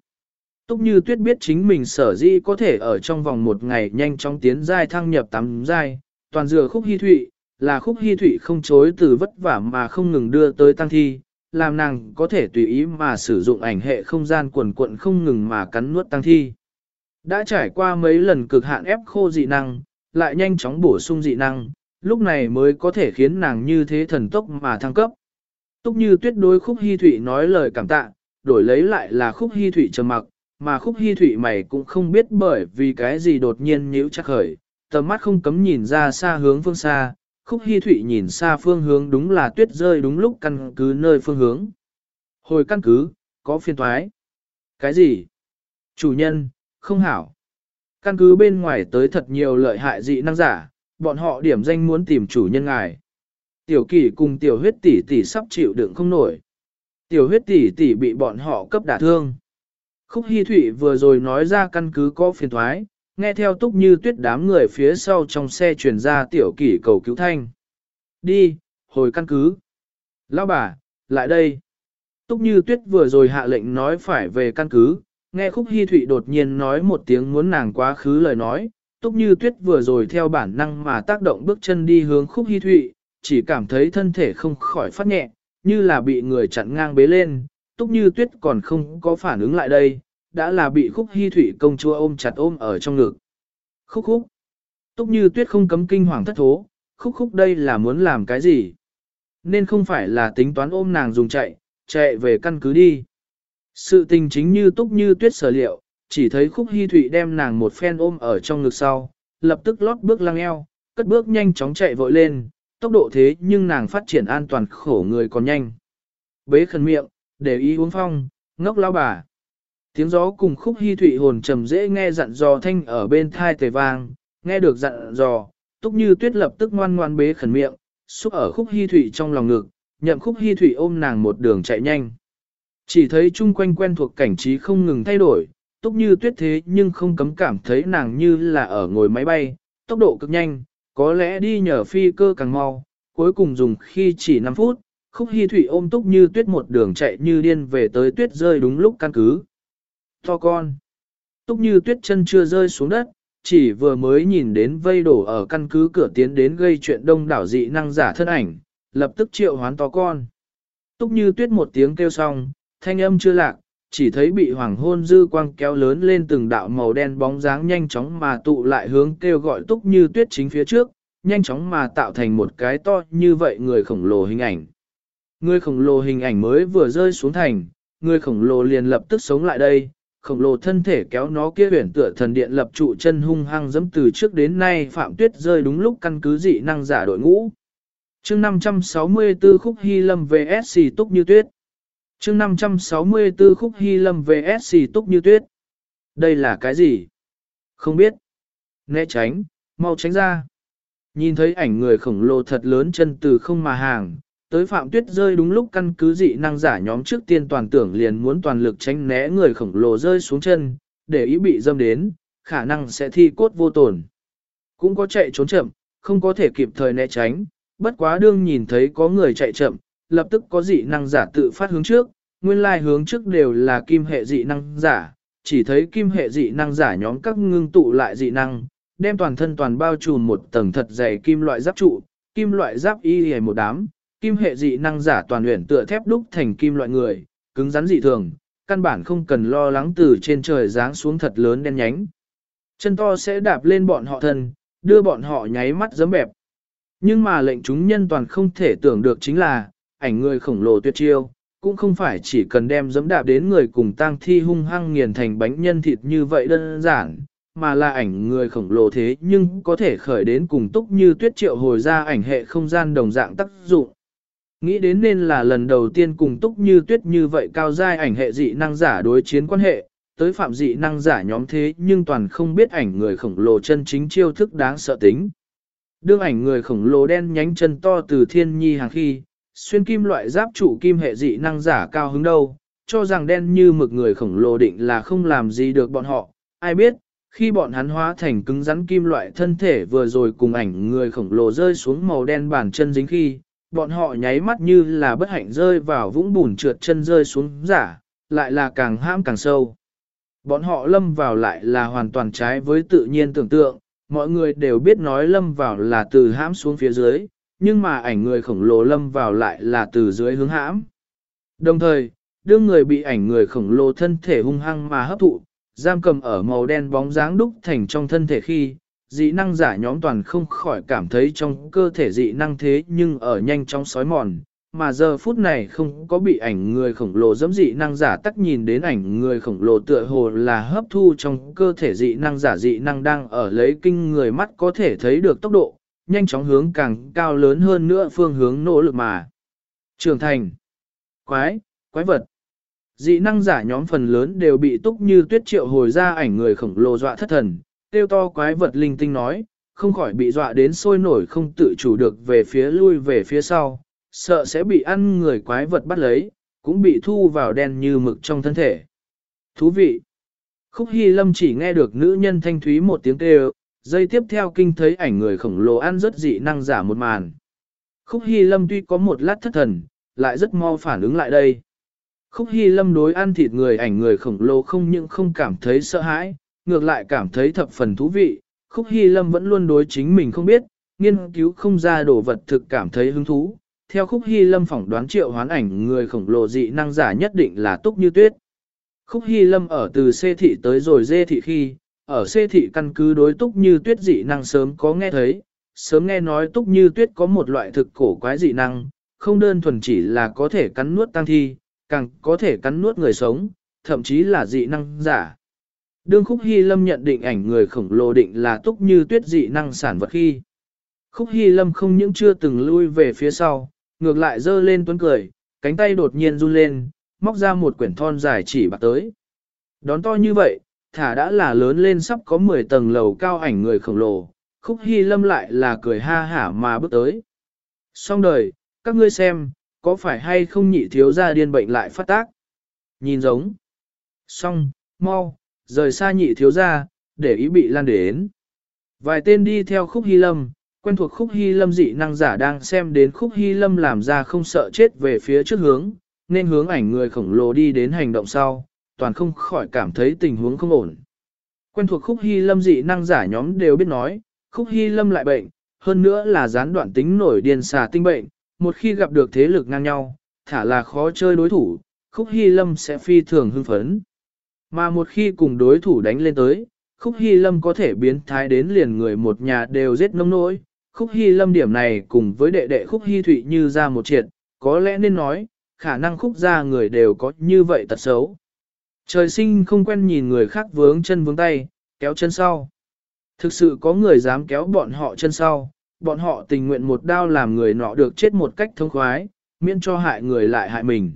Túc như tuyết biết chính mình sở dĩ có thể ở trong vòng một ngày nhanh chóng tiến giai thăng nhập 8 giai, toàn dừa khúc hy thụy, là khúc hy thụy không chối từ vất vả mà không ngừng đưa tới tăng thi, làm nàng có thể tùy ý mà sử dụng ảnh hệ không gian quần quận không ngừng mà cắn nuốt tăng thi. Đã trải qua mấy lần cực hạn ép khô dị năng, lại nhanh chóng bổ sung dị năng, lúc này mới có thể khiến nàng như thế thần tốc mà thăng cấp. Túc như tuyết đối khúc hy thụy nói lời cảm tạ, đổi lấy lại là khúc hy thụy trầm mặc, mà khúc hy thụy mày cũng không biết bởi vì cái gì đột nhiên nhíu chắc khởi, tầm mắt không cấm nhìn ra xa hướng phương xa, khúc hy thụy nhìn xa phương hướng đúng là tuyết rơi đúng lúc căn cứ nơi phương hướng. Hồi căn cứ, có phiên thoái. Cái gì? Chủ nhân, không hảo. Căn cứ bên ngoài tới thật nhiều lợi hại dị năng giả, bọn họ điểm danh muốn tìm chủ nhân ngài. Tiểu kỷ cùng tiểu huyết tỷ tỷ sắp chịu đựng không nổi. Tiểu huyết tỷ tỷ bị bọn họ cấp đả thương. Khúc Hi Thụy vừa rồi nói ra căn cứ có phiền thoái, nghe theo túc như tuyết đám người phía sau trong xe truyền ra tiểu kỷ cầu cứu thanh. Đi, hồi căn cứ. Lão bà, lại đây. Túc như tuyết vừa rồi hạ lệnh nói phải về căn cứ, nghe khúc hy thụy đột nhiên nói một tiếng muốn nàng quá khứ lời nói. Túc như tuyết vừa rồi theo bản năng mà tác động bước chân đi hướng khúc hy thụy, chỉ cảm thấy thân thể không khỏi phát nhẹ, như là bị người chặn ngang bế lên. Túc như tuyết còn không có phản ứng lại đây, đã là bị khúc hy Thụy công chúa ôm chặt ôm ở trong ngực. Khúc khúc. Túc như tuyết không cấm kinh hoàng thất thố, khúc khúc đây là muốn làm cái gì? Nên không phải là tính toán ôm nàng dùng chạy, chạy về căn cứ đi. Sự tình chính như túc như tuyết sở liệu, chỉ thấy khúc hy thụy đem nàng một phen ôm ở trong ngực sau, lập tức lót bước lăng eo, cất bước nhanh chóng chạy vội lên, tốc độ thế nhưng nàng phát triển an toàn khổ người còn nhanh. Bế khẩn miệng, để ý uống phong, ngốc lao bà. Tiếng gió cùng khúc hy thụy hồn trầm dễ nghe dặn dò thanh ở bên thai tề vang, nghe được dặn dò, túc như tuyết lập tức ngoan ngoan bế khẩn miệng, xúc ở khúc hy thụy trong lòng ngực, nhậm khúc hy thụy ôm nàng một đường chạy nhanh. Chỉ thấy chung quanh quen thuộc cảnh trí không ngừng thay đổi, túc như tuyết thế nhưng không cấm cảm thấy nàng như là ở ngồi máy bay, tốc độ cực nhanh, có lẽ đi nhờ phi cơ càng mau, cuối cùng dùng khi chỉ 5 phút, khúc hy thụy ôm túc như tuyết một đường chạy như điên về tới tuyết rơi đúng lúc căn cứ. To con. Túc như tuyết chân chưa rơi xuống đất, chỉ vừa mới nhìn đến vây đổ ở căn cứ cửa tiến đến gây chuyện đông đảo dị năng giả thân ảnh, lập tức triệu hoán to con. Túc như tuyết một tiếng kêu xong, thanh âm chưa lạc, chỉ thấy bị hoàng hôn dư quang kéo lớn lên từng đạo màu đen bóng dáng nhanh chóng mà tụ lại hướng kêu gọi túc như tuyết chính phía trước, nhanh chóng mà tạo thành một cái to như vậy người khổng lồ hình ảnh. Người khổng lồ hình ảnh mới vừa rơi xuống thành, người khổng lồ liền lập tức sống lại đây, khổng lồ thân thể kéo nó kia huyển tựa thần điện lập trụ chân hung hăng dẫm từ trước đến nay phạm tuyết rơi đúng lúc căn cứ dị năng giả đội ngũ. chương 564 khúc hy lâm VSC túc như tuyết chương 564 khúc hy lâm VSC túc như tuyết. Đây là cái gì? Không biết. Né tránh, mau tránh ra. Nhìn thấy ảnh người khổng lồ thật lớn chân từ không mà hàng, tới phạm tuyết rơi đúng lúc căn cứ dị năng giả nhóm trước tiên toàn tưởng liền muốn toàn lực tránh né người khổng lồ rơi xuống chân, để ý bị dâm đến, khả năng sẽ thi cốt vô tổn. Cũng có chạy trốn chậm, không có thể kịp thời né tránh, bất quá đương nhìn thấy có người chạy chậm, lập tức có dị năng giả tự phát hướng trước, nguyên lai hướng trước đều là kim hệ dị năng giả, chỉ thấy kim hệ dị năng giả nhóm các ngưng tụ lại dị năng, đem toàn thân toàn bao trùm một tầng thật dày kim loại giáp trụ, kim loại giáp y hề một đám, kim hệ dị năng giả toàn luyện tựa thép đúc thành kim loại người, cứng rắn dị thường, căn bản không cần lo lắng từ trên trời giáng xuống thật lớn đen nhánh. Chân to sẽ đạp lên bọn họ thân, đưa bọn họ nháy mắt giấm bẹp. Nhưng mà lệnh chúng nhân toàn không thể tưởng được chính là, ảnh người khổng lồ tuyệt chiêu, cũng không phải chỉ cần đem giấm đạp đến người cùng tang thi hung hăng nghiền thành bánh nhân thịt như vậy đơn giản, mà là ảnh người khổng lồ thế nhưng có thể khởi đến cùng túc như tuyết triệu hồi ra ảnh hệ không gian đồng dạng tác dụng. Nghĩ đến nên là lần đầu tiên cùng túc như tuyết như vậy cao giai ảnh hệ dị năng giả đối chiến quan hệ, tới phạm dị năng giả nhóm thế nhưng toàn không biết ảnh người khổng lồ chân chính chiêu thức đáng sợ tính. Đương ảnh người khổng lồ đen nhánh chân to từ thiên nhi hàng khi, xuyên kim loại giáp trụ kim hệ dị năng giả cao hứng đâu, cho rằng đen như mực người khổng lồ định là không làm gì được bọn họ, ai biết, khi bọn hắn hóa thành cứng rắn kim loại thân thể vừa rồi cùng ảnh người khổng lồ rơi xuống màu đen bàn chân dính khi, bọn họ nháy mắt như là bất hạnh rơi vào vũng bùn trượt chân rơi xuống giả, lại là càng hãm càng sâu. Bọn họ lâm vào lại là hoàn toàn trái với tự nhiên tưởng tượng, mọi người đều biết nói lâm vào là từ hãm xuống phía dưới, nhưng mà ảnh người khổng lồ lâm vào lại là từ dưới hướng hãm. Đồng thời, đương người bị ảnh người khổng lồ thân thể hung hăng mà hấp thụ, giam cầm ở màu đen bóng dáng đúc thành trong thân thể khi, dị năng giả nhóm toàn không khỏi cảm thấy trong cơ thể dị năng thế nhưng ở nhanh chóng sói mòn, mà giờ phút này không có bị ảnh người khổng lồ dẫm dị năng giả tắc nhìn đến ảnh người khổng lồ tựa hồ là hấp thu trong cơ thể dị năng giả dị năng đang ở lấy kinh người mắt có thể thấy được tốc độ, nhanh chóng hướng càng cao lớn hơn nữa phương hướng nỗ lực mà. Trưởng thành, quái, quái vật. Dị năng giả nhóm phần lớn đều bị túc như tuyết triệu hồi ra ảnh người khổng lồ dọa thất thần, tiêu to quái vật linh tinh nói, không khỏi bị dọa đến sôi nổi không tự chủ được về phía lui về phía sau, sợ sẽ bị ăn người quái vật bắt lấy, cũng bị thu vào đen như mực trong thân thể. Thú vị! Khúc Hy Lâm chỉ nghe được nữ nhân thanh thúy một tiếng kêu, dây tiếp theo kinh thấy ảnh người khổng lồ ăn rất dị năng giả một màn. Khúc Hy Lâm tuy có một lát thất thần, lại rất mau phản ứng lại đây. Khúc Hy Lâm đối ăn thịt người ảnh người khổng lồ không những không cảm thấy sợ hãi, ngược lại cảm thấy thập phần thú vị. Khúc Hy Lâm vẫn luôn đối chính mình không biết, nghiên cứu không ra đồ vật thực cảm thấy hứng thú. Theo Khúc Hy Lâm phỏng đoán triệu hoán ảnh người khổng lồ dị năng giả nhất định là túc như tuyết. Khúc Hy Lâm ở từ C thị tới rồi D thị khi, ở xê thị căn cứ đối túc như tuyết dị năng sớm có nghe thấy, sớm nghe nói túc như tuyết có một loại thực cổ quái dị năng, không đơn thuần chỉ là có thể cắn nuốt tăng thi, càng có thể cắn nuốt người sống, thậm chí là dị năng giả. Đương Khúc Hy Lâm nhận định ảnh người khổng lồ định là túc như tuyết dị năng sản vật khi. Khúc Hy Lâm không những chưa từng lui về phía sau, ngược lại dơ lên tuấn cười, cánh tay đột nhiên run lên, móc ra một quyển thon dài chỉ bạc tới. Đón to như vậy, thả đã là lớn lên sắp có 10 tầng lầu cao ảnh người khổng lồ, Khúc Hy Lâm lại là cười ha hả mà bước tới. Xong đời, các ngươi xem, có phải hay không nhị thiếu gia điên bệnh lại phát tác? Nhìn giống. Xong, mau, rời xa nhị thiếu gia, để ý bị lan đến. Vài tên đi theo khúc hy lâm, quen thuộc khúc hy lâm dị năng giả đang xem đến khúc hy lâm làm ra không sợ chết về phía trước hướng, nên hướng ảnh người khổng lồ đi đến hành động sau, toàn không khỏi cảm thấy tình huống không ổn. Quen thuộc khúc hy lâm dị năng giả nhóm đều biết nói, khúc hy lâm lại bệnh, hơn nữa là gián đoạn tính nổi điên xà tinh bệnh, một khi gặp được thế lực ngang nhau, thả là khó chơi đối thủ, khúc hy lâm sẽ phi thường hưng phấn. Mà một khi cùng đối thủ đánh lên tới, khúc hy lâm có thể biến thái đến liền người một nhà đều giết nông nỗi. Khúc hy lâm điểm này cùng với đệ đệ khúc hy thụy như ra một triệt, có lẽ nên nói, khả năng khúc ra người đều có như vậy tật xấu. Trời sinh không quen nhìn người khác vướng chân vướng tay, kéo chân sau. Thực sự có người dám kéo bọn họ chân sau, bọn họ tình nguyện một đao làm người nọ được chết một cách thông khoái, miễn cho hại người lại hại mình.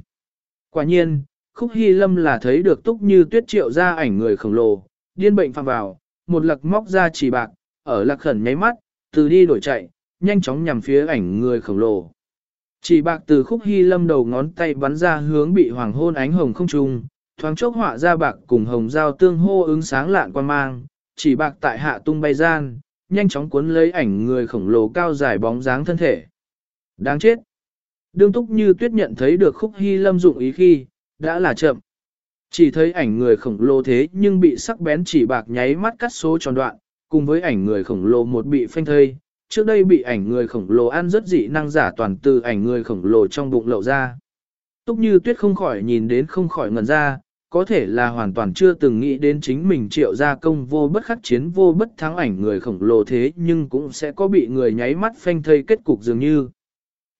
Quả nhiên, Khúc Hy Lâm là thấy được túc như tuyết triệu ra ảnh người khổng lồ, điên bệnh phạm vào, một lặc móc ra chỉ bạc, ở lạc khẩn nháy mắt, từ đi đổi chạy, nhanh chóng nhằm phía ảnh người khổng lồ. Chỉ bạc từ khúc hy lâm đầu ngón tay bắn ra hướng bị hoàng hôn ánh hồng không trung, thoáng chốc họa ra bạc cùng hồng giao tương hô ứng sáng lạn quan mang, chỉ bạc tại hạ tung bay gian, nhanh chóng cuốn lấy ảnh người khổng lồ cao dài bóng dáng thân thể. Đáng chết! Đương túc như tuyết nhận thấy được khúc hy lâm dụng ý khi, đã là chậm. Chỉ thấy ảnh người khổng lồ thế nhưng bị sắc bén chỉ bạc nháy mắt cắt số tròn đoạn, cùng với ảnh người khổng lồ một bị phanh thây, trước đây bị ảnh người khổng lồ ăn rất dị năng giả toàn từ ảnh người khổng lồ trong bụng lậu ra. Túc như tuyết không khỏi nhìn đến không khỏi ngẩn ra, có thể là hoàn toàn chưa từng nghĩ đến chính mình triệu ra công vô bất khắc chiến vô bất thắng ảnh người khổng lồ thế nhưng cũng sẽ có bị người nháy mắt phanh thây kết cục dường như.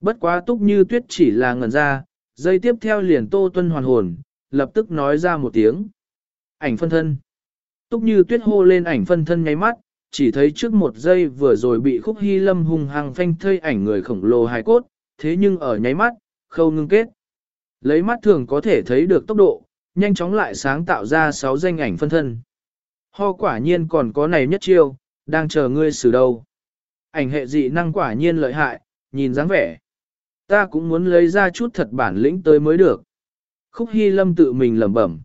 Bất quá túc như tuyết chỉ là ngẩn ra, dây tiếp theo liền tô tuân hoàn hồn, lập tức nói ra một tiếng. Ảnh phân thân. Túc như tuyết hô lên ảnh phân thân nháy mắt, chỉ thấy trước một giây vừa rồi bị khúc hy lâm hung hăng phanh thây ảnh người khổng lồ hài cốt, thế nhưng ở nháy mắt, khâu ngưng kết. Lấy mắt thường có thể thấy được tốc độ, nhanh chóng lại sáng tạo ra 6 danh ảnh phân thân. Ho quả nhiên còn có này nhất chiêu, đang chờ ngươi xử đâu. Ảnh hệ dị năng quả nhiên lợi hại, nhìn dáng vẻ. Ta cũng muốn lấy ra chút thật bản lĩnh tới mới được. Khúc Hy Lâm tự mình lẩm bẩm.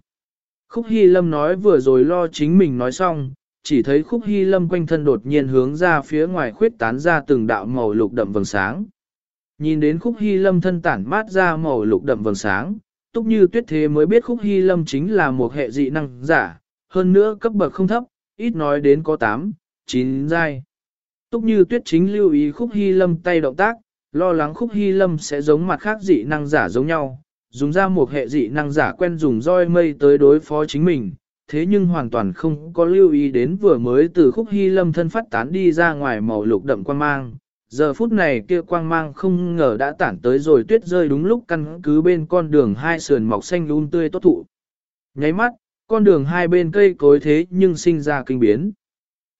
Khúc Hy Lâm nói vừa rồi lo chính mình nói xong, chỉ thấy Khúc Hy Lâm quanh thân đột nhiên hướng ra phía ngoài khuyết tán ra từng đạo màu lục đậm vầng sáng. Nhìn đến Khúc Hy Lâm thân tản mát ra màu lục đậm vầng sáng, túc như tuyết thế mới biết Khúc Hy Lâm chính là một hệ dị năng giả, hơn nữa cấp bậc không thấp, ít nói đến có 8, 9 giai. Túc như tuyết chính lưu ý Khúc Hy Lâm tay động tác, lo lắng Khúc Hy Lâm sẽ giống mặt khác dị năng giả giống nhau, dùng ra một hệ dị năng giả quen dùng roi mây tới đối phó chính mình, thế nhưng hoàn toàn không có lưu ý đến vừa mới từ khúc hy lâm thân phát tán đi ra ngoài màu lục đậm quang mang. Giờ phút này kia quang mang không ngờ đã tản tới rồi tuyết rơi đúng lúc căn cứ bên con đường hai sườn mọc xanh lun tươi tốt thụ. Nháy mắt, con đường hai bên cây cối thế nhưng sinh ra kinh biến.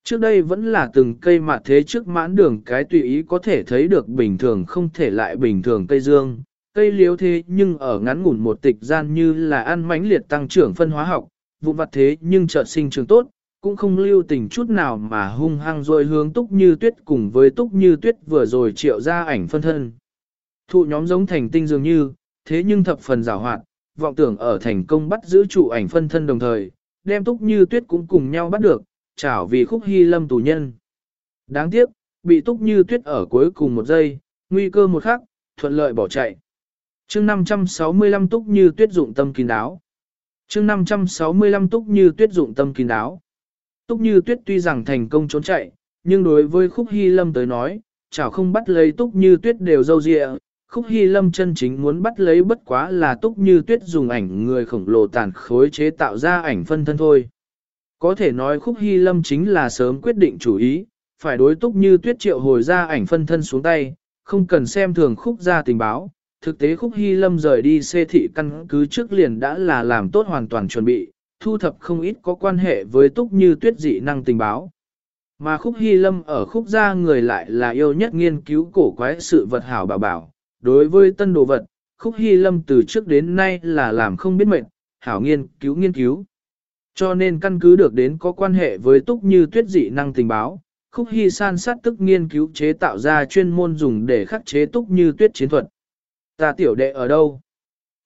Trước đây vẫn là từng cây mà thế trước mãn đường cái tùy ý có thể thấy được bình thường không thể lại bình thường cây dương, Cây liếu thế nhưng ở ngắn ngủn một tịch gian như là ăn mãnh liệt tăng trưởng phân hóa học, Vụ vặt thế nhưng chợt sinh trường tốt, cũng không lưu tình chút nào mà hung hăng rồi hướng túc như tuyết cùng với túc như tuyết vừa rồi triệu ra ảnh phân thân. Thụ nhóm giống thành tinh dường như, thế nhưng thập phần rào hoạt, vọng tưởng ở thành công bắt giữ trụ ảnh phân thân đồng thời, đem túc như tuyết cũng cùng nhau bắt được, chảo vì khúc hy lâm tù nhân. Đáng tiếc, bị túc như tuyết ở cuối cùng một giây, nguy cơ một khắc, thuận lợi bỏ chạy chương 565 túc như tuyết dụng tâm kín đáo. chương 565 túc như tuyết dụng tâm kín đáo. Túc như tuyết tuy rằng thành công trốn chạy, nhưng đối với khúc hy lâm tới nói, chảo không bắt lấy túc như tuyết đều dâu dịa. Khúc Hy Lâm chân chính muốn bắt lấy bất quá là túc như tuyết dùng ảnh người khổng lồ tàn khối chế tạo ra ảnh phân thân thôi. Có thể nói Khúc Hy Lâm chính là sớm quyết định chủ ý, phải đối túc như tuyết triệu hồi ra ảnh phân thân xuống tay, không cần xem thường khúc ra tình báo, thực tế Khúc Hy Lâm rời đi xê thị căn cứ trước liền đã là làm tốt hoàn toàn chuẩn bị, thu thập không ít có quan hệ với túc như tuyết dị năng tình báo. Mà Khúc Hy Lâm ở khúc gia người lại là yêu nhất nghiên cứu cổ quái sự vật hảo bảo bảo. Đối với tân đồ vật, Khúc Hy Lâm từ trước đến nay là làm không biết mệnh, hảo nghiên cứu nghiên cứu. Cho nên căn cứ được đến có quan hệ với túc như tuyết dị năng tình báo, Khúc Hy san sát tức nghiên cứu chế tạo ra chuyên môn dùng để khắc chế túc như tuyết chiến thuật. Ta tiểu đệ ở đâu?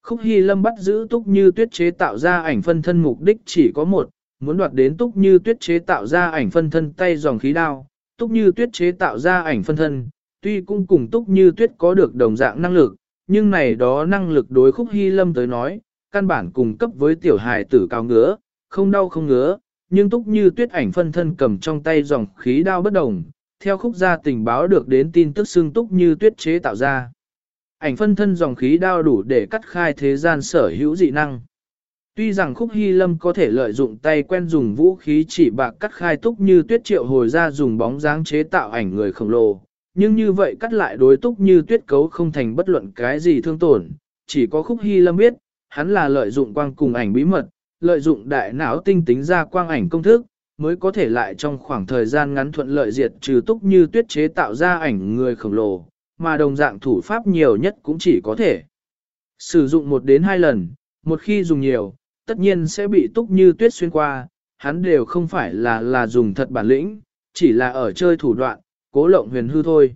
Khúc Hy Lâm bắt giữ Túc Như Tuyết chế tạo ra ảnh phân thân mục đích chỉ có một, muốn đoạt đến Túc Như Tuyết chế tạo ra ảnh phân thân tay dòng khí đao. Túc Như Tuyết chế tạo ra ảnh phân thân, tuy cũng cùng Túc Như Tuyết có được đồng dạng năng lực, nhưng này đó năng lực đối Khúc Hy Lâm tới nói, căn bản cùng cấp với tiểu hài tử cao ngứa, không đau không ngứa, nhưng Túc Như Tuyết ảnh phân thân cầm trong tay dòng khí đao bất đồng, theo khúc gia tình báo được đến tin tức xưng Túc Như Tuyết chế tạo ra ảnh phân thân dòng khí đao đủ để cắt khai thế gian sở hữu dị năng. Tuy rằng khúc hy lâm có thể lợi dụng tay quen dùng vũ khí chỉ bạc cắt khai túc như tuyết triệu hồi ra dùng bóng dáng chế tạo ảnh người khổng lồ, nhưng như vậy cắt lại đối túc như tuyết cấu không thành bất luận cái gì thương tổn, chỉ có khúc hy lâm biết, hắn là lợi dụng quang cùng ảnh bí mật, lợi dụng đại não tinh tính ra quang ảnh công thức, mới có thể lại trong khoảng thời gian ngắn thuận lợi diệt trừ túc như tuyết chế tạo ra ảnh người khổng lồ, mà đồng dạng thủ pháp nhiều nhất cũng chỉ có thể sử dụng một đến hai lần, một khi dùng nhiều, tất nhiên sẽ bị túc như tuyết xuyên qua, hắn đều không phải là là dùng thật bản lĩnh, chỉ là ở chơi thủ đoạn, cố lộng huyền hư thôi.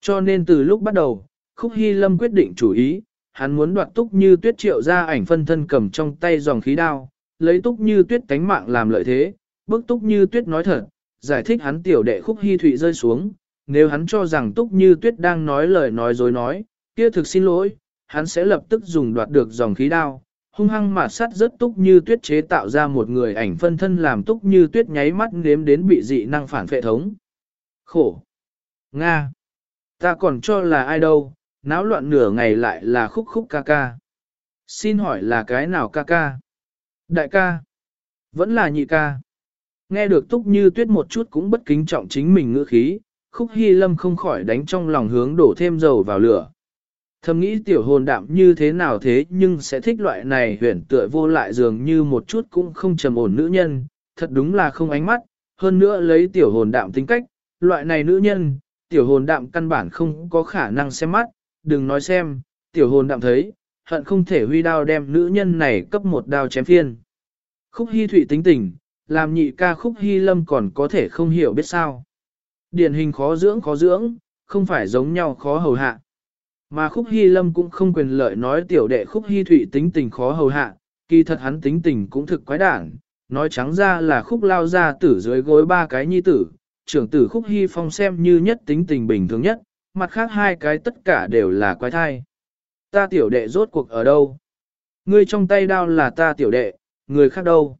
Cho nên từ lúc bắt đầu, Khúc Hy Lâm quyết định chủ ý, hắn muốn đoạt túc như tuyết triệu ra ảnh phân thân cầm trong tay dòng khí đao, lấy túc như tuyết tánh mạng làm lợi thế, bước túc như tuyết nói thật, giải thích hắn tiểu đệ Khúc Hy Thụy rơi xuống, nếu hắn cho rằng Túc Như Tuyết đang nói lời nói dối nói, kia thực xin lỗi, hắn sẽ lập tức dùng đoạt được dòng khí đao, hung hăng mà sát rất Túc Như Tuyết chế tạo ra một người ảnh phân thân làm Túc Như Tuyết nháy mắt nếm đến bị dị năng phản phệ thống. Khổ! Nga! Ta còn cho là ai đâu, náo loạn nửa ngày lại là khúc khúc ca ca. Xin hỏi là cái nào ca ca? Đại ca! Vẫn là nhị ca. Nghe được Túc Như Tuyết một chút cũng bất kính trọng chính mình ngữ khí, khúc hy lâm không khỏi đánh trong lòng hướng đổ thêm dầu vào lửa. Thầm nghĩ tiểu hồn đạm như thế nào thế nhưng sẽ thích loại này huyền tựa vô lại dường như một chút cũng không trầm ổn nữ nhân, thật đúng là không ánh mắt, hơn nữa lấy tiểu hồn đạm tính cách, loại này nữ nhân, tiểu hồn đạm căn bản không có khả năng xem mắt, đừng nói xem, tiểu hồn đạm thấy, hận không thể huy đao đem nữ nhân này cấp một đao chém phiên. Khúc hy thụy tính tình, làm nhị ca khúc hy lâm còn có thể không hiểu biết sao. Điển hình khó dưỡng khó dưỡng, không phải giống nhau khó hầu hạ. Mà khúc hy lâm cũng không quyền lợi nói tiểu đệ khúc hy thụy tính tình khó hầu hạ, kỳ thật hắn tính tình cũng thực quái đản, nói trắng ra là khúc lao ra tử dưới gối ba cái nhi tử, trưởng tử khúc hy phong xem như nhất tính tình bình thường nhất, mặt khác hai cái tất cả đều là quái thai. Ta tiểu đệ rốt cuộc ở đâu? Ngươi trong tay đao là ta tiểu đệ, người khác đâu?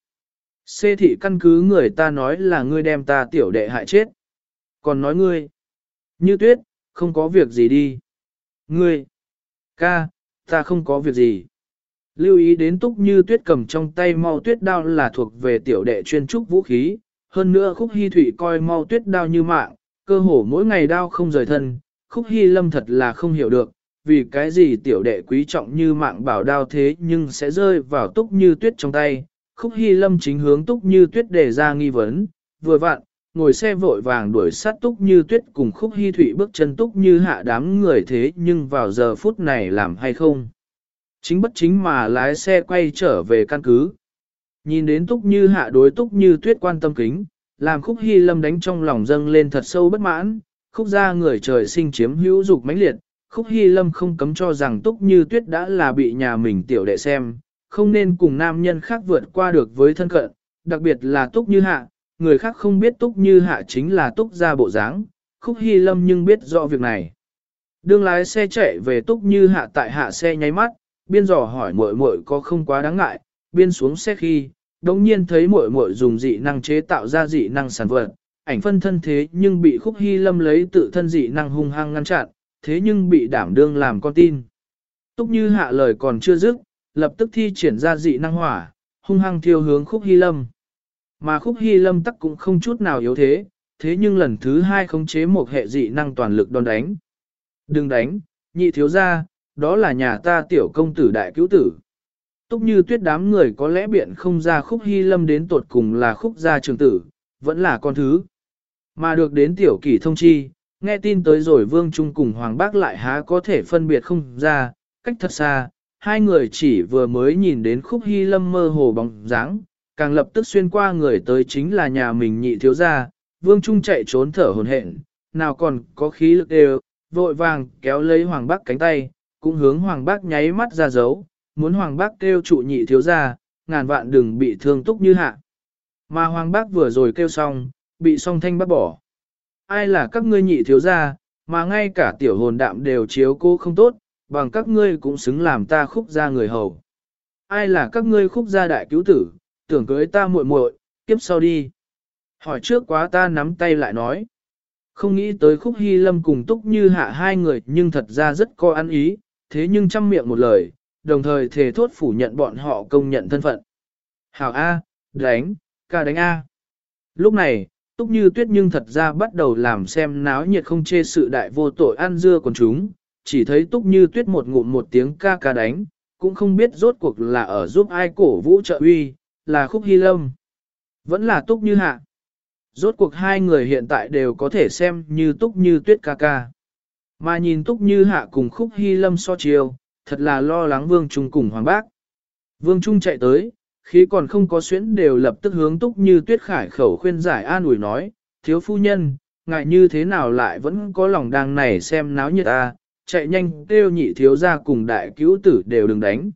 Xê thị căn cứ người ta nói là ngươi đem ta tiểu đệ hại chết. Còn nói ngươi, như tuyết, không có việc gì đi. Ngươi, ca, ta không có việc gì. Lưu ý đến túc như tuyết cầm trong tay mau tuyết đao là thuộc về tiểu đệ chuyên trúc vũ khí, hơn nữa khúc hy thủy coi mau tuyết đao như mạng, cơ hồ mỗi ngày đao không rời thân, khúc hy lâm thật là không hiểu được, vì cái gì tiểu đệ quý trọng như mạng bảo đao thế nhưng sẽ rơi vào túc như tuyết trong tay. Khúc hy lâm chính hướng túc như tuyết đề ra nghi vấn, vừa vặn, ngồi xe vội vàng đuổi sát túc như tuyết cùng khúc hy thủy bước chân túc như hạ đám người thế nhưng vào giờ phút này làm hay không. Chính bất chính mà lái xe quay trở về căn cứ. Nhìn đến túc như hạ đối túc như tuyết quan tâm kính, làm khúc hy lâm đánh trong lòng dâng lên thật sâu bất mãn, khúc ra người trời sinh chiếm hữu dục mãnh liệt, khúc hy lâm không cấm cho rằng túc như tuyết đã là bị nhà mình tiểu đệ xem, không nên cùng nam nhân khác vượt qua được với thân cận, đặc biệt là túc như hạ, người khác không biết túc như hạ chính là túc ra bộ dáng, khúc hy lâm nhưng biết rõ việc này. Đương lái xe chạy về túc như hạ tại hạ xe nháy mắt, biên dò hỏi muội muội có không quá đáng ngại, biên xuống xe khi, đống nhiên thấy muội muội dùng dị năng chế tạo ra dị năng sản vật, ảnh phân thân thế nhưng bị khúc hy lâm lấy tự thân dị năng hung hăng ngăn chặn, thế nhưng bị đảm đương làm con tin. Túc như hạ lời còn chưa dứt, lập tức thi triển ra dị năng hỏa, hung hăng thiêu hướng khúc hy lâm. Mà khúc hy lâm tắc cũng không chút nào yếu thế, thế nhưng lần thứ hai khống chế một hệ dị năng toàn lực đòn đánh. Đừng đánh, nhị thiếu ra, đó là nhà ta tiểu công tử đại cứu tử. Túc như tuyết đám người có lẽ biện không ra khúc hy lâm đến tột cùng là khúc gia trường tử, vẫn là con thứ. Mà được đến tiểu kỷ thông chi, nghe tin tới rồi vương trung cùng hoàng bác lại há có thể phân biệt không ra, cách thật xa, hai người chỉ vừa mới nhìn đến khúc hy lâm mơ hồ bóng dáng, càng lập tức xuyên qua người tới chính là nhà mình nhị thiếu gia, vương trung chạy trốn thở hồn hển, nào còn có khí lực đều, vội vàng kéo lấy hoàng bác cánh tay, cũng hướng hoàng bác nháy mắt ra dấu, muốn hoàng bác kêu trụ nhị thiếu gia, ngàn vạn đừng bị thương túc như hạ. Mà hoàng bác vừa rồi kêu xong, bị song thanh bắt bỏ. Ai là các ngươi nhị thiếu gia, mà ngay cả tiểu hồn đạm đều chiếu cô không tốt, bằng các ngươi cũng xứng làm ta khúc ra người hầu. Ai là các ngươi khúc gia đại cứu tử, tưởng cưới ta muội muội, kiếp sau đi. Hỏi trước quá ta nắm tay lại nói. Không nghĩ tới khúc hy lâm cùng túc như hạ hai người nhưng thật ra rất có ăn ý, thế nhưng chăm miệng một lời, đồng thời thề thốt phủ nhận bọn họ công nhận thân phận. Hảo A, đánh, ca đánh A. Lúc này, túc như tuyết nhưng thật ra bắt đầu làm xem náo nhiệt không chê sự đại vô tội ăn dưa còn chúng, chỉ thấy túc như tuyết một ngụm một tiếng ca ca đánh, cũng không biết rốt cuộc là ở giúp ai cổ vũ trợ uy, là khúc hy lâm. Vẫn là túc như hạ. Rốt cuộc hai người hiện tại đều có thể xem như túc như tuyết ca ca. Mà nhìn túc như hạ cùng khúc hy lâm so chiều, thật là lo lắng vương trung cùng hoàng bác. Vương trung chạy tới, khi còn không có xuyến đều lập tức hướng túc như tuyết khải khẩu khuyên giải an ủi nói, thiếu phu nhân, ngại như thế nào lại vẫn có lòng đang này xem náo nhiệt ta, chạy nhanh kêu nhị thiếu ra cùng đại cứu tử đều đừng đánh.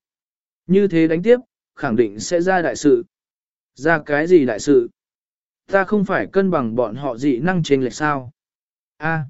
Như thế đánh tiếp, khẳng định sẽ ra đại sự. Ra cái gì đại sự? Ta không phải cân bằng bọn họ dị năng trên lệch sao? A.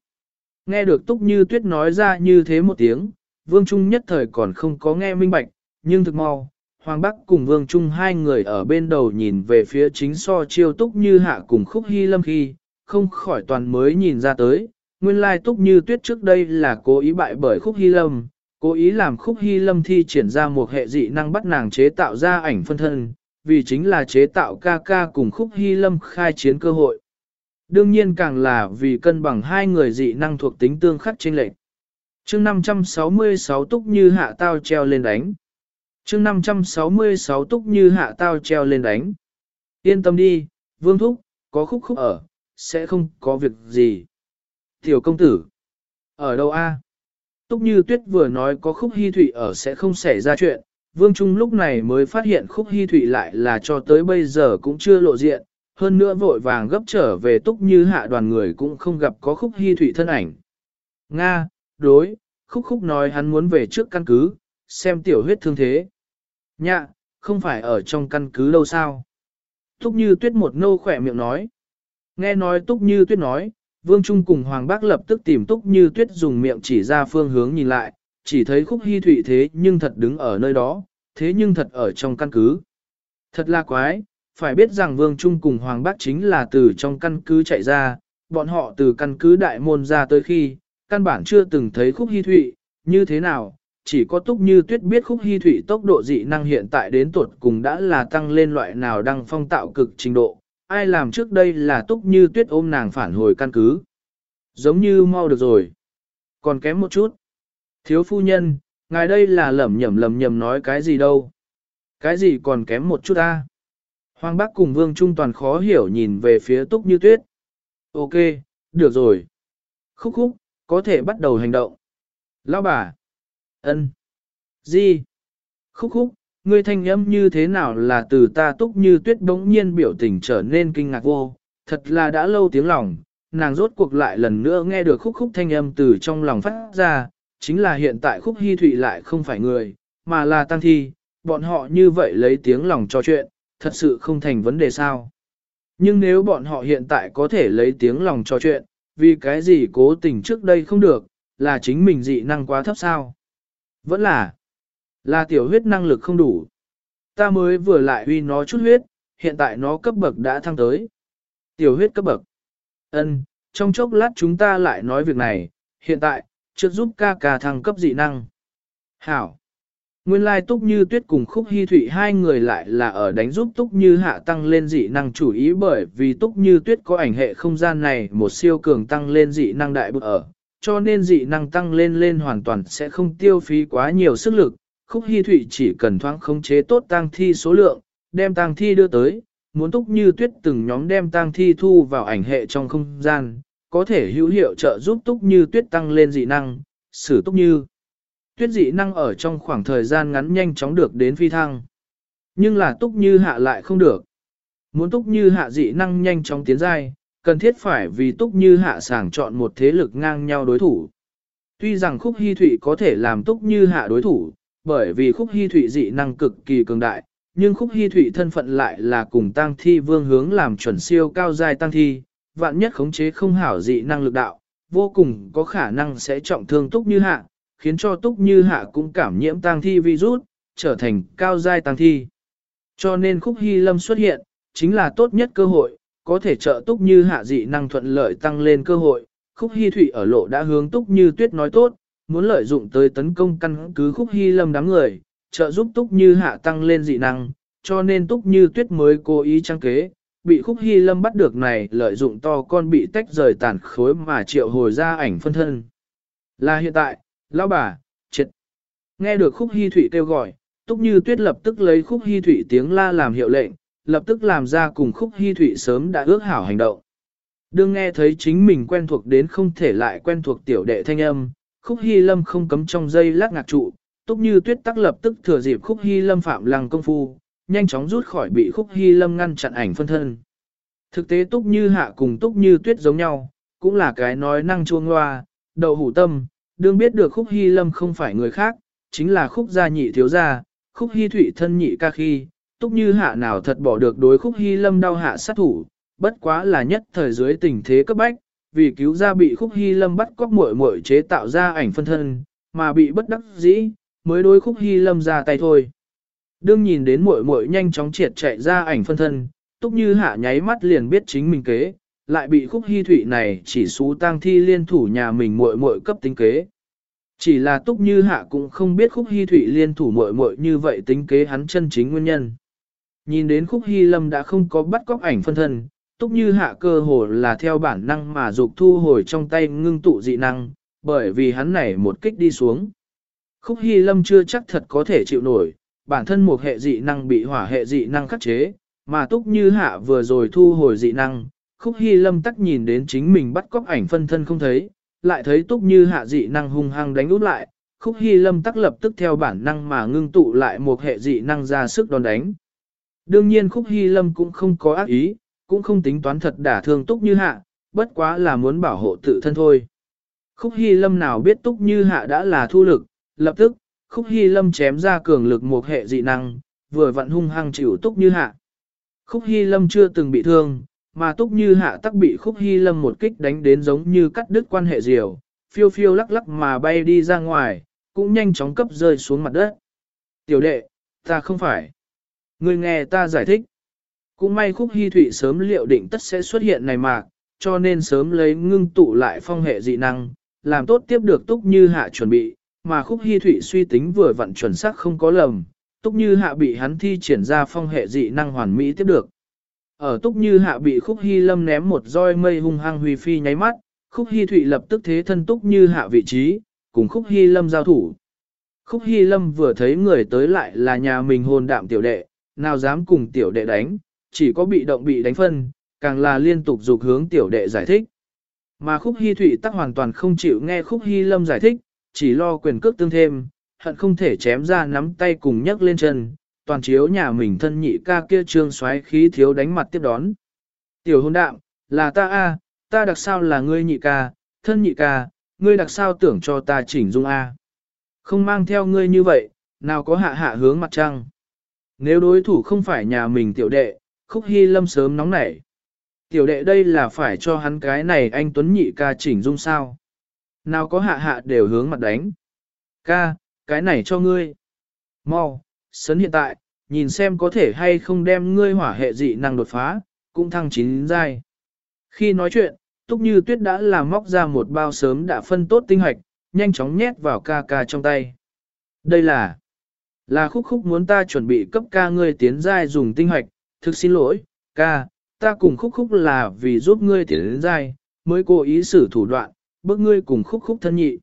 Nghe được Túc Như Tuyết nói ra như thế một tiếng, Vương Trung nhất thời còn không có nghe minh bạch, nhưng thực mau, Hoàng Bắc cùng Vương Trung hai người ở bên đầu nhìn về phía chính so chiêu Túc Như Hạ cùng Khúc Hy Lâm khi, không khỏi toàn mới nhìn ra tới, nguyên lai Túc Như Tuyết trước đây là cố ý bại bởi Khúc Hy Lâm, cố ý làm Khúc Hy Lâm thi triển ra một hệ dị năng bắt nàng chế tạo ra ảnh phân thân, vì chính là chế tạo ca ca cùng Khúc Hy Lâm khai chiến cơ hội. Đương nhiên càng là vì cân bằng hai người dị năng thuộc tính tương khắc trên lệnh. chương 566 túc như hạ tao treo lên đánh. chương 566 túc như hạ tao treo lên đánh. Yên tâm đi, vương thúc, có khúc khúc ở, sẽ không có việc gì. Tiểu công tử, ở đâu a? Túc như tuyết vừa nói có khúc hy thụy ở sẽ không xảy ra chuyện, vương trung lúc này mới phát hiện khúc hy thụy lại là cho tới bây giờ cũng chưa lộ diện, hơn nữa vội vàng gấp trở về túc như hạ đoàn người cũng không gặp có khúc hy thụy thân ảnh. Nga, đối, khúc khúc nói hắn muốn về trước căn cứ, xem tiểu huyết thương thế. Nhạ, không phải ở trong căn cứ lâu sao. Túc như tuyết một nâu khỏe miệng nói. Nghe nói túc như tuyết nói, Vương Trung cùng Hoàng Bác lập tức tìm túc như tuyết dùng miệng chỉ ra phương hướng nhìn lại, chỉ thấy khúc hy thụy thế nhưng thật đứng ở nơi đó, thế nhưng thật ở trong căn cứ. Thật là quái, phải biết rằng Vương Trung cùng Hoàng Bác chính là từ trong căn cứ chạy ra, bọn họ từ căn cứ đại môn ra tới khi, căn bản chưa từng thấy khúc hy thụy, như thế nào, chỉ có túc như tuyết biết khúc hy thụy tốc độ dị năng hiện tại đến tuột cùng đã là tăng lên loại nào đang phong tạo cực trình độ, ai làm trước đây là túc như tuyết ôm nàng phản hồi căn cứ. Giống như mau được rồi. Còn kém một chút. Thiếu phu nhân, ngài đây là lẩm nhẩm lẩm nhẩm nói cái gì đâu. Cái gì còn kém một chút ta. Hoàng bác cùng vương trung toàn khó hiểu nhìn về phía túc như tuyết. Ok, được rồi. Khúc khúc, có thể bắt đầu hành động. Lão bà. ân, Gì? Khúc khúc, ngươi thanh âm như thế nào là từ ta túc như tuyết bỗng nhiên biểu tình trở nên kinh ngạc vô, thật là đã lâu tiếng lòng, nàng rốt cuộc lại lần nữa nghe được khúc khúc thanh âm từ trong lòng phát ra, chính là hiện tại khúc hy thụy lại không phải người, mà là tăng thi, bọn họ như vậy lấy tiếng lòng cho chuyện, thật sự không thành vấn đề sao. Nhưng nếu bọn họ hiện tại có thể lấy tiếng lòng cho chuyện, vì cái gì cố tình trước đây không được, là chính mình dị năng quá thấp sao? Vẫn là, là tiểu huyết năng lực không đủ. Ta mới vừa lại huy nó chút huyết, hiện tại nó cấp bậc đã thăng tới. Tiểu huyết cấp bậc. Ân, trong chốc lát chúng ta lại nói việc này, hiện tại, trước giúp ca ca thăng cấp dị năng. Hảo. Nguyên lai Túc Như Tuyết cùng Khúc Hy Thụy hai người lại là ở đánh giúp Túc Như Hạ tăng lên dị năng chủ ý bởi vì Túc Như Tuyết có ảnh hệ không gian này một siêu cường tăng lên dị năng đại bực ở, cho nên dị năng tăng lên lên hoàn toàn sẽ không tiêu phí quá nhiều sức lực. Khúc Hy Thụy chỉ cần thoáng khống chế tốt tang thi số lượng, đem tang thi đưa tới, muốn Túc Như Tuyết từng nhóm đem tang thi thu vào ảnh hệ trong không gian, có thể hữu hiệu trợ giúp Túc Như Tuyết tăng lên dị năng, sử Túc Như. Tuyết dị năng ở trong khoảng thời gian ngắn nhanh chóng được đến phi thăng. Nhưng là túc như hạ lại không được. Muốn túc như hạ dị năng nhanh chóng tiến giai, cần thiết phải vì túc như hạ sàng chọn một thế lực ngang nhau đối thủ. Tuy rằng khúc hy thụy có thể làm túc như hạ đối thủ, bởi vì khúc hy thụy dị năng cực kỳ cường đại, nhưng khúc hy thụy thân phận lại là cùng tăng thi vương hướng làm chuẩn siêu cao giai tăng thi, vạn nhất khống chế không hảo dị năng lực đạo, vô cùng có khả năng sẽ trọng thương túc như hạ, khiến cho túc như hạ cũng cảm nhiễm tăng thi virus, trở thành cao giai tăng thi. Cho nên khúc hy lâm xuất hiện, chính là tốt nhất cơ hội, có thể trợ túc như hạ dị năng thuận lợi tăng lên cơ hội. Khúc hy Thụy ở lộ đã hướng túc như tuyết nói tốt, muốn lợi dụng tới tấn công căn cứ khúc hy lâm đám người, trợ giúp túc như hạ tăng lên dị năng, cho nên túc như tuyết mới cố ý trang kế, bị khúc hy lâm bắt được này lợi dụng to con bị tách rời tàn khối mà triệu hồi ra ảnh phân thân. Là hiện tại, Lão bà, chết. Nghe được khúc hy thủy kêu gọi, túc như tuyết lập tức lấy khúc hy thủy tiếng la làm hiệu lệnh, lập tức làm ra cùng khúc hy thủy sớm đã ước hảo hành động. Đương nghe thấy chính mình quen thuộc đến không thể lại quen thuộc tiểu đệ thanh âm, khúc hy lâm không cấm trong dây lát ngạc trụ, túc như tuyết tắc lập tức thừa dịp khúc hy lâm phạm lăng công phu, nhanh chóng rút khỏi bị khúc hy lâm ngăn chặn ảnh phân thân. Thực tế túc như hạ cùng túc như tuyết giống nhau, cũng là cái nói năng chuông loa, đầu hủ tâm, đương biết được khúc hy lâm không phải người khác, chính là khúc gia nhị thiếu gia, khúc hy thủy thân nhị ca khi, túc như hạ nào thật bỏ được đối khúc hy lâm đau hạ sát thủ, bất quá là nhất thời dưới tình thế cấp bách, vì cứu ra bị khúc hy lâm bắt cóc muội muội chế tạo ra ảnh phân thân, mà bị bất đắc dĩ, mới đối khúc hy lâm ra tay thôi. Đương nhìn đến muội muội nhanh chóng triệt chạy ra ảnh phân thân, túc như hạ nháy mắt liền biết chính mình kế, lại bị khúc hy thụy này chỉ xú tang thi liên thủ nhà mình muội muội cấp tính kế. Chỉ là túc như hạ cũng không biết khúc hy thụy liên thủ muội muội như vậy tính kế hắn chân chính nguyên nhân. Nhìn đến khúc hy lâm đã không có bắt cóc ảnh phân thân, túc như hạ cơ hồ là theo bản năng mà dục thu hồi trong tay ngưng tụ dị năng, bởi vì hắn này một kích đi xuống. Khúc hy lâm chưa chắc thật có thể chịu nổi, bản thân một hệ dị năng bị hỏa hệ dị năng khắc chế, mà túc như hạ vừa rồi thu hồi dị năng, Khúc Hy Lâm tắc nhìn đến chính mình bắt cóc ảnh phân thân không thấy, lại thấy túc như hạ dị năng hung hăng đánh út lại, Khúc Hy Lâm tắc lập tức theo bản năng mà ngưng tụ lại một hệ dị năng ra sức đòn đánh. Đương nhiên Khúc Hy Lâm cũng không có ác ý, cũng không tính toán thật đả thương túc như hạ, bất quá là muốn bảo hộ tự thân thôi. Khúc Hy Lâm nào biết Túc Như Hạ đã là thu lực, lập tức, Khúc Hy Lâm chém ra cường lực một hệ dị năng, vừa vặn hung hăng chịu Túc Như Hạ. Khúc Hy Lâm chưa từng bị thương, mà Túc Như Hạ tắc bị Khúc Hy Lâm một kích đánh đến giống như cắt đứt quan hệ diều, phiêu phiêu lắc lắc mà bay đi ra ngoài, cũng nhanh chóng cấp rơi xuống mặt đất. Tiểu đệ, ta không phải. Ngươi nghe ta giải thích. Cũng may Khúc Hy Thụy sớm liệu định tất sẽ xuất hiện này mạc, cho nên sớm lấy ngưng tụ lại phong hệ dị năng, làm tốt tiếp được Túc Như Hạ chuẩn bị, mà Khúc Hy Thụy suy tính vừa vặn chuẩn xác không có lầm, Túc Như Hạ bị hắn thi triển ra phong hệ dị năng hoàn mỹ tiếp được. Ở Túc Như Hạ bị Khúc Hy Lâm ném một roi mây hung hăng huy phi nháy mắt, Khúc Hy Thụy lập tức thế thân Túc Như Hạ vị trí, cùng Khúc Hy Lâm giao thủ. Khúc Hy Lâm vừa thấy người tới lại là nhà mình hồn đạm tiểu đệ, nào dám cùng tiểu đệ đánh, chỉ có bị động bị đánh phân, càng là liên tục dục hướng tiểu đệ giải thích. Mà Khúc Hy Thụy tắc hoàn toàn không chịu nghe Khúc Hy Lâm giải thích, chỉ lo quyền cước tương thêm, hận không thể chém ra nắm tay cùng nhấc lên chân, toàn chiếu nhà mình thân nhị ca kia trương xoáy khí thiếu đánh mặt tiếp đón. Tiểu hôn đạm, là ta a, ta đặc sao là ngươi nhị ca, thân nhị ca, ngươi đặc sao tưởng cho ta chỉnh dung a. Không mang theo ngươi như vậy, nào có hạ hạ hướng mặt trăng. Nếu đối thủ không phải nhà mình tiểu đệ, khúc hy lâm sớm nóng nảy. Tiểu đệ đây là phải cho hắn cái này anh Tuấn nhị ca chỉnh dung sao. Nào có hạ hạ đều hướng mặt đánh. Ca, cái này cho ngươi. Mau, sấn hiện tại, nhìn xem có thể hay không đem ngươi hỏa hệ dị năng đột phá, cũng thăng chín giai. Khi nói chuyện, Túc Như Tuyết đã làm móc ra một bao sớm đã phân tốt tinh hoạch, nhanh chóng nhét vào ca ca trong tay. Đây là, là khúc khúc muốn ta chuẩn bị cấp ca ngươi tiến giai dùng tinh hoạch, thực xin lỗi, ca, ta cùng khúc khúc là vì giúp ngươi tiến giai, mới cố ý xử thủ đoạn, bước ngươi cùng khúc khúc thân nhị.